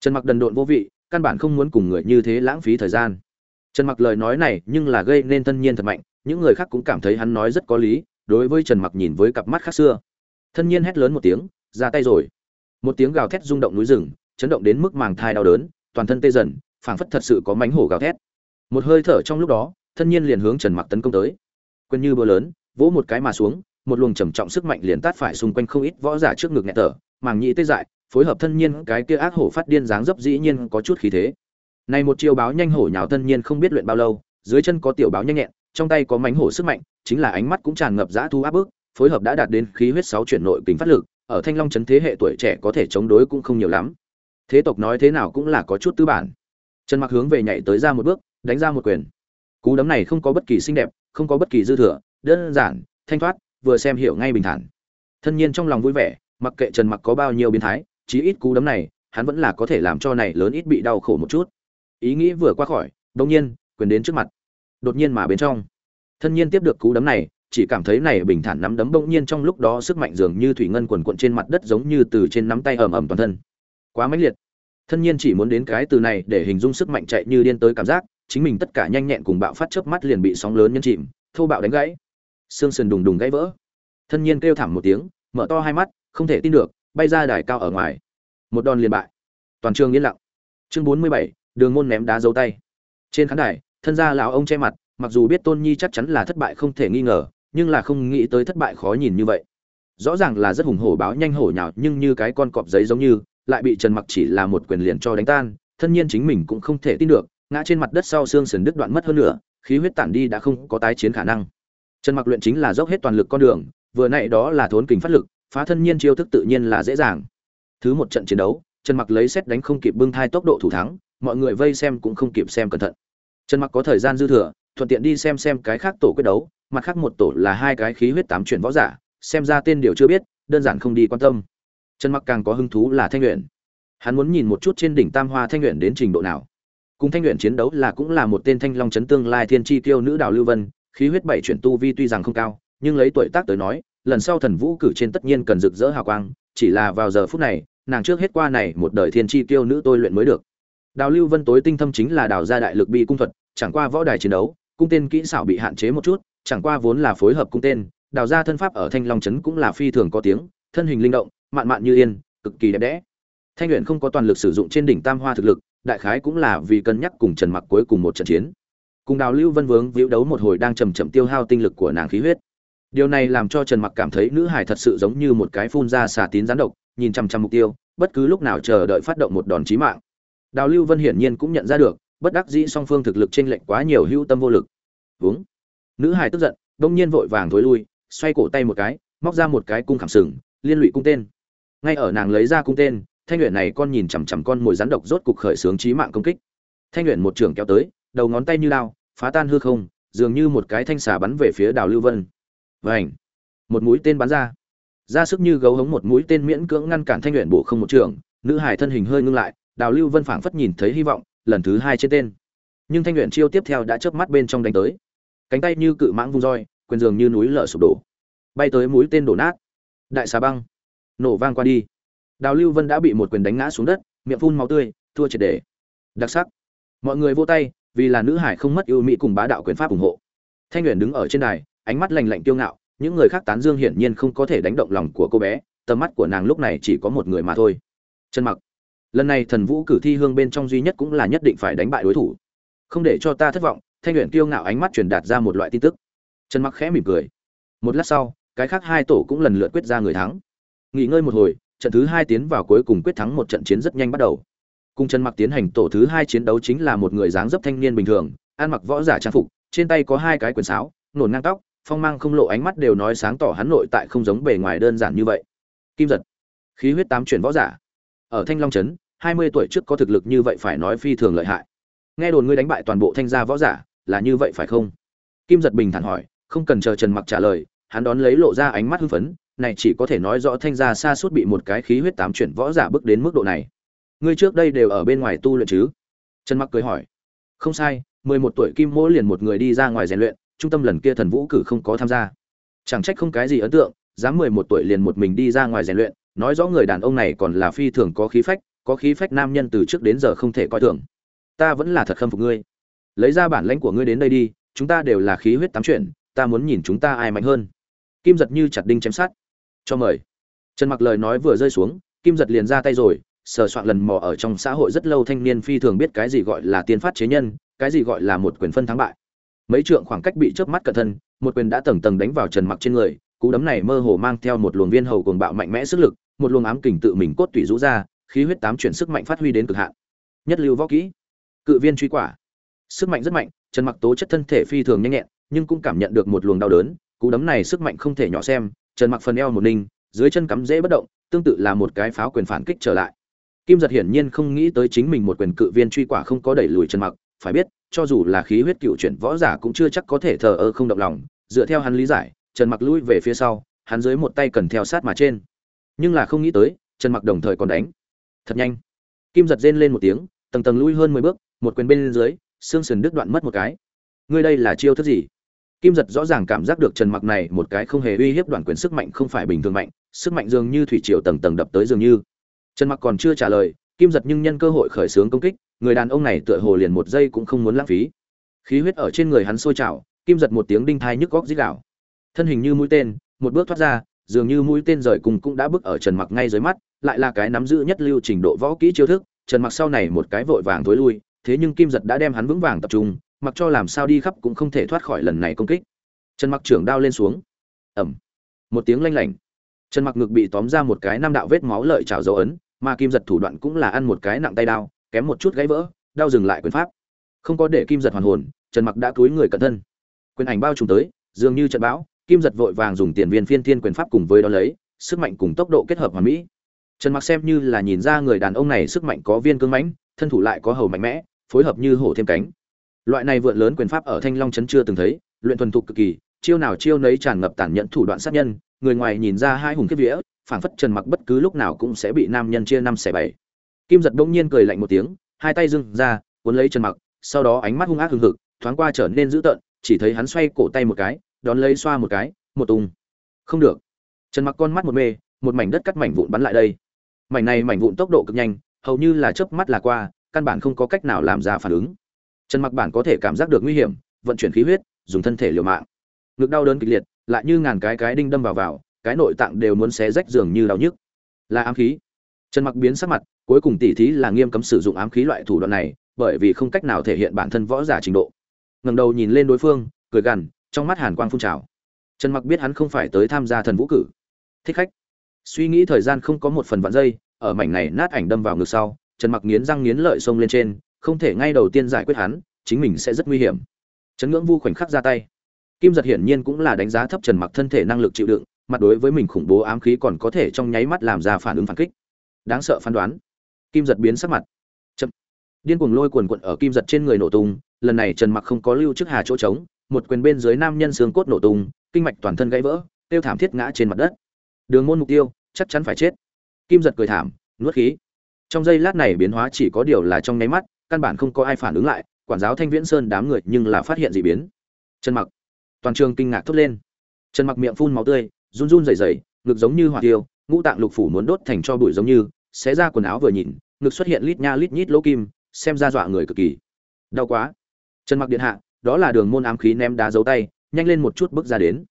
Trần mặc đần độn vô vị, căn bản không muốn cùng người như thế lãng phí thời gian. Trần mặc lời nói này nhưng là gây nên thân nhiên thật mạnh, những người khác cũng cảm thấy hắn nói rất có lý, đối với trần mặc nhìn với cặp mắt khác xưa. Thân nhiên hét lớn một tiếng, ra tay rồi. Một tiếng gào thét rung động núi rừng, chấn động đến mức màng thai đau đớn, toàn thân tê dần, phảng phất thật sự có mánh hổ gào thét. Một hơi thở trong lúc đó, thân nhiên liền hướng trần mặc tấn công tới. Quên như bữa lớn, vỗ một cái mà xuống một luồng trầm trọng sức mạnh liền tát phải xung quanh không ít võ giả trước ngực nhẹ thở, màng nhĩ tê dại, phối hợp thân nhiên, cái kia ác hổ phát điên dáng dấp dĩ nhiên có chút khí thế. Này một chiêu báo nhanh hổ nhào thân nhiên không biết luyện bao lâu, dưới chân có tiểu báo nhanh nhẹn, trong tay có mánh hổ sức mạnh, chính là ánh mắt cũng tràn ngập dã thu áp bức, phối hợp đã đạt đến khí huyết sáu chuyển nội kính phát lực, ở thanh long chấn thế hệ tuổi trẻ có thể chống đối cũng không nhiều lắm. Thế tộc nói thế nào cũng là có chút tư bản. Trần mặc hướng về nhảy tới ra một bước, đánh ra một quyền. Cú đấm này không có bất kỳ xinh đẹp, không có bất kỳ dư thừa, đơn giản, thanh thoát vừa xem hiểu ngay bình thản. Thân nhiên trong lòng vui vẻ, mặc kệ trần mặc có bao nhiêu biến thái, chí ít cú đấm này, hắn vẫn là có thể làm cho này lớn ít bị đau khổ một chút. Ý nghĩ vừa qua khỏi đông nhiên, quyền đến trước mặt. Đột nhiên mà bên trong. Thân nhiên tiếp được cú đấm này, chỉ cảm thấy này bình thản nắm đấm bỗng nhiên trong lúc đó sức mạnh dường như thủy ngân quần quận trên mặt đất giống như từ trên nắm tay ầm ầm toàn thân. Quá mãnh liệt. Thân nhiên chỉ muốn đến cái từ này để hình dung sức mạnh chạy như điên tới cảm giác, chính mình tất cả nhanh nhẹn cùng bạo phát chớp mắt liền bị sóng lớn nhân chìm, thô bạo đánh gãy xương sườn đùng đùng gãy vỡ. Thân nhiên kêu thảm một tiếng, mở to hai mắt, không thể tin được, bay ra đài cao ở ngoài. Một đòn liền bại. Toàn trường yên lặng. Chương bốn mươi bảy, đường môn ném đá dấu tay. Trên khán đài, thân gia lão ông che mặt, mặc dù biết tôn nhi chắc chắn là thất bại không thể nghi ngờ, nhưng là không nghĩ tới thất bại khó nhìn như vậy. Rõ ràng là rất hùng hổ báo nhanh hổ nhào, nhưng như cái con cọp giấy giống như, lại bị trần mặc chỉ là một quyền liền cho đánh tan, thân nhiên chính mình cũng không thể tin được, ngã trên mặt đất sau xương sườn đứt đoạn mất hơn nữa khí huyết tản đi đã không có tái chiến khả năng trần mặc luyện chính là dốc hết toàn lực con đường, vừa nãy đó là thốn kình phát lực, phá thân nhiên chiêu thức tự nhiên là dễ dàng. Thứ một trận chiến đấu, trần mặc lấy xét đánh không kịp bưng thai tốc độ thủ thắng, mọi người vây xem cũng không kịp xem cẩn thận. Trần mặc có thời gian dư thừa, thuận tiện đi xem xem cái khác tổ quyết đấu, mặt khác một tổ là hai cái khí huyết tám chuyển võ giả, xem ra tên điều chưa biết, đơn giản không đi quan tâm. Trần mặc càng có hứng thú là thanh luyện hắn muốn nhìn một chút trên đỉnh tam hoa thanh luyện đến trình độ nào. Cùng thanh luyện chiến đấu là cũng là một tên thanh long chấn tương lai thiên chi tiêu nữ đào lưu vân khí huyết bảy chuyển tu vi tuy rằng không cao, nhưng lấy tuổi tác tới nói, lần sau thần vũ cử trên tất nhiên cần rực rỡ hào quang, chỉ là vào giờ phút này, nàng trước hết qua này một đời thiên chi tiêu nữ tôi luyện mới được. Đào lưu vân tối tinh thâm chính là đào gia đại lực bi cung thuật, chẳng qua võ đài chiến đấu, cung tên kỹ xảo bị hạn chế một chút, chẳng qua vốn là phối hợp cung tên, đào gia thân pháp ở thanh long trấn cũng là phi thường có tiếng, thân hình linh động, mạn mạn như yên, cực kỳ đẹp đẽ. Thanh luyện không có toàn lực sử dụng trên đỉnh tam hoa thực lực, đại khái cũng là vì cân nhắc cùng trần mặc cuối cùng một trận chiến cùng đào lưu vân vướng víu đấu một hồi đang chầm chậm tiêu hao tinh lực của nàng khí huyết. Điều này làm cho trần mặc cảm thấy nữ hải thật sự giống như một cái phun ra xà tín gián độc, nhìn chằm chằm mục tiêu, bất cứ lúc nào chờ đợi phát động một đòn chí mạng. Đào lưu vân hiển nhiên cũng nhận ra được, bất đắc dĩ song phương thực lực trên lệnh quá nhiều hữu tâm vô lực. Vướng. Nữ hải tức giận, đông nhiên vội vàng thối lui, xoay cổ tay một cái, móc ra một cái cung khảm sừng, liên lụy cung tên. Ngay ở nàng lấy ra cung tên, thanh luyện này con nhìn chằm chằm con mồi rắn độc rốt cục khởi sướng trí mạng công kích. Thanh luyện một trường kéo tới đầu ngón tay như lao, phá tan hư không, dường như một cái thanh xà bắn về phía đào lưu vân. Vảnh một mũi tên bắn ra. Ra sức như gấu hống một mũi tên miễn cưỡng ngăn cản thanh luyện bổ không một trường, nữ hải thân hình hơi ngưng lại, đào lưu vân phảng phất nhìn thấy hy vọng, lần thứ hai trên tên. Nhưng thanh luyện chiêu tiếp theo đã chớp mắt bên trong đánh tới. Cánh tay như cự mãng vung roi, quyền dường như núi lở sụp đổ. Bay tới mũi tên đổ nát. Đại xà băng! Nổ vang qua đi. Đào lưu vân đã bị một quyền đánh ngã xuống đất, miệng phun máu tươi, thua triệt để. Đặc sắc! Mọi người vô tay vì là nữ hải không mất ưu mỹ cùng bá đạo quyền pháp ủng hộ. Thanh luyện đứng ở trên đài, ánh mắt lành lạnh kiêu ngạo, những người khác tán dương hiển nhiên không có thể đánh động lòng của cô bé, tầm mắt của nàng lúc này chỉ có một người mà thôi. Chân mặc, lần này thần vũ cử thi hương bên trong duy nhất cũng là nhất định phải đánh bại đối thủ. Không để cho ta thất vọng, thanh luyện kiêu ngạo ánh mắt truyền đạt ra một loại tin tức. Trần mặc khẽ mỉm cười. Một lát sau, cái khác hai tổ cũng lần lượt quyết ra người thắng. Nghỉ ngơi một hồi, trận thứ hai tiến vào cuối cùng quyết thắng một trận chiến rất nhanh bắt đầu cùng trần mặc tiến hành tổ thứ hai chiến đấu chính là một người dáng dấp thanh niên bình thường, ăn mặc võ giả trang phục, trên tay có hai cái quyền sáo, nổn ngang tóc, phong mang không lộ ánh mắt đều nói sáng tỏ hắn nội tại không giống bề ngoài đơn giản như vậy. Kim giật. Khí huyết tám chuyển võ giả. Ở thanh long trấn, hai mươi tuổi trước có thực lực như vậy phải nói phi thường lợi hại. Nghe đồn ngươi đánh bại toàn bộ thanh gia võ giả, là như vậy phải không? Kim giật bình thản hỏi, không cần chờ trần mặc trả lời, hắn đón lấy lộ ra ánh mắt hưng phấn, này chỉ có thể nói rõ thanh gia xa suốt bị một cái khí huyết tám chuyển võ giả bước đến mức độ này ngươi trước đây đều ở bên ngoài tu luyện chứ? Trần mặc cười hỏi. Không sai, mười một tuổi kim mỗ liền một người đi ra ngoài rèn luyện, trung tâm lần kia thần vũ cử không có tham gia. Chẳng trách không cái gì ấn tượng, dám mười một tuổi liền một mình đi ra ngoài rèn luyện, nói rõ người đàn ông này còn là phi thường có khí phách, có khí phách nam nhân từ trước đến giờ không thể coi thường. Ta vẫn là thật khâm phục ngươi. Lấy ra bản lãnh của ngươi đến đây đi, chúng ta đều là khí huyết tám chuyện ta muốn nhìn chúng ta ai mạnh hơn. Kim giật như chặt đinh chém sát cho mời. Trần mặc lời nói vừa rơi xuống, kim giật liền ra tay rồi sờ soạn lần mò ở trong xã hội rất lâu thanh niên phi thường biết cái gì gọi là tiên phát chế nhân, cái gì gọi là một quyền phân thắng bại. Mấy trượng khoảng cách bị chớp mắt cẩn thân một quyền đã tầng tầng đánh vào trần mặc trên người, cú đấm này mơ hồ mang theo một luồng viên hầu cuồng bạo mạnh mẽ sức lực, một luồng ám kình tự mình cốt tủy rũ ra, khí huyết tám chuyển sức mạnh phát huy đến cực hạn. Nhất lưu võ kỹ, cự viên truy quả. Sức mạnh rất mạnh, trần mặc tố chất thân thể phi thường nhanh nhẹn, nhưng cũng cảm nhận được một luồng đau đớn, cú đấm này sức mạnh không thể nhỏ xem, trần mặc phần eo một ninh dưới chân cắm dễ bất động, tương tự là một cái pháo quyền phản kích trở lại kim giật hiển nhiên không nghĩ tới chính mình một quyền cự viên truy quả không có đẩy lùi trần mặc, phải biết, cho dù là khí huyết cựu chuyển võ giả cũng chưa chắc có thể thờ ơ không động lòng. Dựa theo hắn lý giải, trần mặc lui về phía sau, hắn dưới một tay cần theo sát mà trên. Nhưng là không nghĩ tới, trần mặc đồng thời còn đánh. Thật nhanh. Kim giật rên lên một tiếng, tầng tầng lui hơn mười bước, một quyền bên dưới, xương sườn đứt đoạn mất một cái. Ngươi đây là chiêu thức gì? Kim giật rõ ràng cảm giác được trần mặc này một cái không hề uy hiếp đoạn quyền sức mạnh không phải bình thường mạnh, sức mạnh dường như thủy triều tầng tầng đập tới dường như trần mặc còn chưa trả lời, kim giật nhưng nhân cơ hội khởi xướng công kích, người đàn ông này tựa hồ liền một giây cũng không muốn lãng phí. Khí huyết ở trên người hắn sôi trào, kim giật một tiếng đinh thai nhức góc dít đảo thân hình như mũi tên, một bước thoát ra, dường như mũi tên rời cùng cũng đã bước ở trần mặc ngay dưới mắt, lại là cái nắm giữ nhất lưu trình độ võ kỹ chiêu thức, trần mặc sau này một cái vội vàng thối lui, thế nhưng kim giật đã đem hắn vững vàng tập trung, mặc cho làm sao đi khắp cũng không thể thoát khỏi lần này công kích. Trần mặc trưởng đao lên xuống. Ẩm một tiếng lanh lảnh. Trần mặc ngực bị tóm ra một cái năm đạo vết máu lợi trào dấu ấn mà kim giật thủ đoạn cũng là ăn một cái nặng tay đao, kém một chút gãy vỡ, đau dừng lại quyền pháp. Không có để kim giật hoàn hồn, trần mặc đã túi người cẩn thân. Quyền ảnh bao trùm tới, dường như trận bão, kim giật vội vàng dùng tiền viên phiên thiên quyền pháp cùng với đó lấy, sức mạnh cùng tốc độ kết hợp hoàn mỹ. Trần mặc xem như là nhìn ra người đàn ông này sức mạnh có viên cương mãnh, thân thủ lại có hầu mạnh mẽ, phối hợp như hổ thêm cánh. Loại này vượn lớn quyền pháp ở thanh long trấn chưa từng thấy, luyện thuần thục cực kỳ, chiêu nào chiêu nấy tràn ngập tàn nhẫn thủ đoạn sát nhân, người ngoài nhìn ra hai hùng kết vía phảng phất trần mặc bất cứ lúc nào cũng sẽ bị nam nhân chia năm xẻ bảy. Kim giật bỗng nhiên cười lạnh một tiếng, hai tay dưng ra, cuốn lấy trần mặc, sau đó ánh mắt hung ác hừng hực, thoáng qua trở nên dữ tợn, chỉ thấy hắn xoay cổ tay một cái, đón lấy xoa một cái, một tung. Không được. Trần mặc con mắt một mê, một mảnh đất cắt mảnh vụn bắn lại đây. Mảnh này mảnh vụn tốc độ cực nhanh, hầu như là chớp mắt là qua, căn bản không có cách nào làm ra phản ứng. Trần mặc bản có thể cảm giác được nguy hiểm, vận chuyển khí huyết, dùng thân thể liều mạng. Ngực đau đớn kịch liệt, lại như ngàn cái cái đinh đâm vào vào cái nội tạng đều muốn xé rách dường như đau nhức. Là ám khí. Trần mặc biến sắc mặt, cuối cùng tỉ thí là nghiêm cấm sử dụng ám khí loại thủ đoạn này, bởi vì không cách nào thể hiện bản thân võ giả trình độ. Ngẩng đầu nhìn lên đối phương, cười gằn, trong mắt hàn quang phun trào. Trần mặc biết hắn không phải tới tham gia thần vũ cử. Thích khách. Suy nghĩ thời gian không có một phần vạn giây, ở mảnh này nát ảnh đâm vào ngực sau, trần mặc nghiến răng nghiến lợi xông lên trên, không thể ngay đầu tiên giải quyết hắn, chính mình sẽ rất nguy hiểm. Trấn ngưỡng vu khoảnh khắc ra tay. Kim giật hiển nhiên cũng là đánh giá thấp trần mặc thân thể năng lực chịu đựng mặt đối với mình khủng bố ám khí còn có thể trong nháy mắt làm ra phản ứng phản kích. Đáng sợ phán đoán. Kim giật biến sắc mặt. Chậm. Điên cuồng lôi cuồn cuộn ở kim giật trên người nổ tung, lần này trần mặc không có lưu trước hà chỗ trống, một quyền bên dưới nam nhân xương cốt nổ tung, kinh mạch toàn thân gãy vỡ, tiêu thảm thiết ngã trên mặt đất. Đường môn mục tiêu, chắc chắn phải chết. Kim giật cười thảm, nuốt khí. Trong giây lát này biến hóa chỉ có điều là trong nháy mắt, căn bản không có ai phản ứng lại, quản giáo thanh viễn sơn đám người nhưng là phát hiện dị biến. Trần mặc. Toàn trường kinh ngạc thốt lên. Trần mặc miệng phun máu tươi run run rẩy rẩy, ngực giống như hỏa tiêu, ngũ tạng lục phủ muốn đốt thành cho bụi giống như, xé ra quần áo vừa nhìn, ngực xuất hiện lít nha lít nhít lỗ kim, xem ra dọa người cực kỳ. Đau quá. Trần mặc điện hạ, đó là đường môn ám khí ném đá dấu tay, nhanh lên một chút bước ra đến.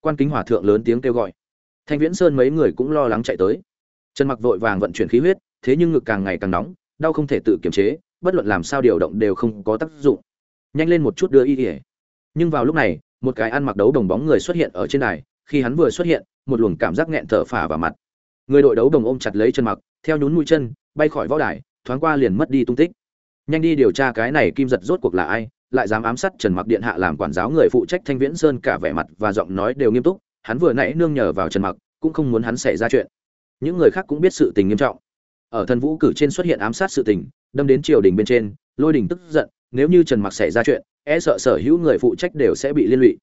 Quan kính hỏa thượng lớn tiếng kêu gọi. Thanh viễn sơn mấy người cũng lo lắng chạy tới. Trần mặc vội vàng vận chuyển khí huyết, thế nhưng ngực càng ngày càng nóng, đau không thể tự kiềm chế, bất luận làm sao điều động đều không có tác dụng. Nhanh lên một chút đưa y y. nhưng vào lúc này, một cái ăn mặc đấu đồng bóng người xuất hiện ở trên đài khi hắn vừa xuất hiện, một luồng cảm giác nghẹn thở phả vào mặt. Người đội đấu đồng ôm chặt lấy chân mặc, theo nhún mũi chân, bay khỏi võ đài, thoáng qua liền mất đi tung tích. Nhanh đi điều tra cái này kim giật rốt cuộc là ai, lại dám ám sát trần mặc điện hạ làm quản giáo người phụ trách thanh viễn sơn cả vẻ mặt và giọng nói đều nghiêm túc, hắn vừa nãy nương nhờ vào trần mặc, cũng không muốn hắn xảy ra chuyện. Những người khác cũng biết sự tình nghiêm trọng. Ở thần vũ cử trên xuất hiện ám sát sự tình, đâm đến triều đình bên trên, lôi đình tức giận, nếu như trần mặc xảy ra chuyện e sợ sở hữu người phụ trách đều sẽ bị liên lụy.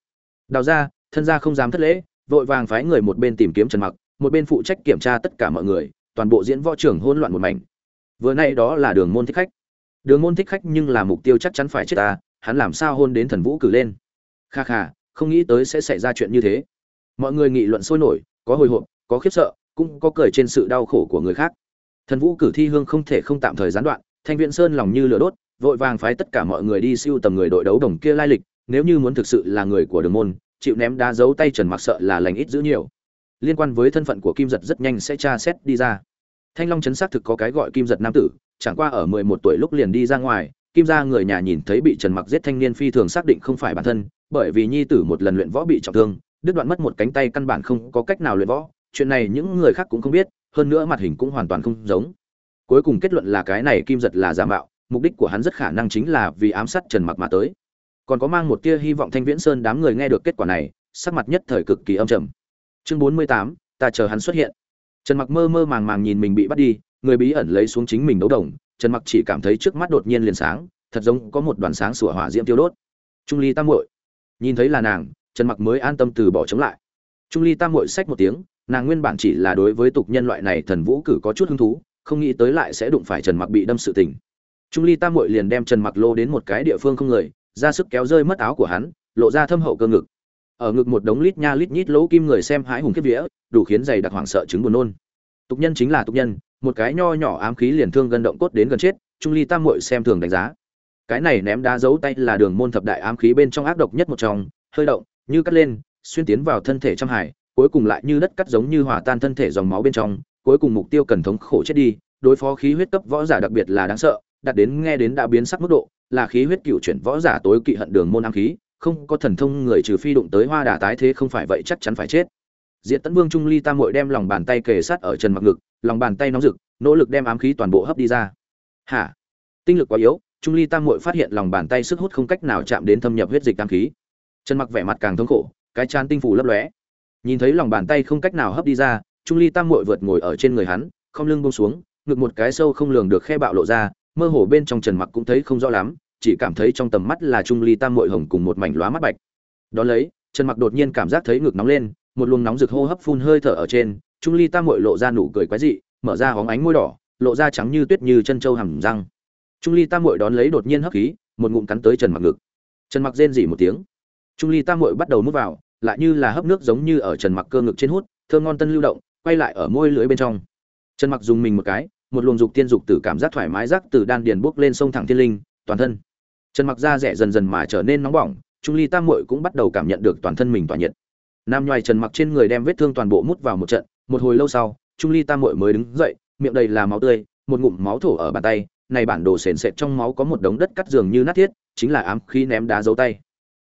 Đào ra thân gia không dám thất lễ vội vàng phái người một bên tìm kiếm trần mặc, một bên phụ trách kiểm tra tất cả mọi người, toàn bộ diễn võ trưởng hỗn loạn một mảnh. Vừa nay đó là đường môn thích khách. Đường môn thích khách nhưng là mục tiêu chắc chắn phải chết ta, hắn làm sao hôn đến thần vũ cử lên? Kha kha, không nghĩ tới sẽ xảy ra chuyện như thế. Mọi người nghị luận sôi nổi, có hồi hộp, có khiếp sợ, cũng có cười trên sự đau khổ của người khác. Thần vũ cử thi hương không thể không tạm thời gián đoạn, thanh viện sơn lòng như lửa đốt, vội vàng phái tất cả mọi người đi siêu tầm người đội đấu đồng kia lai lịch, nếu như muốn thực sự là người của đường môn chịu ném đá giấu tay trần mặc sợ là lành ít giữ nhiều. Liên quan với thân phận của kim giật rất nhanh sẽ tra xét đi ra. Thanh long chấn xác thực có cái gọi kim giật nam tử, chẳng qua ở 11 tuổi lúc liền đi ra ngoài, kim gia người nhà nhìn thấy bị trần mặc giết thanh niên phi thường xác định không phải bản thân, bởi vì nhi tử một lần luyện võ bị trọng thương, đứt đoạn mất một cánh tay căn bản không có cách nào luyện võ, chuyện này những người khác cũng không biết, hơn nữa mặt hình cũng hoàn toàn không giống. Cuối cùng kết luận là cái này kim giật là giả mạo, mục đích của hắn rất khả năng chính là vì ám sát trần mặc mà tới còn có mang một tia hy vọng thanh viễn sơn đám người nghe được kết quả này sắc mặt nhất thời cực kỳ âm trầm. Chương 48, ta chờ hắn xuất hiện. Trần mặc mơ mơ màng màng nhìn mình bị bắt đi người bí ẩn lấy xuống chính mình đấu đồng trần mặc chỉ cảm thấy trước mắt đột nhiên liền sáng thật giống có một đoàn sáng sủa hỏa diễm tiêu đốt. Trung ly tam muội nhìn thấy là nàng trần mặc mới an tâm từ bỏ chống lại. Trung ly tam muội xách một tiếng nàng nguyên bản chỉ là đối với tục nhân loại này thần vũ cử có chút hứng thú không nghĩ tới lại sẽ đụng phải trần mặc bị đâm sự tình. Trung ly tam muội liền đem trần mặc lô đến một cái địa phương không người ra sức kéo rơi mất áo của hắn, lộ ra thâm hậu cơ ngực. Ở ngực một đống lít nha lít nhít lỗ kim người xem hãi hùng kiếp vía, đủ khiến giày đặc hoảng sợ chứng buồn nôn. Tục nhân chính là tục nhân, một cái nho nhỏ ám khí liền thương gần động cốt đến gần chết, trung ly tam muội xem thường đánh giá. Cái này ném đá giấu tay là đường môn thập đại ám khí bên trong ác độc nhất một trong, hơi động, như cắt lên, xuyên tiến vào thân thể trong hải, cuối cùng lại như đất cắt giống như hòa tan thân thể dòng máu bên trong, cuối cùng mục tiêu cần thống khổ chết đi, đối phó khí huyết cấp võ giả đặc biệt là đáng sợ đạt đến nghe đến đã biến sắc mức độ là khí huyết cựu chuyển võ giả tối kỵ hận đường môn ám khí không có thần thông người trừ phi đụng tới hoa đà tái thế không phải vậy chắc chắn phải chết Diệt Tấn Vương Trung Ly Tam Muội đem lòng bàn tay kề sát ở Trần Mặc ngực, lòng bàn tay nóng rực, nỗ lực đem ám khí toàn bộ hấp đi ra. Hả? Tinh lực quá yếu, Trung Ly Tam Muội phát hiện lòng bàn tay sức hút không cách nào chạm đến thâm nhập huyết dịch ám khí. Trần Mặc vẻ mặt càng thống khổ, cái chán tinh phủ lấp lóe. Nhìn thấy lòng bàn tay không cách nào hấp đi ra, Trung Ly Tam Muội vượt ngồi ở trên người hắn, không lưng buông xuống, ngực một cái sâu không lường được khe bạo lộ ra, mơ hồ bên trong Trần Mặc cũng thấy không rõ lắm, chỉ cảm thấy trong tầm mắt là Trung Ly Tam Mội hồng cùng một mảnh lóa mắt bạch. Đó lấy, Trần Mặc đột nhiên cảm giác thấy ngực nóng lên, một luồng nóng rực hô hấp phun hơi thở ở trên trung ly tam Mội lộ ra nụ cười quái dị mở ra hóng ánh môi đỏ lộ ra trắng như tuyết như chân trâu hầm răng. Trung ly tam Mội đón lấy đột nhiên hấp khí một ngụm cắn tới trần mặc ngực. Trần mặc rên dỉ một tiếng. Trung ly tam Mội bắt đầu mút vào lại như là hấp nước giống như ở trần mặc cơ ngực trên hút thơm ngon tân lưu động quay lại ở môi lưỡi bên trong. Trần mặc dùng mình một cái một luồng dục tiên dục tử cảm giác thoải mái rắc từ đan điền bốc lên sông thẳng thiên linh, toàn thân. Trần mặc da rẻ dần dần mà trở nên nóng bỏng, trung ly tam muội cũng bắt đầu cảm nhận được toàn thân mình tỏa nhiệt. Nam nhoài trần mặc trên người đem vết thương toàn bộ mút vào một trận, một hồi lâu sau, trung ly tam muội mới đứng dậy, miệng đầy là máu tươi, một ngụm máu thổ ở bàn tay, này bản đồ sền sệt trong máu có một đống đất cắt giường như nát thiết, chính là ám khí ném đá dấu tay.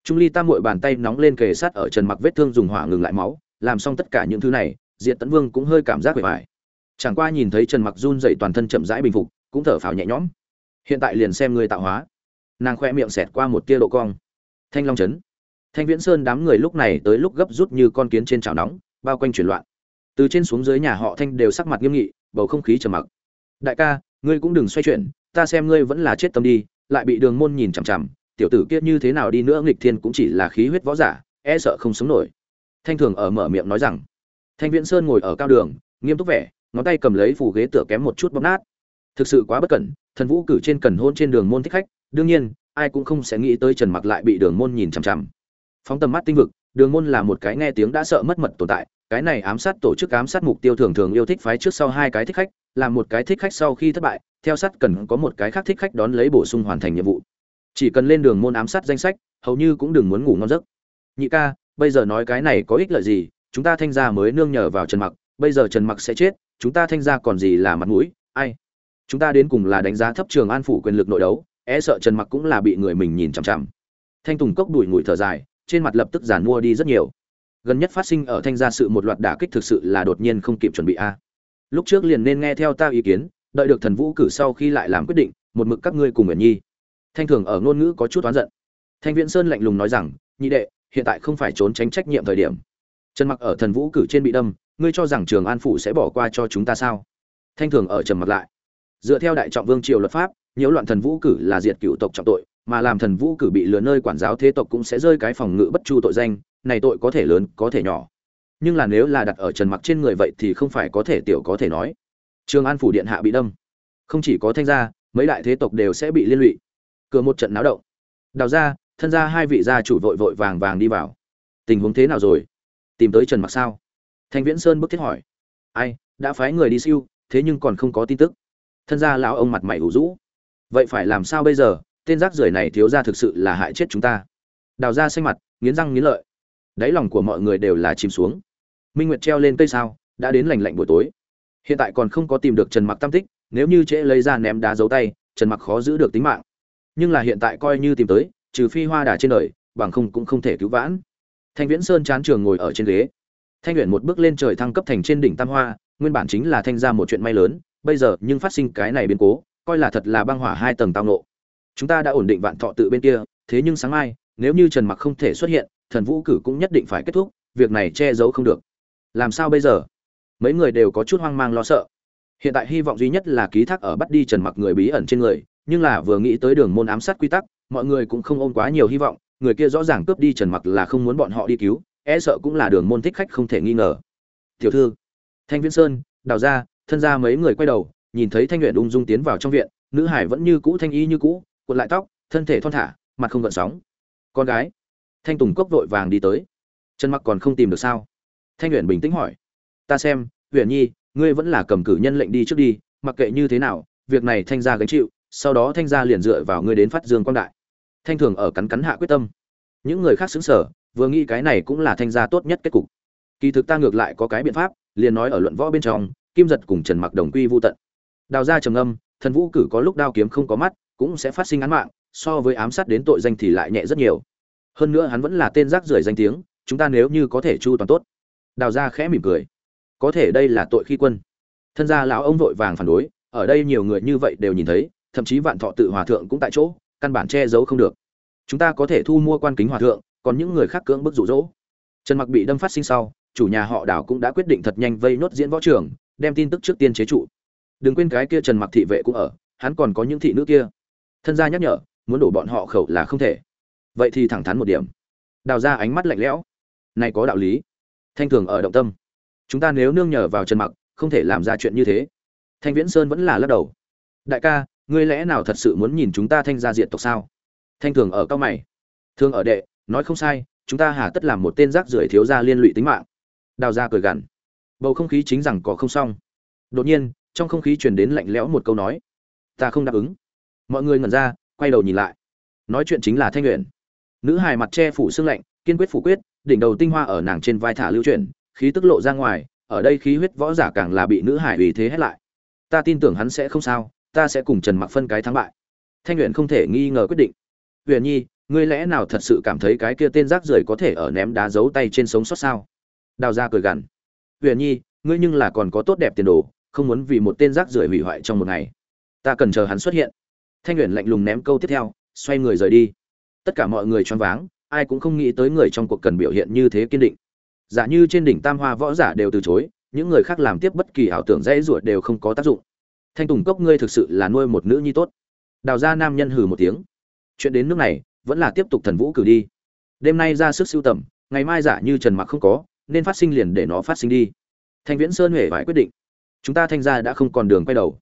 Trung ly tam muội bàn tay nóng lên kề sát ở trần mặc vết thương dùng hỏa ngừng lại máu, làm xong tất cả những thứ này, diệt tấn vương cũng hơi cảm giác bề bại chẳng qua nhìn thấy trần mặc run dậy toàn thân chậm rãi bình phục, cũng thở phào nhẹ nhõm. Hiện tại liền xem người tạo hóa. Nàng khoe miệng xẹt qua một tia độ cong. Thanh long chấn thanh viễn sơn đám người lúc này tới lúc gấp rút như con kiến trên chảo nóng, bao quanh chuyển loạn. Từ trên xuống dưới nhà họ thanh đều sắc mặt nghiêm nghị, bầu không khí trầm mặc. Đại ca, ngươi cũng đừng xoay chuyển, ta xem ngươi vẫn là chết tâm đi, lại bị đường môn nhìn chằm chằm, tiểu tử kiết như thế nào đi nữa nghịch thiên cũng chỉ là khí huyết võ giả e sợ không sống nổi. Thanh thường ở mở miệng nói rằng. Thanh viễn sơn ngồi ở cao đường, nghiêm túc vẻ ngón tay cầm lấy phủ ghế tựa kém một chút bóp nát. Thực sự quá bất cẩn, thần vũ cử trên cần hôn trên đường môn thích khách, đương nhiên, ai cũng không sẽ nghĩ tới trần mặc lại bị đường môn nhìn chằm chằm. Phóng tầm mắt tinh vực, đường môn là một cái nghe tiếng đã sợ mất mật tồn tại, cái này ám sát tổ chức ám sát mục tiêu thường thường yêu thích phái trước sau hai cái thích khách, làm một cái thích khách sau khi thất bại, theo sát cần có một cái khác thích khách đón lấy bổ sung hoàn thành nhiệm vụ. Chỉ cần lên đường môn ám sát danh sách, hầu như cũng đừng muốn ngủ ngon giấc. Nhị ca, bây giờ nói cái này có ích lợi gì, chúng ta thanh gia mới nương nhờ vào trần mặc, bây giờ trần mặc sẽ chết chúng ta thanh gia còn gì là mặt mũi, ai? Chúng ta đến cùng là đánh giá thấp trường an phủ quyền lực nội đấu e sợ trần mặc cũng là bị người mình nhìn chằm chằm. Thanh tùng cốc đùi ngùi thở dài, trên mặt lập tức giàn mua đi rất nhiều. Gần nhất phát sinh ở thanh gia sự một loạt đả kích thực sự là đột nhiên không kịp chuẩn bị a. À. Lúc trước liền nên nghe theo ta ý kiến, đợi được thần vũ cử sau khi lại làm quyết định, một mực các ngươi cùng nguyện nhi. Thanh thường ở ngôn ngữ có chút oán giận. Thanh viễn sơn lạnh lùng nói rằng, nhị đệ, hiện tại không phải trốn tránh trách nhiệm thời điểm. Trần mặc ở thần vũ cử trên bị đâm ngươi cho rằng trường an phủ sẽ bỏ qua cho chúng ta sao? Thanh thường ở trầm mặt lại. Dựa theo đại trọng vương triều luật pháp, nhiễu loạn thần vũ cử là diệt cựu tộc trọng tội, mà làm thần vũ cử bị lừa nơi quản giáo thế tộc cũng sẽ rơi cái phòng ngự bất chu tội danh, này tội có thể lớn, có thể nhỏ. Nhưng là nếu là đặt ở trần mặc trên người vậy thì không phải có thể tiểu có thể nói. Trường an phủ điện hạ bị đâm. Không chỉ có thanh gia, mấy đại thế tộc đều sẽ bị liên lụy. Cửa một trận náo động. Đào ra thân ra hai vị gia chủ vội vội vàng vàng đi vào. Tình huống thế nào rồi? Tìm tới trần mặc sao? Thanh viễn sơn bức thiết hỏi. Ai, đã phái người đi siêu, thế nhưng còn không có tin tức. Thân gia lão ông mặt mày ủ rũ. Vậy phải làm sao bây giờ? Tên rác rưởi này thiếu ra thực sự là hại chết chúng ta. Đào ra xanh mặt, nghiến răng nghiến lợi. Đáy lòng của mọi người đều là chìm xuống. Minh nguyệt treo lên cây sao, đã đến lành lạnh buổi tối. Hiện tại còn không có tìm được trần mặc tam tích, nếu như trễ lấy ra ném đá dấu tay, trần mặc khó giữ được tính mạng. Nhưng là hiện tại coi như tìm tới, trừ phi hoa đà trên đời, bằng không cũng không thể cứu vãn. Thanh viễn sơn chán trường ngồi ở trên ghế thanh luyện một bước lên trời thăng cấp thành trên đỉnh tam hoa, nguyên bản chính là thanh ra một chuyện may lớn, bây giờ nhưng phát sinh cái này biến cố, coi là thật là băng hỏa hai tầng tao nộ chúng ta đã ổn định vạn thọ tự bên kia, thế nhưng sáng mai, nếu như trần mặc không thể xuất hiện, thần vũ cử cũng nhất định phải kết thúc, việc này che giấu không được. Làm sao bây giờ? Mấy người đều có chút hoang mang lo sợ. Hiện tại hy vọng duy nhất là ký thác ở bắt đi trần mặc người bí ẩn trên người, nhưng là vừa nghĩ tới đường môn ám sát quy tắc, mọi người cũng không ôm quá nhiều hy vọng, người kia rõ ràng cướp đi trần mặc là không muốn bọn họ đi cứu e sợ cũng là đường môn thích khách không thể nghi ngờ. Tiểu thư, thanh viễn sơn, đào ra, thân ra mấy người quay đầu, nhìn thấy thanh luyện ung dung tiến vào trong viện, nữ hải vẫn như cũ thanh y như cũ, cuộn lại tóc, thân thể thon thả, mặt không gợn sóng. Con gái, thanh tùng cốc vội vàng đi tới. Chân mặc còn không tìm được sao? Thanh luyện bình tĩnh hỏi. Ta xem huyền nhi, ngươi vẫn là cầm cử nhân lệnh đi trước đi, mặc kệ như thế nào, việc này thanh gia gánh chịu, sau đó thanh gia liền dựa vào ngươi đến phát dương quang đại. Thanh thường ở cắn cắn hạ quyết tâm. Những người khác xứng sở vừa nghĩ cái này cũng là thanh gia tốt nhất kết cục. Kỳ thực ta ngược lại có cái biện pháp, liền nói ở luận võ bên trong, kim giật cùng trần mặc đồng quy vô tận. Đào ra trầm âm thần vũ cử có lúc đao kiếm không có mắt, cũng sẽ phát sinh án mạng, so với ám sát đến tội danh thì lại nhẹ rất nhiều. Hơn nữa hắn vẫn là tên rác rưởi danh tiếng, chúng ta nếu như có thể chu toàn tốt. Đào ra khẽ mỉm cười. Có thể đây là tội khi quân. Thân gia lão ông vội vàng phản đối, ở đây nhiều người như vậy đều nhìn thấy, thậm chí vạn thọ tự hòa thượng cũng tại chỗ, căn bản che giấu không được. Chúng ta có thể thu mua quan kính hòa thượng còn những người khác cưỡng bức rụ rỗ. Trần mặc bị đâm phát sinh sau, chủ nhà họ đảo cũng đã quyết định thật nhanh vây nốt diễn võ trường, đem tin tức trước tiên chế trụ. Đừng quên cái kia trần mặc thị vệ cũng ở, hắn còn có những thị nữ kia. Thân gia nhắc nhở, muốn đổ bọn họ khẩu là không thể. Vậy thì thẳng thắn một điểm. Đào ra ánh mắt lạnh lẽo. Này có đạo lý. Thanh thường ở động tâm. Chúng ta nếu nương nhờ vào trần mặc, không thể làm ra chuyện như thế. Thanh viễn sơn vẫn là lắc đầu. Đại ca, ngươi lẽ nào thật sự muốn nhìn chúng ta thanh gia diện tộc sao? Thanh thường ở cao mày. Thường ở đệ nói không sai, chúng ta hà tất làm một tên rác rưởi thiếu gia liên lụy tính mạng. Đào ra cười gằn. Bầu không khí chính rằng có không xong. Đột nhiên, trong không khí truyền đến lạnh lẽo một câu nói. Ta không đáp ứng. Mọi người ngẩn ra, quay đầu nhìn lại. Nói chuyện chính là thanh luyện nữ hài mặt che phủ xương lạnh, kiên quyết phủ quyết, đỉnh đầu tinh hoa ở nàng trên vai thả lưu chuyển, khí tức lộ ra ngoài, ở đây khí huyết võ giả càng là bị nữ hải ủy thế hết lại. Ta tin tưởng hắn sẽ không sao, ta sẽ cùng trần mặc phân cái thắng bại. Thanh luyện không thể nghi ngờ quyết định. Huyền nhi ngươi lẽ nào thật sự cảm thấy cái kia tên rác rưởi có thể ở ném đá giấu tay trên sống sót sao? Đào ra cười gằn. Huyền nhi, ngươi nhưng là còn có tốt đẹp tiền đồ, không muốn vì một tên rác rưởi hủy hoại trong một ngày. Ta cần chờ hắn xuất hiện. Thanh huyền lạnh lùng ném câu tiếp theo, xoay người rời đi. Tất cả mọi người choáng váng, ai cũng không nghĩ tới người trong cuộc cần biểu hiện như thế kiên định. Giả như trên đỉnh tam hoa võ giả đều từ chối, những người khác làm tiếp bất kỳ ảo tưởng dễ ruột đều không có tác dụng. Thanh tùng cốc ngươi thực sự là nuôi một nữ nhi tốt. Đào ra nam nhân hừ một tiếng. Chuyện đến nước này vẫn là tiếp tục thần vũ cử đi. Đêm nay ra sức sưu tầm, ngày mai giả như trần mặc không có, nên phát sinh liền để nó phát sinh đi. Thanh viễn sơn huệ phải quyết định. Chúng ta thanh gia đã không còn đường quay đầu.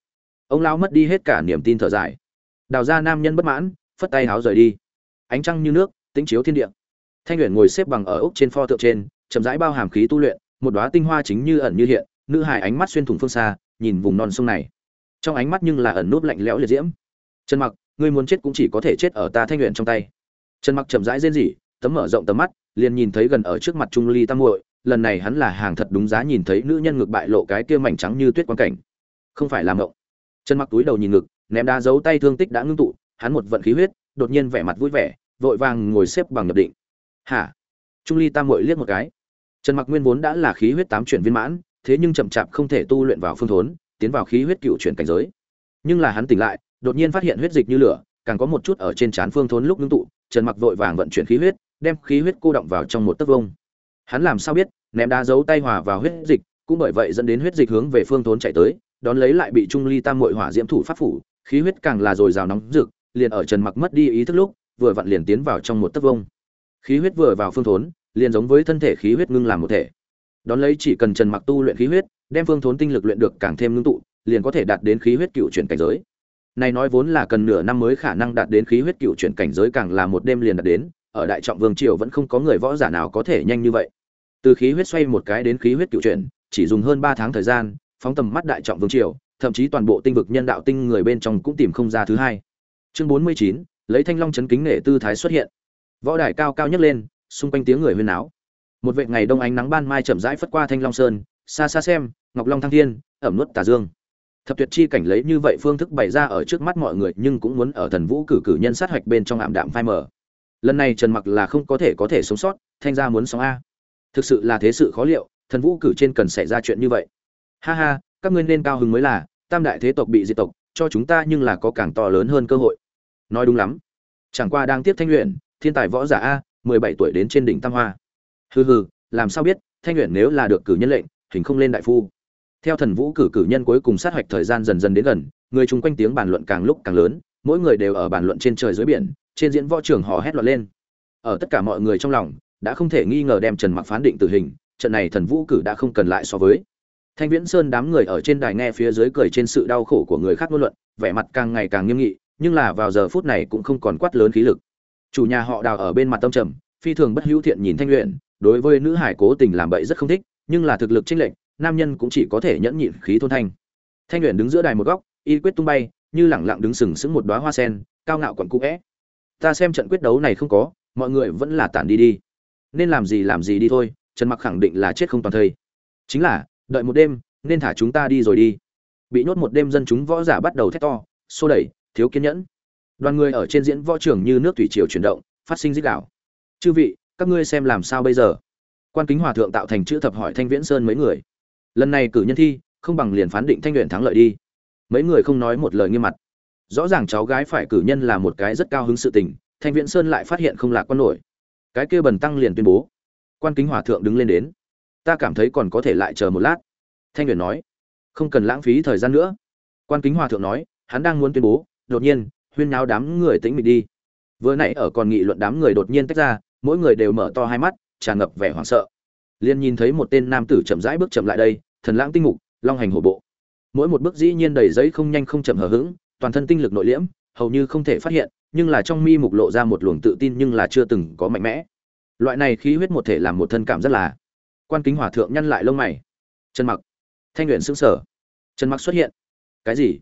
Ông lão mất đi hết cả niềm tin thở dài. Đào ra nam nhân bất mãn, phất tay háo rời đi. Ánh trăng như nước tính chiếu thiên địa. Thanh luyện ngồi xếp bằng ở ốc trên pho tượng trên, chậm rãi bao hàm khí tu luyện, một đóa tinh hoa chính như ẩn như hiện, nữ hài ánh mắt xuyên thủng phương xa, nhìn vùng non sông này. Trong ánh mắt nhưng là ẩn núp lạnh lẽo liệt diễm. Trần mặc, ngươi muốn chết cũng chỉ có thể chết ở ta thanh luyện trong tay trần mặc chậm rãi rên rỉ, tấm mở rộng tầm mắt, liền nhìn thấy gần ở trước mặt trung ly tam muội, lần này hắn là hàng thật đúng giá nhìn thấy nữ nhân ngực bại lộ cái kia mảnh trắng như tuyết quan cảnh. Không phải làm ngộng. Trần mặc túi đầu nhìn ngực, ném đá giấu tay thương tích đã ngưng tụ, hắn một vận khí huyết, đột nhiên vẻ mặt vui vẻ, vội vàng ngồi xếp bằng nhập định. Hả? Trung ly tam muội liếc một cái. Trần mặc nguyên vốn đã là khí huyết tám chuyển viên mãn, thế nhưng chậm chạp không thể tu luyện vào phương thốn, tiến vào khí huyết cựu chuyển cảnh giới. Nhưng là hắn tỉnh lại, đột nhiên phát hiện huyết dịch như lửa, càng có một chút ở trên trán phương thốn lúc ngưng tụ trần mặc vội vàng vận chuyển khí huyết, đem khí huyết cô động vào trong một tấc vông. Hắn làm sao biết, ném đá giấu tay hòa vào huyết dịch, cũng bởi vậy dẫn đến huyết dịch hướng về phương thốn chạy tới, đón lấy lại bị trung ly tam muội hỏa diễm thủ pháp phủ, khí huyết càng là dồi dào nóng rực, liền ở trần mặc mất đi ý thức lúc, vừa vặn liền tiến vào trong một tấc vông. Khí huyết vừa vào phương thốn, liền giống với thân thể khí huyết ngưng làm một thể. Đón lấy chỉ cần trần mặc tu luyện khí huyết, đem phương thốn tinh lực luyện được càng thêm ngưng tụ, liền có thể đạt đến khí huyết cựu chuyển cảnh giới này nói vốn là cần nửa năm mới khả năng đạt đến khí huyết cựu chuyển cảnh giới càng là một đêm liền đạt đến, ở đại trọng vương triều vẫn không có người võ giả nào có thể nhanh như vậy. Từ khí huyết xoay một cái đến khí huyết cựu chuyển, chỉ dùng hơn ba tháng thời gian, phóng tầm mắt đại trọng vương triều, thậm chí toàn bộ tinh vực nhân đạo tinh người bên trong cũng tìm không ra thứ hai. Chương bốn mươi chín, lấy thanh long chấn kính nể tư thái xuất hiện. Võ đài cao cao nhất lên, xung quanh tiếng người huyên náo. Một vệ ngày đông ánh nắng ban mai chậm rãi phất qua thanh long sơn, xa xa xem, ngọc long thăng thiên, ẩm nuốt tà dương thập tuyệt chi cảnh lấy như vậy phương thức bày ra ở trước mắt mọi người nhưng cũng muốn ở thần vũ cử cử nhân sát hạch bên trong ảm đạm phai mờ. Lần này trần mặc là không có thể có thể sống sót, thanh gia muốn sống a. Thực sự là thế sự khó liệu, thần vũ cử trên cần xảy ra chuyện như vậy. Ha ha, các ngươi nên cao hứng mới là, tam đại thế tộc bị diệt tộc, cho chúng ta nhưng là có càng to lớn hơn cơ hội. Nói đúng lắm. Chẳng qua đang tiếp thanh luyện thiên tài võ giả a, mười bảy tuổi đến trên đỉnh tam hoa. Hừ hừ, làm sao biết, thanh luyện nếu là được cử nhân lệnh, hình không lên đại phu theo thần vũ cử cử nhân cuối cùng sát hoạch thời gian dần dần đến gần, người chung quanh tiếng bàn luận càng lúc càng lớn, mỗi người đều ở bàn luận trên trời dưới biển, trên diễn võ trường hò hét loạn lên. Ở tất cả mọi người trong lòng, đã không thể nghi ngờ đem trần mặc phán định tử hình, trận này thần vũ cử đã không cần lại so với. Thanh viễn sơn đám người ở trên đài nghe phía dưới cười trên sự đau khổ của người khác ngôn luận, vẻ mặt càng ngày càng nghiêm nghị, nhưng là vào giờ phút này cũng không còn quát lớn khí lực. Chủ nhà họ đào ở bên mặt tâm trầm, phi thường bất hữu thiện nhìn thanh luyện đối với nữ hải cố tình làm bậy rất không thích, nhưng là thực lực chênh lệch nam nhân cũng chỉ có thể nhẫn nhịn khí thôn thanh. Thanh luyện đứng giữa đài một góc, y quyết tung bay, như lẳng lặng đứng sừng sững một đóa hoa sen, cao ngạo quặn cũ vẽ. Ta xem trận quyết đấu này không có, mọi người vẫn là tản đi đi. Nên làm gì làm gì đi thôi, trần mặc khẳng định là chết không toàn thây. Chính là, đợi một đêm, nên thả chúng ta đi rồi đi. Bị nhốt một đêm dân chúng võ giả bắt đầu thét to, xô đẩy, thiếu kiên nhẫn. Đoàn người ở trên diễn võ trường như nước thủy triều chuyển động, phát sinh dích đảo. chư vị, các ngươi xem làm sao bây giờ? Quan kính hòa thượng tạo thành chữ thập hỏi thanh viễn sơn mấy người lần này cử nhân thi, không bằng liền phán định thanh luyện thắng lợi đi. Mấy người không nói một lời nghiêm mặt. Rõ ràng cháu gái phải cử nhân là một cái rất cao hứng sự tình, thanh viễn sơn lại phát hiện không lạc quan nổi. Cái kia bần tăng liền tuyên bố. Quan kính hòa thượng đứng lên đến. Ta cảm thấy còn có thể lại chờ một lát. Thanh luyện nói. Không cần lãng phí thời gian nữa. Quan kính hòa thượng nói, hắn đang muốn tuyên bố, đột nhiên, huyên náo đám người tĩnh mịch đi. Vừa nãy ở còn nghị luận đám người đột nhiên tách ra, mỗi người đều mở to hai mắt, tràn ngập vẻ hoảng sợ. Liền nhìn thấy một tên nam tử chậm rãi bước chậm lại đây thần lãng tinh mục, long hành hổ bộ. Mỗi một bước dĩ nhiên đầy giấy không nhanh không chậm hờ hững, toàn thân tinh lực nội liễm, hầu như không thể phát hiện, nhưng là trong mi mục lộ ra một luồng tự tin nhưng là chưa từng có mạnh mẽ. Loại này khí huyết một thể làm một thân cảm rất là. Quan kính hòa thượng nhăn lại lông mày. Trần mặc. Thanh luyện xứng sở trần mặc xuất hiện. Cái gì?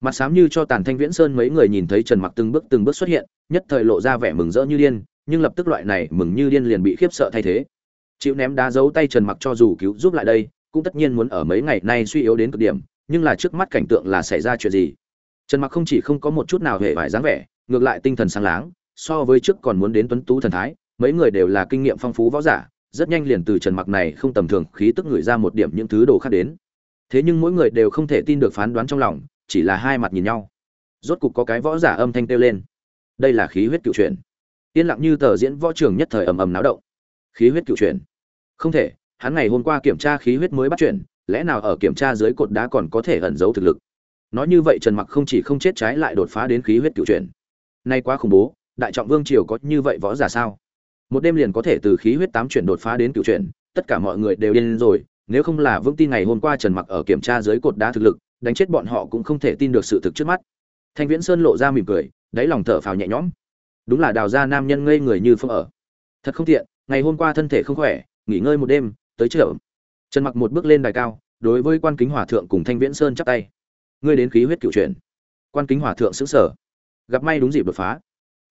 Mặt sám như cho tàn thanh viễn sơn mấy người nhìn thấy trần mặc từng bước từng bước xuất hiện, nhất thời lộ ra vẻ mừng rỡ như điên, nhưng lập tức loại này mừng như điên liền bị khiếp sợ thay thế. Chịu ném đá giấu tay trần mặc cho dù cứu giúp lại đây cũng tất nhiên muốn ở mấy ngày nay suy yếu đến cực điểm, nhưng là trước mắt cảnh tượng là xảy ra chuyện gì? Trần mặc không chỉ không có một chút nào hề vải dáng vẻ, ngược lại tinh thần sáng láng, so với trước còn muốn đến tuấn tú thần thái, mấy người đều là kinh nghiệm phong phú võ giả, rất nhanh liền từ trần mặc này không tầm thường khí tức ngửi ra một điểm những thứ đồ khác đến. Thế nhưng mỗi người đều không thể tin được phán đoán trong lòng, chỉ là hai mặt nhìn nhau. Rốt cục có cái võ giả âm thanh kêu lên. Đây là khí huyết cựu chuyển yên lặng như tờ diễn võ trường nhất thời ầm ầm náo động. Khí huyết cựu chuyển không thể hắn ngày hôm qua kiểm tra khí huyết mới bắt chuyển, lẽ nào ở kiểm tra dưới cột đá còn có thể ẩn giấu thực lực? Nói như vậy trần mặc không chỉ không chết trái lại đột phá đến khí huyết cựu chuyển. Nay quá khủng bố, đại trọng vương triều có như vậy võ giả sao? Một đêm liền có thể từ khí huyết tám chuyển đột phá đến cựu chuyển, tất cả mọi người đều điên rồi, nếu không là vương tin ngày hôm qua trần mặc ở kiểm tra dưới cột đá thực lực, đánh chết bọn họ cũng không thể tin được sự thực trước mắt. Thanh viễn sơn lộ ra mỉm cười, đáy lòng thở phào nhẹ nhõm. Đúng là đào ra nam nhân ngây người như phương ở. Thật không tiện, ngày hôm qua thân thể không khỏe, nghỉ ngơi một đêm tới chợ trần mặc một bước lên đài cao, đối với quan kính hòa thượng cùng thanh viễn sơn chắp tay. Ngươi đến khí huyết cựu chuyển quan kính hòa thượng xứng sở gặp may đúng dịp đột phá.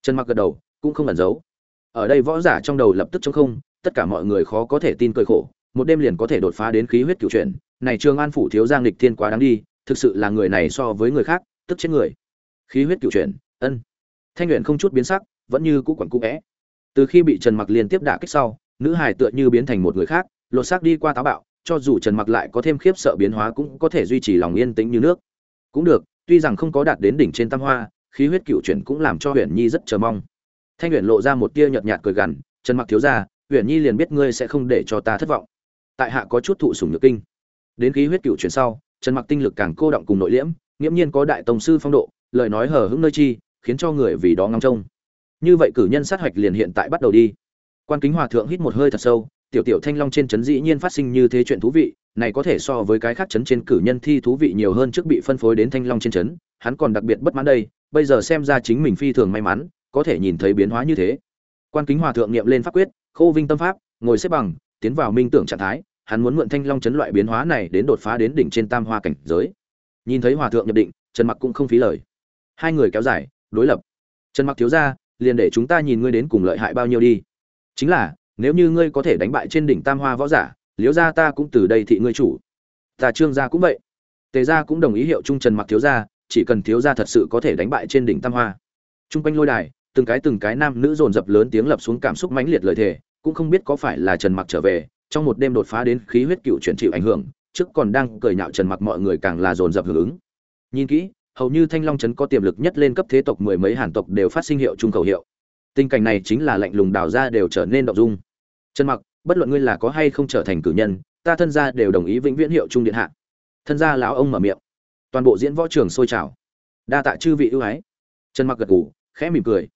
Trần mặc gật đầu, cũng không ẩn giấu. Ở đây võ giả trong đầu lập tức chống không, tất cả mọi người khó có thể tin cười khổ. Một đêm liền có thể đột phá đến khí huyết cựu chuyển này trương an phủ thiếu giang lịch thiên quá đáng đi, thực sự là người này so với người khác, tức chết người. Khí huyết cựu chuyển ân. Thanh luyện không chút biến sắc, vẫn như cũ quẩn cũ vẽ. Từ khi bị trần mặc liên tiếp đả kích sau, nữ hài tựa như biến thành một người khác lột xác đi qua táo bạo, cho dù trần mặc lại có thêm khiếp sợ biến hóa cũng có thể duy trì lòng yên tĩnh như nước. Cũng được, tuy rằng không có đạt đến đỉnh trên tam hoa, khí huyết cựu chuyển cũng làm cho huyền nhi rất chờ mong. Thanh huyền lộ ra một tia nhợt nhạt cười gằn, trần mặc thiếu ra huyền nhi liền biết ngươi sẽ không để cho ta thất vọng. Tại hạ có chút thụ sủng nhược kinh. Đến khí huyết cựu chuyển sau, trần mặc tinh lực càng cô động cùng nội liễm, nghiễm nhiên có đại tổng sư phong độ, lời nói hờ hững nơi chi, khiến cho người vì đó ngóng trông. Như vậy cử nhân sát hoạch liền hiện tại bắt đầu đi. Quan kính hòa thượng hít một hơi thật sâu tiểu tiểu thanh long trên trấn dĩ nhiên phát sinh như thế chuyện thú vị, này có thể so với cái khác trấn trên cử nhân thi thú vị nhiều hơn trước bị phân phối đến thanh long trên trấn, hắn còn đặc biệt bất mãn đây, bây giờ xem ra chính mình phi thường may mắn, có thể nhìn thấy biến hóa như thế. Quan kính hòa thượng niệm lên pháp quyết, khô vinh tâm pháp, ngồi xếp bằng, tiến vào minh tưởng trạng thái, hắn muốn mượn thanh long chấn loại biến hóa này đến đột phá đến đỉnh trên tam hoa cảnh giới. Nhìn thấy hòa thượng nhập định, trần mặc cũng không phí lời. Hai người kéo dài, đối lập. Trần mặc thiếu ra liền để chúng ta nhìn ngươi đến cùng lợi hại bao nhiêu đi. Chính là nếu như ngươi có thể đánh bại trên đỉnh tam hoa võ giả liếu gia ta cũng từ đây thị ngươi chủ. Ta trương gia cũng vậy. Tề gia cũng đồng ý hiệu trung trần mặc thiếu gia, chỉ cần thiếu gia thật sự có thể đánh bại trên đỉnh tam hoa. Trung quanh lôi đài, từng cái từng cái nam nữ dồn dập lớn tiếng lập xuống cảm xúc mãnh liệt lời thề, cũng không biết có phải là trần mặc trở về, trong một đêm đột phá đến khí huyết cựu chuyển chịu ảnh hưởng, trước còn đang cười nhạo trần mặc mọi người càng là dồn dập hưởng ứng. Nhìn kỹ, hầu như thanh long trấn có tiềm lực nhất lên cấp thế tộc mười mấy hàn tộc đều phát sinh hiệu trung khẩu hiệu. Tình cảnh này chính là lạnh lùng đào ra đều trở nên động dung trần mặc, bất luận ngươi là có hay không trở thành cử nhân, ta thân gia đều đồng ý vĩnh viễn hiệu trung điện hạ. Thân gia lão ông mở miệng. Toàn bộ diễn võ trường sôi trào. Đa tạ chư vị ưu ái. Trần mặc gật gù, khẽ mỉm cười.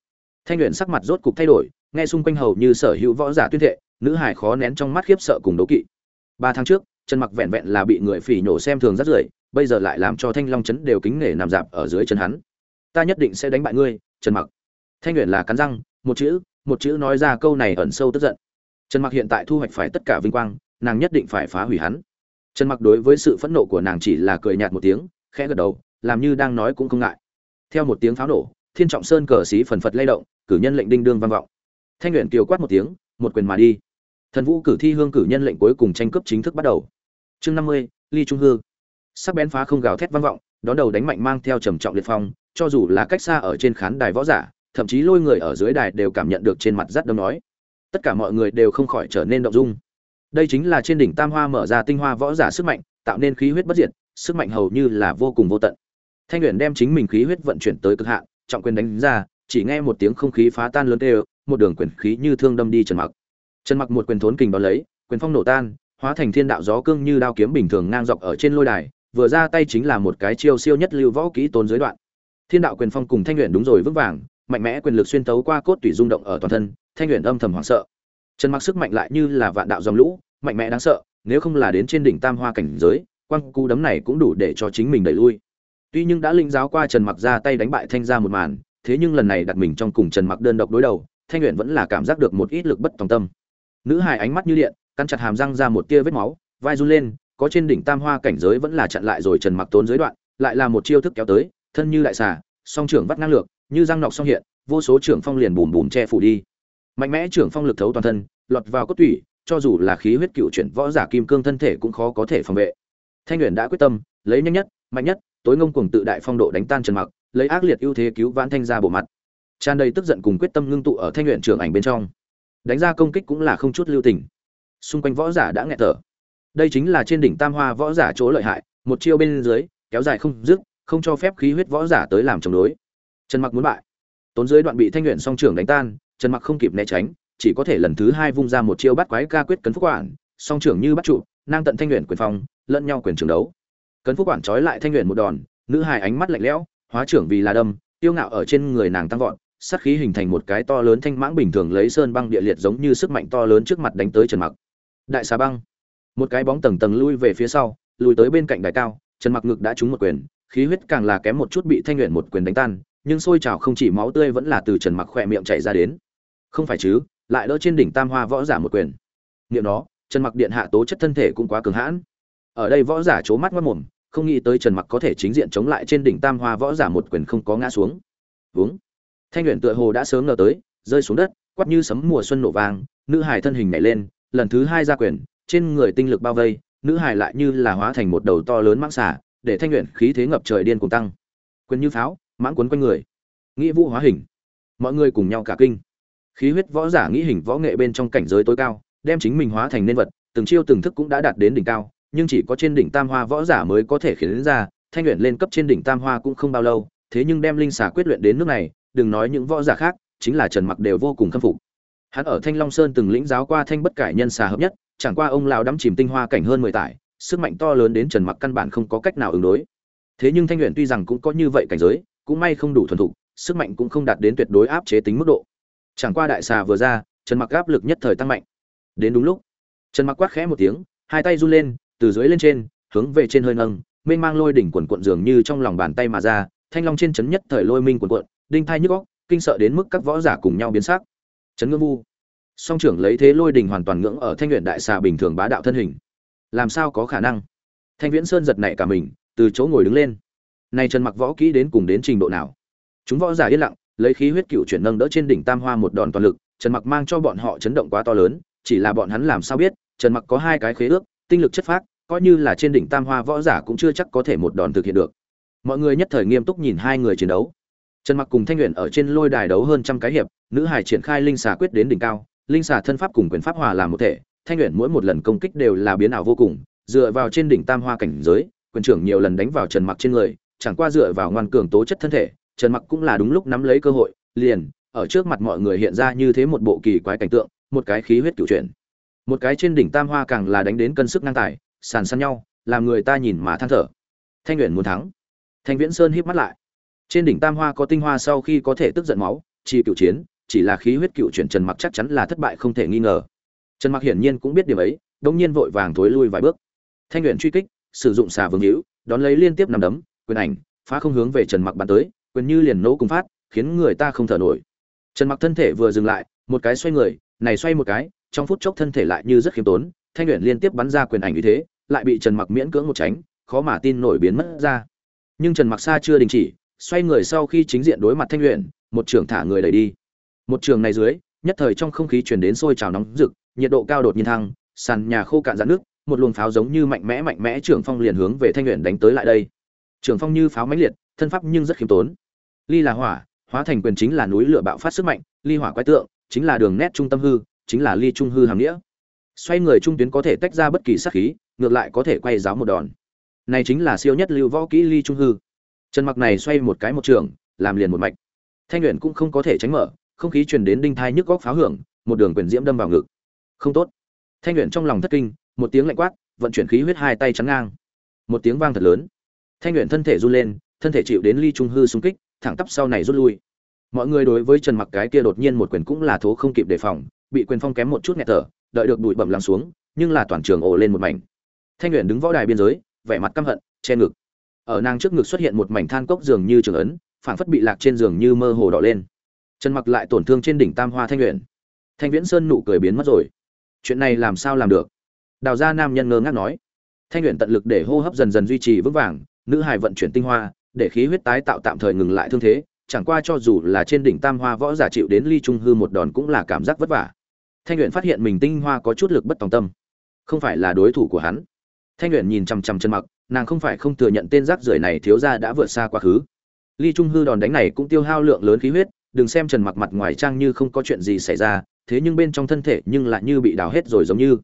Thanh luyện sắc mặt rốt cục thay đổi, nghe xung quanh hầu như sở hữu võ giả tuyên thệ, nữ hải khó nén trong mắt khiếp sợ cùng đấu kỵ. Ba tháng trước, trần mặc vẹn vẹn là bị người phỉ nhổ xem thường rất rưởi bây giờ lại làm cho thanh long chấn đều kính nể nằm dạp ở dưới chân hắn. Ta nhất định sẽ đánh bại ngươi, trần mặc. Thanh luyện là cắn răng, một chữ một chữ nói ra câu này ẩn sâu tức giận trần mặc hiện tại thu hoạch phải tất cả vinh quang, nàng nhất định phải phá hủy hắn. Trần mặc đối với sự phẫn nộ của nàng chỉ là cười nhạt một tiếng, khẽ gật đầu, làm như đang nói cũng không ngại. Theo một tiếng pháo nổ, thiên trọng sơn cờ xí phần phật lay động, cử nhân lệnh đinh đương vang vọng. Thanh luyện kiều quát một tiếng, một quyền mà đi. Thần vũ cử thi hương cử nhân lệnh cuối cùng tranh cướp chính thức bắt đầu. Chương năm mươi, ly trung hương sắc bén phá không gào thét vang vọng, đón đầu đánh mạnh mang theo trầm trọng liệt phong, cho dù là cách xa ở trên khán đài võ giả, thậm chí lôi người ở dưới đài đều cảm nhận được trên mặt rất đông nói tất cả mọi người đều không khỏi trở nên động dung. Đây chính là trên đỉnh tam hoa mở ra tinh hoa võ giả sức mạnh, tạo nên khí huyết bất diệt, sức mạnh hầu như là vô cùng vô tận. Thanh luyện đem chính mình khí huyết vận chuyển tới cực hạn, trọng quyền đánh ra, chỉ nghe một tiếng không khí phá tan lớn đều một đường quyền khí như thương đâm đi trần mặc. Trần mặc một quyền thốn kình đón lấy, quyền phong nổ tan, hóa thành thiên đạo gió cương như đao kiếm bình thường ngang dọc ở trên lôi đài, vừa ra tay chính là một cái chiêu siêu nhất lưu võ kỹ tốn dưới đoạn. Thiên đạo quyền phong cùng thanh luyện đúng rồi vững vàng, mạnh mẽ quyền lực xuyên tấu qua cốt tủy rung động ở toàn thân thanh luyện âm thầm hoảng sợ. Trần mặc sức mạnh lại như là vạn đạo dòng lũ, mạnh mẽ đáng sợ, nếu không là đến trên đỉnh tam hoa cảnh giới, quăng cú đấm này cũng đủ để cho chính mình đẩy lui. Tuy nhưng đã linh giáo qua trần mặc ra tay đánh bại thanh ra một màn, thế nhưng lần này đặt mình trong cùng trần mặc đơn độc đối đầu, thanh luyện vẫn là cảm giác được một ít lực bất tòng tâm. Nữ hài ánh mắt như điện căn chặt hàm răng ra một tia vết máu, vai run lên, có trên đỉnh tam hoa cảnh giới vẫn là chặn lại rồi trần mặc tốn dưới đoạn, lại là một chiêu thức kéo tới, thân như đại xà, song trưởng vắt ngang lược, như răng nọc song hiện, vô số trưởng phong liền bùm bùm che phủ đi mạnh mẽ trưởng phong lực thấu toàn thân, lọt vào cốt tủy, cho dù là khí huyết cựu chuyển võ giả kim cương thân thể cũng khó có thể phòng vệ. Thanh luyện đã quyết tâm, lấy nhanh nhất, mạnh nhất, tối ngông cuồng tự đại phong độ đánh tan trần mặc, lấy ác liệt ưu thế cứu vãn thanh ra bộ mặt. Tràn đầy tức giận cùng quyết tâm ngưng tụ ở thanh luyện trưởng ảnh bên trong. Đánh ra công kích cũng là không chút lưu tình. Xung quanh võ giả đã nghẹt thở. Đây chính là trên đỉnh tam hoa võ giả chỗ lợi hại, một chiêu bên dưới, kéo dài không dứt, không cho phép khí huyết võ giả tới làm chống đối. Trần mặc muốn bại. Tốn dưới đoạn bị thanh luyện song trưởng đánh tan trần mặc không kịp né tránh, chỉ có thể lần thứ hai vung ra một chiêu bắt quái ca quyết cấn phúc quản song trưởng như bắt trụ nang tận thanh luyện quyền phong, lẫn nhau quyền trường đấu. Cấn phúc quản trói lại thanh luyện một đòn, nữ hài ánh mắt lạnh lẽo, hóa trưởng vì là đâm, tiêu ngạo ở trên người nàng tăng vọt, sát khí hình thành một cái to lớn thanh mãng bình thường lấy sơn băng địa liệt giống như sức mạnh to lớn trước mặt đánh tới trần mặc. Đại xà băng. Một cái bóng tầng tầng lui về phía sau, lùi tới bên cạnh đài cao, trần mặc ngực đã trúng một quyền, khí huyết càng là kém một chút bị thanh luyện một quyền đánh tan, nhưng sôi trào không chỉ máu tươi vẫn là từ trần mặc khỏe miệng chảy ra đến không phải chứ, lại đỡ trên đỉnh tam hoa võ giả một quyền. Nghiệm đó trần mặc điện hạ tố chất thân thể cũng quá cường hãn. Ở đây võ giả c mắt mất mồm, không nghĩ tới trần mặc có thể chính diện chống lại trên đỉnh tam hoa võ giả một quyền không có ngã xuống. Vướng thanh luyện tựa hồ đã sớm ngờ tới, rơi xuống đất, quát như sấm mùa xuân nổ vàng nữ hải thân hình nhảy lên, lần thứ hai ra quyền, trên người tinh lực bao vây, nữ hải lại như là hóa thành một đầu to lớn mãng xả để thanh luyện khí thế ngập trời điên cùng tăng. Quyền như pháo, mãng quấn quanh người. Nghĩa vũ hóa hình. Mọi người cùng nhau cả kinh khí huyết võ giả nghĩ hình võ nghệ bên trong cảnh giới tối cao, đem chính mình hóa thành nhân vật, từng chiêu từng thức cũng đã đạt đến đỉnh cao, nhưng chỉ có trên đỉnh tam hoa võ giả mới có thể khiến đến ra, thanh luyện lên cấp trên đỉnh tam hoa cũng không bao lâu, thế nhưng đem linh xà quyết luyện đến nước này, đừng nói những võ giả khác, chính là trần mặc đều vô cùng khâm phục. Hắn ở thanh long sơn từng lĩnh giáo qua thanh bất cải nhân xà hợp nhất, chẳng qua ông lão đắm chìm tinh hoa cảnh hơn mười tải, sức mạnh to lớn đến trần mặc căn bản không có cách nào ứng đối. Thế nhưng thanh luyện tuy rằng cũng có như vậy cảnh giới, cũng may không đủ thuần thục, sức mạnh cũng không đạt đến tuyệt đối áp chế tính mức độ chẳng qua đại xà vừa ra, trần mặc áp lực nhất thời tăng mạnh. Đến đúng lúc, trần mặc quát khẽ một tiếng, hai tay run lên, từ dưới lên trên, hướng về trên hơi nâng mênh mang lôi đỉnh quần cuộn dường như trong lòng bàn tay mà ra, thanh long trên chấn nhất thời lôi minh quần cuộn, đinh thai nhức óc, kinh sợ đến mức các võ giả cùng nhau biến sắc. Trấn ngưỡng vu. Song trưởng lấy thế lôi đỉnh hoàn toàn ngưỡng ở thanh luyện đại xà bình thường bá đạo thân hình. Làm sao có khả năng? Thanh viễn sơn giật nảy cả mình, từ chỗ ngồi đứng lên. Nay trần mặc võ kỹ đến cùng đến trình độ nào? Chúng võ giả yên lặng lấy khí huyết cựu chuyển nâng đỡ trên đỉnh tam hoa một đòn toàn lực, trần mặc mang cho bọn họ chấn động quá to lớn, chỉ là bọn hắn làm sao biết, trần mặc có hai cái khế ước, tinh lực chất phác, coi như là trên đỉnh tam hoa võ giả cũng chưa chắc có thể một đòn thực hiện được. Mọi người nhất thời nghiêm túc nhìn hai người chiến đấu. Trần mặc cùng thanh luyện ở trên lôi đài đấu hơn trăm cái hiệp, nữ hải triển khai linh xà quyết đến đỉnh cao, linh xà thân pháp cùng quyền pháp hòa làm một thể, thanh luyện mỗi một lần công kích đều là biến ảo vô cùng, dựa vào trên đỉnh tam hoa cảnh giới, quyền trưởng nhiều lần đánh vào trần mặc trên người, chẳng qua dựa vào ngoan cường tố chất thân thể trần mặc cũng là đúng lúc nắm lấy cơ hội, liền, ở trước mặt mọi người hiện ra như thế một bộ kỳ quái cảnh tượng, một cái khí huyết cửu chuyển. Một cái trên đỉnh tam hoa càng là đánh đến cân sức ngang tài, sàn săn nhau, làm người ta nhìn mà than thở. Thanh luyện muốn thắng. Thanh viễn sơn híp mắt lại. Trên đỉnh tam hoa có tinh hoa sau khi có thể tức giận máu chi cựu chiến, chỉ là khí huyết cựu chuyển trần mặc chắc chắn là thất bại không thể nghi ngờ. Trần mặc hiển nhiên cũng biết điểm ấy, đống nhiên vội vàng thối lui vài bước. Thanh luyện truy kích, sử dụng xà vương hữu, đón lấy liên tiếp nằm đấm, quyền ảnh, phá không hướng về trần mặc bắn tới quyền như liền nỗ cùng phát, khiến người ta không thở nổi. Trần mặc thân thể vừa dừng lại, một cái xoay người, này xoay một cái, trong phút chốc thân thể lại như rất khiêm tốn, thanh luyện liên tiếp bắn ra quyền ảnh như thế, lại bị trần mặc miễn cưỡng một tránh, khó mà tin nổi biến mất ra. Nhưng trần mặc xa chưa đình chỉ, xoay người sau khi chính diện đối mặt thanh luyện một trường thả người đẩy đi. Một trường này dưới, nhất thời trong không khí truyền đến sôi trào nóng rực, nhiệt độ cao đột nhiên thăng, sàn nhà khô cạn dạn nước, một luồng pháo giống như mạnh mẽ mạnh mẽ trưởng phong liền hướng về thanh luyện đánh tới lại đây. Trưởng phong như pháo mãnh liệt, thân pháp nhưng rất khiêm tốn ly là hỏa, hóa thành quyền chính là núi lửa bạo phát sức mạnh, ly hỏa quái tượng, chính là đường nét trung tâm hư, chính là ly trung hư hàm nghĩa. Xoay người trung tuyến có thể tách ra bất kỳ sát khí, ngược lại có thể quay giáo một đòn. Này chính là siêu nhất lưu võ kỹ ly trung hư. Trần mặc này xoay một cái một trường, làm liền một mạch. Thanh luyện cũng không có thể tránh mở, không khí truyền đến đinh thai nhức góc pháo hưởng, một đường quyền diễm đâm vào ngực. Không tốt. Thanh luyện trong lòng thất kinh, một tiếng lạnh quát, vận chuyển khí huyết hai tay chắn ngang. Một tiếng vang thật lớn. Thanh luyện thân thể run lên, thân thể chịu đến ly trung hư xung kích thẳng tắp sau này rút lui. Mọi người đối với trần mặc cái kia đột nhiên một quyền cũng là thố không kịp đề phòng, bị quyền phong kém một chút nghẹt thở, đợi được bụi bẩm lắng xuống, nhưng là toàn trường ồ lên một mảnh. Thanh luyện đứng võ đài biên giới, vẻ mặt căm hận, che ngực. Ở nàng trước ngực xuất hiện một mảnh than cốc dường như trường ấn, phảng phất bị lạc trên giường như mơ hồ đỏ lên. Trần mặc lại tổn thương trên đỉnh tam hoa thanh luyện thanh viễn sơn nụ cười biến mất rồi. Chuyện này làm sao làm được? Đào gia nam nhân ngơ ngác nói. Thanh luyện tận lực để hô hấp dần dần duy trì vững vàng, nữ hài vận chuyển tinh hoa để khí huyết tái tạo tạm thời ngừng lại thương thế, chẳng qua cho dù là trên đỉnh tam hoa võ giả chịu đến ly trung hư một đòn cũng là cảm giác vất vả. Thanh luyện phát hiện mình tinh hoa có chút lực bất tòng tâm. Không phải là đối thủ của hắn. Thanh luyện nhìn chằm chằm chân mặc, nàng không phải không thừa nhận tên rác rưởi này thiếu ra đã vượt xa quá khứ. Ly trung hư đòn đánh này cũng tiêu hao lượng lớn khí huyết, đừng xem trần mặc mặt ngoài trang như không có chuyện gì xảy ra, thế nhưng bên trong thân thể nhưng lại như bị đào hết rồi giống như.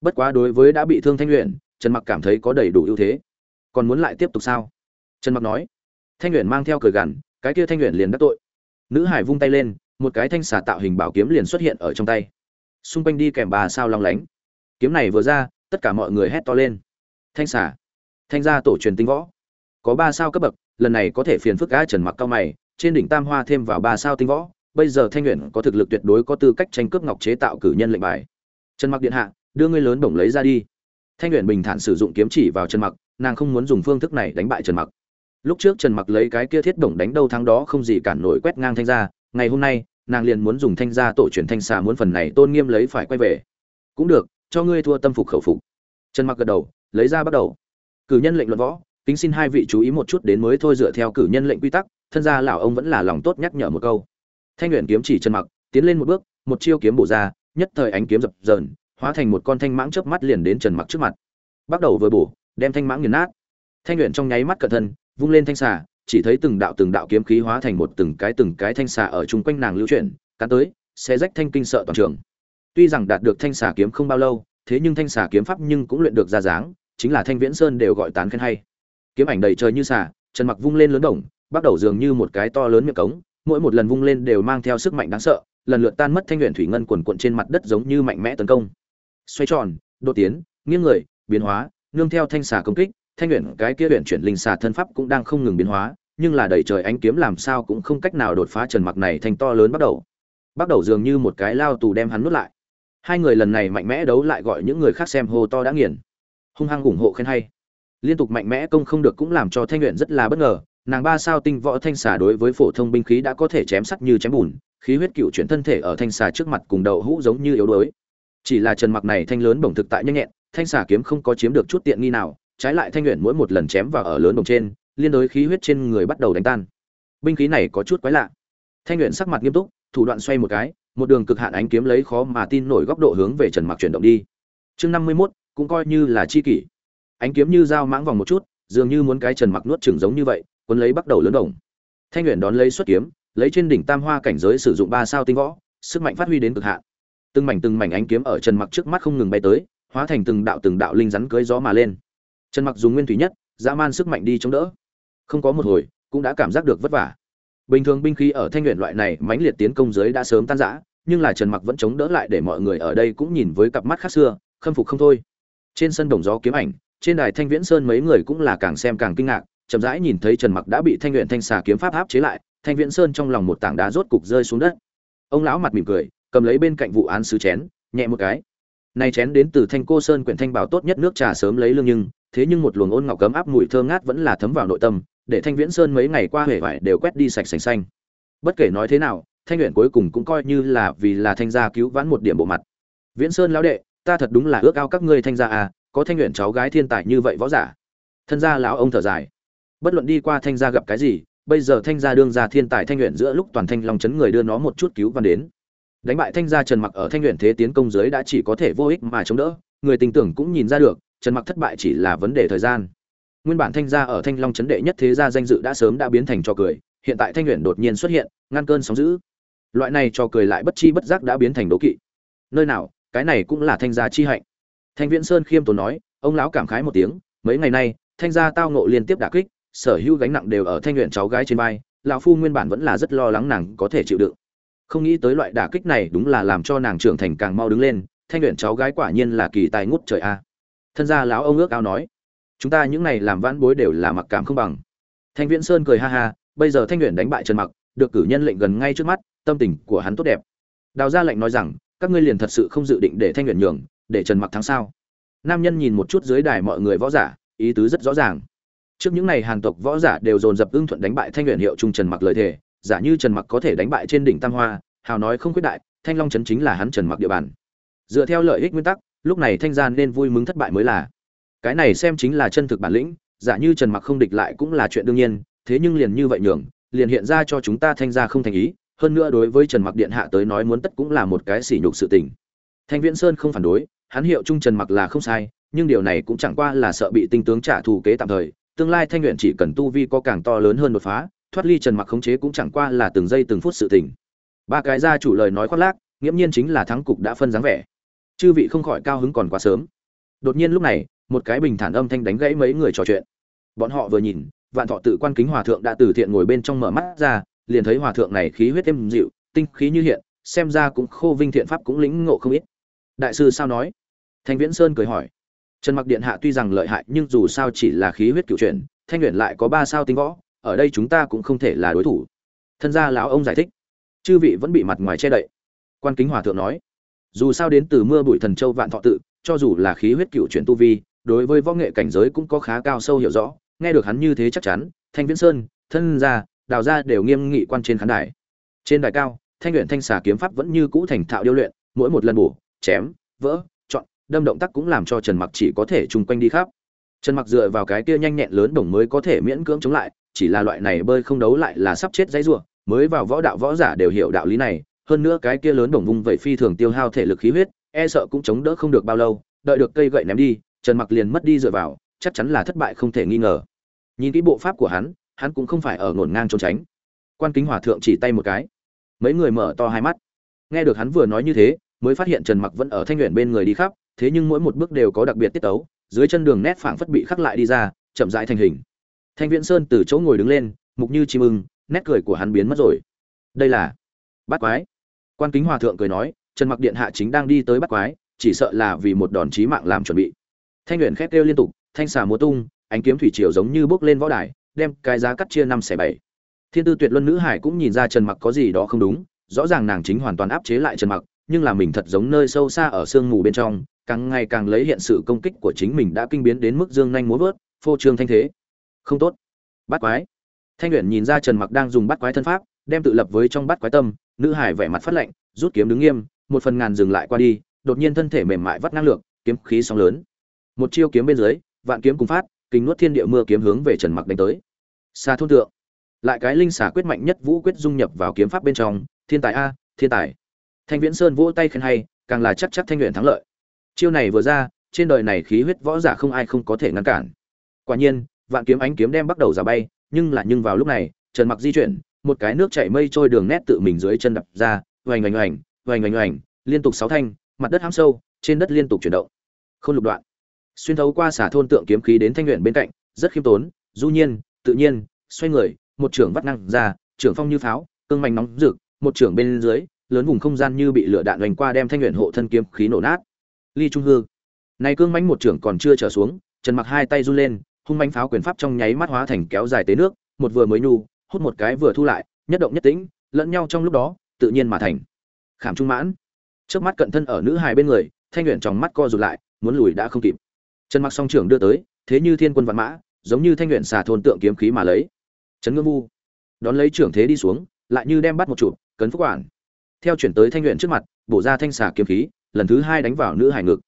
Bất quá đối với đã bị thương thanh luyện trần mặc cảm thấy có đầy đủ ưu thế. Còn muốn lại tiếp tục sao? Trần mặc nói, thanh luyện mang theo cười gằn, cái kia thanh luyện liền đắc tội. Nữ hải vung tay lên, một cái thanh xà tạo hình bảo kiếm liền xuất hiện ở trong tay. Xung quanh đi kèm bà sao long lánh. Kiếm này vừa ra, tất cả mọi người hét to lên. Thanh xà. Thanh gia tổ truyền tinh võ. Có ba sao cấp bậc, lần này có thể phiền phức gã trần mặc cao mày, trên đỉnh tam hoa thêm vào ba sao tinh võ, bây giờ thanh luyện có thực lực tuyệt đối có tư cách tranh cướp ngọc chế tạo cử nhân lệnh bài. Trần mặc điện hạ, đưa ngươi lớn bổng lấy ra đi. Thanh luyện bình thản sử dụng kiếm chỉ vào trần mặc, nàng không muốn dùng phương thức này đánh bại trần mặc lúc trước trần mặc lấy cái kia thiết đồng đánh đâu thắng đó không gì cản nổi quét ngang thanh gia, ngày hôm nay, nàng liền muốn dùng thanh gia tổ truyền thanh xà muốn phần này tôn nghiêm lấy phải quay về. Cũng được, cho ngươi thua tâm phục khẩu phục. Trần mặc gật đầu, lấy ra bắt đầu. Cử nhân lệnh luận võ, kính xin hai vị chú ý một chút đến mới thôi dựa theo cử nhân lệnh quy tắc, thân gia lão ông vẫn là lòng tốt nhắc nhở một câu. Thanh luyện kiếm chỉ trần mặc, tiến lên một bước, một chiêu kiếm bổ ra, nhất thời ánh kiếm dập dờn, hóa thành một con thanh mãng chớp mắt liền đến trần mặc trước mặt. Bắt đầu vừa bổ, đem thanh mãng nghiền nát. Thanh luyện trong nháy mắt cẩn thân vung lên thanh xà, chỉ thấy từng đạo từng đạo kiếm khí hóa thành một từng cái từng cái thanh xà ở chung quanh nàng lưu chuyển, cắn tới sẽ rách thanh kinh sợ toàn trường. Tuy rằng đạt được thanh xà kiếm không bao lâu, thế nhưng thanh xà kiếm pháp nhưng cũng luyện được ra dáng, chính là thanh viễn sơn đều gọi tán khen hay. Kiếm ảnh đầy trời như xà trần mặc vung lên lớn đồng, bắt đầu dường như một cái to lớn miệng cống, mỗi một lần vung lên đều mang theo sức mạnh đáng sợ, lần lượt tan mất thanh luyện thủy ngân quần quận trên mặt đất giống như mạnh mẽ tấn công. Xoay tròn, đột tiến, nghiêng người, biến hóa, nương theo thanh xà công kích thanh luyện cái kia luyện chuyển linh xà thân pháp cũng đang không ngừng biến hóa, nhưng là đầy trời ánh kiếm làm sao cũng không cách nào đột phá trần mặc này thành to lớn bắt đầu. Bắt đầu dường như một cái lao tù đem hắn nuốt lại. Hai người lần này mạnh mẽ đấu lại gọi những người khác xem hô to đã nghiền. Hung hăng ủng hộ khen hay. Liên tục mạnh mẽ công không được cũng làm cho thanh luyện rất là bất ngờ. Nàng ba sao tinh võ thanh xà đối với phổ thông binh khí đã có thể chém sắt như chém bùn, khí huyết cựu chuyển thân thể ở thanh xà trước mặt cùng đầu hũ giống như yếu đuối. Chỉ là trần mặc này thanh lớn bổng thực tại nhanh nhẹn, thanh xà kiếm không có chiếm được chút tiện nghi nào trái lại thanh luyện mỗi một lần chém vào ở lớn đồng trên liên đối khí huyết trên người bắt đầu đánh tan. Binh khí này có chút quái lạ. Thanh luyện sắc mặt nghiêm túc thủ đoạn xoay một cái một đường cực hạn ánh kiếm lấy khó mà tin nổi góc độ hướng về trần mặc chuyển động đi. Chương năm mươi 51, cũng coi như là chi kỷ. Ánh kiếm như dao mãng vòng một chút dường như muốn cái trần mặc nuốt chừng giống như vậy quân lấy bắt đầu lớn đồng thanh luyện đón lấy xuất kiếm lấy trên đỉnh tam hoa cảnh giới sử dụng ba sao tinh võ sức mạnh phát huy đến cực hạn. Từng mảnh từng mảnh ánh kiếm ở trần mặc trước mắt không ngừng bay tới hóa thành từng đạo từng đạo linh rắn cưới gió mà lên trần mặc dùng nguyên thủy nhất, dã man sức mạnh đi chống đỡ. Không có một hồi, cũng đã cảm giác được vất vả. Bình thường binh khí ở thanh luyện loại này mãnh liệt tiến công giới đã sớm tan rã, nhưng là trần mặc vẫn chống đỡ lại để mọi người ở đây cũng nhìn với cặp mắt khác xưa, khâm phục không thôi. Trên sân đồng gió kiếm ảnh, trên đài thanh viễn sơn mấy người cũng là càng xem càng kinh ngạc, chậm rãi nhìn thấy trần mặc đã bị thanh luyện thanh xà kiếm pháp áp chế lại, thanh viễn sơn trong lòng một tảng đá rốt cục rơi xuống đất. Ông lão mặt mỉm cười, cầm lấy bên cạnh vụ án sứ chén, nhẹ một cái. Này chén đến từ thanh cô sơn quyển thanh bảo tốt nhất nước trà sớm lấy lương nhưng thế nhưng một luồng ôn ngọc cấm áp mùi thơ ngát vẫn là thấm vào nội tâm, để thanh viễn sơn mấy ngày qua hề vải đều quét đi sạch sành xanh. Bất kể nói thế nào, thanh luyện cuối cùng cũng coi như là vì là thanh gia cứu vãn một điểm bộ mặt. Viễn sơn lão đệ, ta thật đúng là ước ao các ngươi thanh gia à có thanh luyện cháu gái thiên tài như vậy võ giả. Thân gia lão ông thở dài. Bất luận đi qua thanh gia gặp cái gì, bây giờ thanh gia đương gia thiên tài thanh luyện giữa lúc toàn thanh long chấn người đưa nó một chút cứu văn đến. Đánh bại thanh gia trần mặc ở thanh luyện thế tiến công giới đã chỉ có thể vô ích mà chống đỡ, người tình tưởng cũng nhìn ra được trần mặc thất bại chỉ là vấn đề thời gian. Nguyên bản thanh gia ở thanh long chấn đệ nhất thế gia danh dự đã sớm đã biến thành trò cười, hiện tại thanh luyện đột nhiên xuất hiện, ngăn cơn sóng dữ. Loại này trò cười lại bất chi bất giác đã biến thành đố kỵ. Nơi nào, cái này cũng là thanh gia chi hạnh. Thanh viễn sơn khiêm tốn nói, ông lão cảm khái một tiếng, mấy ngày nay, thanh gia tao ngộ liên tiếp đả kích, sở hữu gánh nặng đều ở thanh luyện cháu gái trên vai, lão phu nguyên bản vẫn là rất lo lắng nàng có thể chịu đựng. Không nghĩ tới loại đả kích này đúng là làm cho nàng trưởng thành càng mau đứng lên, thanh luyện cháu gái quả nhiên là kỳ tài ngút trời a thân gia lão ông ước ao nói, chúng ta những này làm vãn bối đều là mặc cảm không bằng. Thanh viễn sơn cười ha ha, bây giờ thanh luyện đánh bại trần mặc, được cử nhân lệnh gần ngay trước mắt, tâm tình của hắn tốt đẹp. Đào gia lệnh nói rằng, các ngươi liền thật sự không dự định để thanh luyện nhường, để trần mặc thắng sao? Nam nhân nhìn một chút dưới đài mọi người võ giả, ý tứ rất rõ ràng. Trước những này hàn tộc võ giả đều dồn dập ưng thuận đánh bại thanh luyện hiệu trung trần mặc lời thề, giả như trần mặc có thể đánh bại trên đỉnh tam hoa, hào nói không quyết đại, thanh long trấn chính là hắn trần mặc địa bàn. Dựa theo lợi ích nguyên tắc lúc này thanh gian nên vui mừng thất bại mới là. Cái này xem chính là chân thực bản lĩnh, giả như trần mặc không địch lại cũng là chuyện đương nhiên, thế nhưng liền như vậy nhường, liền hiện ra cho chúng ta thanh gia không thành ý, hơn nữa đối với trần mặc điện hạ tới nói muốn tất cũng là một cái sỉ nhục sự tình. Thanh viễn sơn không phản đối, hắn hiệu trung trần mặc là không sai, nhưng điều này cũng chẳng qua là sợ bị tinh tướng trả thù kế tạm thời, tương lai thanh nguyện chỉ cần tu vi có càng to lớn hơn đột phá, thoát ly trần mặc khống chế cũng chẳng qua là từng giây từng phút sự tình. Ba cái gia chủ lời nói khoác lác, nghiễm nhiên chính là thắng cục đã phân dáng vẻ chư vị không khỏi cao hứng còn quá sớm. Đột nhiên lúc này, một cái bình thản âm thanh đánh gãy mấy người trò chuyện. Bọn họ vừa nhìn, vạn thọ tự quan kính hòa thượng đã từ thiện ngồi bên trong mở mắt ra, liền thấy hòa thượng này khí huyết êm dịu, tinh khí như hiện, xem ra cũng khô vinh thiện pháp cũng lĩnh ngộ không ít. Đại sư sao nói? Thanh viễn sơn cười hỏi. Trần mặc điện hạ tuy rằng lợi hại nhưng dù sao chỉ là khí huyết cựu chuyển thanh luyện lại có ba sao tinh võ, ở đây chúng ta cũng không thể là đối thủ. Thân gia lão ông giải thích. Chư vị vẫn bị mặt ngoài che đậy. Quan kính hòa thượng nói dù sao đến từ mưa bụi thần châu vạn thọ tự, cho dù là khí huyết cựu chuyển tu vi, đối với võ nghệ cảnh giới cũng có khá cao sâu hiểu rõ, nghe được hắn như thế chắc chắn, thanh viễn sơn, thân gia, đào gia đều nghiêm nghị quan trên khán đài. Trên đài cao, thanh luyện thanh xà kiếm pháp vẫn như cũ thành thạo điêu luyện, mỗi một lần bổ, chém, vỡ, chọn, đâm động tác cũng làm cho trần mặc chỉ có thể chung quanh đi khắp. Trần mặc dựa vào cái kia nhanh nhẹn lớn đồng mới có thể miễn cưỡng chống lại, chỉ là loại này bơi không đấu lại là sắp chết dãy rủa, mới vào võ đạo võ giả đều hiểu đạo lý này hơn nữa cái kia lớn bổng vung vậy phi thường tiêu hao thể lực khí huyết e sợ cũng chống đỡ không được bao lâu, đợi được cây gậy ném đi, trần mặc liền mất đi dựa vào, chắc chắn là thất bại không thể nghi ngờ. Nhìn cái bộ pháp của hắn hắn cũng không phải ở ngổn ngang trốn tránh. Quan kính hòa thượng chỉ tay một cái. Mấy người mở to hai mắt. Nghe được hắn vừa nói như thế, mới phát hiện trần mặc vẫn ở thanh luyện bên người đi khắp, thế nhưng mỗi một bước đều có đặc biệt tiết tấu, dưới chân đường nét phảng phất bị khắc lại đi ra, chậm rãi thành hình. Thanh viễn sơn từ chỗ ngồi đứng lên, mục như chim ưng, nét cười của hắn biến mất rồi. Đây là bát quái quan kính hòa thượng cười nói, trần mặc điện hạ chính đang đi tới bắt quái, chỉ sợ là vì một đòn chí mạng làm chuẩn bị. Thanh luyện khét kêu liên tục, thanh xà múa tung, ánh kiếm thủy triều giống như bước lên võ đài, đem cái giá cắt chia năm xẻ bảy. Thiên tư tuyệt luân nữ hải cũng nhìn ra trần mặc có gì đó không đúng, rõ ràng nàng chính hoàn toàn áp chế lại trần mặc, nhưng là mình thật giống nơi sâu xa ở sương mù bên trong, càng ngày càng lấy hiện sự công kích của chính mình đã kinh biến đến mức dương nhanh múa vớt, phô trương thanh thế. Không tốt. Bắt quái. Thanh luyện nhìn ra trần mặc đang dùng bắt quái thân pháp, đem tự lập với trong bắt quái tâm nữ hải vẻ mặt phát lạnh, rút kiếm đứng nghiêm, một phần ngàn dừng lại qua đi, đột nhiên thân thể mềm mại vắt năng lượng kiếm khí sóng lớn. Một chiêu kiếm bên dưới, vạn kiếm cùng phát, kinh nuốt thiên địa mưa kiếm hướng về trần mặc đánh tới. Xa thôn tượng lại cái linh xả quyết mạnh nhất vũ quyết dung nhập vào kiếm pháp bên trong, thiên tài a, thiên tài. Thanh viễn sơn vỗ tay khen hay, càng là chắc chắc thanh luyện thắng lợi. Chiêu này vừa ra, trên đời này khí huyết võ giả không ai không có thể ngăn cản. Quả nhiên, vạn kiếm ánh kiếm đem bắt đầu giả bay, nhưng là nhưng vào lúc này, trần mặc di chuyển một cái nước chảy mây trôi đường nét tự mình dưới chân đập ra, oành oành oành oành oành oành, liên tục sáu thanh, mặt đất hãm sâu, trên đất liên tục chuyển động. Không lục đoạn. Xuyên thấu qua xả thôn tượng kiếm khí đến thanh luyện bên cạnh, rất khiêm tốn, du nhiên, tự nhiên, xoay người, một trưởng vắt năng ra, trưởng phong như pháo, cương mạnh nóng rực, một trưởng bên dưới, lớn vùng không gian như bị lửa đạn đánh qua đem thanh luyện hộ thân kiếm khí nổ nát. Ly trung hư. Này cương mãnh một trưởng còn chưa trở xuống, trần mặc hai tay run lên, hung mãnh pháo quyền pháp trong nháy mắt hóa thành kéo dài tới nước, một vừa mới nhu hút một cái vừa thu lại, nhất động nhất tĩnh, lẫn nhau trong lúc đó, tự nhiên mà thành. Khảm trung mãn. Trước mắt cận thân ở nữ hài bên người, thanh luyện trong mắt co rụt lại, muốn lùi đã không kịp. Trần mặc song trưởng đưa tới, thế như thiên quân vạn mã, giống như thanh luyện xà thôn tượng kiếm khí mà lấy. Trấn ngưng vu. Đón lấy trưởng thế đi xuống, lại như đem bắt một chụp, cấn phúc quản theo chuyển tới thanh luyện trước mặt, bổ ra thanh xà kiếm khí, lần thứ hai đánh vào nữ hải ngực.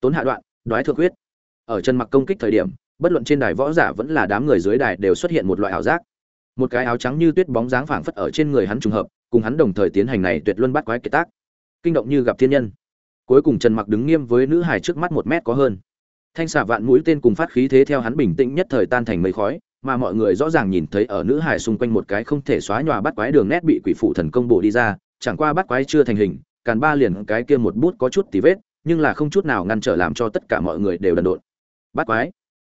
Tốn hạ đoạn, đoái thượng huyết. Ở chân mặc công kích thời điểm, bất luận trên đài võ giả vẫn là đám người dưới đài đều xuất hiện một loại ảo giác một cái áo trắng như tuyết bóng dáng phảng phất ở trên người hắn trùng hợp, cùng hắn đồng thời tiến hành này tuyệt luân bắt quái kiệt tác. Kinh động như gặp thiên nhân. Cuối cùng trần mặc đứng nghiêm với nữ hài trước mắt một mét có hơn. Thanh xà vạn mũi tên cùng phát khí thế theo hắn bình tĩnh nhất thời tan thành mây khói, mà mọi người rõ ràng nhìn thấy ở nữ hài xung quanh một cái không thể xóa nhòa bắt quái đường nét bị quỷ phụ thần công bổ đi ra, chẳng qua bắt quái chưa thành hình, càn ba liền cái kia một bút có chút tí vết, nhưng là không chút nào ngăn trở làm cho tất cả mọi người đều đần độn. Bắt quái.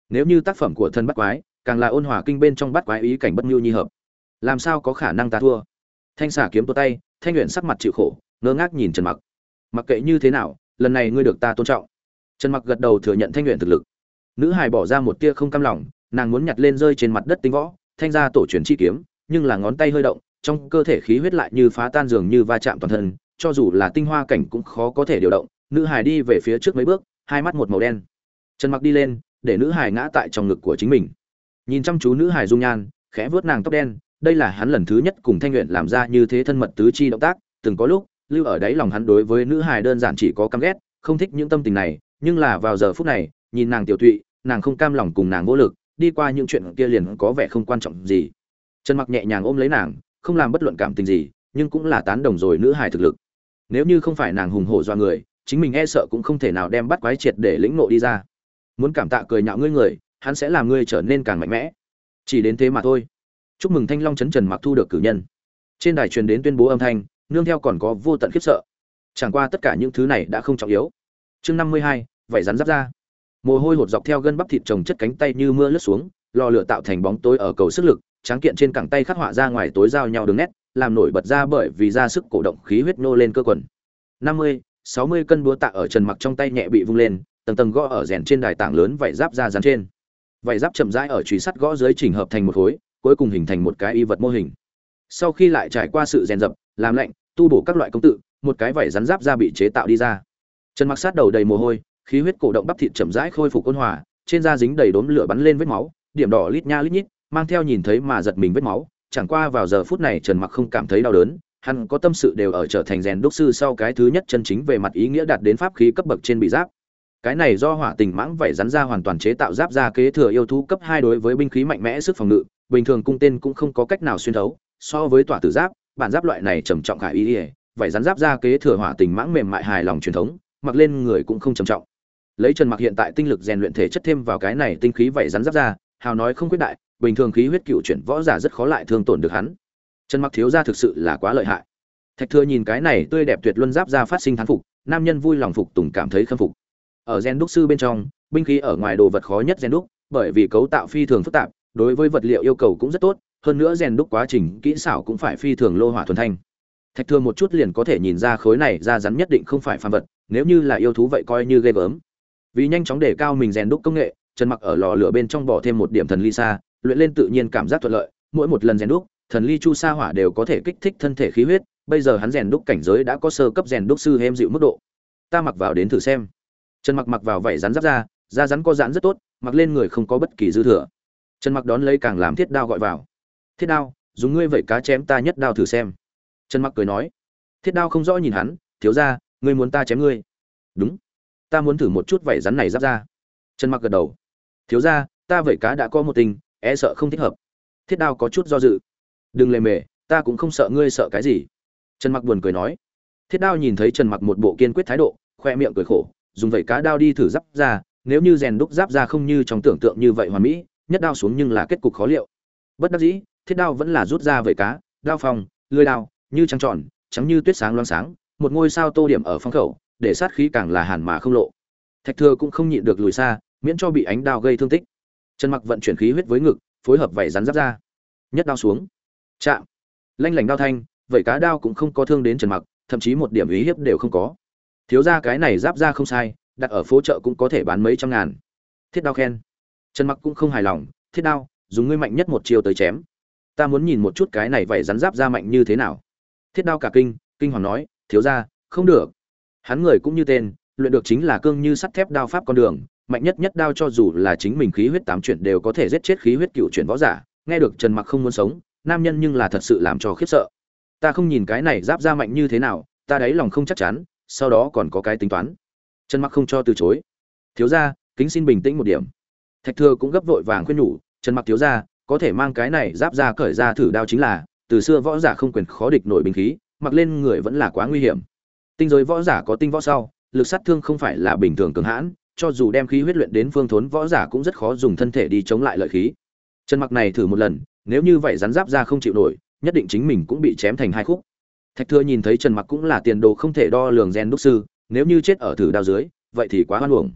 Nếu như tác phẩm của thân bắt quái càng là ôn hòa kinh bên trong bắt quái ý cảnh bất nhu nhi hợp. Làm sao có khả năng ta thua? Thanh xả kiếm tua tay, thanh luyện sắc mặt chịu khổ, ngơ ngác nhìn trần mặc. Mặc kệ như thế nào, lần này ngươi được ta tôn trọng. Trần mặc gật đầu thừa nhận thanh luyện thực lực. Nữ hài bỏ ra một tia không cam lòng, nàng muốn nhặt lên rơi trên mặt đất tinh võ, thanh ra tổ truyền chi kiếm, nhưng là ngón tay hơi động, trong cơ thể khí huyết lại như phá tan dường như va chạm toàn thân, cho dù là tinh hoa cảnh cũng khó có thể điều động. Nữ hải đi về phía trước mấy bước, hai mắt một màu đen. Trần mặc đi lên, để nữ hải ngã tại trong ngực của chính mình nhìn chăm chú nữ hải dung nhan, khẽ vớt nàng tóc đen, đây là hắn lần thứ nhất cùng thanh nguyện làm ra như thế thân mật tứ chi động tác, từng có lúc, lưu ở đáy lòng hắn đối với nữ hải đơn giản chỉ có căm ghét, không thích những tâm tình này, nhưng là vào giờ phút này, nhìn nàng tiểu thụy nàng không cam lòng cùng nàng vô lực, đi qua những chuyện kia liền có vẻ không quan trọng gì. Trần mặc nhẹ nhàng ôm lấy nàng, không làm bất luận cảm tình gì, nhưng cũng là tán đồng rồi nữ hài thực lực. Nếu như không phải nàng hùng hổ do người, chính mình e sợ cũng không thể nào đem bắt quái triệt để lĩnh nộ đi ra. Muốn cảm tạ cười nhạo ngươi người hắn sẽ làm ngươi trở nên càng mạnh mẽ. Chỉ đến thế mà thôi. Chúc mừng thanh long chấn trần mặc thu được cử nhân. Trên đài truyền đến tuyên bố âm thanh, nương theo còn có vô tận khiếp sợ. Chẳng qua tất cả những thứ này đã không trọng yếu. Chương năm mươi hai, vảy rắn giáp ra mồ hôi hột dọc theo gân bắp thịt trồng chất cánh tay như mưa lướt xuống, lò lửa tạo thành bóng tối ở cầu sức lực, tráng kiện trên cẳng tay khắc họa ra ngoài tối giao nhau đường nét, làm nổi bật ra bởi vì ra sức cổ động khí huyết nô lên cơ quần. năm mươi, sáu mươi cân búa tạ ở trần mặc trong tay nhẹ bị vung lên, tầng tầng gõ ở rèn trên đài tảng lớn vảy giáp ra dán trên vảy giáp chậm rãi ở truy sắt gõ dưới chỉnh hợp thành một khối, cuối cùng hình thành một cái y vật mô hình. Sau khi lại trải qua sự rèn dập, làm lạnh, tu bổ các loại công tự, một cái vảy rắn giáp ra bị chế tạo đi ra. Trần mặc sát đầu đầy mồ hôi, khí huyết cổ động bắp thịt chậm rãi khôi phục ôn hòa, trên da dính đầy đốm lửa bắn lên vết máu, điểm đỏ lít nha lít nhít, mang theo nhìn thấy mà giật mình vết máu, chẳng qua vào giờ phút này trần mặc không cảm thấy đau đớn, hắn có tâm sự đều ở trở thành rèn đúc sư sau cái thứ nhất chân chính về mặt ý nghĩa đạt đến pháp khí cấp bậc trên bị giáp cái này do hỏa tình mãng vảy rắn ra hoàn toàn chế tạo giáp ra kế thừa yêu thú cấp hai đối với binh khí mạnh mẽ sức phòng ngự, bình thường cung tên cũng không có cách nào xuyên thấu, so với tỏa tử giáp, bản giáp loại này trầm trọng khải ý ỉa vảy rắn giáp ra kế thừa hỏa tình mãng mềm mại hài lòng truyền thống, mặc lên người cũng không trầm trọng. Lấy trần mặc hiện tại tinh lực rèn luyện thể chất thêm vào cái này tinh khí vảy rắn giáp ra hào nói không quyết đại, bình thường khí huyết cựu chuyển võ giả rất khó lại thương tổn được hắn. Trần mặc thiếu gia thực sự là quá lợi hại. Thạch thừa nhìn cái này tươi đẹp tuyệt luân giáp ra phát sinh thán phục, nam nhân vui lòng phục tùng cảm thấy khâm phục ở gen đúc sư bên trong binh khí ở ngoài đồ vật khó nhất gen đúc bởi vì cấu tạo phi thường phức tạp đối với vật liệu yêu cầu cũng rất tốt hơn nữa rèn đúc quá trình kỹ xảo cũng phải phi thường lô hỏa thuần thanh. Thạch thường một chút liền có thể nhìn ra khối này ra rắn nhất định không phải phàm vật nếu như là yêu thú vậy coi như ghê gớm. Vì nhanh chóng đề cao mình rèn đúc công nghệ trần mặc ở lò lửa bên trong bỏ thêm một điểm thần ly xa, luyện lên tự nhiên cảm giác thuận lợi mỗi một lần rèn đúc thần ly chu sa hỏa đều có thể kích thích thân thể khí huyết bây giờ hắn rèn đúc cảnh giới đã có sơ cấp rèn đúc sư hêm dịu mức độ. Ta mặc vào đến thử xem trần mặc mặc vào vảy rắn giáp ra, da rắn có giãn rất tốt, mặc lên người không có bất kỳ dư thừa. Trần mặc đón lấy càng làm thiết đao gọi vào. Thiết đao, dùng ngươi vậy cá chém ta nhất đao thử xem. Trần mặc cười nói. Thiết đao không rõ nhìn hắn, thiếu ra ngươi muốn ta chém ngươi. Đúng, ta muốn thử một chút vảy rắn này giáp ra. Trần mặc gật đầu. Thiếu ra ta vẩy cá đã có một tình e sợ không thích hợp. Thiết đao có chút do dự. Đừng lề mề, ta cũng không sợ ngươi sợ cái gì. Trần mặc buồn cười nói. Thiết đao nhìn thấy trần mặc một bộ kiên quyết thái độ, khoe miệng cười khổ dùng vậy cá đao đi thử giáp ra, nếu như rèn đúc giáp ra không như trong tưởng tượng như vậy hoàn mỹ, nhất đao xuống nhưng là kết cục khó liệu. Bất đắc dĩ, thiết đao vẫn là rút ra vậy cá, đao phong, lưới đao, như trăng tròn, trắng như tuyết sáng loáng sáng, một ngôi sao tô điểm ở phong khẩu, để sát khí càng là hàn mà không lộ. Thạch thừa cũng không nhịn được lùi xa, miễn cho bị ánh đao gây thương tích. Trần mặc vận chuyển khí huyết với ngực, phối hợp vảy rắn giáp ra. Nhất đao xuống. Chạm. Lanh lảnh đao thanh vậy cá đao cũng không có thương đến trần mặc, thậm chí một điểm ý hiếp đều không có thiếu ra cái này giáp ra không sai, đặt ở phố chợ cũng có thể bán mấy trăm ngàn. Thiết đao khen. Trần mặc cũng không hài lòng, thiết đao, dùng ngươi mạnh nhất một chiều tới chém. Ta muốn nhìn một chút cái này vậy rắn giáp ra mạnh như thế nào. Thiết đao cả kinh kinh hoàng nói, thiếu ra không được. Hắn người cũng như tên, luyện được chính là cương như sắt thép đao pháp con đường, mạnh nhất nhất đao cho dù là chính mình khí huyết tám chuyển đều có thể giết chết khí huyết cựu chuyển võ giả. Nghe được trần mặc không muốn sống, nam nhân nhưng là thật sự làm cho khiếp sợ. Ta không nhìn cái này giáp ra mạnh như thế nào, ta đáy lòng không chắc chắn sau đó còn có cái tính toán. Trần mặc không cho từ chối. Thiếu gia, kính xin bình tĩnh một điểm. Thạch thừa cũng gấp vội vàng khuyên nhủ, trần mặc thiếu gia, có thể mang cái này giáp ra cởi ra thử đao chính là, từ xưa võ giả không quyền khó địch nổi binh khí, mặc lên người vẫn là quá nguy hiểm. Tinh giới võ giả có tinh võ sau, lực sát thương không phải là bình thường cường hãn, cho dù đem khí huyết luyện đến phương thốn võ giả cũng rất khó dùng thân thể đi chống lại lợi khí. Trần mặc này thử một lần, nếu như vậy rắn giáp ra không chịu nổi, nhất định chính mình cũng bị chém thành hai khúc thạch thừa nhìn thấy trần mặc cũng là tiền đồ không thể đo lường gen đúc sư, nếu như chết ở thử đao dưới, vậy thì quá hoan hưởng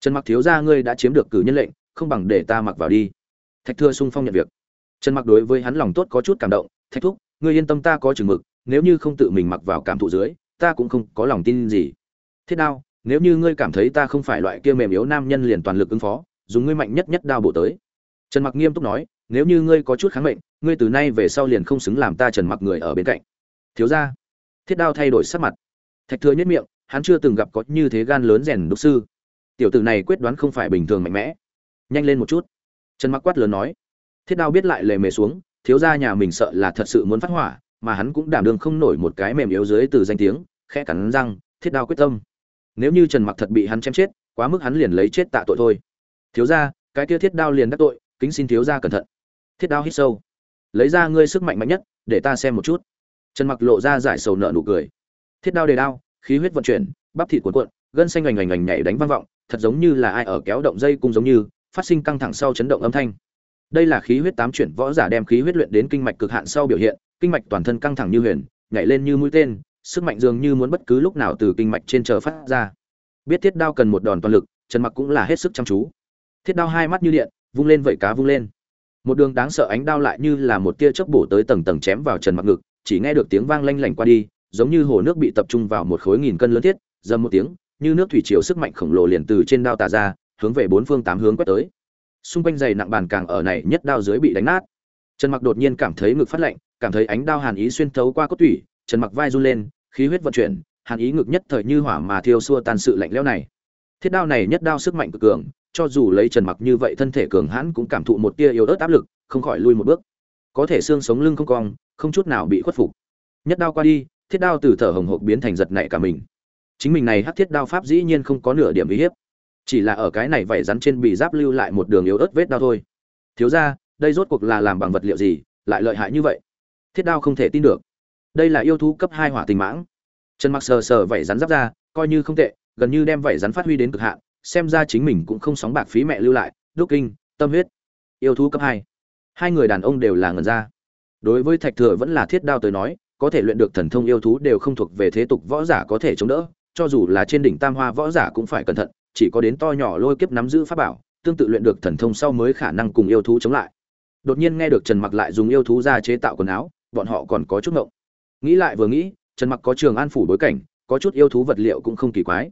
trần mặc thiếu gia ngươi đã chiếm được cử nhân lệnh, không bằng để ta mặc vào đi. Thạch thừa sung phong nhận việc. Trần mặc đối với hắn lòng tốt có chút cảm động, thạch thúc, ngươi yên tâm ta có chừng mực, nếu như không tự mình mặc vào cảm thụ dưới, ta cũng không có lòng tin gì. Thiết đao, nếu như ngươi cảm thấy ta không phải loại kia mềm yếu nam nhân liền toàn lực ứng phó, dùng ngươi mạnh nhất nhất đao bổ tới. Trần mặc nghiêm túc nói, nếu như ngươi có chút kháng mệnh, ngươi từ nay về sau liền không xứng làm ta trần mặc người ở bên cạnh thiếu ra thiết đao thay đổi sắc mặt. Thạch thừa nhất miệng, hắn chưa từng gặp có như thế gan lớn rèn đúc sư. Tiểu tử này quyết đoán không phải bình thường mạnh mẽ. Nhanh lên một chút. Trần mặc quát lớn nói. Thiết đao biết lại lề mề xuống, thiếu ra nhà mình sợ là thật sự muốn phát hỏa, mà hắn cũng đảm đương không nổi một cái mềm yếu dưới từ danh tiếng, khẽ cắn răng, thiết đao quyết tâm. Nếu như trần mặc thật bị hắn chém chết, quá mức hắn liền lấy chết tạ tội thôi. Thiếu ra cái kia thiết đao liền đắc tội, kính xin thiếu ra cẩn thận. Thiết đao hít sâu. Lấy ra ngươi sức mạnh mạnh nhất, để ta xem một chút trần mặc lộ ra giải sầu nợ nụ cười. Thiết đao đề đao, khí huyết vận chuyển, bắp thịt cuộn cuộn, gân xanh oành oành oành nhảy đánh vang vọng, thật giống như là ai ở kéo động dây cung giống như, phát sinh căng thẳng sau chấn động âm thanh. Đây là khí huyết tám chuyển võ giả đem khí huyết luyện đến kinh mạch cực hạn sau biểu hiện, kinh mạch toàn thân căng thẳng như huyền, nhảy lên như mũi tên, sức mạnh dường như muốn bất cứ lúc nào từ kinh mạch trên chờ phát ra. Biết thiết đao cần một đòn toàn lực, trần mặc cũng là hết sức chăm chú. Thiết đao hai mắt như điện, vung lên vậy cá vung lên. Một đường đáng sợ ánh đao lại như là một tia chớp bổ tới tầng tầng chém vào trần mặc ngực chỉ nghe được tiếng vang lanh lảnh qua đi, giống như hồ nước bị tập trung vào một khối nghìn cân lớn thiết, dầm một tiếng, như nước thủy triều sức mạnh khổng lồ liền từ trên đao tả ra, hướng về bốn phương tám hướng quét tới. Xung quanh dày nặng bàn càng ở này nhất đao dưới bị đánh nát. Trần mặc đột nhiên cảm thấy ngực phát lạnh, cảm thấy ánh đao hàn ý xuyên thấu qua cốt tủy, trần mặc vai run lên, khí huyết vận chuyển, hàn ý ngực nhất thời như hỏa mà thiêu xua tan sự lạnh lẽo này. Thiết đao này nhất đao sức mạnh cực cường, cho dù lấy trần mặc như vậy thân thể cường hãn cũng cảm thụ một tia yếu ớt áp lực, không khỏi lui một bước. Có thể xương sống lưng không cong không chút nào bị khuất phục. Nhất đao qua đi, thiết đao từ thở hồng hộc biến thành giật nảy cả mình. Chính mình này hát thiết đao pháp dĩ nhiên không có nửa điểm uy hiếp. Chỉ là ở cái này vảy rắn trên bị giáp lưu lại một đường yếu ớt vết đao thôi. Thiếu ra đây rốt cuộc là làm bằng vật liệu gì, lại lợi hại như vậy? Thiết đao không thể tin được. Đây là yêu thú cấp hai hỏa tình mãng. Trần mặc sờ sờ vảy rắn giáp ra, coi như không tệ, gần như đem vảy rắn phát huy đến cực hạn, xem ra chính mình cũng không sóng bạc phí mẹ lưu lại, đúc kinh, tâm huyết. Yêu thú cấp hai. Hai người đàn ông đều là ngần ra đối với thạch thừa vẫn là thiết đao tới nói, có thể luyện được thần thông yêu thú đều không thuộc về thế tục võ giả có thể chống đỡ, cho dù là trên đỉnh tam hoa võ giả cũng phải cẩn thận, chỉ có đến to nhỏ lôi kiếp nắm giữ pháp bảo, tương tự luyện được thần thông sau mới khả năng cùng yêu thú chống lại. Đột nhiên nghe được trần mặc lại dùng yêu thú ra chế tạo quần áo, bọn họ còn có chút ngộng. Nghĩ lại vừa nghĩ, trần mặc có trường an phủ bối cảnh, có chút yêu thú vật liệu cũng không kỳ quái.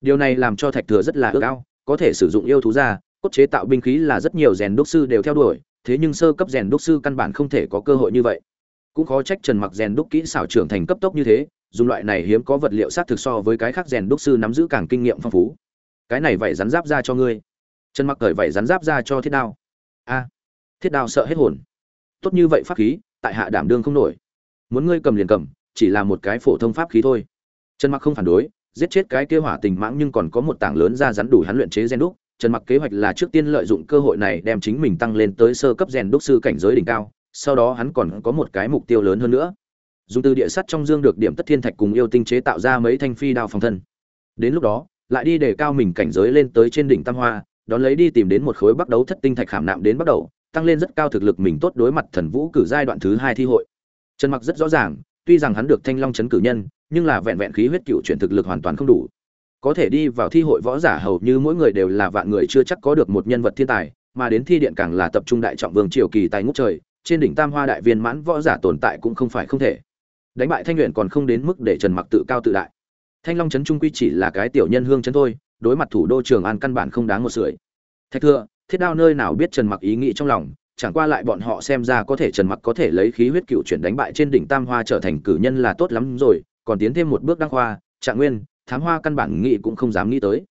Điều này làm cho thạch thừa rất là ước ao, có thể sử dụng yêu thú ra, cốt chế tạo binh khí là rất nhiều rèn đúc sư đều theo đuổi thế nhưng sơ cấp rèn đúc sư căn bản không thể có cơ hội như vậy. Cũng khó trách trần mặc rèn đúc kỹ xảo trưởng thành cấp tốc như thế, dùng loại này hiếm có vật liệu sát thực so với cái khác rèn đúc sư nắm giữ càng kinh nghiệm phong phú. Cái này vậy rắn giáp ra cho ngươi. Trần mặc cởi vậy rắn giáp ra cho thiết đao. A, thiết đao sợ hết hồn. Tốt như vậy pháp khí, tại hạ đảm đương không nổi. Muốn ngươi cầm liền cầm, chỉ là một cái phổ thông pháp khí thôi. Trần mặc không phản đối, giết chết cái kia hỏa tình mãng nhưng còn có một tảng lớn ra rắn đủ hắn luyện chế gen đúc trần mặc kế hoạch là trước tiên lợi dụng cơ hội này đem chính mình tăng lên tới sơ cấp rèn đúc sư cảnh giới đỉnh cao, sau đó hắn còn có một cái mục tiêu lớn hơn nữa. Dùng từ địa sắt trong dương được điểm tất thiên thạch cùng yêu tinh chế tạo ra mấy thanh phi đao phòng thân. Đến lúc đó, lại đi để cao mình cảnh giới lên tới trên đỉnh tam hoa, đón lấy đi tìm đến một khối bắt đấu thất tinh thạch khảm nạm đến bắt đầu, tăng lên rất cao thực lực mình tốt đối mặt thần vũ cử giai đoạn thứ hai thi hội. Trần mặc rất rõ ràng, tuy rằng hắn được thanh long chấn cử nhân, nhưng là vẹn vẹn khí huyết cựu chuyển thực lực hoàn toàn không đủ có thể đi vào thi hội võ giả hầu như mỗi người đều là vạn người chưa chắc có được một nhân vật thiên tài, mà đến thi điện càng là tập trung đại trọng vương triều kỳ tài ngút trời, trên đỉnh tam hoa đại viên mãn võ giả tồn tại cũng không phải không thể. Đánh bại thanh luyện còn không đến mức để trần mặc tự cao tự đại. Thanh long trấn trung quy chỉ là cái tiểu nhân hương trấn thôi, đối mặt thủ đô trường an căn bản không đáng một sưởi. Thạch thưa thiết đao nơi nào biết trần mặc ý nghĩ trong lòng, chẳng qua lại bọn họ xem ra có thể trần mặc có thể lấy khí huyết cựu chuyển đánh bại trên đỉnh tam hoa trở thành cử nhân là tốt lắm rồi, còn tiến thêm một bước đăng hoa trạng nguyên thám hoa căn bản nghĩ cũng không dám nghĩ tới.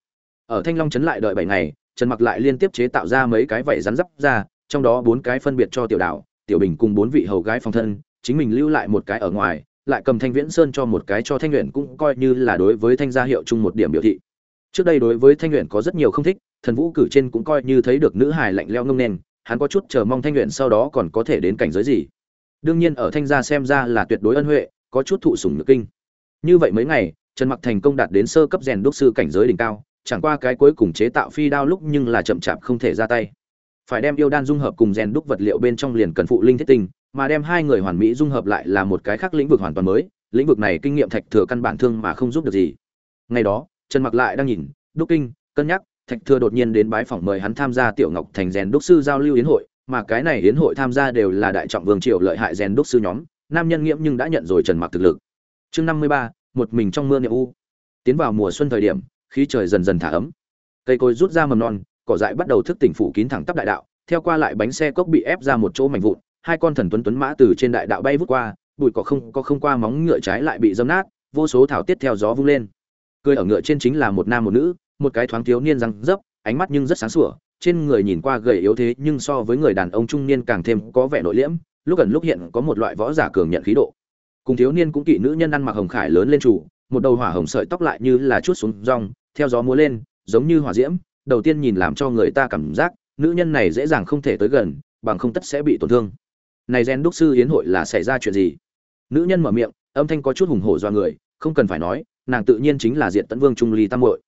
Ở thanh long trấn lại đợi bảy ngày, trần mặc lại liên tiếp chế tạo ra mấy cái vảy rắn rắp ra, trong đó bốn cái phân biệt cho tiểu đạo tiểu bình cùng bốn vị hầu gái phòng thân, chính mình lưu lại một cái ở ngoài, lại cầm thanh viễn sơn cho một cái cho thanh luyện cũng coi như là đối với thanh gia hiệu chung một điểm biểu thị. Trước đây đối với thanh luyện có rất nhiều không thích, thần vũ cử trên cũng coi như thấy được nữ hài lạnh leo ngông nền, hắn có chút chờ mong thanh luyện sau đó còn có thể đến cảnh giới gì. Đương nhiên ở thanh gia xem ra là tuyệt đối ân huệ, có chút thụ sủng nhược kinh. Như vậy mấy ngày trần mặc thành công đạt đến sơ cấp rèn đúc sư cảnh giới đỉnh cao, chẳng qua cái cuối cùng chế tạo phi đao lúc nhưng là chậm chạp không thể ra tay. Phải đem yêu đan dung hợp cùng rèn đúc vật liệu bên trong liền cần phụ linh thiết tinh, mà đem hai người hoàn mỹ dung hợp lại là một cái khác lĩnh vực hoàn toàn mới, lĩnh vực này kinh nghiệm thạch thừa căn bản thương mà không giúp được gì. Ngày đó, trần mặc lại đang nhìn, đúc kinh, cân nhắc, thạch thừa đột nhiên đến bái phỏng mời hắn tham gia tiểu ngọc thành rèn đúc sư giao lưu yến hội, mà cái này yến hội tham gia đều là đại trọng vương triều lợi hại rèn đúc sư nhóm, nam nhân nghiễm nhưng đã nhận rồi trần mặc thực lực. Chương năm mươi ba một mình trong mưa niệm u. Tiến vào mùa xuân thời điểm, khí trời dần dần thả ấm. Cây cối rút ra mầm non, cỏ dại bắt đầu thức tỉnh phủ kín thẳng tắp đại đạo, theo qua lại bánh xe cốc bị ép ra một chỗ mảnh vụn, hai con thần tuấn tuấn mã từ trên đại đạo bay vút qua, bụi cỏ không, có không qua móng ngựa trái lại bị dâm nát, vô số thảo tiết theo gió vung lên. Cười ở ngựa trên chính là một nam một nữ, một cái thoáng thiếu niên răng dấp, ánh mắt nhưng rất sáng sủa, trên người nhìn qua gầy yếu thế nhưng so với người đàn ông trung niên càng thêm có vẻ nội liễm, lúc gần lúc hiện có một loại võ giả cường nhận khí độ cùng thiếu niên cũng kỵ nữ nhân ăn mặc hồng khải lớn lên chủ, một đầu hỏa hồng sợi tóc lại như là chút xuống rong, theo gió múa lên, giống như hỏa diễm, đầu tiên nhìn làm cho người ta cảm giác, nữ nhân này dễ dàng không thể tới gần, bằng không tất sẽ bị tổn thương. Này gen đúc sư hiến hội là xảy ra chuyện gì? Nữ nhân mở miệng, âm thanh có chút hùng hổ do người, không cần phải nói, nàng tự nhiên chính là diện tấn vương trung ly tam muội.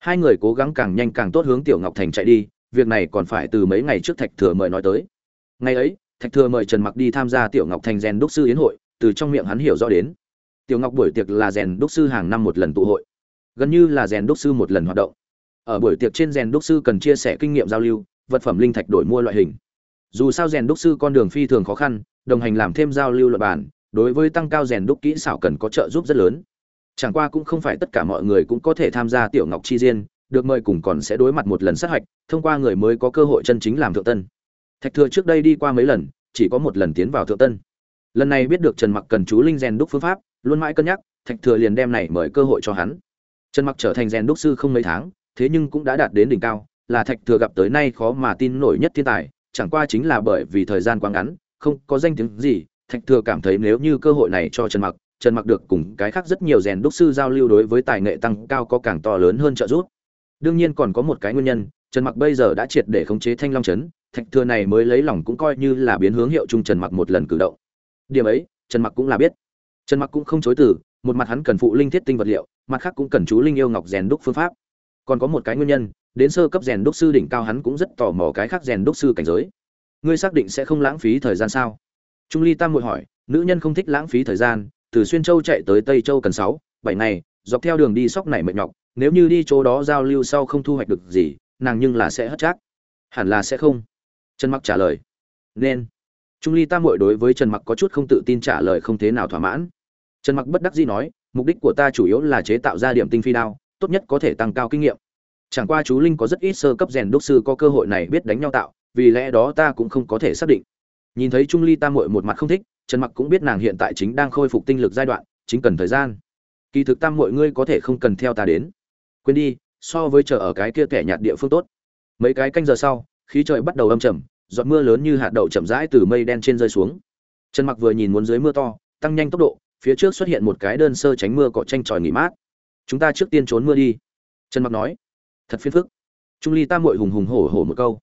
Hai người cố gắng càng nhanh càng tốt hướng tiểu ngọc thành chạy đi, việc này còn phải từ mấy ngày trước thạch thừa mời nói tới. Ngày ấy, thạch thừa mời trần mặc đi tham gia tiểu ngọc thành gen đúc sư hiến hội từ trong miệng hắn hiểu rõ đến. Tiểu ngọc buổi tiệc là rèn đúc sư hàng năm một lần tụ hội. Gần như là rèn đúc sư một lần hoạt động. Ở buổi tiệc trên rèn đúc sư cần chia sẻ kinh nghiệm giao lưu, vật phẩm linh thạch đổi mua loại hình. Dù sao rèn đúc sư con đường phi thường khó khăn, đồng hành làm thêm giao lưu luật bản đối với tăng cao rèn đúc kỹ xảo cần có trợ giúp rất lớn. Chẳng qua cũng không phải tất cả mọi người cũng có thể tham gia tiểu ngọc chi diên, được mời cùng còn sẽ đối mặt một lần sát hạch, thông qua người mới có cơ hội chân chính làm thượng tân. Thạch thừa trước đây đi qua mấy lần, chỉ có một lần tiến vào thượng tân lần này biết được trần mặc cần chú linh rèn đúc phương pháp, luôn mãi cân nhắc, thạch thừa liền đem này mời cơ hội cho hắn. Trần mặc trở thành rèn đúc sư không mấy tháng, thế nhưng cũng đã đạt đến đỉnh cao, là thạch thừa gặp tới nay khó mà tin nổi nhất thiên tài, chẳng qua chính là bởi vì thời gian quá ngắn, không có danh tiếng gì, thạch thừa cảm thấy nếu như cơ hội này cho trần mặc trần mặc được cùng cái khác rất nhiều rèn đúc sư giao lưu đối với tài nghệ tăng cao có càng to lớn hơn trợ giúp. Đương nhiên còn có một cái nguyên nhân, trần mặc bây giờ đã triệt để khống chế thanh long chấn thạch thừa này mới lấy lòng cũng coi như là biến hướng hiệu chung trần mặc một lần cử động điểm ấy, trần mặc cũng là biết. Trần mặc cũng không chối từ, một mặt hắn cần phụ linh thiết tinh vật liệu, mặt khác cũng cần chú linh yêu ngọc rèn đúc phương pháp. Còn có một cái nguyên nhân, đến sơ cấp rèn đúc sư đỉnh cao hắn cũng rất tò mò cái khác rèn đúc sư cảnh giới. Ngươi xác định sẽ không lãng phí thời gian sao? Trung ly tam muội hỏi, nữ nhân không thích lãng phí thời gian, từ xuyên châu chạy tới tây châu cần sáu, bảy ngày, dọc theo đường đi sóc này mệt nhọc, nếu như đi chỗ đó giao lưu sau không thu hoạch được gì, nàng nhưng là sẽ hất chắc. Hẳn là sẽ không. Trần mặc trả lời, nên trung ly tam muội đối với trần mặc có chút không tự tin trả lời không thế nào thỏa mãn. Trần mặc bất đắc dĩ nói, mục đích của ta chủ yếu là chế tạo ra điểm tinh phi đao, tốt nhất có thể tăng cao kinh nghiệm. Chẳng qua chú linh có rất ít sơ cấp rèn đúc sư có cơ hội này biết đánh nhau tạo, vì lẽ đó ta cũng không có thể xác định. Nhìn thấy trung ly tam muội một mặt không thích, trần mặc cũng biết nàng hiện tại chính đang khôi phục tinh lực giai đoạn, chính cần thời gian. Kỳ thực tam mọi ngươi có thể không cần theo ta đến. Quên đi, so với chờ ở cái kia kẻ nhạt địa phương tốt. Mấy cái canh giờ sau, khí trời bắt đầu âm trầm giọt mưa lớn như hạt đậu chậm rãi từ mây đen trên rơi xuống. Trần mặc vừa nhìn muốn dưới mưa to, tăng nhanh tốc độ, phía trước xuất hiện một cái đơn sơ tránh mưa cọ tranh tròi nghỉ mát. Chúng ta trước tiên trốn mưa đi. Trần mặc nói. Thật phiền phức. Trung ly tam muội hùng hùng hổ hổ một câu.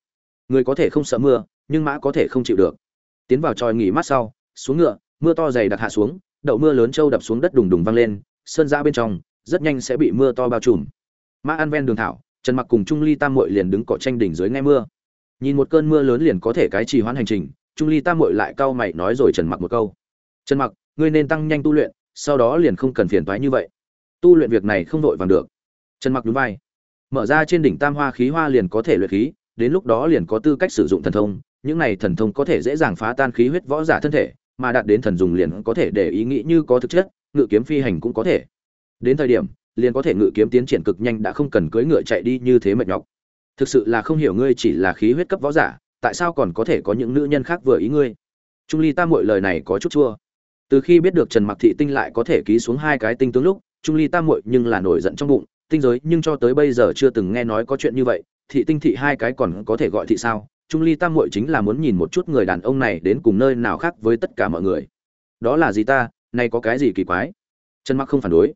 Người có thể không sợ mưa, nhưng mã có thể không chịu được. Tiến vào tròi nghỉ mát sau, xuống ngựa, mưa to dày đặc hạ xuống, đậu mưa lớn trâu đập xuống đất đùng đùng vang lên, sơn ra bên trong rất nhanh sẽ bị mưa to bao trùm. Mã ăn ven đường thảo, trần mặc cùng trung ly tam muội liền đứng cỏ tranh đỉnh dưới ngay mưa nhìn một cơn mưa lớn liền có thể cái trì hoãn hành trình, trung ly tam muội lại cau mày nói rồi trần mặc một câu. Trần mặc, ngươi nên tăng nhanh tu luyện, sau đó liền không cần phiền toái như vậy. Tu luyện việc này không vội vàng được. Trần mặc đúng vai. Mở ra trên đỉnh tam hoa khí hoa liền có thể luyện khí, đến lúc đó liền có tư cách sử dụng thần thông, những này thần thông có thể dễ dàng phá tan khí huyết võ giả thân thể, mà đạt đến thần dùng liền có thể để ý nghĩ như có thực chất, ngự kiếm phi hành cũng có thể. Đến thời điểm, liền có thể ngự kiếm tiến triển cực nhanh đã không cần cưỡi ngựa chạy đi như thế mệt nhọc thực sự là không hiểu ngươi chỉ là khí huyết cấp võ giả, tại sao còn có thể có những nữ nhân khác vừa ý ngươi? Trung ly tam muội lời này có chút chua. Từ khi biết được trần mặc thị tinh lại có thể ký xuống hai cái tinh tướng lúc, trung ly tam muội nhưng là nổi giận trong bụng, tinh giới, nhưng cho tới bây giờ chưa từng nghe nói có chuyện như vậy, thị tinh thị hai cái còn có thể gọi thị sao? Trung ly tam muội chính là muốn nhìn một chút người đàn ông này đến cùng nơi nào khác với tất cả mọi người. Đó là gì ta? Nay có cái gì kỳ quái? Trần mặc không phản đối.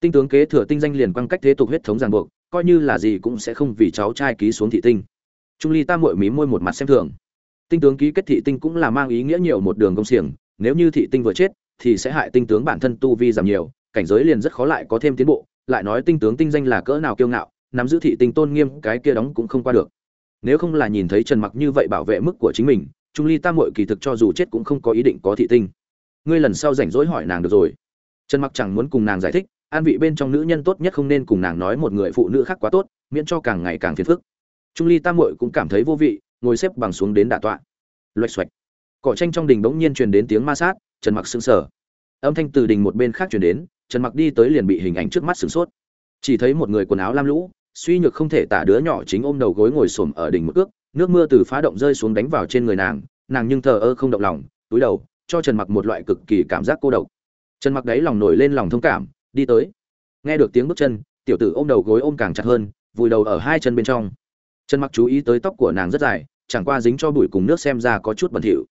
Tinh tướng kế thừa tinh danh liền quăng cách thế tục huyết thống ràng buộc coi như là gì cũng sẽ không vì cháu trai ký xuống thị tinh. Trung ly tam muội mí môi một mặt xem thường. Tinh tướng ký kết thị tinh cũng là mang ý nghĩa nhiều một đường công xiềng, nếu như thị tinh vừa chết, thì sẽ hại tinh tướng bản thân tu vi giảm nhiều, cảnh giới liền rất khó lại có thêm tiến bộ, lại nói tinh tướng tinh danh là cỡ nào kiêu ngạo, nắm giữ thị tinh tôn nghiêm, cái kia đóng cũng không qua được. Nếu không là nhìn thấy trần mặc như vậy bảo vệ mức của chính mình, trung ly tam muội kỳ thực cho dù chết cũng không có ý định có thị tinh. Ngươi lần sau rảnh rỗi hỏi nàng được rồi. Trần mặc chẳng muốn cùng nàng giải thích an vị bên trong nữ nhân tốt nhất không nên cùng nàng nói một người phụ nữ khác quá tốt, miễn cho càng ngày càng phiền phức. Trung ly tam Mội cũng cảm thấy vô vị, ngồi xếp bằng xuống đến đả tọa. Loạch xoạch. Cỏ tranh trong đình bỗng nhiên truyền đến tiếng ma sát, trần mặc sững sờ. Âm thanh từ đình một bên khác truyền đến, trần mặc đi tới liền bị hình ảnh trước mắt sửng sốt. Chỉ thấy một người quần áo lam lũ, suy nhược không thể tả đứa nhỏ chính ôm đầu gối ngồi xổm ở đỉnh một ước nước mưa từ phá động rơi xuống đánh vào trên người nàng nàng nhưng thờ ơ không động lòng, túi đầu, cho trần mặc một loại cực kỳ cảm giác cô độc. Trần mặc đáy lòng nổi lên lòng thông cảm đi tới. Nghe được tiếng bước chân, tiểu tử ôm đầu gối ôm càng chặt hơn, vùi đầu ở hai chân bên trong. Trần mặc chú ý tới tóc của nàng rất dài, chẳng qua dính cho bụi cùng nước xem ra có chút bẩn thỉu.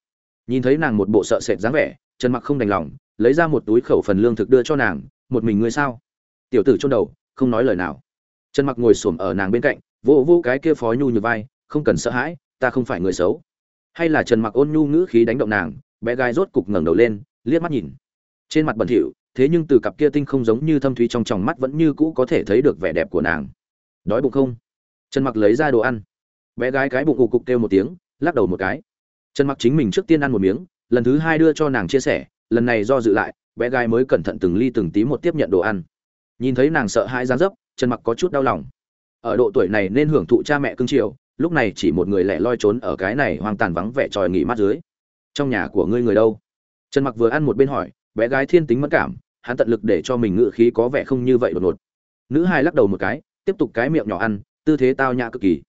Nhìn thấy nàng một bộ sợ sệt dáng vẻ, trần mặc không đành lòng, lấy ra một túi khẩu phần lương thực đưa cho nàng, một mình ngươi sao? Tiểu tử chôn đầu, không nói lời nào. Trần mặc ngồi xổm ở nàng bên cạnh, vỗ vỗ cái kia phó nhu như vai, không cần sợ hãi, ta không phải người xấu. Hay là trần mặc ôn nhu ngữ khí đánh động nàng, bé gái rốt cục ngẩng đầu lên, liếc mắt nhìn. Trên mặt bẩn thỉu thế nhưng từ cặp kia tinh không giống như thâm thúy trong tròng mắt vẫn như cũ có thể thấy được vẻ đẹp của nàng. Đói bụng không? Trần mặc lấy ra đồ ăn. Bé gái cái bụng ù cục kêu một tiếng, lắc đầu một cái. Trần mặc chính mình trước tiên ăn một miếng, lần thứ hai đưa cho nàng chia sẻ, lần này do dự lại, bé gái mới cẩn thận từng ly từng tí một tiếp nhận đồ ăn. Nhìn thấy nàng sợ hãi gián dấp, trần mặc có chút đau lòng. Ở độ tuổi này nên hưởng thụ cha mẹ cưng chiều, lúc này chỉ một người lẻ loi trốn ở cái này hoang tàn vắng vẻ tròi nghỉ mát dưới. Trong nhà của ngươi người đâu? Trần mặc vừa ăn một bên hỏi bé gái thiên tính mất cảm, hắn tận lực để cho mình ngự khí có vẻ không như vậy đột ngột. Nữ hai lắc đầu một cái, tiếp tục cái miệng nhỏ ăn, tư thế tao nhã cực kỳ.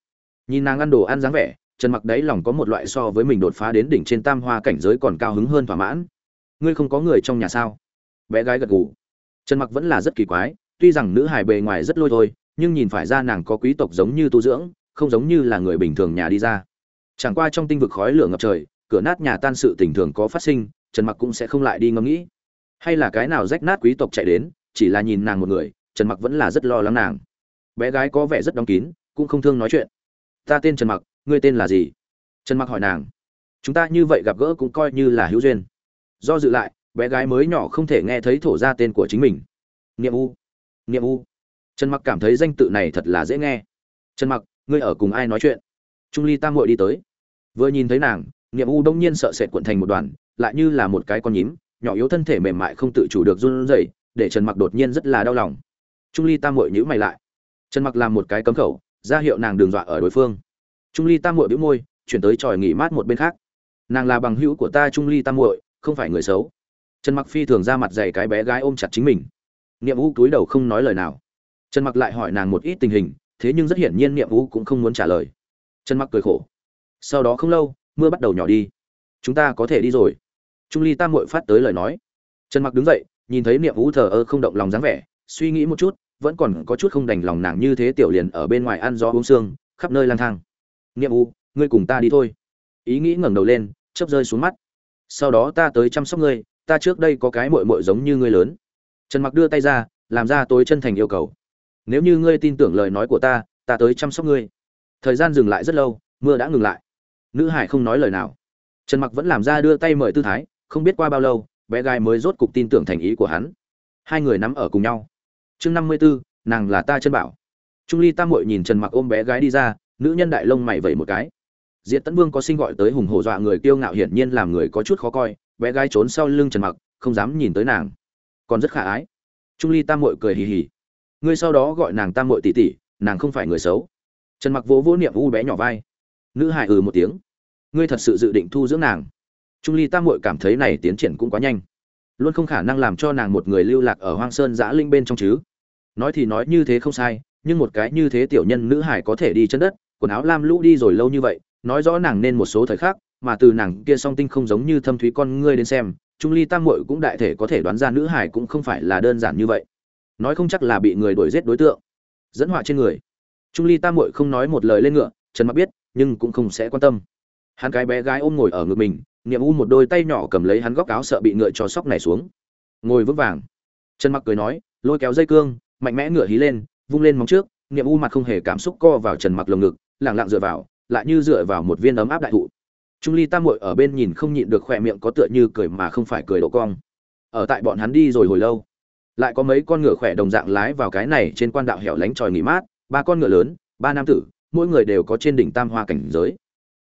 Nhìn nàng ăn đồ ăn dáng vẻ, trần mặc đấy lòng có một loại so với mình đột phá đến đỉnh trên tam hoa cảnh giới còn cao hứng hơn thỏa mãn. Ngươi không có người trong nhà sao? Bé gái gật gù. Trần mặc vẫn là rất kỳ quái, tuy rằng nữ hài bề ngoài rất lôi thôi, nhưng nhìn phải ra nàng có quý tộc giống như tu dưỡng, không giống như là người bình thường nhà đi ra. Chẳng qua trong tinh vực khói lửa ngập trời, cửa nát nhà tan sự tình thường có phát sinh, trần mặc cũng sẽ không lại đi ngẫm nghĩ hay là cái nào rách nát quý tộc chạy đến, chỉ là nhìn nàng một người, trần mặc vẫn là rất lo lắng nàng. Bé gái có vẻ rất đóng kín, cũng không thương nói chuyện. Ta tên trần mặc, ngươi tên là gì? Trần mặc hỏi nàng. Chúng ta như vậy gặp gỡ cũng coi như là hữu duyên. Do dự lại, bé gái mới nhỏ không thể nghe thấy thổ ra tên của chính mình. Niệm u niệm u. Trần mặc cảm thấy danh tự này thật là dễ nghe. Trần mặc, ngươi ở cùng ai nói chuyện? Trung ly tam hội đi tới. Vừa nhìn thấy nàng, niệm u đông nhiên sợ sệt cuộn thành một đoàn, lại như là một cái con nhím nhỏ yếu thân thể mềm mại không tự chủ được run rẩy, để trần mặc đột nhiên rất là đau lòng. Trung ly tam muội nhíu mày lại. Trần mặc làm một cái cấm khẩu, ra hiệu nàng đường dọa ở đối phương. Trung ly tam muội bĩu môi, chuyển tới tròi nghỉ mát một bên khác. Nàng là bằng hữu của ta trung ly tam muội, không phải người xấu. Trần mặc phi thường ra mặt dày cái bé gái ôm chặt chính mình. Niệm vũ túi đầu không nói lời nào. Trần mặc lại hỏi nàng một ít tình hình, thế nhưng rất hiển nhiên niệm vũ cũng không muốn trả lời. Trần mặc cười khổ. Sau đó không lâu, mưa bắt đầu nhỏ đi. Chúng ta có thể đi rồi trung ly tam muội phát tới lời nói. Trần mặc đứng dậy, nhìn thấy niệm vũ thờ ơ không động lòng dáng vẻ, suy nghĩ một chút, vẫn còn có chút không đành lòng nàng như thế tiểu liền ở bên ngoài ăn gió uống sương, khắp nơi lang thang. Niệm vũ, ngươi cùng ta đi thôi. Ý nghĩ ngẩng đầu lên, chớp rơi xuống mắt. Sau đó ta tới chăm sóc ngươi, ta trước đây có cái muội muội giống như ngươi lớn. Trần mặc đưa tay ra, làm ra tối chân thành yêu cầu. Nếu như ngươi tin tưởng lời nói của ta ta tới chăm sóc ngươi. Thời gian dừng lại rất lâu, mưa đã ngừng lại. Nữ hải không nói lời nào. Trần mặc vẫn làm ra đưa tay mời tư thái không biết qua bao lâu bé gái mới rốt cục tin tưởng thành ý của hắn. Hai người nắm ở cùng nhau. Chương năm mươi 54, nàng là ta chân bảo. Trung ly tam muội nhìn trần mặc ôm bé gái đi ra nữ nhân đại lông mày vẩy một cái. Diệt tấn vương có sinh gọi tới hùng hổ dọa người kiêu ngạo hiển nhiên làm người có chút khó coi bé gái trốn sau lưng trần mặc không dám nhìn tới nàng. Còn rất khả ái. Trung ly tam muội cười hì hì. Ngươi sau đó gọi nàng tam muội tỷ tỷ nàng không phải người xấu. Trần mặc vỗ vỗ niệm u bé nhỏ vai. Nữ hải ừ một tiếng. Ngươi thật sự dự định thu dưỡng nàng trung ly tam muội cảm thấy này tiến triển cũng quá nhanh. Luôn không khả năng làm cho nàng một người lưu lạc ở hoang sơn giã linh bên trong chứ. Nói thì nói như thế không sai, nhưng một cái như thế tiểu nhân nữ hải có thể đi chân đất, quần áo lam lũ đi rồi lâu như vậy, nói rõ nàng nên một số thời khắc, mà từ nàng kia song tinh không giống như thâm thúy con ngươi đến xem, trung ly tam muội cũng đại thể có thể đoán ra nữ hải cũng không phải là đơn giản như vậy. Nói không chắc là bị người đuổi giết đối tượng. Dẫn họa trên người. Trung ly tam muội không nói một lời lên ngựa, trần mặc biết, nhưng cũng không sẽ quan tâm. Hắn cái bé gái ôm ngồi ở ngực mình niệm u một đôi tay nhỏ cầm lấy hắn góc áo sợ bị ngựa cho sóc này xuống. Ngồi vững vàng. Trần mặc cười nói, lôi kéo dây cương, mạnh mẽ ngựa hí lên, vung lên móng trước, niệm u mặt không hề cảm xúc co vào trần mặc lồng ngực, lẳng lặng dựa vào, lại như dựa vào một viên ấm áp đại thụ. Trung ly tam muội ở bên nhìn không nhịn được khỏe miệng có tựa như cười mà không phải cười độ cong. Ở tại bọn hắn đi rồi hồi lâu, lại có mấy con ngựa khỏe đồng dạng lái vào cái này trên quan đạo hẻo lánh tròi nghỉ mát, ba con ngựa lớn, ba nam tử, mỗi người đều có trên đỉnh tam hoa cảnh giới.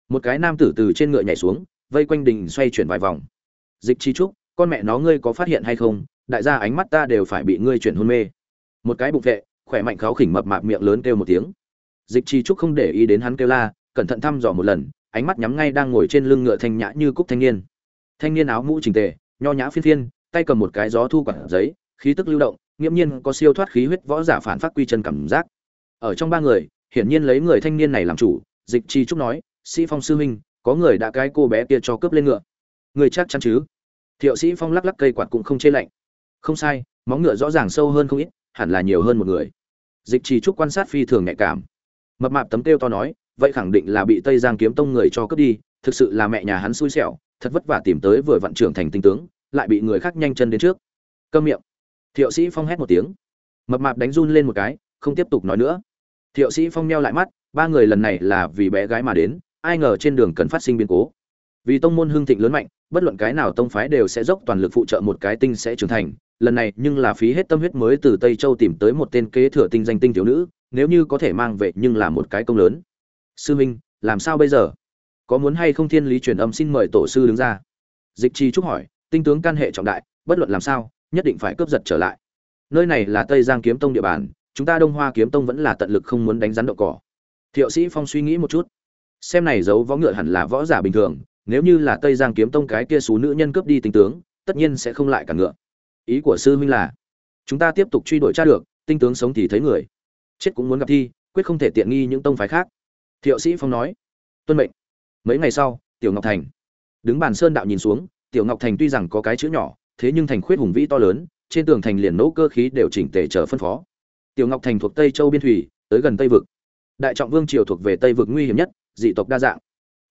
Một cái nam tử từ trên ngựa nhảy xuống vây quanh đỉnh xoay chuyển vài vòng. Dịch chi trúc, con mẹ nó ngươi có phát hiện hay không? Đại gia ánh mắt ta đều phải bị ngươi chuyển hôn mê. Một cái bụng vệ, khỏe mạnh kháo khỉnh mập mạp miệng lớn kêu một tiếng. Dịch chi trúc không để ý đến hắn kêu la, cẩn thận thăm dò một lần, ánh mắt nhắm ngay đang ngồi trên lưng ngựa thanh nhã như cúc thanh niên. Thanh niên áo mũ chỉnh tề, nho nhã phiên phiên, tay cầm một cái gió thu quản giấy, khí tức lưu động, nghiễm nhiên có siêu thoát khí huyết võ giả phản phát quy chân cảm giác. Ở trong ba người, hiển nhiên lấy người thanh niên này làm chủ, dịch chi trúc nói, sĩ phong sư huynh có người đã cái cô bé kia cho cướp lên ngựa. Người chắc chắn chứ? Thiệu sĩ phong lắc lắc cây quạt cũng không chê lạnh. Không sai, móng ngựa rõ ràng sâu hơn không ít, hẳn là nhiều hơn một người. Dịch trì trúc quan sát phi thường nhạy cảm. Mập mạp tấm kêu to nói, vậy khẳng định là bị tây giang kiếm tông người cho cướp đi, thực sự là mẹ nhà hắn xui xẻo, thật vất vả tìm tới vừa vặn trưởng thành tinh tướng, lại bị người khác nhanh chân đến trước. Câm miệng. Thiệu sĩ phong hét một tiếng. Mập mạp đánh run lên một cái, không tiếp tục nói nữa. Thiệu sĩ phong neo lại mắt, ba người lần này là vì bé gái mà đến ai ngờ trên đường cần phát sinh biến cố. Vì tông môn hưng thịnh lớn mạnh, bất luận cái nào tông phái đều sẽ dốc toàn lực phụ trợ một cái tinh sẽ trưởng thành. Lần này nhưng là phí hết tâm huyết mới từ tây châu tìm tới một tên kế thừa tinh danh tinh thiếu nữ, nếu như có thể mang về nhưng là một cái công lớn. Sư minh, làm sao bây giờ? Có muốn hay không thiên lý truyền âm xin mời tổ sư đứng ra? Dịch chi trúc hỏi, tinh tướng can hệ trọng đại, bất luận làm sao, nhất định phải cướp giật trở lại. Nơi này là tây giang kiếm tông địa bàn, chúng ta đông hoa kiếm tông vẫn là tận lực không muốn đánh rắn đậu cỏ. Thiệu sĩ phong suy nghĩ một chút xem này giấu võ ngựa hẳn là võ giả bình thường, nếu như là tây giang kiếm tông cái kia số nữ nhân cướp đi tinh tướng, tất nhiên sẽ không lại cả ngựa. Ý của sư huynh là, chúng ta tiếp tục truy đuổi tra được, tinh tướng sống thì thấy người. Chết cũng muốn gặp thi, quyết không thể tiện nghi những tông phái khác. Thiệu sĩ phong nói, tuân mệnh. Mấy ngày sau, tiểu ngọc thành đứng bàn sơn đạo nhìn xuống, tiểu ngọc thành tuy rằng có cái chữ nhỏ, thế nhưng thành khuyết hùng vĩ to lớn, trên tường thành liền nỗ cơ khí đều chỉnh tề chờ phân phó. Tiểu ngọc thành thuộc tây châu biên thủy, tới gần tây vực. Đại trọng vương triều thuộc về tây vực nguy hiểm nhất dị tộc đa dạng.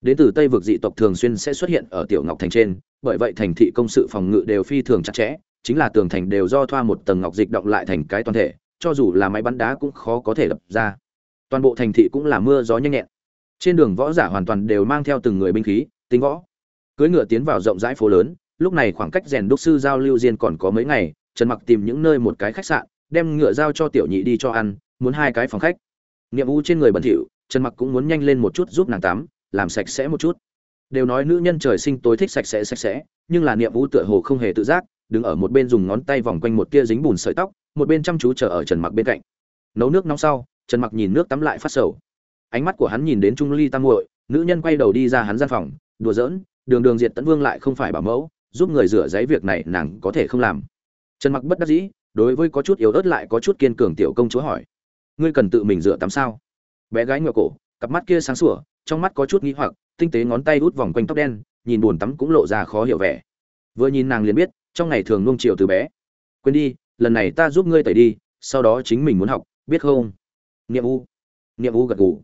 Đến từ tây vực dị tộc thường xuyên sẽ xuất hiện ở tiểu ngọc thành trên, bởi vậy thành thị công sự phòng ngự đều phi thường chặt chẽ, chính là tường thành đều do thoa một tầng ngọc dịch động lại thành cái toàn thể, cho dù là máy bắn đá cũng khó có thể lập ra. Toàn bộ thành thị cũng là mưa gió nhanh nhẹn. Trên đường võ giả hoàn toàn đều mang theo từng người binh khí tính võ. Cưỡi ngựa tiến vào rộng rãi phố lớn, lúc này khoảng cách rèn đúc sư giao lưu diên còn có mấy ngày, trần mặc tìm những nơi một cái khách sạn, đem ngựa giao cho tiểu nhị đi cho ăn, muốn hai cái phòng khách. Nghiệm u trên người bẩn thỉu trần mặc cũng muốn nhanh lên một chút giúp nàng tắm, làm sạch sẽ một chút. Đều nói nữ nhân trời sinh tối thích sạch sẽ sạch sẽ, nhưng là niệm vũ tựa hồ không hề tự giác, đứng ở một bên dùng ngón tay vòng quanh một tia dính bùn sợi tóc, một bên chăm chú chờ ở trần mặc bên cạnh. Nấu nước nóng sau, trần mặc nhìn nước tắm lại phát sầu. Ánh mắt của hắn nhìn đến trung ly tam muội, nữ nhân quay đầu đi ra hắn gian phòng, đùa giỡn, đường đường diệt tấn vương lại không phải bảo mẫu, giúp người rửa giấy việc này nàng có thể không làm. Trần mặc bất đắc dĩ, đối với có chút yếu ớt lại có chút kiên cường tiểu công chúa hỏi, ngươi cần tự mình rửa tắm sao? Bé gái ngựa cổ, cặp mắt kia sáng sủa, trong mắt có chút nghi hoặc, tinh tế ngón tay út vòng quanh tóc đen, nhìn buồn tắm cũng lộ ra khó hiểu vẻ. Vừa nhìn nàng liền biết, trong ngày thường nung chiều từ bé. Quên đi, lần này ta giúp ngươi tẩy đi, sau đó chính mình muốn học, biết không? Niệm u. Niệm u gật gù.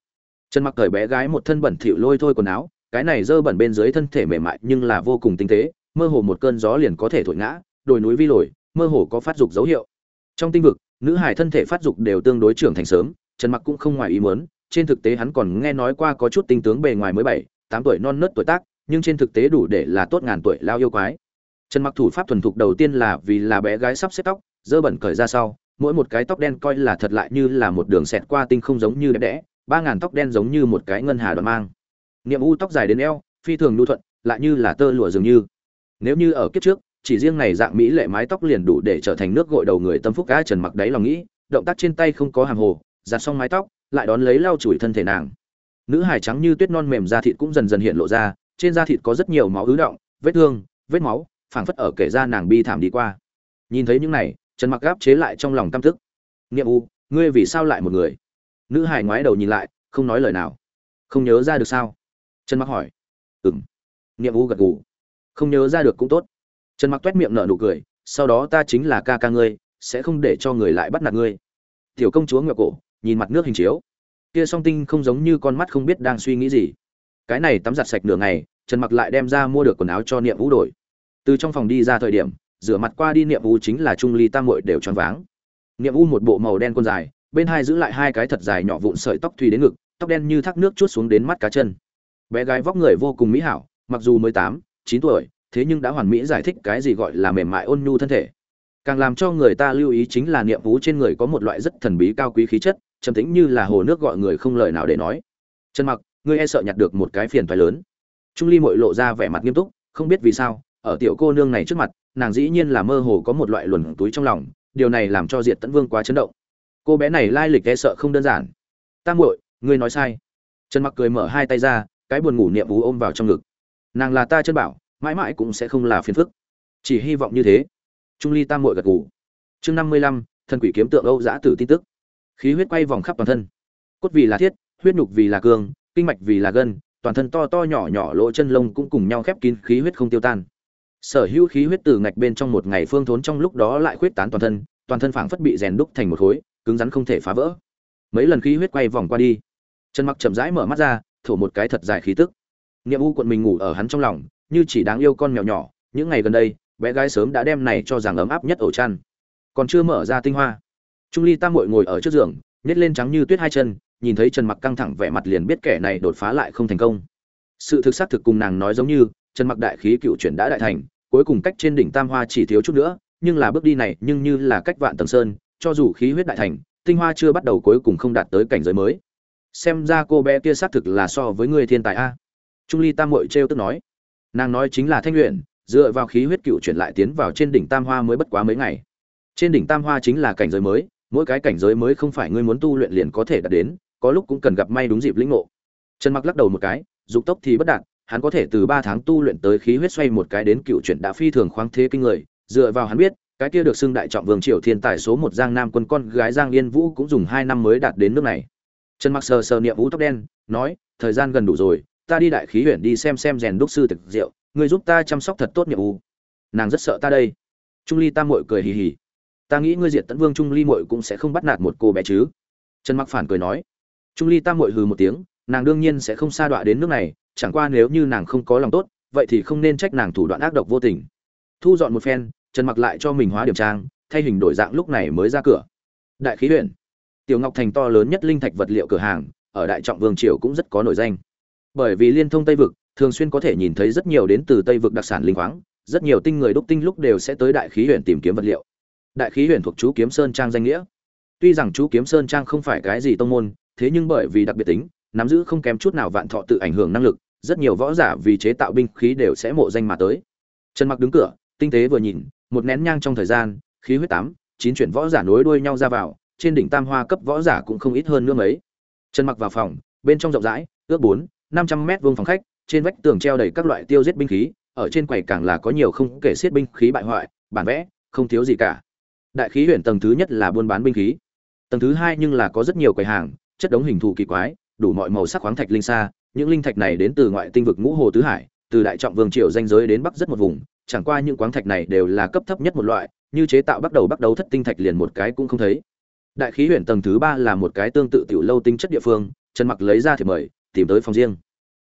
Trần mặc cởi bé gái một thân bẩn thỉu lôi thôi quần áo, cái này dơ bẩn bên dưới thân thể mềm mại nhưng là vô cùng tinh tế, mơ hồ một cơn gió liền có thể thổi ngã, đồi núi vi lồi, mơ hồ có phát dục dấu hiệu. Trong tinh vực, nữ hải thân thể phát dục đều tương đối trưởng thành sớm trần mặc cũng không ngoài ý muốn trên thực tế hắn còn nghe nói qua có chút tinh tướng bề ngoài mới bảy, tám tuổi non nớt tuổi tác, nhưng trên thực tế đủ để là tốt ngàn tuổi lao yêu quái. Trần mặc thủ pháp thuần thục đầu tiên là vì là bé gái sắp xếp tóc, dơ bẩn cởi ra sau, mỗi một cái tóc đen coi là thật lại như là một đường xẹt qua tinh không giống như đẹp đẽ, ba ngàn tóc đen giống như một cái ngân hà đoạn mang. Niệm u tóc dài đến eo, phi thường nhu thuận, lại như là tơ lụa dường như. Nếu như ở kiếp trước, chỉ riêng này dạng mỹ lệ mái tóc liền đủ để trở thành nước gội đầu người tâm phúc cá trần mặc đáy lòng nghĩ, động tác trên tay không có hàng hồ, giặt xong mái tóc lại đón lấy lau chùi thân thể nàng. Nữ hài trắng như tuyết non mềm da thịt cũng dần dần hiện lộ ra, trên da thịt có rất nhiều máu ứ động, vết thương, vết máu, phảng phất ở kể ra nàng bi thảm đi qua. Nhìn thấy những này, trần mặc gáp chế lại trong lòng tâm thức nghiệm u, ngươi vì sao lại một người? Nữ hài ngoái đầu nhìn lại, không nói lời nào. Không nhớ ra được sao? Trần mặc hỏi. Ừm. Nghiệm u gật gù. Không nhớ ra được cũng tốt. Trần mặc tuét miệng nở nụ cười, sau đó ta chính là ca ca ngươi, sẽ không để cho người lại bắt nạt ngươi. Tiểu công chúa ngựa cổ nhìn mặt nước hình chiếu. Kia song tinh không giống như con mắt không biết đang suy nghĩ gì. Cái này tắm giặt sạch nửa ngày, trần mặc lại đem ra mua được quần áo cho niệm vũ đổi. Từ trong phòng đi ra thời điểm, rửa mặt qua đi niệm vũ chính là trung ly tam muội đều tròn váng. Niệm vũ một bộ màu đen con dài, bên hai giữ lại hai cái thật dài nhỏ vụn sợi tóc thùy đến ngực, tóc đen như thác nước chút xuống đến mắt cá chân. Bé gái vóc người vô cùng mỹ hảo, mặc dù mới tám, chín tuổi, thế nhưng đã hoàn mỹ giải thích cái gì gọi là mềm mại ôn nhu thân thể. Càng làm cho người ta lưu ý chính là niệm vũ trên người có một loại rất thần bí cao quý khí chất trầm tĩnh như là hồ nước gọi người không lời nào để nói. Trần mặc, ngươi e sợ nhặt được một cái phiền toái lớn. Trung ly mội lộ ra vẻ mặt nghiêm túc, không biết vì sao, ở tiểu cô nương này trước mặt, nàng dĩ nhiên là mơ hồ có một loại luẩn túi trong lòng, điều này làm cho diệt tấn vương quá chấn động. Cô bé này lai lịch e sợ không đơn giản. Ta muội, ngươi nói sai. Trần mặc cười mở hai tay ra, cái buồn ngủ niệm vũ ôm vào trong ngực. Nàng là ta chân bảo, mãi mãi cũng sẽ không là phiền phức. Chỉ hy vọng như thế. Trung ly tam muội gật gù. Chương năm mươi lăm, thần quỷ kiếm tượng âu giã tử tin tức khí huyết quay vòng khắp toàn thân. Cốt vì là thiết, huyết nhục vì là cương kinh mạch vì là gân, toàn thân to to nhỏ nhỏ lỗ chân lông cũng cùng nhau khép kín khí huyết không tiêu tan. Sở hữu khí huyết từ ngạch bên trong một ngày phương thốn trong lúc đó lại khuyết tán toàn thân toàn thân phảng phất bị rèn đúc thành một khối, cứng rắn không thể phá vỡ. Mấy lần khí huyết quay vòng qua đi chân mặc chậm rãi mở mắt ra, thổ một cái thật dài khí tức. Niệm u quận mình ngủ ở hắn trong lòng, như chỉ đáng yêu con mèo nhỏ, những ngày gần đây, bé gái sớm đã đem này cho rằng ấm áp nhất ổ chăn. Còn chưa mở ra tinh hoa trung ly tam muội ngồi ở trước giường nhét lên trắng như tuyết hai chân, nhìn thấy trần mặc căng thẳng vẻ mặt liền biết kẻ này đột phá lại không thành công. Sự thực xác thực cùng nàng nói giống như, trần mặc đại khí cựu chuyển đã đại thành, cuối cùng cách trên đỉnh tam hoa chỉ thiếu chút nữa, nhưng là bước đi này nhưng như là cách vạn tầng sơn, cho dù khí huyết đại thành, tinh hoa chưa bắt đầu cuối cùng không đạt tới cảnh giới mới. Xem ra cô bé kia xác thực là so với người thiên tài a. Trung ly tam muội trêu tức nói. Nàng nói chính là thanh luyện dựa vào khí huyết cựu chuyển lại tiến vào trên đỉnh tam hoa mới bất quá mấy ngày. Trên đỉnh tam hoa chính là cảnh giới mới mỗi cái cảnh giới mới không phải ngươi muốn tu luyện liền có thể đạt đến, có lúc cũng cần gặp may đúng dịp lĩnh ngộ. Trần mặc lắc đầu một cái, dục tốc thì bất đạt, hắn có thể từ ba tháng tu luyện tới khí huyết xoay một cái đến cựu chuyển đã phi thường khoáng thế kinh người, dựa vào hắn biết, cái kia được xưng đại trọng vương triều thiên tài số một giang nam quân con gái giang yên vũ cũng dùng hai năm mới đạt đến nước này. Trần mặc sờ sờ niệm vũ tóc đen, nói, thời gian gần đủ rồi, ta đi đại khí huyện đi xem xem rèn đúc sư thực diệu, ngươi giúp ta chăm sóc thật tốt nhiệm vụ nàng rất sợ ta đây. Trung ly tam mội cười hì hì ta nghĩ ngươi diệt tấn vương trung ly muội cũng sẽ không bắt nạt một cô bé chứ trần mặc phản cười nói trung ly tam muội hừ một tiếng nàng đương nhiên sẽ không xa đọa đến nước này chẳng qua nếu như nàng không có lòng tốt vậy thì không nên trách nàng thủ đoạn ác độc vô tình thu dọn một phen trần mặc lại cho mình hóa điểm trang thay hình đổi dạng lúc này mới ra cửa đại khí huyện tiểu ngọc thành to lớn nhất linh thạch vật liệu cửa hàng ở đại trọng vương triều cũng rất có nổi danh bởi vì liên thông tây vực thường xuyên có thể nhìn thấy rất nhiều đến từ tây vực đặc sản linh khoáng rất nhiều tinh người đúc tinh lúc đều sẽ tới đại khí huyện tìm kiếm vật liệu đại khí huyền thuộc chú kiếm sơn trang danh nghĩa. Tuy rằng chú kiếm sơn trang không phải cái gì tông môn, thế nhưng bởi vì đặc biệt tính, nắm giữ không kém chút nào vạn thọ tự ảnh hưởng năng lực, rất nhiều võ giả vì chế tạo binh khí đều sẽ mộ danh mà tới. Trần mặc đứng cửa, tinh tế vừa nhìn, một nén nhang trong thời gian, khí huyết tám, chín chuyển võ giả nối đuôi nhau ra vào, trên đỉnh tam hoa cấp võ giả cũng không ít hơn nữa mấy. Trần mặc vào phòng, bên trong rộng rãi, ước bốn, năm trăm mét vuông phòng khách, trên vách tường treo đầy các loại tiêu giết binh khí, ở trên quầy càng là có nhiều không kể xiết binh khí bại hoại, bản vẽ, không thiếu gì cả đại khí huyện tầng thứ nhất là buôn bán binh khí. Tầng thứ hai nhưng là có rất nhiều quầy hàng, chất đống hình thù kỳ quái, đủ mọi màu sắc khoáng thạch linh xa những linh thạch này đến từ ngoại tinh vực ngũ hồ tứ hải, từ đại trọng vương triều danh giới đến bắc rất một vùng, chẳng qua những quáng thạch này đều là cấp thấp nhất một loại, như chế tạo bắt đầu bắt đầu thất tinh thạch liền một cái cũng không thấy. Đại khí huyện tầng thứ ba là một cái tương tự tiểu lâu tinh chất địa phương, trần mặc lấy ra thì mời, tìm tới phòng riêng.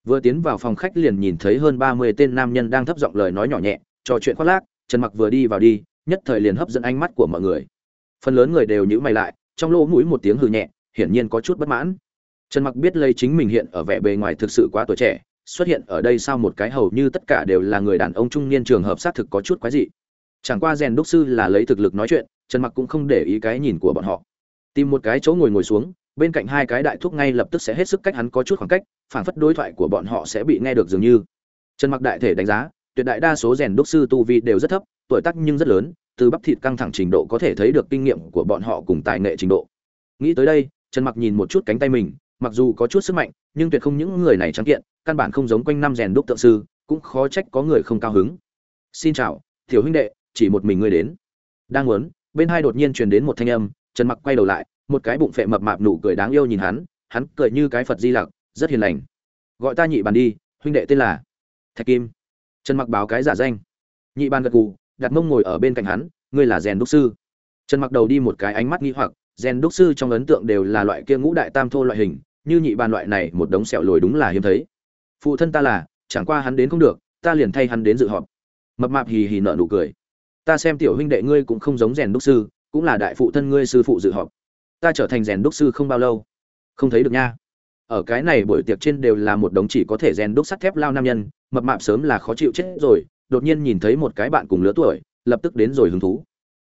Vừa tiến vào phòng khách liền nhìn thấy hơn 30 tên nam nhân đang thấp giọng lời nói nhỏ nhẹ, trò chuyện khoác lác, trần mặc vừa đi vào đi nhất thời liền hấp dẫn ánh mắt của mọi người. Phần lớn người đều nhíu mày lại, trong lỗ mũi một tiếng hừ nhẹ, hiển nhiên có chút bất mãn. Trần mặc biết lấy chính mình hiện ở vẻ bề ngoài thực sự quá tuổi trẻ, xuất hiện ở đây sau một cái hầu như tất cả đều là người đàn ông trung niên trường hợp xác thực có chút quái dị. Chẳng qua rèn đúc sư là lấy thực lực nói chuyện, trần mặc cũng không để ý cái nhìn của bọn họ. Tìm một cái chỗ ngồi ngồi xuống, bên cạnh hai cái đại thúc ngay lập tức sẽ hết sức cách hắn có chút khoảng cách phản phất đối thoại của bọn họ sẽ bị nghe được dường như. Trần mặc đại thể đánh giá tuyệt đại đa số rèn đúc sư tu vi đều rất thấp, tuổi tác nhưng rất lớn, từ bắp thịt căng thẳng trình độ có thể thấy được kinh nghiệm của bọn họ cùng tài nghệ trình độ. Nghĩ tới đây, trần mặc nhìn một chút cánh tay mình, mặc dù có chút sức mạnh, nhưng tuyệt không những người này trắng kiện, căn bản không giống quanh năm rèn đúc tượng sư, cũng khó trách có người không cao hứng. Xin chào, tiểu huynh đệ, chỉ một mình ngươi đến. Đang muốn, bên hai đột nhiên truyền đến một thanh âm, trần mặc quay đầu lại, một cái bụng phệ mập mạp nụ cười đáng yêu nhìn hắn hắn cười như cái phật di lặc, rất hiền lành. Gọi ta nhị bàn đi, huynh đệ tên là thạch kim trần mặc báo cái giả danh. Nhị ban gật gù, đặt mông ngồi ở bên cạnh hắn, ngươi là rèn đúc sư. Trần mặc đầu đi một cái ánh mắt nghi hoặc rèn đúc sư trong ấn tượng đều là loại kia ngũ đại tam thô loại hình, như nhị ban loại này, một đống sẹo lồi đúng là hiếm thấy. Phụ thân ta là, chẳng qua hắn đến không được, ta liền thay hắn đến dự họp. Mập mạp hì hì nợ nụ cười. Ta xem tiểu huynh đệ ngươi cũng không giống rèn đúc sư, cũng là đại phụ thân ngươi sư phụ dự họp. Ta trở thành rèn đúc sư không bao lâu. Không thấy được nha. Ở cái này buổi tiệc trên đều là một đống chỉ có thể rèn đúc sắt thép lao nam nhân mập mạp sớm là khó chịu chết rồi đột nhiên nhìn thấy một cái bạn cùng lứa tuổi lập tức đến rồi hứng thú.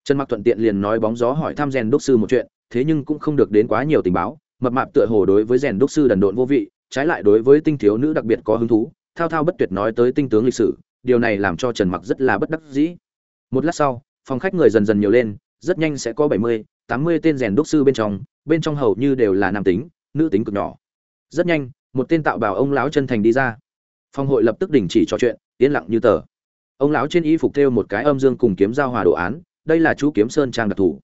Trần mặc thuận tiện liền nói bóng gió hỏi thăm rèn đúc sư một chuyện thế nhưng cũng không được đến quá nhiều tình báo mập mạp tựa hồ đối với rèn đúc sư đần độn vô vị trái lại đối với tinh thiếu nữ đặc biệt có hứng thú thao thao bất tuyệt nói tới tinh tướng lịch sử điều này làm cho trần mặc rất là bất đắc dĩ. Một lát sau phòng khách người dần dần nhiều lên rất nhanh sẽ có 70, 80 tên rèn đúc sư bên trong bên trong hầu như đều là nam tính nữ tính cực nhỏ. Rất nhanh một tên tạo bảo ông lão chân thành đi ra phòng hội lập tức đình chỉ trò chuyện, yên lặng như tờ. Ông lão trên y phục thêu một cái âm dương cùng kiếm giao hòa đồ án, đây là chú kiếm sơn trang đặc thù.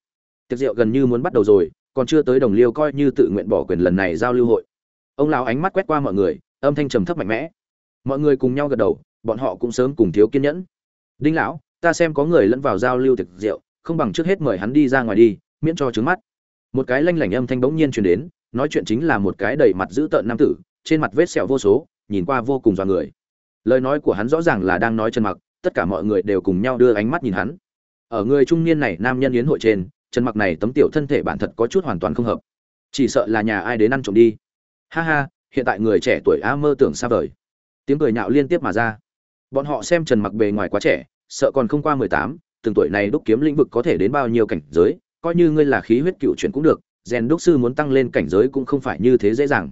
Tiệc rượu gần như muốn bắt đầu rồi, còn chưa tới đồng liêu coi như tự nguyện bỏ quyền lần này giao lưu hội. Ông lão ánh mắt quét qua mọi người, âm thanh trầm thấp mạnh mẽ. Mọi người cùng nhau gật đầu, bọn họ cũng sớm cùng thiếu kiên nhẫn. Đinh lão, ta xem có người lẫn vào giao lưu tiệc rượu, không bằng trước hết mời hắn đi ra ngoài đi, miễn cho trứng mắt. Một cái lanh lảnh âm thanh bỗng nhiên truyền đến, nói chuyện chính là một cái đầy mặt dữ tợn nam tử, trên mặt vết sẹo vô số nhìn qua vô cùng dọa người. Lời nói của hắn rõ ràng là đang nói Trần mặc, tất cả mọi người đều cùng nhau đưa ánh mắt nhìn hắn. Ở người trung niên này nam nhân yến hội trên, Trần mặc này tấm tiểu thân thể bản thật có chút hoàn toàn không hợp. Chỉ sợ là nhà ai đến ăn trộm đi. Ha ha, hiện tại người trẻ tuổi a mơ tưởng xa vời. Tiếng cười nhạo liên tiếp mà ra. Bọn họ xem trần mặc bề ngoài quá trẻ, sợ còn không qua mười tám, từng tuổi này đúc kiếm lĩnh vực có thể đến bao nhiêu cảnh giới, coi như ngươi là khí huyết cựu chuyển cũng được, rèn đúc sư muốn tăng lên cảnh giới cũng không phải như thế dễ dàng.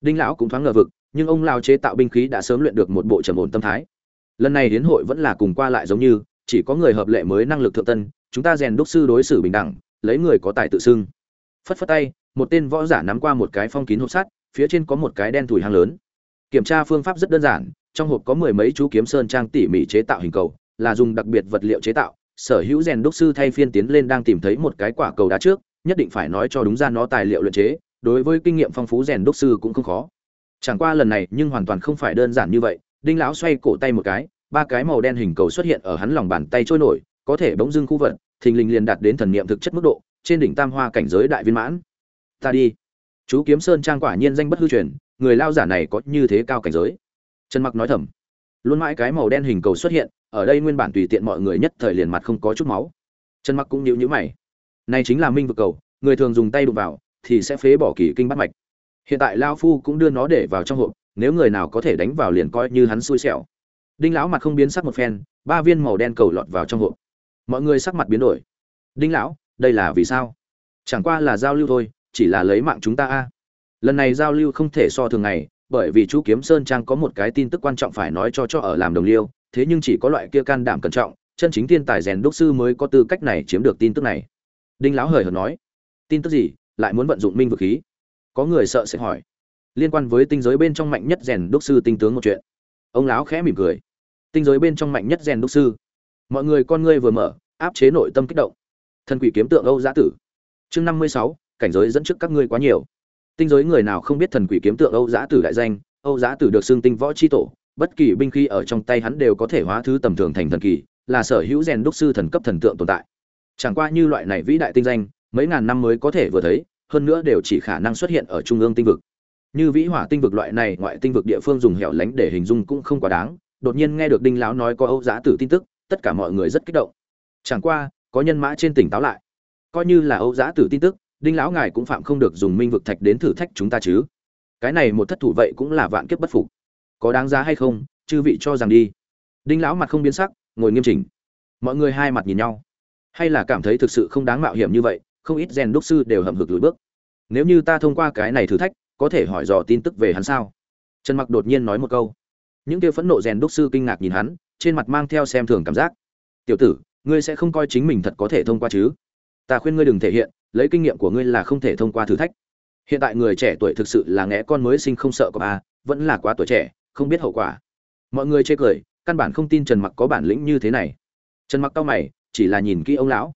Đinh lão cũng thoáng ngờ vực nhưng ông lao chế tạo binh khí đã sớm luyện được một bộ trầm ổn tâm thái. Lần này đến hội vẫn là cùng qua lại giống như, chỉ có người hợp lệ mới năng lực thượng tân, chúng ta rèn đúc sư đối xử bình đẳng, lấy người có tài tự xưng. Phất phất tay, một tên võ giả nắm qua một cái phong kín hộp sắt, phía trên có một cái đen thùi hang lớn. Kiểm tra phương pháp rất đơn giản, trong hộp có mười mấy chú kiếm sơn trang tỉ mỉ chế tạo hình cầu, là dùng đặc biệt vật liệu chế tạo, sở hữu rèn đúc sư thay phiên tiến lên đang tìm thấy một cái quả cầu đá trước, nhất định phải nói cho đúng ra nó tài liệu luyện chế, đối với kinh nghiệm phong phú rèn đúc sư cũng không khó chẳng qua lần này nhưng hoàn toàn không phải đơn giản như vậy, đinh lão xoay cổ tay một cái, ba cái màu đen hình cầu xuất hiện ở hắn lòng bàn tay trôi nổi, có thể bỗng dưng khu vật thình lình liền đạt đến thần niệm thực chất mức độ, trên đỉnh tam hoa cảnh giới đại viên mãn. Ta đi. Chú kiếm sơn trang quả nhiên danh bất hư truyền, người lao giả này có như thế cao cảnh giới. Trần mặc nói thầm. Luôn mãi cái màu đen hình cầu xuất hiện, ở đây nguyên bản tùy tiện mọi người nhất thời liền mặt không có chút máu. Trần mặc cũng nhíu nhíu mày. Này chính là minh vực cầu, người thường dùng tay đụng vào, thì sẽ phế bỏ kỳ kinh bắt mạch hiện tại lao phu cũng đưa nó để vào trong hộp, nếu người nào có thể đánh vào liền coi như hắn xui xẻo. Đinh lão mặt không biến sắc một phen, ba viên màu đen cầu lọt vào trong hộp. Mọi người sắc mặt biến đổi. Đinh lão, đây là vì sao? Chẳng qua là giao lưu thôi, chỉ là lấy mạng chúng ta a. Lần này giao lưu không thể so thường ngày, bởi vì chú kiếm sơn trang có một cái tin tức quan trọng phải nói cho cho ở làm đồng liêu, thế nhưng chỉ có loại kia can đảm cẩn trọng, chân chính thiên tài rèn đúc sư mới có tư cách này chiếm được tin tức này. Đinh lão hời hợt nói. Tin tức gì? Lại muốn vận dụng minh vực khí có người sợ sẽ hỏi. Liên quan với tinh giới bên trong mạnh nhất rèn đúc sư tinh tướng một chuyện. Ông lão khẽ mỉm cười. Tinh giới bên trong mạnh nhất rèn đúc sư. Mọi người con ngươi vừa mở, áp chế nội tâm kích động. Thần quỷ kiếm tượng âu giã tử. Chương năm mươi sáu, cảnh giới dẫn trước các ngươi quá nhiều. Tinh giới người nào không biết thần quỷ kiếm tượng âu giã tử đại danh, âu giã tử được xưng tinh võ c h i tổ, bất kỳ binh khí ở trong tay hắn đều có thể hóa thứ tầm thường thành thần kỳ, là sở hữu rèn đúc sư thần cấp thần tượng tồn tại. Chẳng qua như loại này vĩ đại tinh danh, mấy ngàn năm mới có thể vừa thấy hơn nữa đều chỉ khả năng xuất hiện ở trung ương tinh vực. Như vĩ hỏa tinh vực loại này, ngoại tinh vực địa phương dùng hẻo lánh để hình dung cũng không quá đáng. Đột nhiên nghe được đinh lão nói có âu giá tử tin tức, tất cả mọi người rất kích động. Chẳng qua, có nhân mã trên tỉnh táo lại. Coi như là âu giá tử tin tức, đinh lão ngài cũng phạm không được dùng minh vực thạch đến thử thách chúng ta chứ. Cái này một thất thủ vậy cũng là vạn kiếp bất phục. Có đáng giá hay không, chư vị cho rằng đi. Đinh lão mặt không biến sắc, ngồi nghiêm chỉnh. Mọi người hai mặt nhìn nhau. Hay là cảm thấy thực sự không đáng mạo hiểm như vậy không ít rèn đúc sư đều hậm hực lùi bước. Nếu như ta thông qua cái này thử thách, có thể hỏi dò tin tức về hắn sao? Trần mặc đột nhiên nói một câu. Những kia phẫn nộ rèn đúc sư kinh ngạc nhìn hắn, trên mặt mang theo xem thường cảm giác. Tiểu tử, ngươi sẽ không coi chính mình thật có thể thông qua chứ? Ta khuyên ngươi đừng thể hiện, lấy kinh nghiệm của ngươi là không thể thông qua thử thách. Hiện tại người trẻ tuổi thực sự là ngẽ con mới sinh không sợ của ba, vẫn là quá tuổi trẻ, không biết hậu quả. Mọi người chê cười, căn bản không tin trần mặc có bản lĩnh như thế này. Trần mặc cao mày, chỉ là nhìn kỹ ông lão.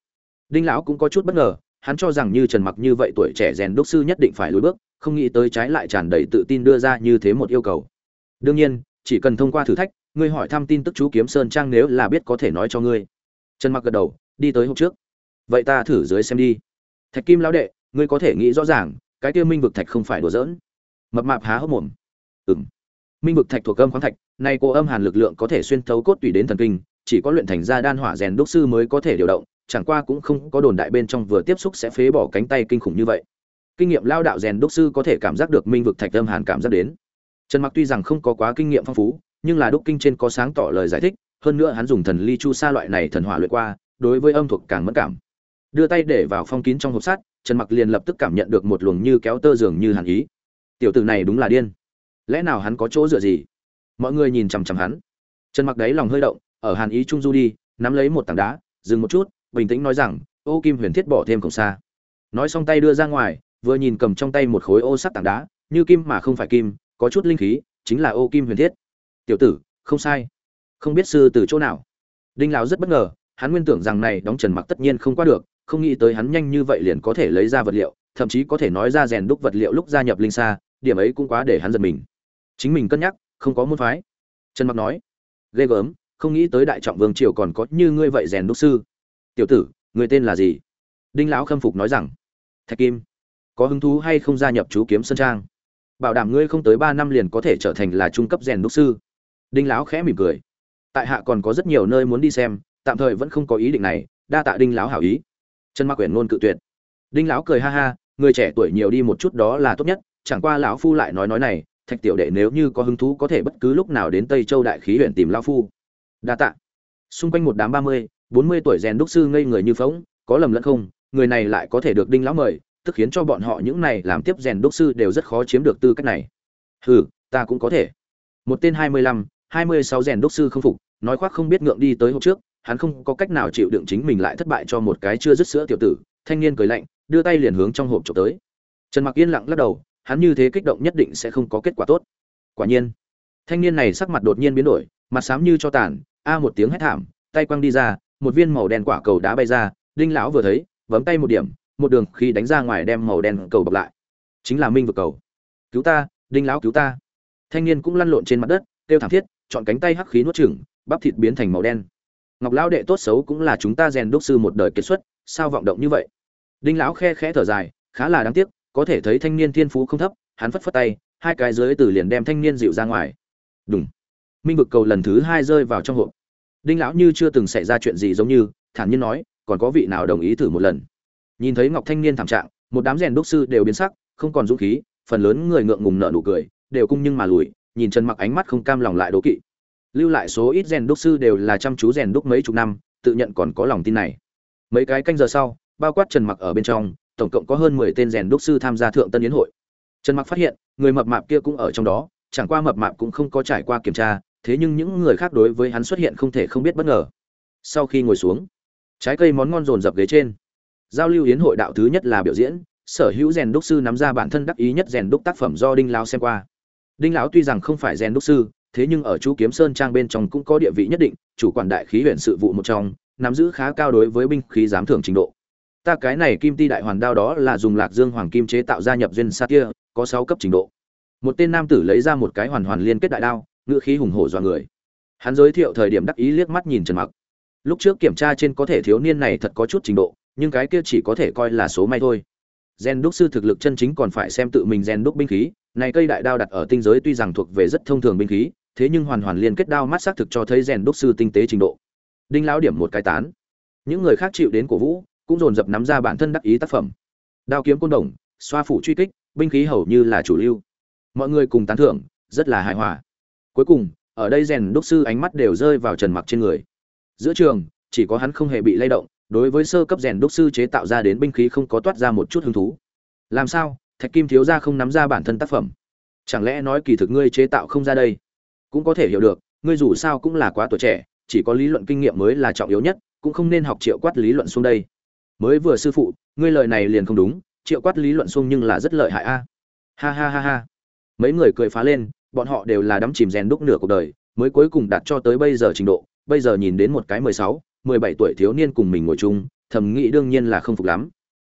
Đinh lão cũng có chút bất ngờ hắn cho rằng như trần mặc như vậy tuổi trẻ rèn đúc sư nhất định phải lùi bước, không nghĩ tới trái lại tràn đầy tự tin đưa ra như thế một yêu cầu. Đương nhiên, chỉ cần thông qua thử thách, ngươi hỏi thăm tin tức chú kiếm sơn trang nếu là biết có thể nói cho ngươi. Trần mặc gật đầu, đi tới hôm trước. Vậy ta thử dưới xem đi. Thạch kim lão đệ, ngươi có thể nghĩ rõ ràng, cái kia minh vực thạch không phải đùa giỡn. Mập mạp há hốc mồm. Ừm. minh vực thạch thuộc âm khoáng thạch, nay cô âm hàn lực lượng có thể xuyên thấu cốt tùy đến thần kinh, chỉ có luyện thành ra đan hỏa rèn đúc sư mới có thể điều động chẳng qua cũng không có đồn đại bên trong vừa tiếp xúc sẽ phế bỏ cánh tay kinh khủng như vậy. Kinh nghiệm lao đạo rèn đúc sư có thể cảm giác được minh vực thạch âm hàn cảm giác đến. Trần mặc tuy rằng không có quá kinh nghiệm phong phú, nhưng là đúc kinh trên có sáng tỏ lời giải thích, hơn nữa hắn dùng thần ly chu sa loại này thần hỏa luyện qua, đối với âm thuộc càng mất cảm. Đưa tay để vào phong kín trong hộp sắt, trần mặc liền lập tức cảm nhận được một luồng như kéo tơ dường như hàn ý. Tiểu tử này đúng là điên. Lẽ nào hắn có chỗ dựa gì? Mọi người nhìn chằm chằm hắn. Trần mặc đấy lòng hơi động, ở hàn ý trung du đi, nắm lấy một tảng đá, dừng một chút bình tĩnh nói rằng, ô kim huyền thiết bỏ thêm cổng xa. Nói xong tay đưa ra ngoài, vừa nhìn cầm trong tay một khối ô sắt tảng đá, như kim mà không phải kim, có chút linh khí, chính là ô kim huyền thiết. Tiểu tử, không sai. Không biết sư từ chỗ nào. Đinh lão rất bất ngờ, hắn nguyên tưởng rằng này đóng trần mặc tất nhiên không qua được, không nghĩ tới hắn nhanh như vậy liền có thể lấy ra vật liệu, thậm chí có thể nói ra rèn đúc vật liệu lúc gia nhập linh xa điểm ấy cũng quá để hắn giật mình. Chính mình cân nhắc, không có môn phái. Trần mặc nói, ghê gớm, không nghĩ tới đại trọng vương triều còn có như ngươi vậy rèn đúc sư tiểu tử, người tên là gì? Đinh lão khâm phục nói rằng, thạch kim. Có hứng thú hay không gia nhập chú kiếm sơn trang? Bảo đảm ngươi không tới ba năm liền có thể trở thành là trung cấp rèn đúc sư. Đinh lão khẽ mỉm cười. Tại hạ còn có rất nhiều nơi muốn đi xem, tạm thời vẫn không có ý định này, đa tạ đinh lão hảo ý. Trần mạc quyển ngôn cự tuyệt. Đinh lão cười ha ha, người trẻ tuổi nhiều đi một chút đó là tốt nhất, chẳng qua lão phu lại nói nói này, thạch tiểu đệ nếu như có hứng thú có thể bất cứ lúc nào đến tây châu đại khí huyện tìm lão phu. Đa tạ. Xung quanh một đám ba mươi bốn mươi tuổi rèn đúc sư ngây người như phóng có lầm lẫn không? Người này lại có thể được đinh lão mời, tức khiến cho bọn họ những này làm tiếp rèn đúc sư đều rất khó chiếm được tư cách này. Hừ, ta cũng có thể. Một tên hai mươi lăm, hai mươi sáu rèn đúc sư không phục, nói khoác không biết ngượng đi tới hôm trước, hắn không có cách nào chịu đựng chính mình lại thất bại cho một cái chưa dứt sữa tiểu tử, thanh niên cười lạnh, đưa tay liền hướng trong hộp trộm tới. Trần mặc yên lặng lắc đầu, hắn như thế kích động nhất định sẽ không có kết quả tốt. Quả nhiên, thanh niên này sắc mặt đột nhiên biến đổi, mặt xám như cho tàn, a một tiếng hét thảm, tay quăng đi ra một viên màu đen quả cầu đá bay ra, đinh lão vừa thấy bấm tay một điểm, một đường khi đánh ra ngoài đem màu đen cầu bọc lại. Chính là minh vực cầu. Cứu ta, đinh lão cứu ta. Thanh niên cũng lăn lộn trên mặt đất, kêu thảm thiết, chọn cánh tay hắc khí nuốt chửng, bắp thịt biến thành màu đen. Ngọc lão đệ tốt xấu cũng là chúng ta rèn đúc sư một đời kết xuất, sao vọng động như vậy? Đinh lão khe khẽ thở dài, khá là đáng tiếc, có thể thấy thanh niên thiên phú không thấp, hắn phất phất tay, hai cái dưới từ liền đem thanh niên dịu ra ngoài. Đúng minh vực cầu lần thứ hai rơi vào trong hộp đinh lão như chưa từng xảy ra chuyện gì giống như, thản nhiên nói, còn có vị nào đồng ý thử một lần? Nhìn thấy ngọc thanh niên thảm trạng, một đám rèn đúc sư đều biến sắc, không còn dũng khí, phần lớn người ngượng ngùng nợ nụ cười, đều cung nhưng mà lùi, nhìn trần mặc ánh mắt không cam lòng lại đố kỵ. Lưu lại số ít rèn đúc sư đều là chăm chú rèn đúc mấy chục năm, tự nhận còn có lòng tin này. Mấy cái canh giờ sau, bao quát trần mặc ở bên trong, tổng cộng có hơn 10 tên rèn đúc sư tham gia thượng tân yến hội. Trần mặc phát hiện, người mập mạp kia cũng ở trong đó, chẳng qua mập mạp cũng không có trải qua kiểm tra thế nhưng những người khác đối với hắn xuất hiện không thể không biết bất ngờ. Sau khi ngồi xuống, trái cây món ngon dồn dập ghế trên. Giao lưu yến hội đạo thứ nhất là biểu diễn, sở hữu rèn đúc sư nắm ra bản thân đắc ý nhất rèn đúc tác phẩm do đinh lão xem qua. Đinh lão tuy rằng không phải rèn đúc sư, thế nhưng ở chú kiếm sơn trang bên trong cũng có địa vị nhất định, chủ quản đại khí huyện sự vụ một trong, nắm giữ khá cao đối với binh khí giám thưởng trình độ. Ta cái này kim ti đại hoàn đao đó là dùng lạc dương hoàng kim chế tạo ra nhập duyên sa kia, có sáu cấp trình độ. Một tên nam tử lấy ra một cái hoàn hoàn liên kết đại đao ngữ khí hùng hổ dọa người. Hắn giới thiệu thời điểm đắc ý liếc mắt nhìn trần mặc. Lúc trước kiểm tra trên có thể thiếu niên này thật có chút trình độ, nhưng cái kia chỉ có thể coi là số may thôi. Gen đúc sư thực lực chân chính còn phải xem tự mình gen đúc binh khí, này cây đại đao đặt ở tinh giới tuy rằng thuộc về rất thông thường binh khí, thế nhưng hoàn hoàn liên kết đao mắt xác thực cho thấy rèn đúc sư tinh tế trình độ. Đinh lão điểm một cái tán. Những người khác chịu đến cổ vũ, cũng dồn dập nắm ra bản thân đắc ý tác phẩm. Đao kiếm côn đồng, xoa phủ truy kích, binh khí hầu như là chủ lưu. Mọi người cùng tán thưởng, rất là hài hòa cuối cùng, ở đây rèn đúc sư ánh mắt đều rơi vào trần mặc trên người. Giữa trường, chỉ có hắn không hề bị lay động, đối với sơ cấp rèn đúc sư chế tạo ra đến binh khí không có toát ra một chút hứng thú. Làm sao? Thạch kim thiếu gia không nắm ra bản thân tác phẩm. Chẳng lẽ nói kỳ thực ngươi chế tạo không ra đây? Cũng có thể hiểu được, ngươi dù sao cũng là quá tuổi trẻ, chỉ có lý luận kinh nghiệm mới là trọng yếu nhất, cũng không nên học triệu quát lý luận xuống đây. Mới vừa sư phụ, ngươi lời này liền không đúng, triệu quát lý luận xuống nhưng là rất lợi hại a. Ha ha ha ha. Mấy người cười phá lên bọn họ đều là đắm chìm rèn đúc nửa cuộc đời mới cuối cùng đạt cho tới bây giờ trình độ. Bây giờ nhìn đến một cái mười sáu mười bảy tuổi thiếu niên cùng mình ngồi chung thầm nghĩ đương nhiên là không phục lắm.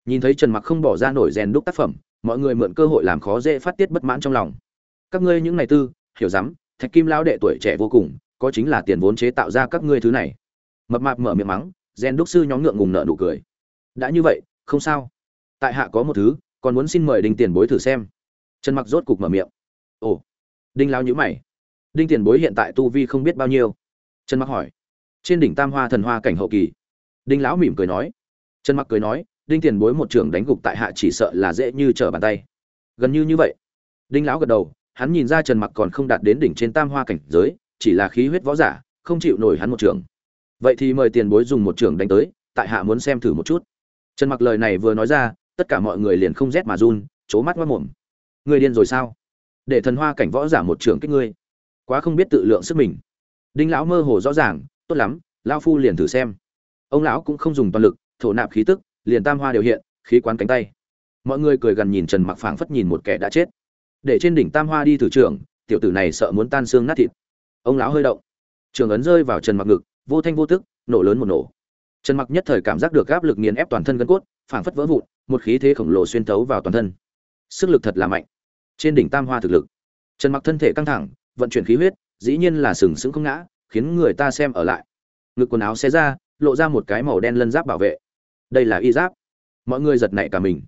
Nhìn thấy trần mặc không bỏ ra nổi rèn đúc tác phẩm mọi người mượn cơ hội làm khó dễ phát tiết bất mãn trong lòng. Các ngươi những này tư hiểu rắm, thạch kim lão đệ tuổi trẻ vô cùng có chính là tiền vốn chế tạo ra các ngươi thứ này. Mập mạp mở miệng mắng gen đúc sư nhóm ngượng ngùng nợ nụ cười. Đã như vậy không sao. Tại hạ có một thứ còn muốn xin mời đình tiền bối thử xem. Trần mặc rốt cục mở miệng. Ồ đinh lão nhữ mày. Đinh tiền bối hiện tại tu vi không biết bao nhiêu. Trần mặc hỏi. Trên đỉnh tam hoa thần hoa cảnh hậu kỳ. Đinh lão mỉm cười nói. Trần mặc cười nói, đinh tiền bối một trưởng đánh gục tại hạ chỉ sợ là dễ như trở bàn tay. Gần như như vậy. Đinh lão gật đầu, hắn nhìn ra trần mặc còn không đạt đến đỉnh trên tam hoa cảnh giới, chỉ là khí huyết võ giả, không chịu nổi hắn một trưởng. Vậy thì mời tiền bối dùng một trưởng đánh tới, tại hạ muốn xem thử một chút. Trần mặc lời này vừa nói ra, tất cả mọi người liền không rét mà run chố mắt mất mồm. Người điên rồi sao? Để thần hoa cảnh võ giả một trưởng kích ngươi. Quá không biết tự lượng sức mình. Đinh lão mơ hồ rõ ràng, tốt lắm, lão phu liền thử xem. Ông lão cũng không dùng toàn lực, thổ nạp khí tức, liền tam hoa đều hiện, khí quán cánh tay. Mọi người cười gần nhìn trần mặc phảng phất nhìn một kẻ đã chết. Để trên đỉnh tam hoa đi thử trưởng tiểu tử này sợ muốn tan xương nát thịt. Ông lão hơi động. Trường ấn rơi vào trần mặc ngực, vô thanh vô tức, nổ lớn một nổ. Trần mặc nhất thời cảm giác được áp lực nghiền ép toàn thân gân cốt, phảng phất vỡ vụn, một khí thế khổng lồ xuyên thấu vào toàn thân. Sức lực thật là mạnh trên đỉnh tam hoa thực lực. Trần mặc thân thể căng thẳng, vận chuyển khí huyết, dĩ nhiên là sừng sững không ngã, khiến người ta xem ở lại. Ngực quần áo xé ra, lộ ra một cái màu đen lân giáp bảo vệ. Đây là y giáp. Mọi người giật nảy cả mình.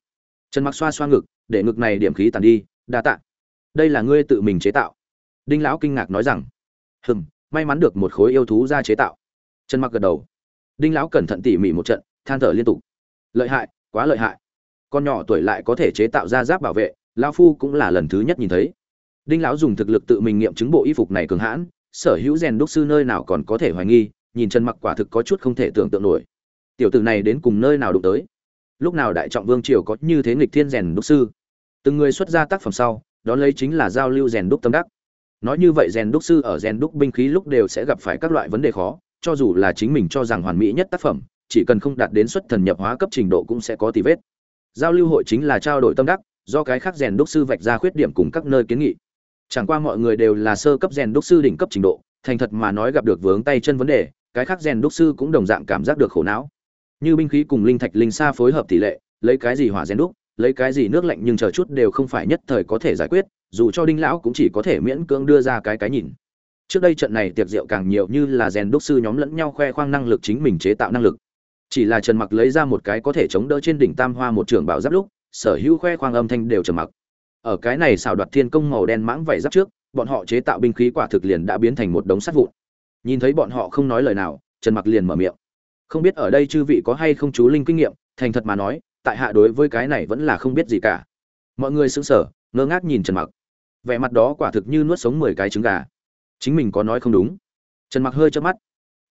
Trần mặc xoa xoa ngực, để ngực này điểm khí tàn đi, đa tạ. Đây là ngươi tự mình chế tạo. Đinh lão kinh ngạc nói rằng, hừm, may mắn được một khối yêu thú ra chế tạo. Trần mặc gật đầu. Đinh lão cẩn thận tỉ mỉ một trận, than thở liên tục. Lợi hại, quá lợi hại. Con nhỏ tuổi lại có thể chế tạo ra giáp bảo vệ lão phu cũng là lần thứ nhất nhìn thấy. Đinh lão dùng thực lực tự mình nghiệm chứng bộ y phục này cường hãn, sở hữu rèn đúc sư nơi nào còn có thể hoài nghi, nhìn trần mặc quả thực có chút không thể tưởng tượng nổi. Tiểu tử này đến cùng nơi nào đụng tới? Lúc nào đại trọng vương triều có như thế nghịch thiên rèn đúc sư? Từng người xuất ra tác phẩm sau đó lấy chính là giao lưu rèn đúc tâm đắc. Nói như vậy rèn đúc sư ở rèn đúc binh khí lúc đều sẽ gặp phải các loại vấn đề khó, cho dù là chính mình cho rằng hoàn mỹ nhất tác phẩm, chỉ cần không đạt đến xuất thần nhập hóa cấp trình độ cũng sẽ có tì vết. Giao lưu hội chính là trao đổi tâm đắc do cái khác rèn đúc sư vạch ra khuyết điểm cùng các nơi kiến nghị. Chẳng qua mọi người đều là sơ cấp rèn đúc sư đỉnh cấp trình độ, thành thật mà nói gặp được vướng tay chân vấn đề, cái khác rèn đúc sư cũng đồng dạng cảm giác được khổ não. Như binh khí cùng linh thạch linh sa phối hợp tỷ lệ, lấy cái gì hỏa rèn đúc, lấy cái gì nước lạnh nhưng chờ chút đều không phải nhất thời có thể giải quyết, dù cho đinh lão cũng chỉ có thể miễn cưỡng đưa ra cái cái nhìn. Trước đây trận này tiệc rượu càng nhiều như là rèn đúc sư nhóm lẫn nhau khoe khoang năng lực chính mình chế tạo năng lực. Chỉ là trần mặc lấy ra một cái có thể chống đỡ trên đỉnh tam hoa một trường bảo giáp lúc sở hữu khoe khoang âm thanh đều trầm mặc. Ở cái này xào đoạt thiên công màu đen mãng vảy giáp trước, bọn họ chế tạo binh khí quả thực liền đã biến thành một đống sắt vụn. Nhìn thấy bọn họ không nói lời nào, trần mặc liền mở miệng. Không biết ở đây chư vị có hay không chú linh kinh nghiệm, thành thật mà nói, tại hạ đối với cái này vẫn là không biết gì cả. Mọi người sững sờ, ngơ ngác nhìn trần mặc. Vẻ mặt đó quả thực như nuốt sống mười cái trứng gà. Chính mình có nói không đúng. Trần mặc hơi chớp mắt.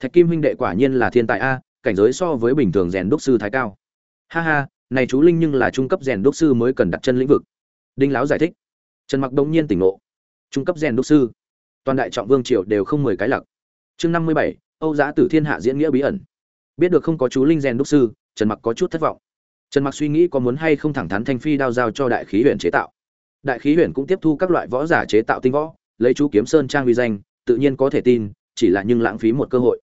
Thạch kim huynh đệ quả nhiên là thiên tài a, cảnh giới so với bình thường rèn đúc sư thái cao. Ha ha này chú linh nhưng là trung cấp rèn đúc sư mới cần đặt chân lĩnh vực. Đinh lão giải thích. Trần mặc đống nhiên tỉnh ngộ. Trung cấp rèn đúc sư. Toàn đại trọng vương triều đều không mười cái lặc. Chương năm mươi bảy, âu giã tử thiên hạ diễn nghĩa bí ẩn. Biết được không có chú linh rèn đúc sư, trần mặc có chút thất vọng. Trần mặc suy nghĩ có muốn hay không thẳng thắn thanh phi đao giao cho đại khí huyền chế tạo. Đại khí huyền cũng tiếp thu các loại võ giả chế tạo tinh võ, lấy chú kiếm sơn trang uy danh, tự nhiên có thể tin, chỉ là nhưng lãng phí một cơ hội.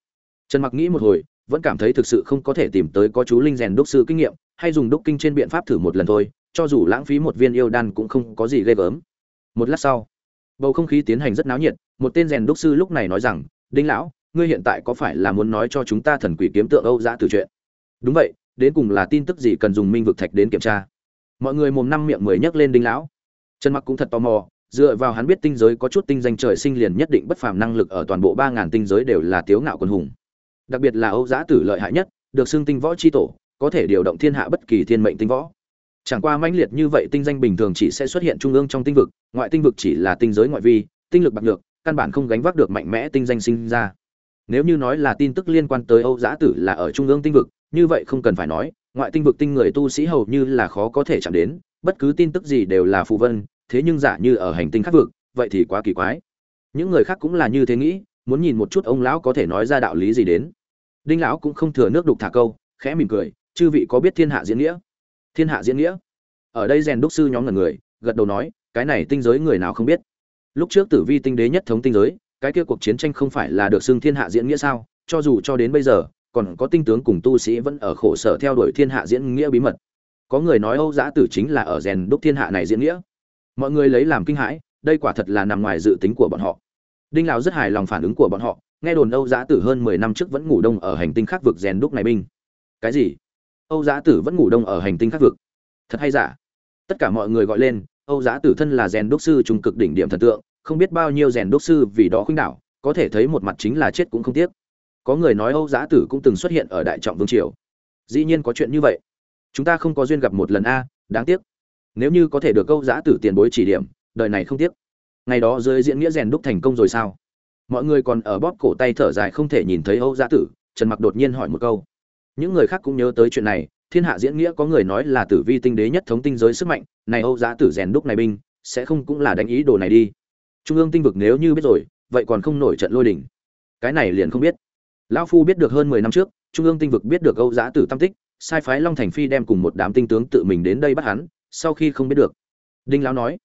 Trần mặc nghĩ một hồi, vẫn cảm thấy thực sự không có thể tìm tới có chú linh rèn đúc sư kinh nghiệm hay dùng đúc kinh trên biện pháp thử một lần thôi, cho dù lãng phí một viên yêu đan cũng không có gì ghê gớm. Một lát sau, bầu không khí tiến hành rất náo nhiệt, một tên rèn đúc sư lúc này nói rằng, đinh lão, ngươi hiện tại có phải là muốn nói cho chúng ta thần quỷ kiếm tượng âu giã từ chuyện? Đúng vậy, đến cùng là tin tức gì cần dùng minh vực thạch đến kiểm tra? Mọi người mồm năm miệng mười nhắc lên đinh lão. Trần mặc cũng thật tò mò, dựa vào hắn biết tinh giới có chút tinh danh trời sinh liền nhất định bất phàm năng lực ở toàn bộ ba ngàn tinh giới đều là tiếu ngạo quân hùng. Đặc biệt là âu giã tử lợi hại nhất, được xưng tinh võ chi tổ có thể điều động thiên hạ bất kỳ thiên mệnh tinh võ. Chẳng qua mãnh liệt như vậy tinh danh bình thường chỉ sẽ xuất hiện trung ương trong tinh vực, ngoại tinh vực chỉ là tinh giới ngoại vi, tinh lực bạc được căn bản không gánh vác được mạnh mẽ tinh danh sinh ra. Nếu như nói là tin tức liên quan tới âu giã tử là ở trung ương tinh vực, như vậy không cần phải nói, ngoại tinh vực tinh người tu sĩ hầu như là khó có thể chạm đến, bất cứ tin tức gì đều là phù vân, thế nhưng giả như ở hành tinh khác vực, vậy thì quá kỳ quái. Những người khác cũng là như thế nghĩ, muốn nhìn một chút ông lão có thể nói ra đạo lý gì đến. Đinh lão cũng không thừa nước đục thả câu, khẽ mỉm cười chư vị có biết thiên hạ diễn nghĩa? Thiên hạ diễn nghĩa? Ở đây rèn đúc sư nhóm ngần người, gật đầu nói, cái này tinh giới người nào không biết? Lúc trước tử vi tinh đế nhất thống tinh giới, cái kia cuộc chiến tranh không phải là được xưng thiên hạ diễn nghĩa sao? Cho dù cho đến bây giờ, còn có tinh tướng cùng tu sĩ vẫn ở khổ sở theo đuổi thiên hạ diễn nghĩa bí mật. Có người nói âu giã tử chính là ở rèn đúc thiên hạ này diễn nghĩa. Mọi người lấy làm kinh hãi, đây quả thật là nằm ngoài dự tính của bọn họ. Đinh lão rất hài lòng phản ứng của bọn họ, nghe đồn âu giã tử hơn mười năm trước vẫn ngủ đông ở hành tinh khác vực rèn đúc này binh. Cái gì? Âu Giá tử vẫn ngủ đông ở hành tinh khác vực. Thật hay giả? Tất cả mọi người gọi lên, âu Giá tử thân là rèn đúc sư trung cực đỉnh điểm thần tượng, không biết bao nhiêu rèn đúc sư vì đó khuynh đảo, có thể thấy một mặt chính là chết cũng không tiếc. Có người nói âu Giá tử cũng từng xuất hiện ở đại trọng vương triều. Dĩ nhiên có chuyện như vậy. Chúng ta không có duyên gặp một lần a, đáng tiếc. Nếu như có thể được âu Giá tử tiền bối chỉ điểm, đời này không tiếc. Ngày đó dưới diễn nghĩa rèn đúc thành công rồi sao? Mọi người còn ở bóp cổ tay thở dài không thể nhìn thấy âu Giá tử, trần mặc đột nhiên hỏi một câu những người khác cũng nhớ tới chuyện này, thiên hạ diễn nghĩa có người nói là tử vi tinh đế nhất thống tinh giới sức mạnh, này âu giá tử rèn đúc này binh, sẽ không cũng là đánh ý đồ này đi. Trung ương tinh vực nếu như biết rồi, vậy còn không nổi trận lôi đỉnh cái này liền không biết. Lão phu biết được hơn mười năm trước, trung ương tinh vực biết được âu giá tử tam tích, sai phái long thành phi đem cùng một đám tinh tướng tự mình đến đây bắt hắn, sau khi không biết được. Đinh lão nói,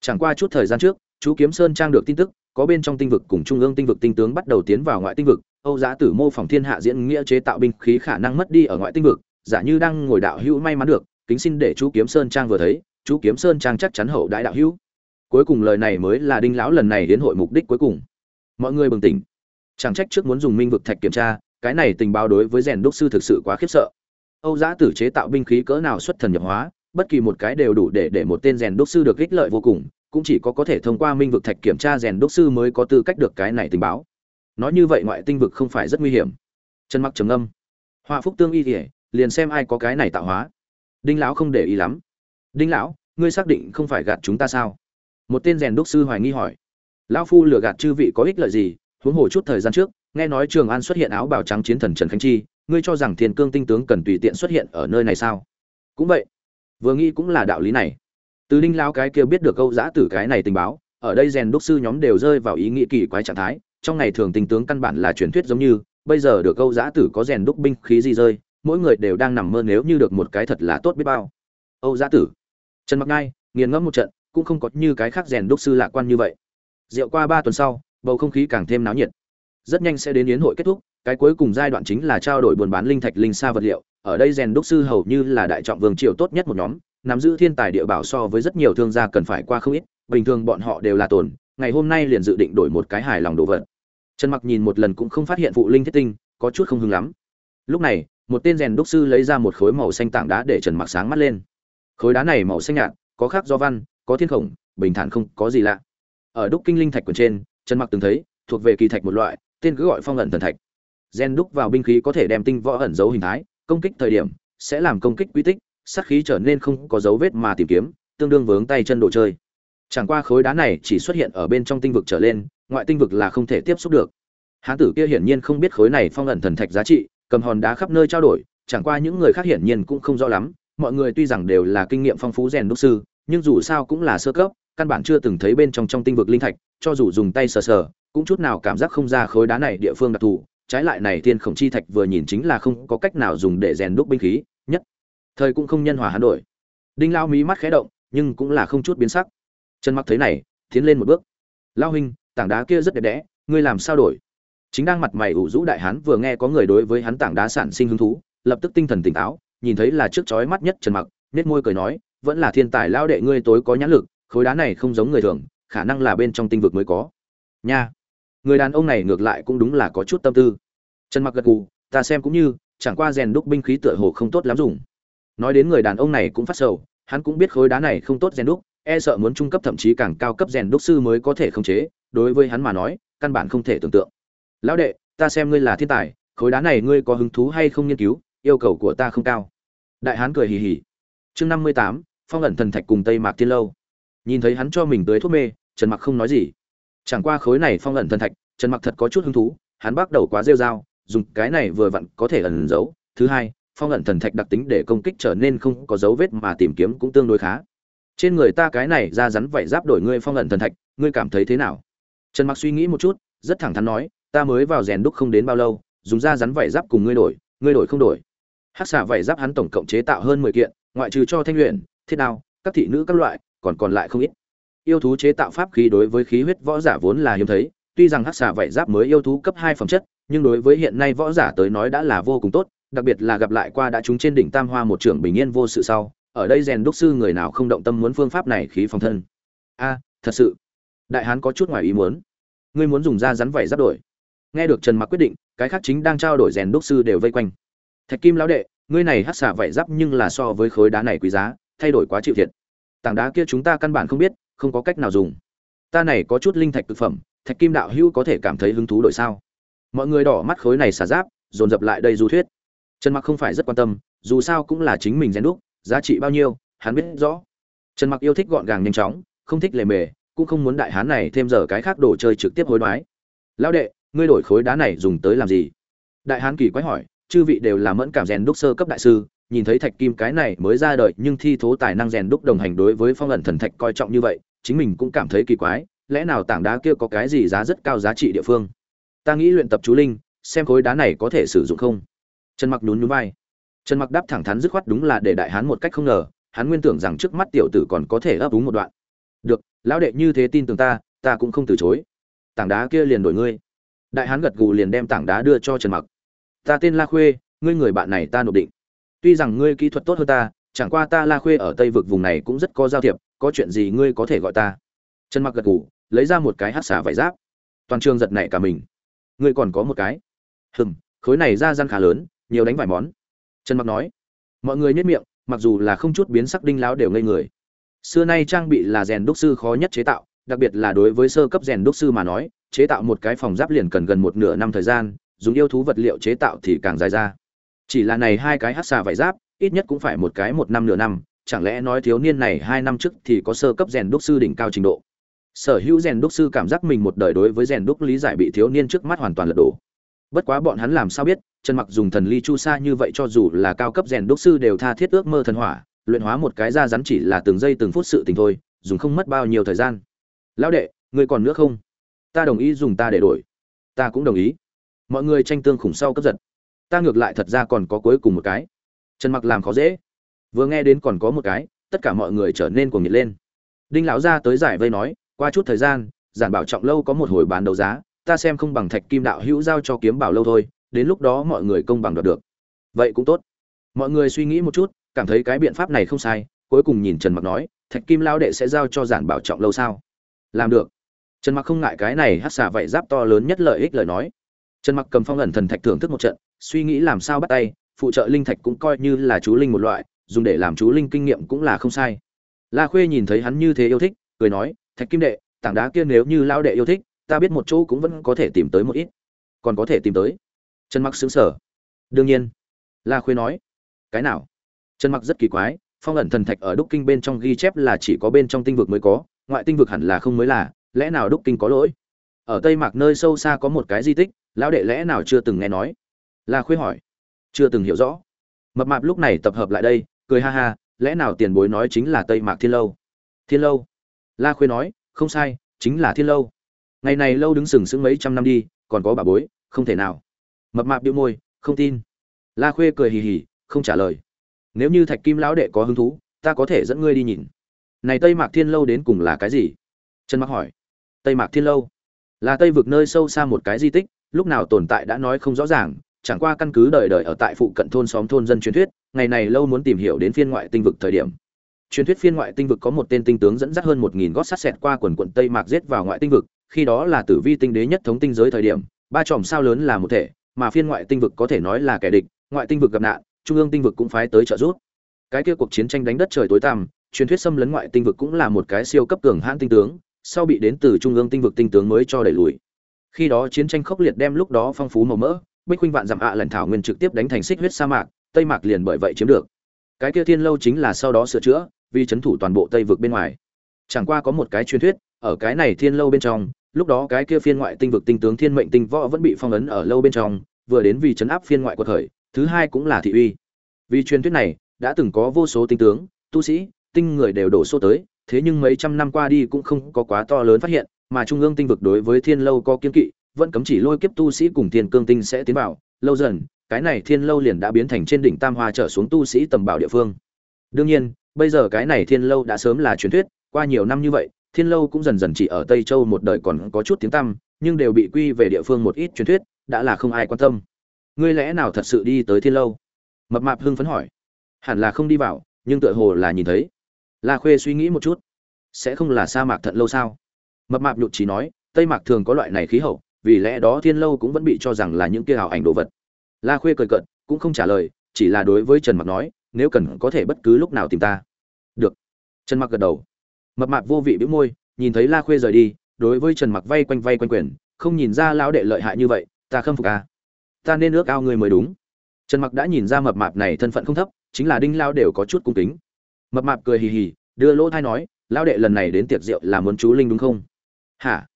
chẳng qua chút thời gian trước, chú kiếm sơn trang được tin tức, có bên trong tinh vực cùng trung ương tinh vực tinh tướng bắt đầu tiến vào ngoại tinh vực âu Giá tử mô phỏng thiên hạ diễn nghĩa chế tạo binh khí khả năng mất đi ở ngoại tinh vực, giả như đang ngồi đạo hữu may mắn được, kính xin để chú kiếm sơn trang vừa thấy, chú kiếm sơn trang chắc chắn hậu đại đạo hữu. Cuối cùng lời này mới là đinh lão lần này đến hội mục đích cuối cùng. Mọi người bừng tỉnh. Chẳng trách trước muốn dùng minh vực thạch kiểm tra, cái này tình báo đối với rèn đúc sư thực sự quá khiếp sợ. Âu Giá tử chế tạo binh khí cỡ nào xuất thần nhập hóa, bất kỳ một cái đều đủ để để một tên rèn đúc sư được ích lợi vô cùng, cũng chỉ có có thể thông qua minh vực thạch kiểm tra rèn đúc sư mới có tư cách được cái này tình báo nói như vậy ngoại tinh vực không phải rất nguy hiểm. Trần mặc trầm âm họa phúc tương y thể liền xem ai có cái này tạo hóa. Đinh lão không để ý lắm. Đinh lão, ngươi xác định không phải gạt chúng ta sao? Một tên rèn đúc sư hoài nghi hỏi. Lão phu lừa gạt chư vị có ích lợi gì? Huống hồ chút thời gian trước, nghe nói trường an xuất hiện áo bào trắng chiến thần trần khánh chi, ngươi cho rằng thiên cương tinh tướng cần tùy tiện xuất hiện ở nơi này sao? Cũng vậy, vừa nghĩ cũng là đạo lý này. Từ đinh lão cái kia biết được câu giã tử cái này tình báo, ở đây rèn đúc sư nhóm đều rơi vào ý nghĩ kỳ quái trạng thái trong ngày thường tinh tướng căn bản là truyền thuyết giống như, bây giờ được câu giã tử có rèn đúc binh khí gì rơi, mỗi người đều đang nằm mơ nếu như được một cái thật là tốt biết bao. Âu giã tử. Trần mặc ngai, nghiền ngẫm một trận, cũng không có như cái khác rèn đúc sư lạc quan như vậy. Rượu qua ba tuần sau, bầu không khí càng thêm náo nhiệt. Rất nhanh sẽ đến yến hội kết thúc, cái cuối cùng giai đoạn chính là trao đổi buôn bán linh thạch linh sa vật liệu. Ở đây rèn đúc sư hầu như là đại trọng vương triều tốt nhất một nhóm, nắm giữ thiên tài địa bảo so với rất nhiều thương gia cần phải qua không ít, bình thường bọn họ đều là tồn ngày hôm nay liền dự định đổi một cái hài lòng đồ vật. Trần mặc nhìn một lần cũng không phát hiện phụ linh thiết tinh, có chút không hứng lắm. Lúc này, một tên rèn đúc sư lấy ra một khối màu xanh tảng đá để trần mặc sáng mắt lên. Khối đá này màu xanh nhạt, có khắc do văn, có thiên khổng, bình thản không có gì lạ. Ở đúc kinh linh thạch quần trên, trần mặc từng thấy, thuộc về kỳ thạch một loại, tên cứ gọi phong ẩn thần thạch. Gen đúc vào binh khí có thể đem tinh võ ẩn dấu hình thái, công kích thời điểm, sẽ làm công kích quy tích, sát khí trở nên không có dấu vết mà tìm kiếm, tương đương vướng tay chân đồ chơi chẳng qua khối đá này chỉ xuất hiện ở bên trong tinh vực trở lên, ngoại tinh vực là không thể tiếp xúc được. Hán tử kia hiển nhiên không biết khối này phong ẩn thần thạch giá trị, cầm hòn đá khắp nơi trao đổi, chẳng qua những người khác hiển nhiên cũng không rõ lắm, mọi người tuy rằng đều là kinh nghiệm phong phú rèn đúc sư, nhưng dù sao cũng là sơ cấp, căn bản chưa từng thấy bên trong trong tinh vực linh thạch, cho dù dùng tay sờ sờ, cũng chút nào cảm giác không ra khối đá này địa phương đặc thù, trái lại này thiên khổng chi thạch vừa nhìn chính là không có cách nào dùng để rèn đúc binh khí, nhất thời cũng không nhân hòa hắn đổi. Đinh lao mí mắt khẽ động, nhưng cũng là không chút biến sắc trần mặc thấy này, tiến lên một bước. Lao huynh, tảng đá kia rất đẹp đẽ, ngươi làm sao đổi? Chính đang mặt mày ủ rũ đại hán vừa nghe có người đối với hắn tảng đá sản sinh hứng thú, lập tức tinh thần tỉnh táo, nhìn thấy là trước chói mắt nhất trần mặc nết môi cười nói, vẫn là thiên tài lao đệ ngươi tối có nhãn lực, khối đá này không giống người thường, khả năng là bên trong tinh vực mới có. Nha, người đàn ông này ngược lại cũng đúng là có chút tâm tư. Trần mặc gật gù, ta xem cũng như, chẳng qua rèn đúc binh khí tựa hồ không tốt lắm dùng. Nói đến người đàn ông này cũng phát sầu, hắn cũng biết khối đá này không tốt rèn đúc e sợ muốn trung cấp thậm chí càng cao cấp rèn đúc sư mới có thể khống chế, đối với hắn mà nói, căn bản không thể tưởng tượng. Lão đệ, ta xem ngươi là thiên tài, khối đá này ngươi có hứng thú hay không nghiên cứu, yêu cầu của ta không cao. Đại hán cười hì hì. Chương năm mươi tám, phong ẩn thần thạch cùng tây mạc tiên lâu. Nhìn thấy hắn cho mình tới thuốc mê, trần mặc không nói gì. Chẳng qua khối này phong ẩn thần thạch, trần mặc thật có chút hứng thú, hắn bắt đầu quá rêu dao dùng cái này vừa vặn có thể ẩn giấu. Thứ hai, phong ẩn thần thạch đặc tính để công kích trở nên không có dấu vết mà tìm kiếm cũng tương đối khá trên người ta cái này ra rắn vảy giáp đổi ngươi phong ẩn thần thạch, ngươi cảm thấy thế nào? Trần mặc suy nghĩ một chút, rất thẳng thắn nói, ta mới vào rèn đúc không đến bao lâu, dùng ra rắn vảy giáp cùng ngươi đổi ngươi đổi không đổi. Hắc xà vảy giáp hắn tổng cộng chế tạo hơn mười kiện, ngoại trừ cho thanh luyện thiết đao, các thị nữ các loại, còn còn lại không ít. Yêu thú chế tạo pháp khí đối với khí huyết võ giả vốn là hiếm thấy, tuy rằng hắc xà vảy giáp mới yêu thú cấp hai phẩm chất, nhưng đối với hiện nay võ giả tới nói đã là vô cùng tốt, đặc biệt là gặp lại qua đã chúng trên đỉnh tam hoa một trưởng bình yên vô sự sau ở đây rèn đúc sư người nào không động tâm muốn phương pháp này khí phòng thân? A, thật sự. Đại hán có chút ngoài ý muốn. Ngươi muốn dùng da rắn vảy giáp đổi. Nghe được trần mặc quyết định, cái khác chính đang trao đổi rèn đúc sư đều vây quanh. Thạch kim lão đệ, ngươi này hát xả vảy giáp nhưng là so với khối đá này quý giá, thay đổi quá chịu thiệt. Tảng đá kia chúng ta căn bản không biết, không có cách nào dùng. Ta này có chút linh thạch thực phẩm, thạch kim đạo hữu có thể cảm thấy hứng thú đổi sao? Mọi người đỏ mắt khối này xả giáp, dồn dập lại đây du thuyết. Trần mặc không phải rất quan tâm, dù sao cũng là chính mình rèn đúc giá trị bao nhiêu, hắn biết rõ. Trần mặc yêu thích gọn gàng nhanh chóng, không thích lề mề, cũng không muốn đại hán này thêm giờ cái khác đồ chơi trực tiếp hối đoái. Lão đệ, ngươi đổi khối đá này dùng tới làm gì? Đại hán kỳ quái hỏi, chư vị đều là mẫn cảm rèn đúc sơ cấp đại sư, nhìn thấy thạch kim cái này mới ra đời, nhưng thi thố tài năng rèn đúc đồng hành đối với phong ẩn thần thạch coi trọng như vậy, chính mình cũng cảm thấy kỳ quái, lẽ nào tảng đá kia có cái gì giá rất cao giá trị địa phương? Ta nghĩ luyện tập chú linh, xem khối đá này có thể sử dụng không? Trần mặc nhún nhún vai trần mặc đáp thẳng thắn dứt khoát đúng là để đại hán một cách không ngờ, hắn nguyên tưởng rằng trước mắt tiểu tử còn có thể ấp úng một đoạn. Được, lão đệ như thế tin tưởng ta ta cũng không từ chối. Tảng đá kia liền đổi ngươi. Đại hán gật gù liền đem tảng đá đưa cho trần mặc. Ta tên la khuê, ngươi người bạn này ta nộp định. Tuy rằng ngươi kỹ thuật tốt hơn ta, chẳng qua ta la khuê ở tây vực vùng này cũng rất có giao thiệp, có chuyện gì ngươi có thể gọi ta? Trần mặc gật gù, lấy ra một cái hát xả vải giáp. Toàn trường giật nảy cả mình. Ngươi còn có một cái. Hừm, khối này ra gian khá lớn, nhiều đánh vài món trần mặc nói, mọi người nhất miệng, mặc dù là không chút biến sắc đinh láo đều ngây người. Xưa nay trang bị là rèn đúc sư khó nhất chế tạo, đặc biệt là đối với sơ cấp rèn đúc sư mà nói, chế tạo một cái phòng giáp liền cần gần một nửa năm thời gian, dùng yêu thú vật liệu chế tạo thì càng dài ra. Chỉ là này hai cái hát xà vải giáp, ít nhất cũng phải một cái một năm nửa năm, chẳng lẽ nói thiếu niên này hai năm trước thì có sơ cấp rèn đúc sư đỉnh cao trình độ? Sở hữu rèn đúc sư cảm giác mình một đời đối với rèn đúc lý giải bị thiếu niên trước mắt hoàn toàn lật đổ. Bất quá bọn hắn làm sao biết Trần mặc dùng thần ly chu sa như vậy cho dù là cao cấp rèn đúc sư đều tha thiết ước mơ thần hỏa, luyện hóa một cái da rắn chỉ là từng giây từng phút sự tình thôi, dùng không mất bao nhiêu thời gian. Lão đệ, ngươi còn nữa không? Ta đồng ý dùng ta để đổi. Ta cũng đồng ý. Mọi người tranh tương khủng sau cấp giật. Ta ngược lại thật ra còn có cuối cùng một cái. Trần mặc làm khó dễ. Vừa nghe đến còn có một cái, tất cả mọi người trở nên cuồng nhiệt lên. Đinh lão ra tới giải vây nói, qua chút thời gian, giản bảo trọng lâu có một hồi bán đấu giá, ta xem không bằng thạch kim đạo hữu giao cho kiếm bảo lâu thôi đến lúc đó mọi người công bằng đoạt được. Vậy cũng tốt. Mọi người suy nghĩ một chút, cảm thấy cái biện pháp này không sai, cuối cùng nhìn trần mặc nói, thạch kim lao đệ sẽ giao cho giản bảo trọng lâu sao? Làm được. Trần mặc không ngại cái này hát xả vậy giáp to lớn nhất lợi ích lời nói. Trần mặc cầm phong ẩn thần thạch thưởng thức một trận, suy nghĩ làm sao bắt tay, phụ trợ linh thạch cũng coi như là chú linh một loại, dùng để làm chú linh kinh nghiệm cũng là không sai. La khuê nhìn thấy hắn như thế yêu thích, cười nói, thạch kim đệ, tảng đá kia nếu như lao đệ yêu thích, ta biết một chỗ cũng vẫn có thể tìm tới một ít. Còn có thể tìm tới? Trần mặc xứng sở đương nhiên. La khuê nói. Cái nào? Trần mặc rất kỳ quái, phong ẩn thần thạch ở đúc kinh bên trong ghi chép là chỉ có bên trong tinh vực mới có, ngoại tinh vực hẳn là không mới là, lẽ nào đúc kinh có lỗi? Ở tây mạc nơi sâu xa có một cái di tích, lão đệ lẽ nào chưa từng nghe nói? La khuê hỏi. Chưa từng hiểu rõ. Mập mạp lúc này tập hợp lại đây, cười ha ha, lẽ nào tiền bối nói chính là tây mạc thiên lâu? Thiên lâu? La khuê nói. Không sai, chính là thiên lâu. Ngày này lâu đứng sừng sững mấy trăm năm đi, còn có bà bối, không thể nào mập mạp bĩu môi, không tin. La khuê cười hì hì, không trả lời. Nếu như thạch kim lão đệ có hứng thú, ta có thể dẫn ngươi đi nhìn. Này tây mạc thiên lâu đến cùng là cái gì? Trần mặc hỏi. Tây mạc thiên lâu? Là tây vực nơi sâu xa một cái di tích, lúc nào tồn tại đã nói không rõ ràng, chẳng qua căn cứ đời đời ở tại phụ cận thôn xóm thôn dân truyền thuyết, ngày này lâu muốn tìm hiểu đến phiên ngoại tinh vực thời điểm. Truyền thuyết phiên ngoại tinh vực có một tên tinh tướng dẫn dắt hơn một nghìn gót sắt xẹt qua quần quận tây mạc giết vào ngoại tinh vực, khi đó là tử vi tinh đế nhất thống tinh giới thời điểm, ba chòm sao lớn là một thể mà phiên ngoại tinh vực có thể nói là kẻ địch, ngoại tinh vực gặp nạn, trung ương tinh vực cũng phái tới trợ giúp. Cái kia cuộc chiến tranh đánh đất trời tối tăm, truyền thuyết xâm lấn ngoại tinh vực cũng là một cái siêu cấp cường hãn tinh tướng, sau bị đến từ trung ương tinh vực tinh tướng mới cho đẩy lùi. Khi đó chiến tranh khốc liệt đem lúc đó phong phú màu mỡ, bích huynh vạn dặm ạ à lần thảo nguyên trực tiếp đánh thành xích huyết sa mạc, tây mạc liền bởi vậy chiếm được. Cái kia thiên lâu chính là sau đó sửa chữa, vì chấn thủ toàn bộ tây vực bên ngoài. Chẳng qua có một cái truyền thuyết, ở cái này thiên lâu bên trong lúc đó cái kia phiên ngoại tinh vực tinh tướng thiên mệnh tinh võ vẫn bị phong ấn ở lâu bên trong, vừa đến vì chấn áp phiên ngoại của thời, thứ hai cũng là thị uy. Vì truyền thuyết này, đã từng có vô số tinh tướng, tu sĩ, tinh người đều đổ số tới, thế nhưng mấy trăm năm qua đi cũng không có quá to lớn phát hiện, mà trung ương tinh vực đối với thiên lâu có kiên kỵ, vẫn cấm chỉ lôi kiếp tu sĩ cùng thiên cương tinh sẽ tiến vào, lâu dần, cái này thiên lâu liền đã biến thành trên đỉnh tam hoa trở xuống tu sĩ tầm bảo địa phương. Đương nhiên, bây giờ cái này thiên lâu đã sớm là truyền thuyết, qua nhiều năm như vậy thiên lâu cũng dần dần chỉ ở tây châu một đời còn có chút tiếng tăm, nhưng đều bị quy về địa phương một ít truyền thuyết, đã là không ai quan tâm. Ngươi lẽ nào thật sự đi tới thiên lâu? Mập mạp hưng phấn hỏi. Hẳn là không đi vào, nhưng tựa hồ là nhìn thấy. La khuê suy nghĩ một chút. Sẽ không là sa mạc thận lâu sao? Mập mạp nhụt trí nói, tây mạc thường có loại này khí hậu, vì lẽ đó thiên lâu cũng vẫn bị cho rằng là những kia hào ảnh đồ vật. La khuê cười cận cũng không trả lời, chỉ là đối với trần mặc nói, nếu cần có thể bất cứ lúc nào tìm ta. Được. Trần mặc gật đầu mập mạp vô vị bĩu môi, nhìn thấy la khuê rời đi, đối với trần mặc vay quanh vay quanh quyền, không nhìn ra lão đệ lợi hại như vậy, ta khâm phục à. ta nên ước ao người mới đúng. Trần mặc đã nhìn ra mập mạp này thân phận không thấp, chính là đinh lao đều có chút cung kính. Mập mạp cười hì hì, đưa lỗ thai nói, lão đệ lần này đến tiệc rượu là muốn chú linh đúng không? Hả?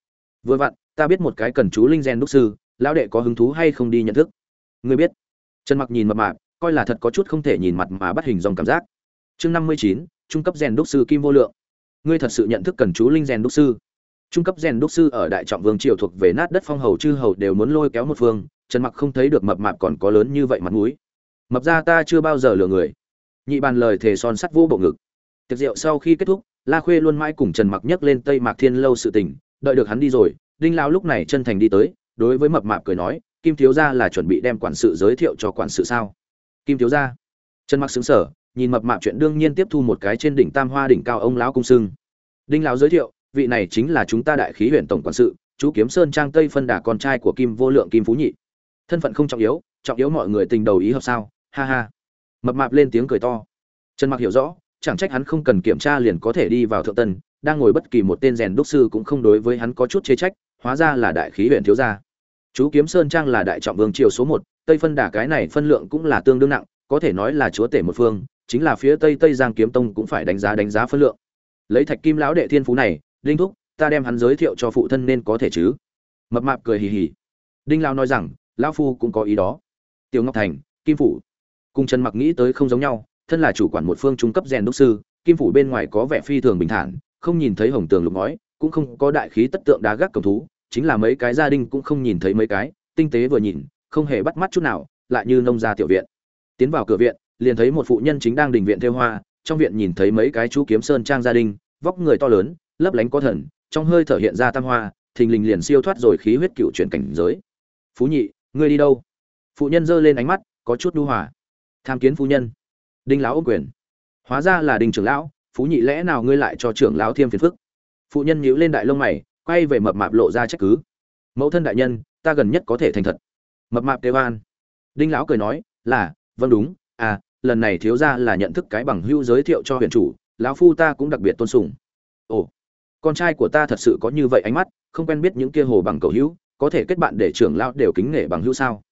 Vừa vặn, ta biết một cái cần chú linh gen đúc sư, lão đệ có hứng thú hay không đi nhận thức? Ngươi biết. Trần mặc nhìn mập mạp, coi là thật có chút không thể nhìn mặt mà bắt hình dòng cảm giác. Chương năm mươi chín, trung cấp rèn đúc sư kim vô lượng ngươi thật sự nhận thức cần chú linh rèn đúc sư. Trung cấp rèn đúc sư ở đại trọng vương triều thuộc về nát đất phong hầu chư hầu đều muốn lôi kéo một phương, trần mặc không thấy được mập mạp còn có lớn như vậy mặt mũi. Mập ra ta chưa bao giờ lừa người. Nhị bàn lời thề son sắt vô bộ ngực. Tiệc rượu sau khi kết thúc, la khuê luôn mãi cùng trần mặc nhấc lên tây mạc thiên lâu sự tình, đợi được hắn đi rồi, đinh lao lúc này chân thành đi tới, đối với mập mạp cười nói, kim thiếu gia là chuẩn bị đem quản sự giới thiệu cho quản sự sao? Kim thiếu gia. Trần mặc xứng sở nhìn mập mạp chuyện đương nhiên tiếp thu một cái trên đỉnh tam hoa đỉnh cao ông lão cung sưng. Đinh lão giới thiệu, vị này chính là chúng ta đại khí huyện tổng quản sự, chú kiếm sơn trang tây phân đà con trai của kim vô lượng kim phú nhị. Thân phận không trọng yếu trọng yếu mọi người tình đầu ý hợp sao? Ha ha. Mập mạp lên tiếng cười to. Trần mặc hiểu rõ, chẳng trách hắn không cần kiểm tra liền có thể đi vào thượng tân, đang ngồi bất kỳ một tên rèn đúc sư cũng không đối với hắn có chút chế trách, hóa ra là đại khí huyện thiếu gia. Chú kiếm sơn trang là đại trọng vương triều số một, tây phân đà cái này phân lượng cũng là tương đương nặng, có thể nói là chúa tể một phương chính là phía tây tây giang kiếm tông cũng phải đánh giá đánh giá phân lượng. Lấy thạch kim lão đệ thiên phú này, đinh thúc, ta đem hắn giới thiệu cho phụ thân nên có thể chứ? Mập mạp cười hì hì. Đinh lao nói rằng, lão phu cũng có ý đó. Tiểu ngọc thành, kim phủ. Cùng trần mặc nghĩ tới không giống nhau, thân là chủ quản một phương trung cấp rèn đúc sư, kim phủ bên ngoài có vẻ phi thường bình thản, không nhìn thấy hồng tường lục ngói, cũng không có đại khí tất tượng đá gác cầm thú, chính là mấy cái gia đình cũng không nhìn thấy mấy cái, tinh tế vừa nhìn, không hề bắt mắt chút nào, lại như nông gia tiểu viện. Tiến vào cửa viện liền thấy một phụ nhân chính đang đình viện theo hoa, trong viện nhìn thấy mấy cái chú kiếm sơn trang gia đình, vóc người to lớn, lấp lánh có thần, trong hơi thở hiện ra tam hoa, thình lình liền siêu thoát rồi khí huyết cựu chuyển cảnh giới. Phú nhị, ngươi đi đâu? Phụ nhân giơ lên ánh mắt, có chút đu hòa. Tham kiến phu nhân. Đinh lão ôm quyền. Hóa ra là đinh trưởng lão, phú nhị lẽ nào ngươi lại cho trưởng lão thêm phiền phức? Phụ nhân nhíu lên đại lông mày, quay về mập mạp lộ ra trách cứ. Mẫu thân đại nhân, ta gần nhất có thể thành thật. Mập mạp tê an. Đinh lão cười nói, là vâng đúng à lần này thiếu ra là nhận thức cái bằng hữu giới thiệu cho huyện chủ, lão phu ta cũng đặc biệt tôn sùng. Ồ, con trai của ta thật sự có như vậy ánh mắt, không quen biết những kia hồ bằng cầu hữu, có thể kết bạn để trưởng lão đều kính nể bằng hữu sao?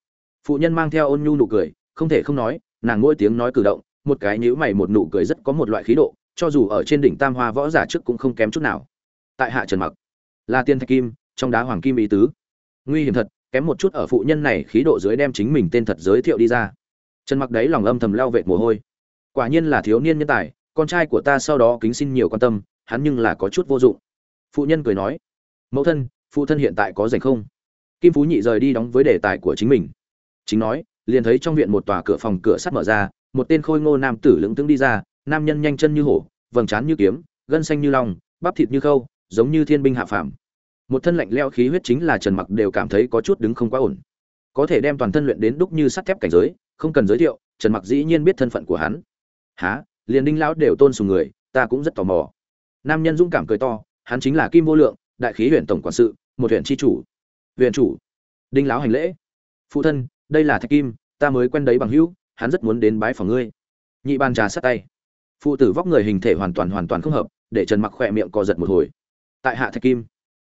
Phụ nhân mang theo ôn nhu nụ cười, không thể không nói, nàng mỗi tiếng nói cử động, một cái nhíu mày một nụ cười rất có một loại khí độ, cho dù ở trên đỉnh tam hoa võ giả trước cũng không kém chút nào. Tại hạ trần mặc, là tiên thạch kim, trong đá hoàng kim ý tứ. Nguy hiểm thật, kém một chút ở phụ nhân này khí độ dưới đem chính mình tên thật giới thiệu đi ra trần mặc đấy lòng âm thầm leo vệt mồ hôi. Quả nhiên là thiếu niên nhân tài, con trai của ta sau đó kính xin nhiều quan tâm, hắn nhưng là có chút vô dụng. Phụ nhân cười nói, mẫu thân, phụ thân hiện tại có rảnh không? Kim phú nhị rời đi đóng với đề tài của chính mình. Chính nói, liền thấy trong viện một tòa cửa phòng cửa sắt mở ra, một tên khôi ngô nam tử lững tướng đi ra, nam nhân nhanh chân như hổ, vầng trán như kiếm, gân xanh như long, bắp thịt như khâu, giống như thiên binh hạ phàm. Một thân lạnh leo khí huyết chính là trần mặc đều cảm thấy có chút đứng không quá ổn. Có thể đem toàn thân luyện đến đúc như sắt thép cảnh giới không cần giới thiệu, trần mặc dĩ nhiên biết thân phận của hắn. Há liền đinh lão đều tôn sùng người, ta cũng rất tò mò. Nam nhân dũng cảm cười to, hắn chính là kim vô lượng, đại khí huyện tổng quản sự, một huyện tri chủ. Huyện chủ. Đinh lão hành lễ. Phụ thân, đây là thạch kim, ta mới quen đấy bằng hữu, hắn rất muốn đến bái phòng ngươi. Nhị ban trà sát tay. Phụ tử vóc người hình thể hoàn toàn hoàn toàn không hợp, để trần mặc khỏe miệng co giật một hồi. Tại hạ thạch kim.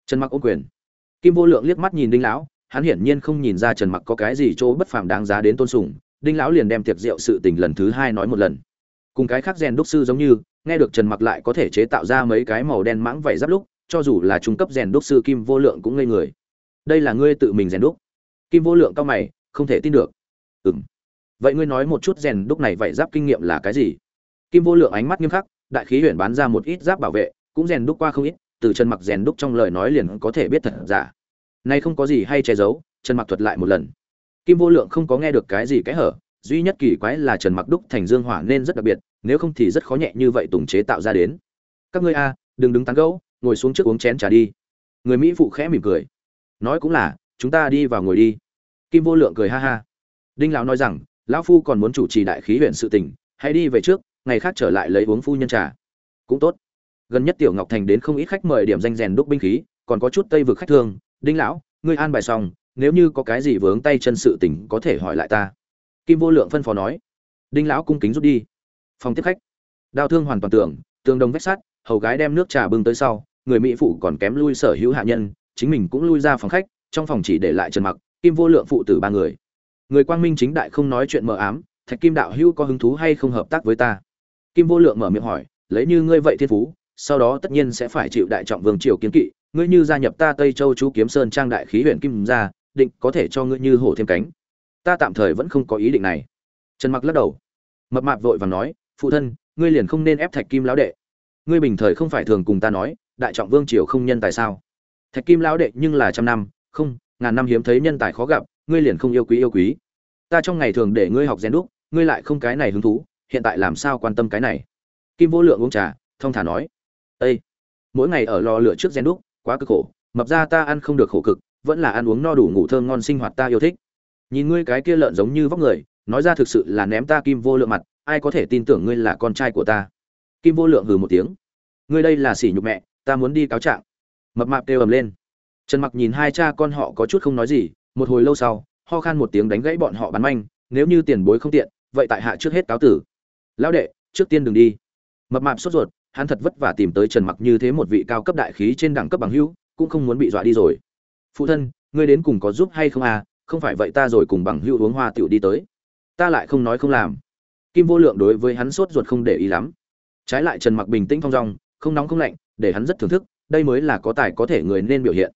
Trần mặc ôm quyền. Kim vô lượng liếc mắt nhìn đinh lão, hắn hiển nhiên không nhìn ra trần mặc có cái gì chỗ bất phàm đáng giá đến tôn sùng đinh lão liền đem tiệc rượu sự tình lần thứ hai nói một lần. Cùng cái khác rèn đúc sư giống như, nghe được trần mặc lại có thể chế tạo ra mấy cái màu đen mãng vảy giáp lúc, cho dù là trung cấp rèn đúc sư kim vô lượng cũng ngây người. Đây là ngươi tự mình rèn đúc. Kim vô lượng cao mày, không thể tin được. Ừm. Vậy ngươi nói một chút rèn đúc này vảy giáp kinh nghiệm là cái gì? Kim vô lượng ánh mắt nghiêm khắc, đại khí huyền bán ra một ít giáp bảo vệ, cũng rèn đúc qua không ít, từ trần mặc rèn đúc trong lời nói liền có thể biết thật giả. Nay không có gì hay che giấu, trần mặc thuật lại một lần kim vô lượng không có nghe được cái gì cái hở, duy nhất kỳ quái là trần mặc đúc thành dương hỏa nên rất đặc biệt, nếu không thì rất khó nhẹ như vậy tùng chế tạo ra đến. Các ngươi a, đừng đứng tán gẫu, ngồi xuống trước uống chén trà đi. Người mỹ phụ khẽ mỉm cười. Nói cũng là, chúng ta đi vào ngồi đi. Kim vô lượng cười ha ha. Đinh lão nói rằng, lão phu còn muốn chủ trì đại khí huyện sự tình, hãy đi về trước, ngày khác trở lại lấy uống phu nhân trà. Cũng tốt. Gần nhất tiểu ngọc thành đến không ít khách mời điểm danh rèn đúc binh khí, còn có chút tây vực khách thương. Đinh lão, ngươi an bài xong nếu như có cái gì vướng tay chân sự tình có thể hỏi lại ta. Kim vô lượng phân phó nói, đinh lão cung kính rút đi. Phòng tiếp khách. Đao thương hoàn toàn tưởng tương đồng vách sắt, hầu gái đem nước trà bưng tới sau, người mỹ phụ còn kém lui sở hữu hạ nhân, chính mình cũng lui ra phòng khách, trong phòng chỉ để lại trần mặc, kim vô lượng phụ tử ba người. Người quang minh chính đại không nói chuyện mờ ám, thạch kim đạo hữu có hứng thú hay không hợp tác với ta? Kim vô lượng mở miệng hỏi, lấy như ngươi vậy thiên phú, sau đó tất nhiên sẽ phải chịu đại trọng vương triều kiến kỵ, ngươi như gia nhập ta tây châu chú kiếm sơn trang đại khí huyện kim gia định có thể cho ngươi như hổ thêm cánh. Ta tạm thời vẫn không có ý định này. Trần mặc lắc đầu. Mập mạp vội và nói, phụ thân, ngươi liền không nên ép thạch kim lão đệ. Ngươi bình thời không phải thường cùng ta nói, đại trọng vương triều không nhân tài sao? Thạch kim lão đệ nhưng là trăm năm, không, ngàn năm hiếm thấy nhân tài khó gặp, ngươi liền không yêu quý yêu quý. Ta trong ngày thường để ngươi học rèn đúc, ngươi lại không cái này hứng thú, hiện tại làm sao quan tâm cái này? Kim vô lượng uống trà thông thả nói ây mỗi ngày ở lò lửa trước rèn đúc, quá cực khổ, mập ra ta ăn không được khổ cực vẫn là ăn uống no đủ ngủ thơm ngon sinh hoạt ta yêu thích. Nhìn ngươi cái kia lợn giống như vóc người, nói ra thực sự là ném ta kim vô lượng mặt, ai có thể tin tưởng ngươi là con trai của ta? Kim vô lượng hừ một tiếng. Ngươi đây là sỉ nhục mẹ, ta muốn đi cáo trạng. Mập mạp kêu ầm lên. Trần mặc nhìn hai cha con họ có chút không nói gì, một hồi lâu sau, ho khan một tiếng đánh gãy bọn họ bắn manh, nếu như tiền bối không tiện, vậy tại hạ trước hết cáo tử. Lão đệ, trước tiên đừng đi. Mập mạp sốt ruột, hắn thật vất vả tìm tới trần mặc như thế một vị cao cấp đại khí trên đẳng cấp bằng hữu, cũng không muốn bị dọa đi rồi phụ thân, ngươi đến cùng có giúp hay không à? Không phải vậy ta rồi cùng bằng hữu uống hoa tiểu đi tới. Ta lại không nói không làm. Kim vô lượng đối với hắn sốt ruột không để ý lắm. Trái lại trần mặc bình tĩnh phong dong, không nóng không lạnh, để hắn rất thưởng thức, đây mới là có tài có thể người nên biểu hiện.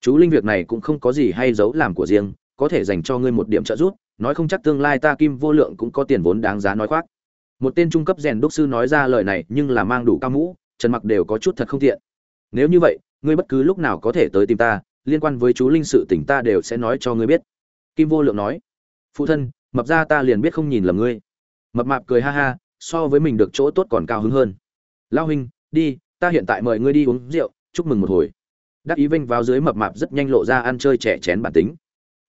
Chú linh việc này cũng không có gì hay giấu làm của riêng, có thể dành cho ngươi một điểm trợ giúp, nói không chắc tương lai ta kim vô lượng cũng có tiền vốn đáng giá nói khoác. Một tên trung cấp rèn đúc sư nói ra lời này nhưng là mang đủ cao mũ, trần mặc đều có chút thật không tiện. Nếu như vậy, ngươi bất cứ lúc nào có thể tới tìm ta liên quan với chú linh sự tỉnh ta đều sẽ nói cho ngươi biết. Kim vô lượng nói, phụ thân, mập ra ta liền biết không nhìn lầm ngươi. Mập mạp cười ha ha, so với mình được chỗ tốt còn cao hứng hơn. Lao huynh, đi, ta hiện tại mời ngươi đi uống rượu, chúc mừng một hồi. Đắc ý vinh vào dưới mập mạp rất nhanh lộ ra ăn chơi trẻ chén bản tính.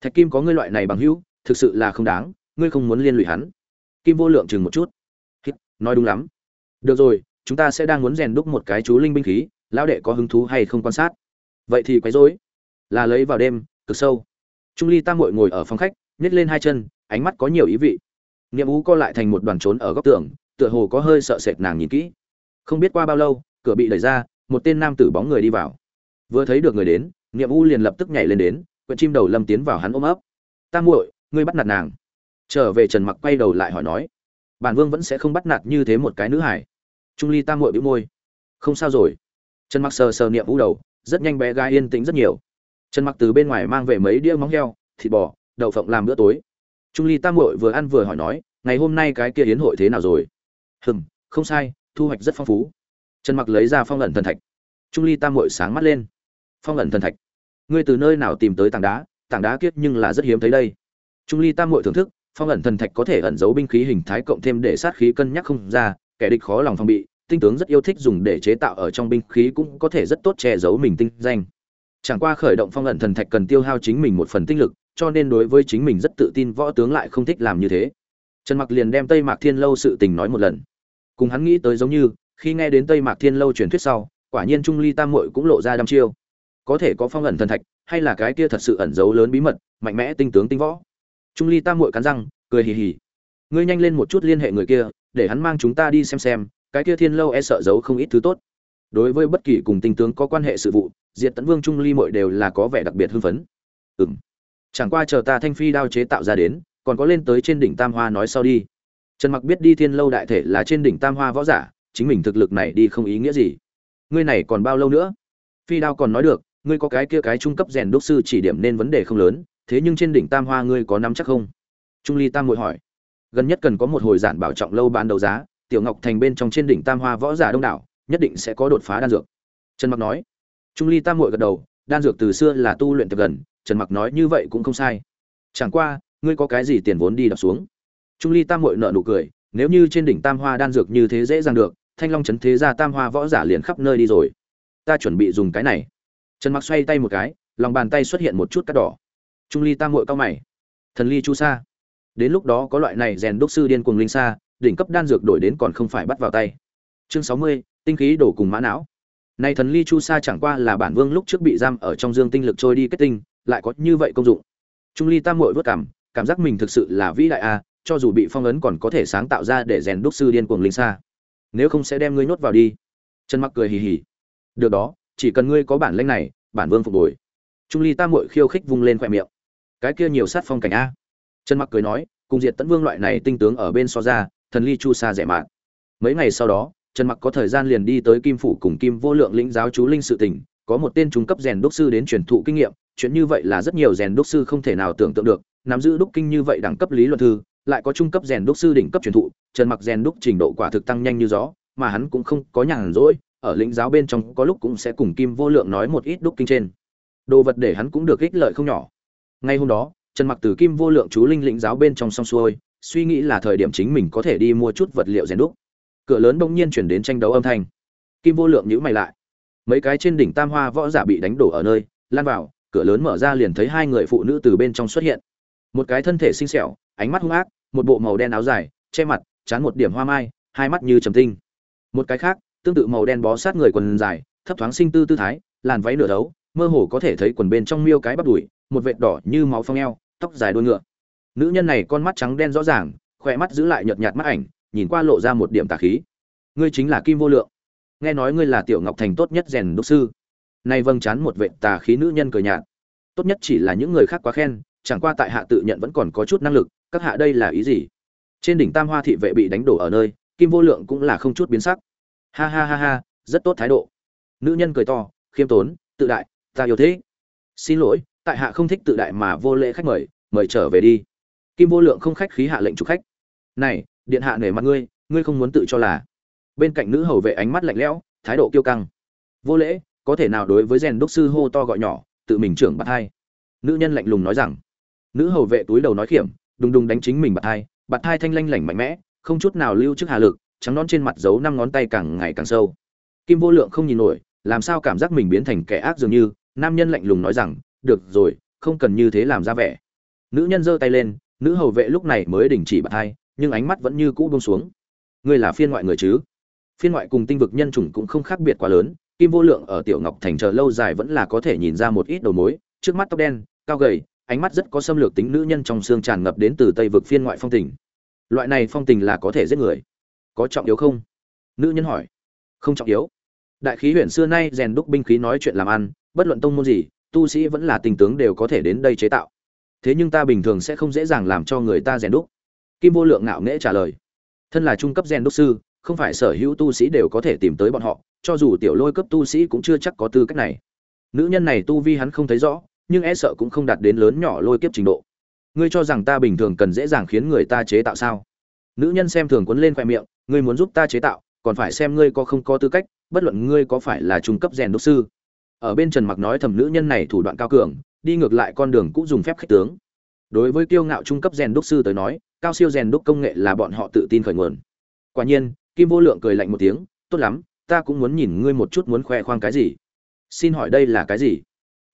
Thạch kim có ngươi loại này bằng hữu, thực sự là không đáng, ngươi không muốn liên lụy hắn. Kim vô lượng chừng một chút. Nói đúng lắm. Được rồi, chúng ta sẽ đang muốn rèn đúc một cái chú linh binh khí, lão đệ có hứng thú hay không quan sát? Vậy thì quấy rối là lấy vào đêm, cực sâu. Trung ly tam muội ngồi ở phòng khách nhét lên hai chân, ánh mắt có nhiều ý vị. Niệm ú co lại thành một đoàn trốn ở góc tường, tựa hồ có hơi sợ sệt nàng nhìn kỹ. Không biết qua bao lâu, cửa bị đẩy ra, một tên nam tử bóng người đi vào. Vừa thấy được người đến, niệm u liền lập tức nhảy lên đến, quyện chim đầu lâm tiến vào hắn ôm ấp. Tam muội, ngươi bắt nạt nàng. Trở về trần mặc quay đầu lại hỏi nói, bản vương vẫn sẽ không bắt nạt như thế một cái nữ hải trung ly tam muội bĩu môi, không sao rồi. Trần mặc sờ sờ niệm U đầu, rất nhanh bé gái yên tĩnh rất nhiều trần mặc từ bên ngoài mang về mấy đĩa móng heo, thịt bò, đậu phộng làm bữa tối. Trung ly tam muội vừa ăn vừa hỏi nói, ngày hôm nay cái kia yến hội thế nào rồi? Hừm, không sai, thu hoạch rất phong phú. Trần mặc lấy ra phong ẩn thần thạch. Trung ly tam muội sáng mắt lên. Phong ẩn thần thạch? Ngươi từ nơi nào tìm tới tảng đá? Tảng đá kiết nhưng là rất hiếm thấy đây. Trung ly tam muội thưởng thức, phong ẩn thần thạch có thể ẩn giấu binh khí hình thái cộng thêm để sát khí cân nhắc không ra, kẻ địch khó lòng phòng bị, tinh tướng rất yêu thích dùng để chế tạo ở trong binh khí cũng có thể rất tốt che giấu mình tinh danh chẳng qua khởi động phong ẩn thần thạch cần tiêu hao chính mình một phần tinh lực, cho nên đối với chính mình rất tự tin võ tướng lại không thích làm như thế. Trần mặc liền đem tây mạc thiên lâu sự tình nói một lần. Cùng hắn nghĩ tới giống như, khi nghe đến tây mạc thiên lâu truyền thuyết sau, quả nhiên trung ly tam muội cũng lộ ra đăm chiêu. Có thể có phong ẩn thần thạch, hay là cái kia thật sự ẩn giấu lớn bí mật, mạnh mẽ tinh tướng tinh võ. Trung ly tam muội cắn răng, cười hì hì. Ngươi nhanh lên một chút liên hệ người kia, để hắn mang chúng ta đi xem xem, cái kia thiên lâu e sợ giấu không ít thứ tốt đối với bất kỳ cùng tinh tướng có quan hệ sự vụ, diệt tấn vương trung ly mội đều là có vẻ đặc biệt hưng phấn. Ừm. Chẳng qua chờ ta thanh phi đao chế tạo ra đến, còn có lên tới trên đỉnh tam hoa nói sau đi. Trần mặc biết đi thiên lâu đại thể là trên đỉnh tam hoa võ giả, chính mình thực lực này đi không ý nghĩa gì. Ngươi này còn bao lâu nữa? Phi đao còn nói được, ngươi có cái kia cái trung cấp rèn đúc sư chỉ điểm nên vấn đề không lớn, thế nhưng trên đỉnh tam hoa ngươi có nắm chắc không? Trung ly tam muội hỏi. Gần nhất cần có một hồi giản bảo trọng lâu bán đấu giá, tiểu ngọc thành bên trong trên đỉnh tam hoa võ giả đông đảo nhất định sẽ có đột phá đan dược. Trần mặc nói. Trung ly tam muội gật đầu, đan dược từ xưa là tu luyện tập gần, trần mặc nói như vậy cũng không sai. Chẳng qua, ngươi có cái gì tiền vốn đi đập xuống? Trung ly tam muội nợ nụ cười, nếu như trên đỉnh tam hoa đan dược như thế dễ dàng được, thanh long trấn thế ra tam hoa võ giả liền khắp nơi đi rồi. Ta chuẩn bị dùng cái này. Trần mặc xoay tay một cái, lòng bàn tay xuất hiện một chút cắt đỏ. Trung ly tam muội cao mày. Thần ly chu sa. Đến lúc đó có loại này rèn đốc sư điên cuồng linh sa, đỉnh cấp đan dược đổi đến còn không phải bắt vào tay. Chương sáu mươi tinh khí đổ cùng mã não. Này thần ly chu sa chẳng qua là bản vương lúc trước bị giam ở trong dương tinh lực trôi đi kết tinh, lại có như vậy công dụng. Trung ly tam muội vất cảm cảm giác mình thực sự là vĩ đại a, cho dù bị phong ấn còn có thể sáng tạo ra để rèn đúc sư điên cuồng linh xa. nếu không sẽ đem ngươi nhốt vào đi. Trần mặc cười hì hì. Được đó, chỉ cần ngươi có bản lĩnh này, bản vương phục hồi. Trung ly tam muội khiêu khích vung lên khoe miệng. Cái kia nhiều sát phong cảnh a. Trần mặc cười nói, cùng diệt tấn vương loại này tinh tướng ở bên so ra, thần ly chu sa rẻ mạt. Mấy ngày sau đó trần mặc có thời gian liền đi tới kim phủ cùng kim vô lượng lĩnh giáo chú linh sự tình có một tên trung cấp rèn đúc sư đến truyền thụ kinh nghiệm, chuyện như vậy là rất nhiều rèn đúc sư không thể nào tưởng tượng được, nắm giữ đúc kinh như vậy đẳng cấp lý luận thư, lại có trung cấp rèn đúc sư đỉnh cấp truyền thụ, trần mặc rèn đúc trình độ quả thực tăng nhanh như gió, mà hắn cũng không có nhàn rỗi, ở lĩnh giáo bên trong có lúc cũng sẽ cùng kim vô lượng nói một ít đúc kinh trên. Đồ vật để hắn cũng được ích lợi không nhỏ. Ngay hôm đó, trần mặc từ kim vô lượng chú linh lĩnh giáo bên trong xong xuôi, suy nghĩ là thời điểm chính mình có thể đi mua chút vật liệu rèn đúc cửa lớn bỗng nhiên chuyển đến tranh đấu âm thanh. Kim vô lượng nhữ mày lại. Mấy cái trên đỉnh tam hoa võ giả bị đánh đổ ở nơi, lan vào, cửa lớn mở ra liền thấy hai người phụ nữ từ bên trong xuất hiện. Một cái thân thể xinh xẻo, ánh mắt hung ác, một bộ màu đen áo dài, che mặt, chán một điểm hoa mai, hai mắt như trầm tinh. Một cái khác, tương tự màu đen bó sát người quần dài, thấp thoáng sinh tư tư thái, làn váy nửa đấu, mơ hồ có thể thấy quần bên trong miêu cái bắp đùi, một vệt đỏ như máu phong eo, tóc dài đuôi ngựa. Nữ nhân này con mắt trắng đen rõ ràng, khỏe mắt giữ lại nhợt nhạt mắt ảnh nhìn qua lộ ra một điểm tà khí. Ngươi chính là kim vô lượng. Nghe nói ngươi là tiểu ngọc thành tốt nhất rèn đúc sư. Nay vâng chán một vệ tà khí nữ nhân cười nhạt. Tốt nhất chỉ là những người khác quá khen, chẳng qua tại hạ tự nhận vẫn còn có chút năng lực, các hạ đây là ý gì? Trên đỉnh tam hoa thị vệ bị đánh đổ ở nơi, kim vô lượng cũng là không chút biến sắc. Ha ha ha ha, rất tốt thái độ. Nữ nhân cười to, khiêm tốn, tự đại, ta yêu thế. Xin lỗi, tại hạ không thích tự đại mà vô lễ khách mời mời trở về đi. Kim vô lượng không khách khí hạ lệnh chủ khách. Này điện hạ nể mặt ngươi ngươi không muốn tự cho là. Bên cạnh nữ hầu vệ ánh mắt lạnh lẽo, thái độ kiêu căng. Vô lễ, có thể nào đối với rèn đốc sư hô to gọi nhỏ, tự mình trưởng bạt hai. Nữ nhân lạnh lùng nói rằng. Nữ hầu vệ túi đầu nói khiểm, đùng đùng đánh chính mình bạt hai bạt hai thanh lanh lảnh mạnh mẽ, không chút nào lưu trước hà lực, trắng nón trên mặt giấu năm ngón tay càng ngày càng sâu. Kim vô lượng không nhìn nổi, làm sao cảm giác mình biến thành kẻ ác dường như, nam nhân lạnh lùng nói rằng, được rồi, không cần như thế làm ra vẻ. Nữ nhân giơ tay lên, nữ hầu vệ lúc này mới đình chỉ bạt hai nhưng ánh mắt vẫn như cũ buông xuống. Ngươi là phiên ngoại người chứ? Phiên ngoại cùng tinh vực nhân chủng cũng không khác biệt quá lớn, kim vô lượng ở tiểu ngọc thành chờ lâu dài vẫn là có thể nhìn ra một ít đầu mối, trước mắt tóc đen, cao gầy, ánh mắt rất có xâm lược tính nữ nhân trong xương tràn ngập đến từ tây vực phiên ngoại phong tình. Loại này phong tình là có thể giết người. Có trọng yếu không? Nữ nhân hỏi. Không trọng yếu. Đại khí huyện xưa nay rèn đúc binh khí nói chuyện làm ăn, bất luận tông môn gì, tu sĩ vẫn là tình tướng đều có thể đến đây chế tạo. Thế nhưng ta bình thường sẽ không dễ dàng làm cho người ta rèn đúc kim vô lượng ngạo nghễ trả lời. Thân là trung cấp gen đúc sư, không phải sở hữu tu sĩ đều có thể tìm tới bọn họ, cho dù tiểu lôi cấp tu sĩ cũng chưa chắc có tư cách này. Nữ nhân này tu vi hắn không thấy rõ, nhưng e sợ cũng không đạt đến lớn nhỏ lôi kiếp trình độ. Ngươi cho rằng ta bình thường cần dễ dàng khiến người ta chế tạo sao? Nữ nhân xem thường quấn lên khoe miệng, ngươi muốn giúp ta chế tạo, còn phải xem ngươi có không có tư cách, bất luận ngươi có phải là trung cấp rèn đúc sư. Ở bên trần mặc nói thầm nữ nhân này thủ đoạn cao cường, đi ngược lại con đường cũng dùng phép khách tướng đối với kiêu ngạo trung cấp rèn đúc sư tới nói, cao siêu rèn đúc công nghệ là bọn họ tự tin khởi nguồn. Quả nhiên, kim vô lượng cười lạnh một tiếng, tốt lắm, ta cũng muốn nhìn ngươi một chút muốn khoe khoang cái gì. Xin hỏi đây là cái gì?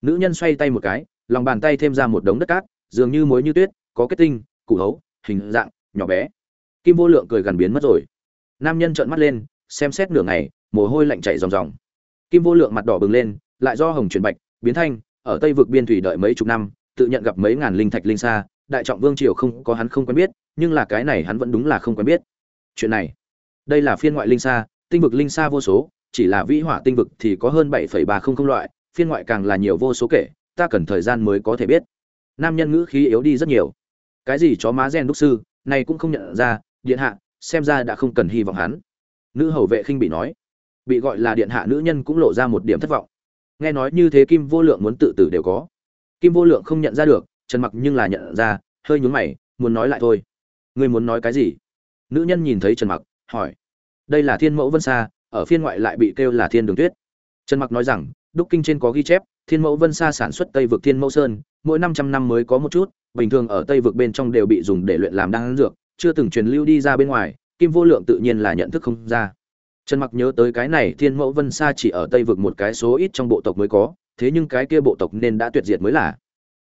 Nữ nhân xoay tay một cái, lòng bàn tay thêm ra một đống đất cát, dường như muối như tuyết, có kết tinh, củ hấu, hình dạng nhỏ bé. Kim vô lượng cười gần biến mất rồi. Nam nhân trợn mắt lên, xem xét nửa ngày, mồ hôi lạnh chảy ròng ròng. Kim vô lượng mặt đỏ bừng lên, lại do hồng chuyển bạch, biến thanh, ở tây vực biên thủy đợi mấy chục năm tự nhận gặp mấy ngàn linh thạch linh xa, đại trọng vương triều không có hắn không quen biết, nhưng là cái này hắn vẫn đúng là không quen biết. Chuyện này, đây là phiên ngoại linh xa, tinh vực linh xa vô số, chỉ là vĩ hỏa tinh vực thì có hơn bảy ba không không loại, phiên ngoại càng là nhiều vô số kể, ta cần thời gian mới có thể biết. Nam nhân ngữ khí yếu đi rất nhiều. Cái gì chó má gen đúc sư, này cũng không nhận ra, điện hạ, xem ra đã không cần hy vọng hắn. Nữ hầu vệ khinh bị nói. Bị gọi là điện hạ nữ nhân cũng lộ ra một điểm thất vọng. Nghe nói như thế kim vô lượng muốn tự tử đều có kim vô lượng không nhận ra được, trần mặc nhưng là nhận ra, hơi nhún mày, muốn nói lại thôi. Ngươi muốn nói cái gì? Nữ nhân nhìn thấy trần mặc, hỏi. Đây là thiên mẫu vân sa, ở phiên ngoại lại bị kêu là thiên đường tuyết. Trần mặc nói rằng, đúc kinh trên có ghi chép, thiên mẫu vân sa sản xuất tây vực thiên mẫu sơn, mỗi 500 năm mới có một chút, bình thường ở tây vực bên trong đều bị dùng để luyện làm đan dược, chưa từng truyền lưu đi ra bên ngoài, kim vô lượng tự nhiên là nhận thức không ra. Trần mặc nhớ tới cái này thiên mẫu vân sa chỉ ở tây vực một cái số ít trong bộ tộc mới có thế nhưng cái kia bộ tộc nên đã tuyệt diệt mới là.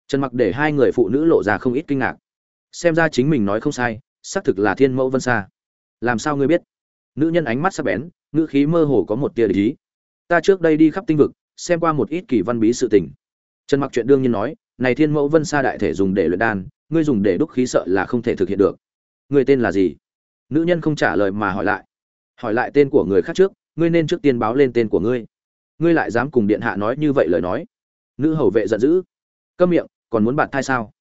Trần mặc để hai người phụ nữ lộ ra không ít kinh ngạc. Xem ra chính mình nói không sai, xác thực là thiên mẫu vân xa làm sao ngươi biết? Nữ nhân ánh mắt sắc bén, ngữ khí mơ hồ có một tia để ý. Ta trước đây đi khắp tinh vực, xem qua một ít kỳ văn bí sự tình. Trần mặc chuyện đương nhiên nói, này thiên mẫu vân xa đại thể dùng để luyện đan, ngươi dùng để đúc khí sợ là không thể thực hiện được. Ngươi tên là gì? Nữ nhân không trả lời mà hỏi lại. Hỏi lại tên của người khác trước, ngươi nên trước tiên báo lên tên của ngươi ngươi lại dám cùng điện hạ nói như vậy lời nói. Nữ hầu vệ giận dữ. Câm miệng, còn muốn bạn thai sao?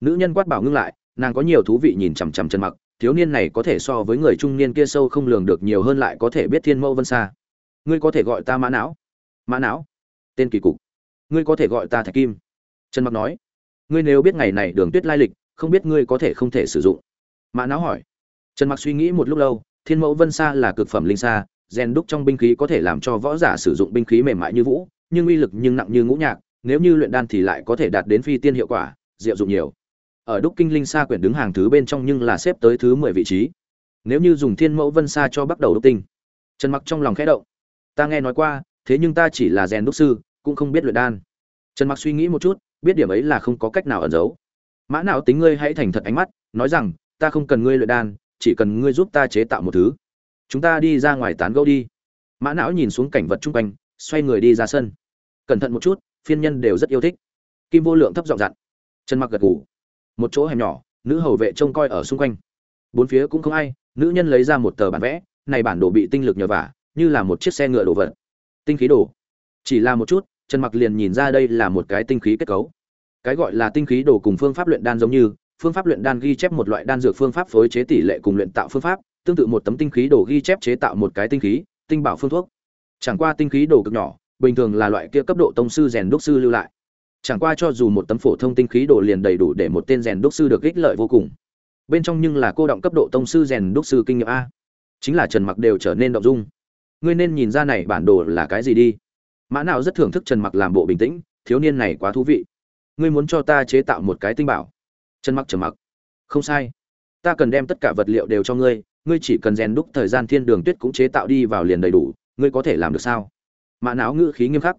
Nữ nhân quát bảo ngưng lại, nàng có nhiều thú vị nhìn chằm chằm chân mặc, thiếu niên này có thể so với người trung niên kia sâu không lường được nhiều hơn lại có thể biết thiên mẫu vân xa ngươi có thể gọi ta mã não. Mã não? Tên kỳ cục. Ngươi có thể gọi ta thạch kim. Trần mặc nói. Ngươi nếu biết ngày này đường tuyết lai lịch, không biết ngươi có thể không thể sử dụng. Mã não hỏi. Trần mặc suy nghĩ một lúc lâu, thiên mẫu vân sa là cực phẩm linh xa rèn đúc trong binh khí có thể làm cho võ giả sử dụng binh khí mềm mại như vũ, nhưng uy lực nhưng nặng như ngũ nhạc, nếu như luyện đan thì lại có thể đạt đến phi tiên hiệu quả, diệu dụng nhiều. Ở đúc kinh linh sa quyển đứng hàng thứ bên trong nhưng là xếp tới thứ mười vị trí. Nếu như dùng thiên mẫu vân sa cho bắt đầu đúc tinh. Trần mặc trong lòng khẽ động. Ta nghe nói qua, thế nhưng ta chỉ là rèn đúc sư, cũng không biết luyện đan. Trần mặc suy nghĩ một chút, biết điểm ấy là không có cách nào ẩn giấu. Mã nào tính ngươi hãy thành thật ánh mắt, nói rằng, ta không cần ngươi luyện đan, chỉ cần ngươi giúp ta chế tạo một thứ chúng ta đi ra ngoài tán gẫu đi. Mã não nhìn xuống cảnh vật chung quanh, xoay người đi ra sân. Cẩn thận một chút, phiên nhân đều rất yêu thích. Kim vô lượng thấp giọng dặn. Chân mặc gật ngủ một chỗ hẻm nhỏ, nữ hầu vệ trông coi ở xung quanh. Bốn phía cũng không ai, nữ nhân lấy ra một tờ bản vẽ, này bản đồ bị tinh lực nhờ vả, như là một chiếc xe ngựa đổ vật. Tinh khí đồ. Chỉ là một chút, trần mặc liền nhìn ra đây là một cái tinh khí kết cấu. Cái gọi là tinh khí đồ cùng phương pháp luyện đan giống như, phương pháp luyện đan ghi chép một loại đan dược phương pháp phối chế tỷ lệ cùng luyện tạo phương pháp tương tự một tấm tinh khí đồ ghi chép chế tạo một cái tinh khí, tinh bảo phương thuốc. Chẳng qua tinh khí đồ cực nhỏ, bình thường là loại kia cấp độ tông sư rèn đúc sư lưu lại. Chẳng qua cho dù một tấm phổ thông tinh khí đồ liền đầy đủ để một tên rèn đúc sư được ích lợi vô cùng. Bên trong nhưng là cô động cấp độ tông sư rèn đúc sư kinh nghiệm a. Chính là trần mặc đều trở nên động dung. Ngươi nên nhìn ra này bản đồ là cái gì đi. Mã nào rất thưởng thức trần mặc làm bộ bình tĩnh, thiếu niên này quá thú vị. Ngươi muốn cho ta chế tạo một cái tinh bảo? Trần mặc trầm mặc. Không sai. Ta cần đem tất cả vật liệu đều cho ngươi ngươi chỉ cần rèn đúc thời gian thiên đường tuyết cũng chế tạo đi vào liền đầy đủ, ngươi có thể làm được sao? Mã não ngữ khí nghiêm khắc.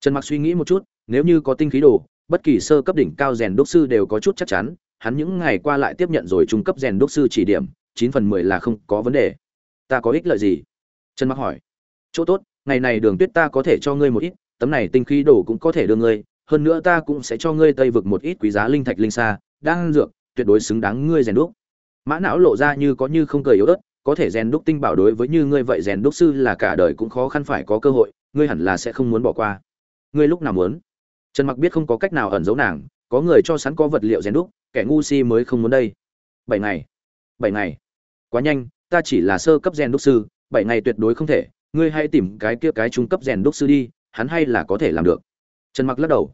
Trần mặc suy nghĩ một chút, nếu như có tinh khí đồ, bất kỳ sơ cấp đỉnh cao rèn đúc sư đều có chút chắc chắn, hắn những ngày qua lại tiếp nhận rồi trung cấp rèn đúc sư chỉ điểm, chín phần mười là không có vấn đề. Ta có ích lợi gì? Trần mặc hỏi. Chỗ tốt, ngày này đường tuyết ta có thể cho ngươi một ít, tấm này tinh khí đồ cũng có thể đưa ngươi, hơn nữa ta cũng sẽ cho ngươi tây vực một ít quý giá linh thạch linh xa đang dược, tuyệt đối xứng đáng ngươi rèn đúc mã não lộ ra như có như không cười yếu ớt, có thể rèn đúc tinh bảo đối với như ngươi vậy rèn đúc sư là cả đời cũng khó khăn phải có cơ hội, ngươi hẳn là sẽ không muốn bỏ qua. Ngươi lúc nào muốn? Trần mặc biết không có cách nào ẩn giấu nàng, có người cho sẵn có vật liệu rèn đúc, kẻ ngu si mới không muốn đây. Bảy ngày. Bảy ngày. Quá nhanh, ta chỉ là sơ cấp rèn đúc sư, bảy ngày tuyệt đối không thể, ngươi hãy tìm cái kia cái trung cấp rèn đúc sư đi, hắn hay là có thể làm được. Trần mặc lắc đầu.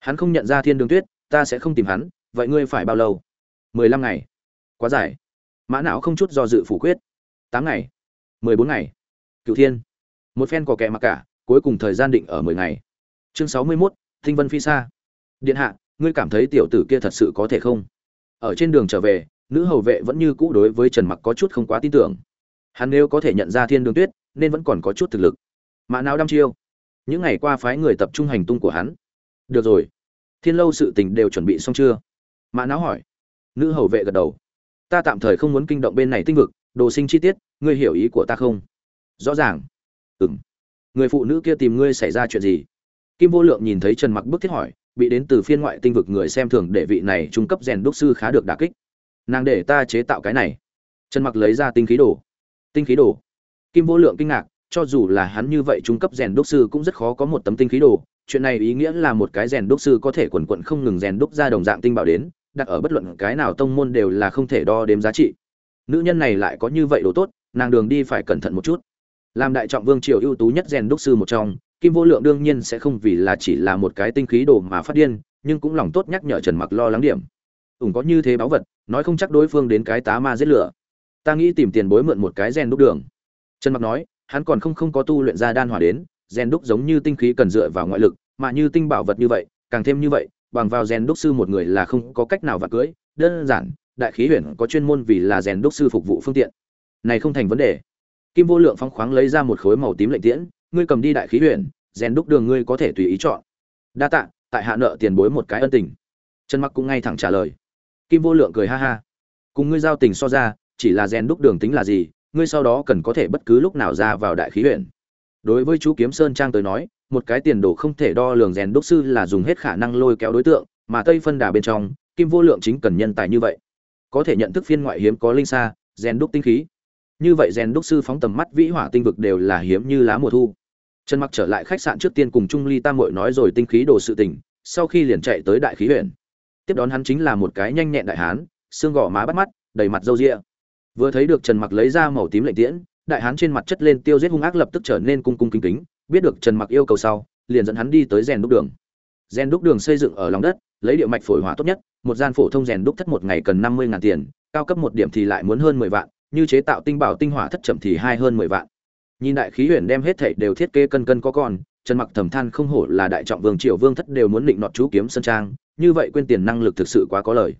Hắn không nhận ra thiên đường tuyết, ta sẽ không tìm hắn, vậy ngươi phải bao lâu? Mười lăm ngày quá dài. Mã não không chút do dự phủ quyết. Tám ngày, mười bốn ngày. Cựu thiên. Một phen có kẻ mặc cả, cuối cùng thời gian định ở mười ngày. Chương sáu mươi mốt, thinh vân phi xa điện hạ, ngươi cảm thấy tiểu tử kia thật sự có thể không? Ở trên đường trở về, nữ hầu vệ vẫn như cũ đối với trần mặc có chút không quá tin tưởng. Hắn nếu có thể nhận ra thiên đường tuyết, nên vẫn còn có chút thực lực. Mã não đăm chiêu. Những ngày qua phái người tập trung hành tung của hắn. Được rồi. Thiên lâu sự tình đều chuẩn bị xong chưa? Mã não hỏi. Nữ hầu vệ gật đầu ta tạm thời không muốn kinh động bên này tinh vực, đồ sinh chi tiết, ngươi hiểu ý của ta không? Rõ ràng. Ừ m người phụ nữ kia tìm ngươi xảy ra chuyện gì? Kim vô lượng nhìn thấy trần mặc bức thiết hỏi, bị đến từ phiên ngoại tinh vực người xem thường để vị này trung cấp rèn đúc sư khá được đả kích. Nàng để ta chế tạo cái này. Trần mặc lấy ra tinh khí đồ. Tinh khí đồ. Kim vô lượng kinh ngạc, cho dù là hắn như vậy trung cấp rèn đúc sư cũng rất khó có một tấm tinh khí đồ. Chuyện này ý nghĩa là một cái rèn đúc sư có thể quần quận không ngừng rèn đúc ra đồng dạng tinh bảo đến đặt ở bất luận cái nào tông môn đều là không thể đo đếm giá trị. Nữ nhân này lại có như vậy đồ tốt, nàng đường đi phải cẩn thận một chút. Làm đại trọng vương triều ưu tú nhất rèn đúc sư một trong, kim vô lượng đương nhiên sẽ không vì là chỉ là một cái tinh khí đồ mà phát điên, nhưng cũng lòng tốt nhắc nhở trần mặc lo lắng điểm. Ủng có như thế báu vật, nói không chắc đối phương đến cái tá ma giết lửa. Ta nghĩ tìm tiền bối mượn một cái rèn đúc đường. Trần mặc nói, hắn còn không không có tu luyện ra đan hỏa đến, rèn đúc giống như tinh khí cần dựa vào ngoại lực, mà như tinh bảo vật như vậy, càng thêm như vậy bằng vào rèn đúc sư một người là không có cách nào và cưỡi đơn giản, đại khí huyền có chuyên môn vì là rèn đúc sư phục vụ phương tiện. Này không thành vấn đề. Kim vô lượng phong khoáng lấy ra một khối màu tím lệnh tiễn, ngươi cầm đi đại khí huyền, rèn đúc đường ngươi có thể tùy ý chọn. Đa tạ, tại hạ nợ tiền bối một cái ân tình. Trần mặc cũng ngay thẳng trả lời. Kim vô lượng cười ha ha. Cùng ngươi giao tình so ra, chỉ là rèn đúc đường tính là gì, ngươi sau đó cần có thể bất cứ lúc nào ra vào đại khí huyện đối với chú kiếm sơn trang tới nói một cái tiền đồ không thể đo lường rèn đúc sư là dùng hết khả năng lôi kéo đối tượng, mà tây phân đà bên trong, kim vô lượng chính cần nhân tài như vậy. Có thể nhận thức phiên ngoại hiếm có linh xa rèn đúc tinh khí. Như vậy rèn đúc sư phóng tầm mắt vĩ hỏa tinh vực đều là hiếm như lá mùa thu. Trần mặc trở lại khách sạn trước tiên cùng trung ly tam muội nói rồi tinh khí đồ sự tình, sau khi liền chạy tới đại khí huyện. Tiếp đón hắn chính là một cái nhanh nhẹn đại hán, xương gò má bắt mắt, đầy mặt râu ria. Vừa thấy được trần mặc lấy ra màu tím lệnh tiễn, đại hán trên mặt chất lên tiêu giết hung ác lập tức trở nên cung cung kính kính biết được trần mặc yêu cầu sau, liền dẫn hắn đi tới rèn đúc đường. Rèn đúc đường xây dựng ở lòng đất, lấy địa mạch phổi hỏa tốt nhất, một gian phổ thông rèn đúc thất một ngày cần năm mươi ngàn tiền, cao cấp một điểm thì lại muốn hơn mười vạn, như chế tạo tinh bảo tinh hỏa thất chậm thì hai hơn mười vạn. Nhìn đại khí huyền đem hết thảy đều thiết kế cân cân có con, trần mặc thầm than không hổ là đại trọng vương triều vương thất đều muốn định nọt chú kiếm sân trang, như vậy quên tiền năng lực thực sự quá có lời.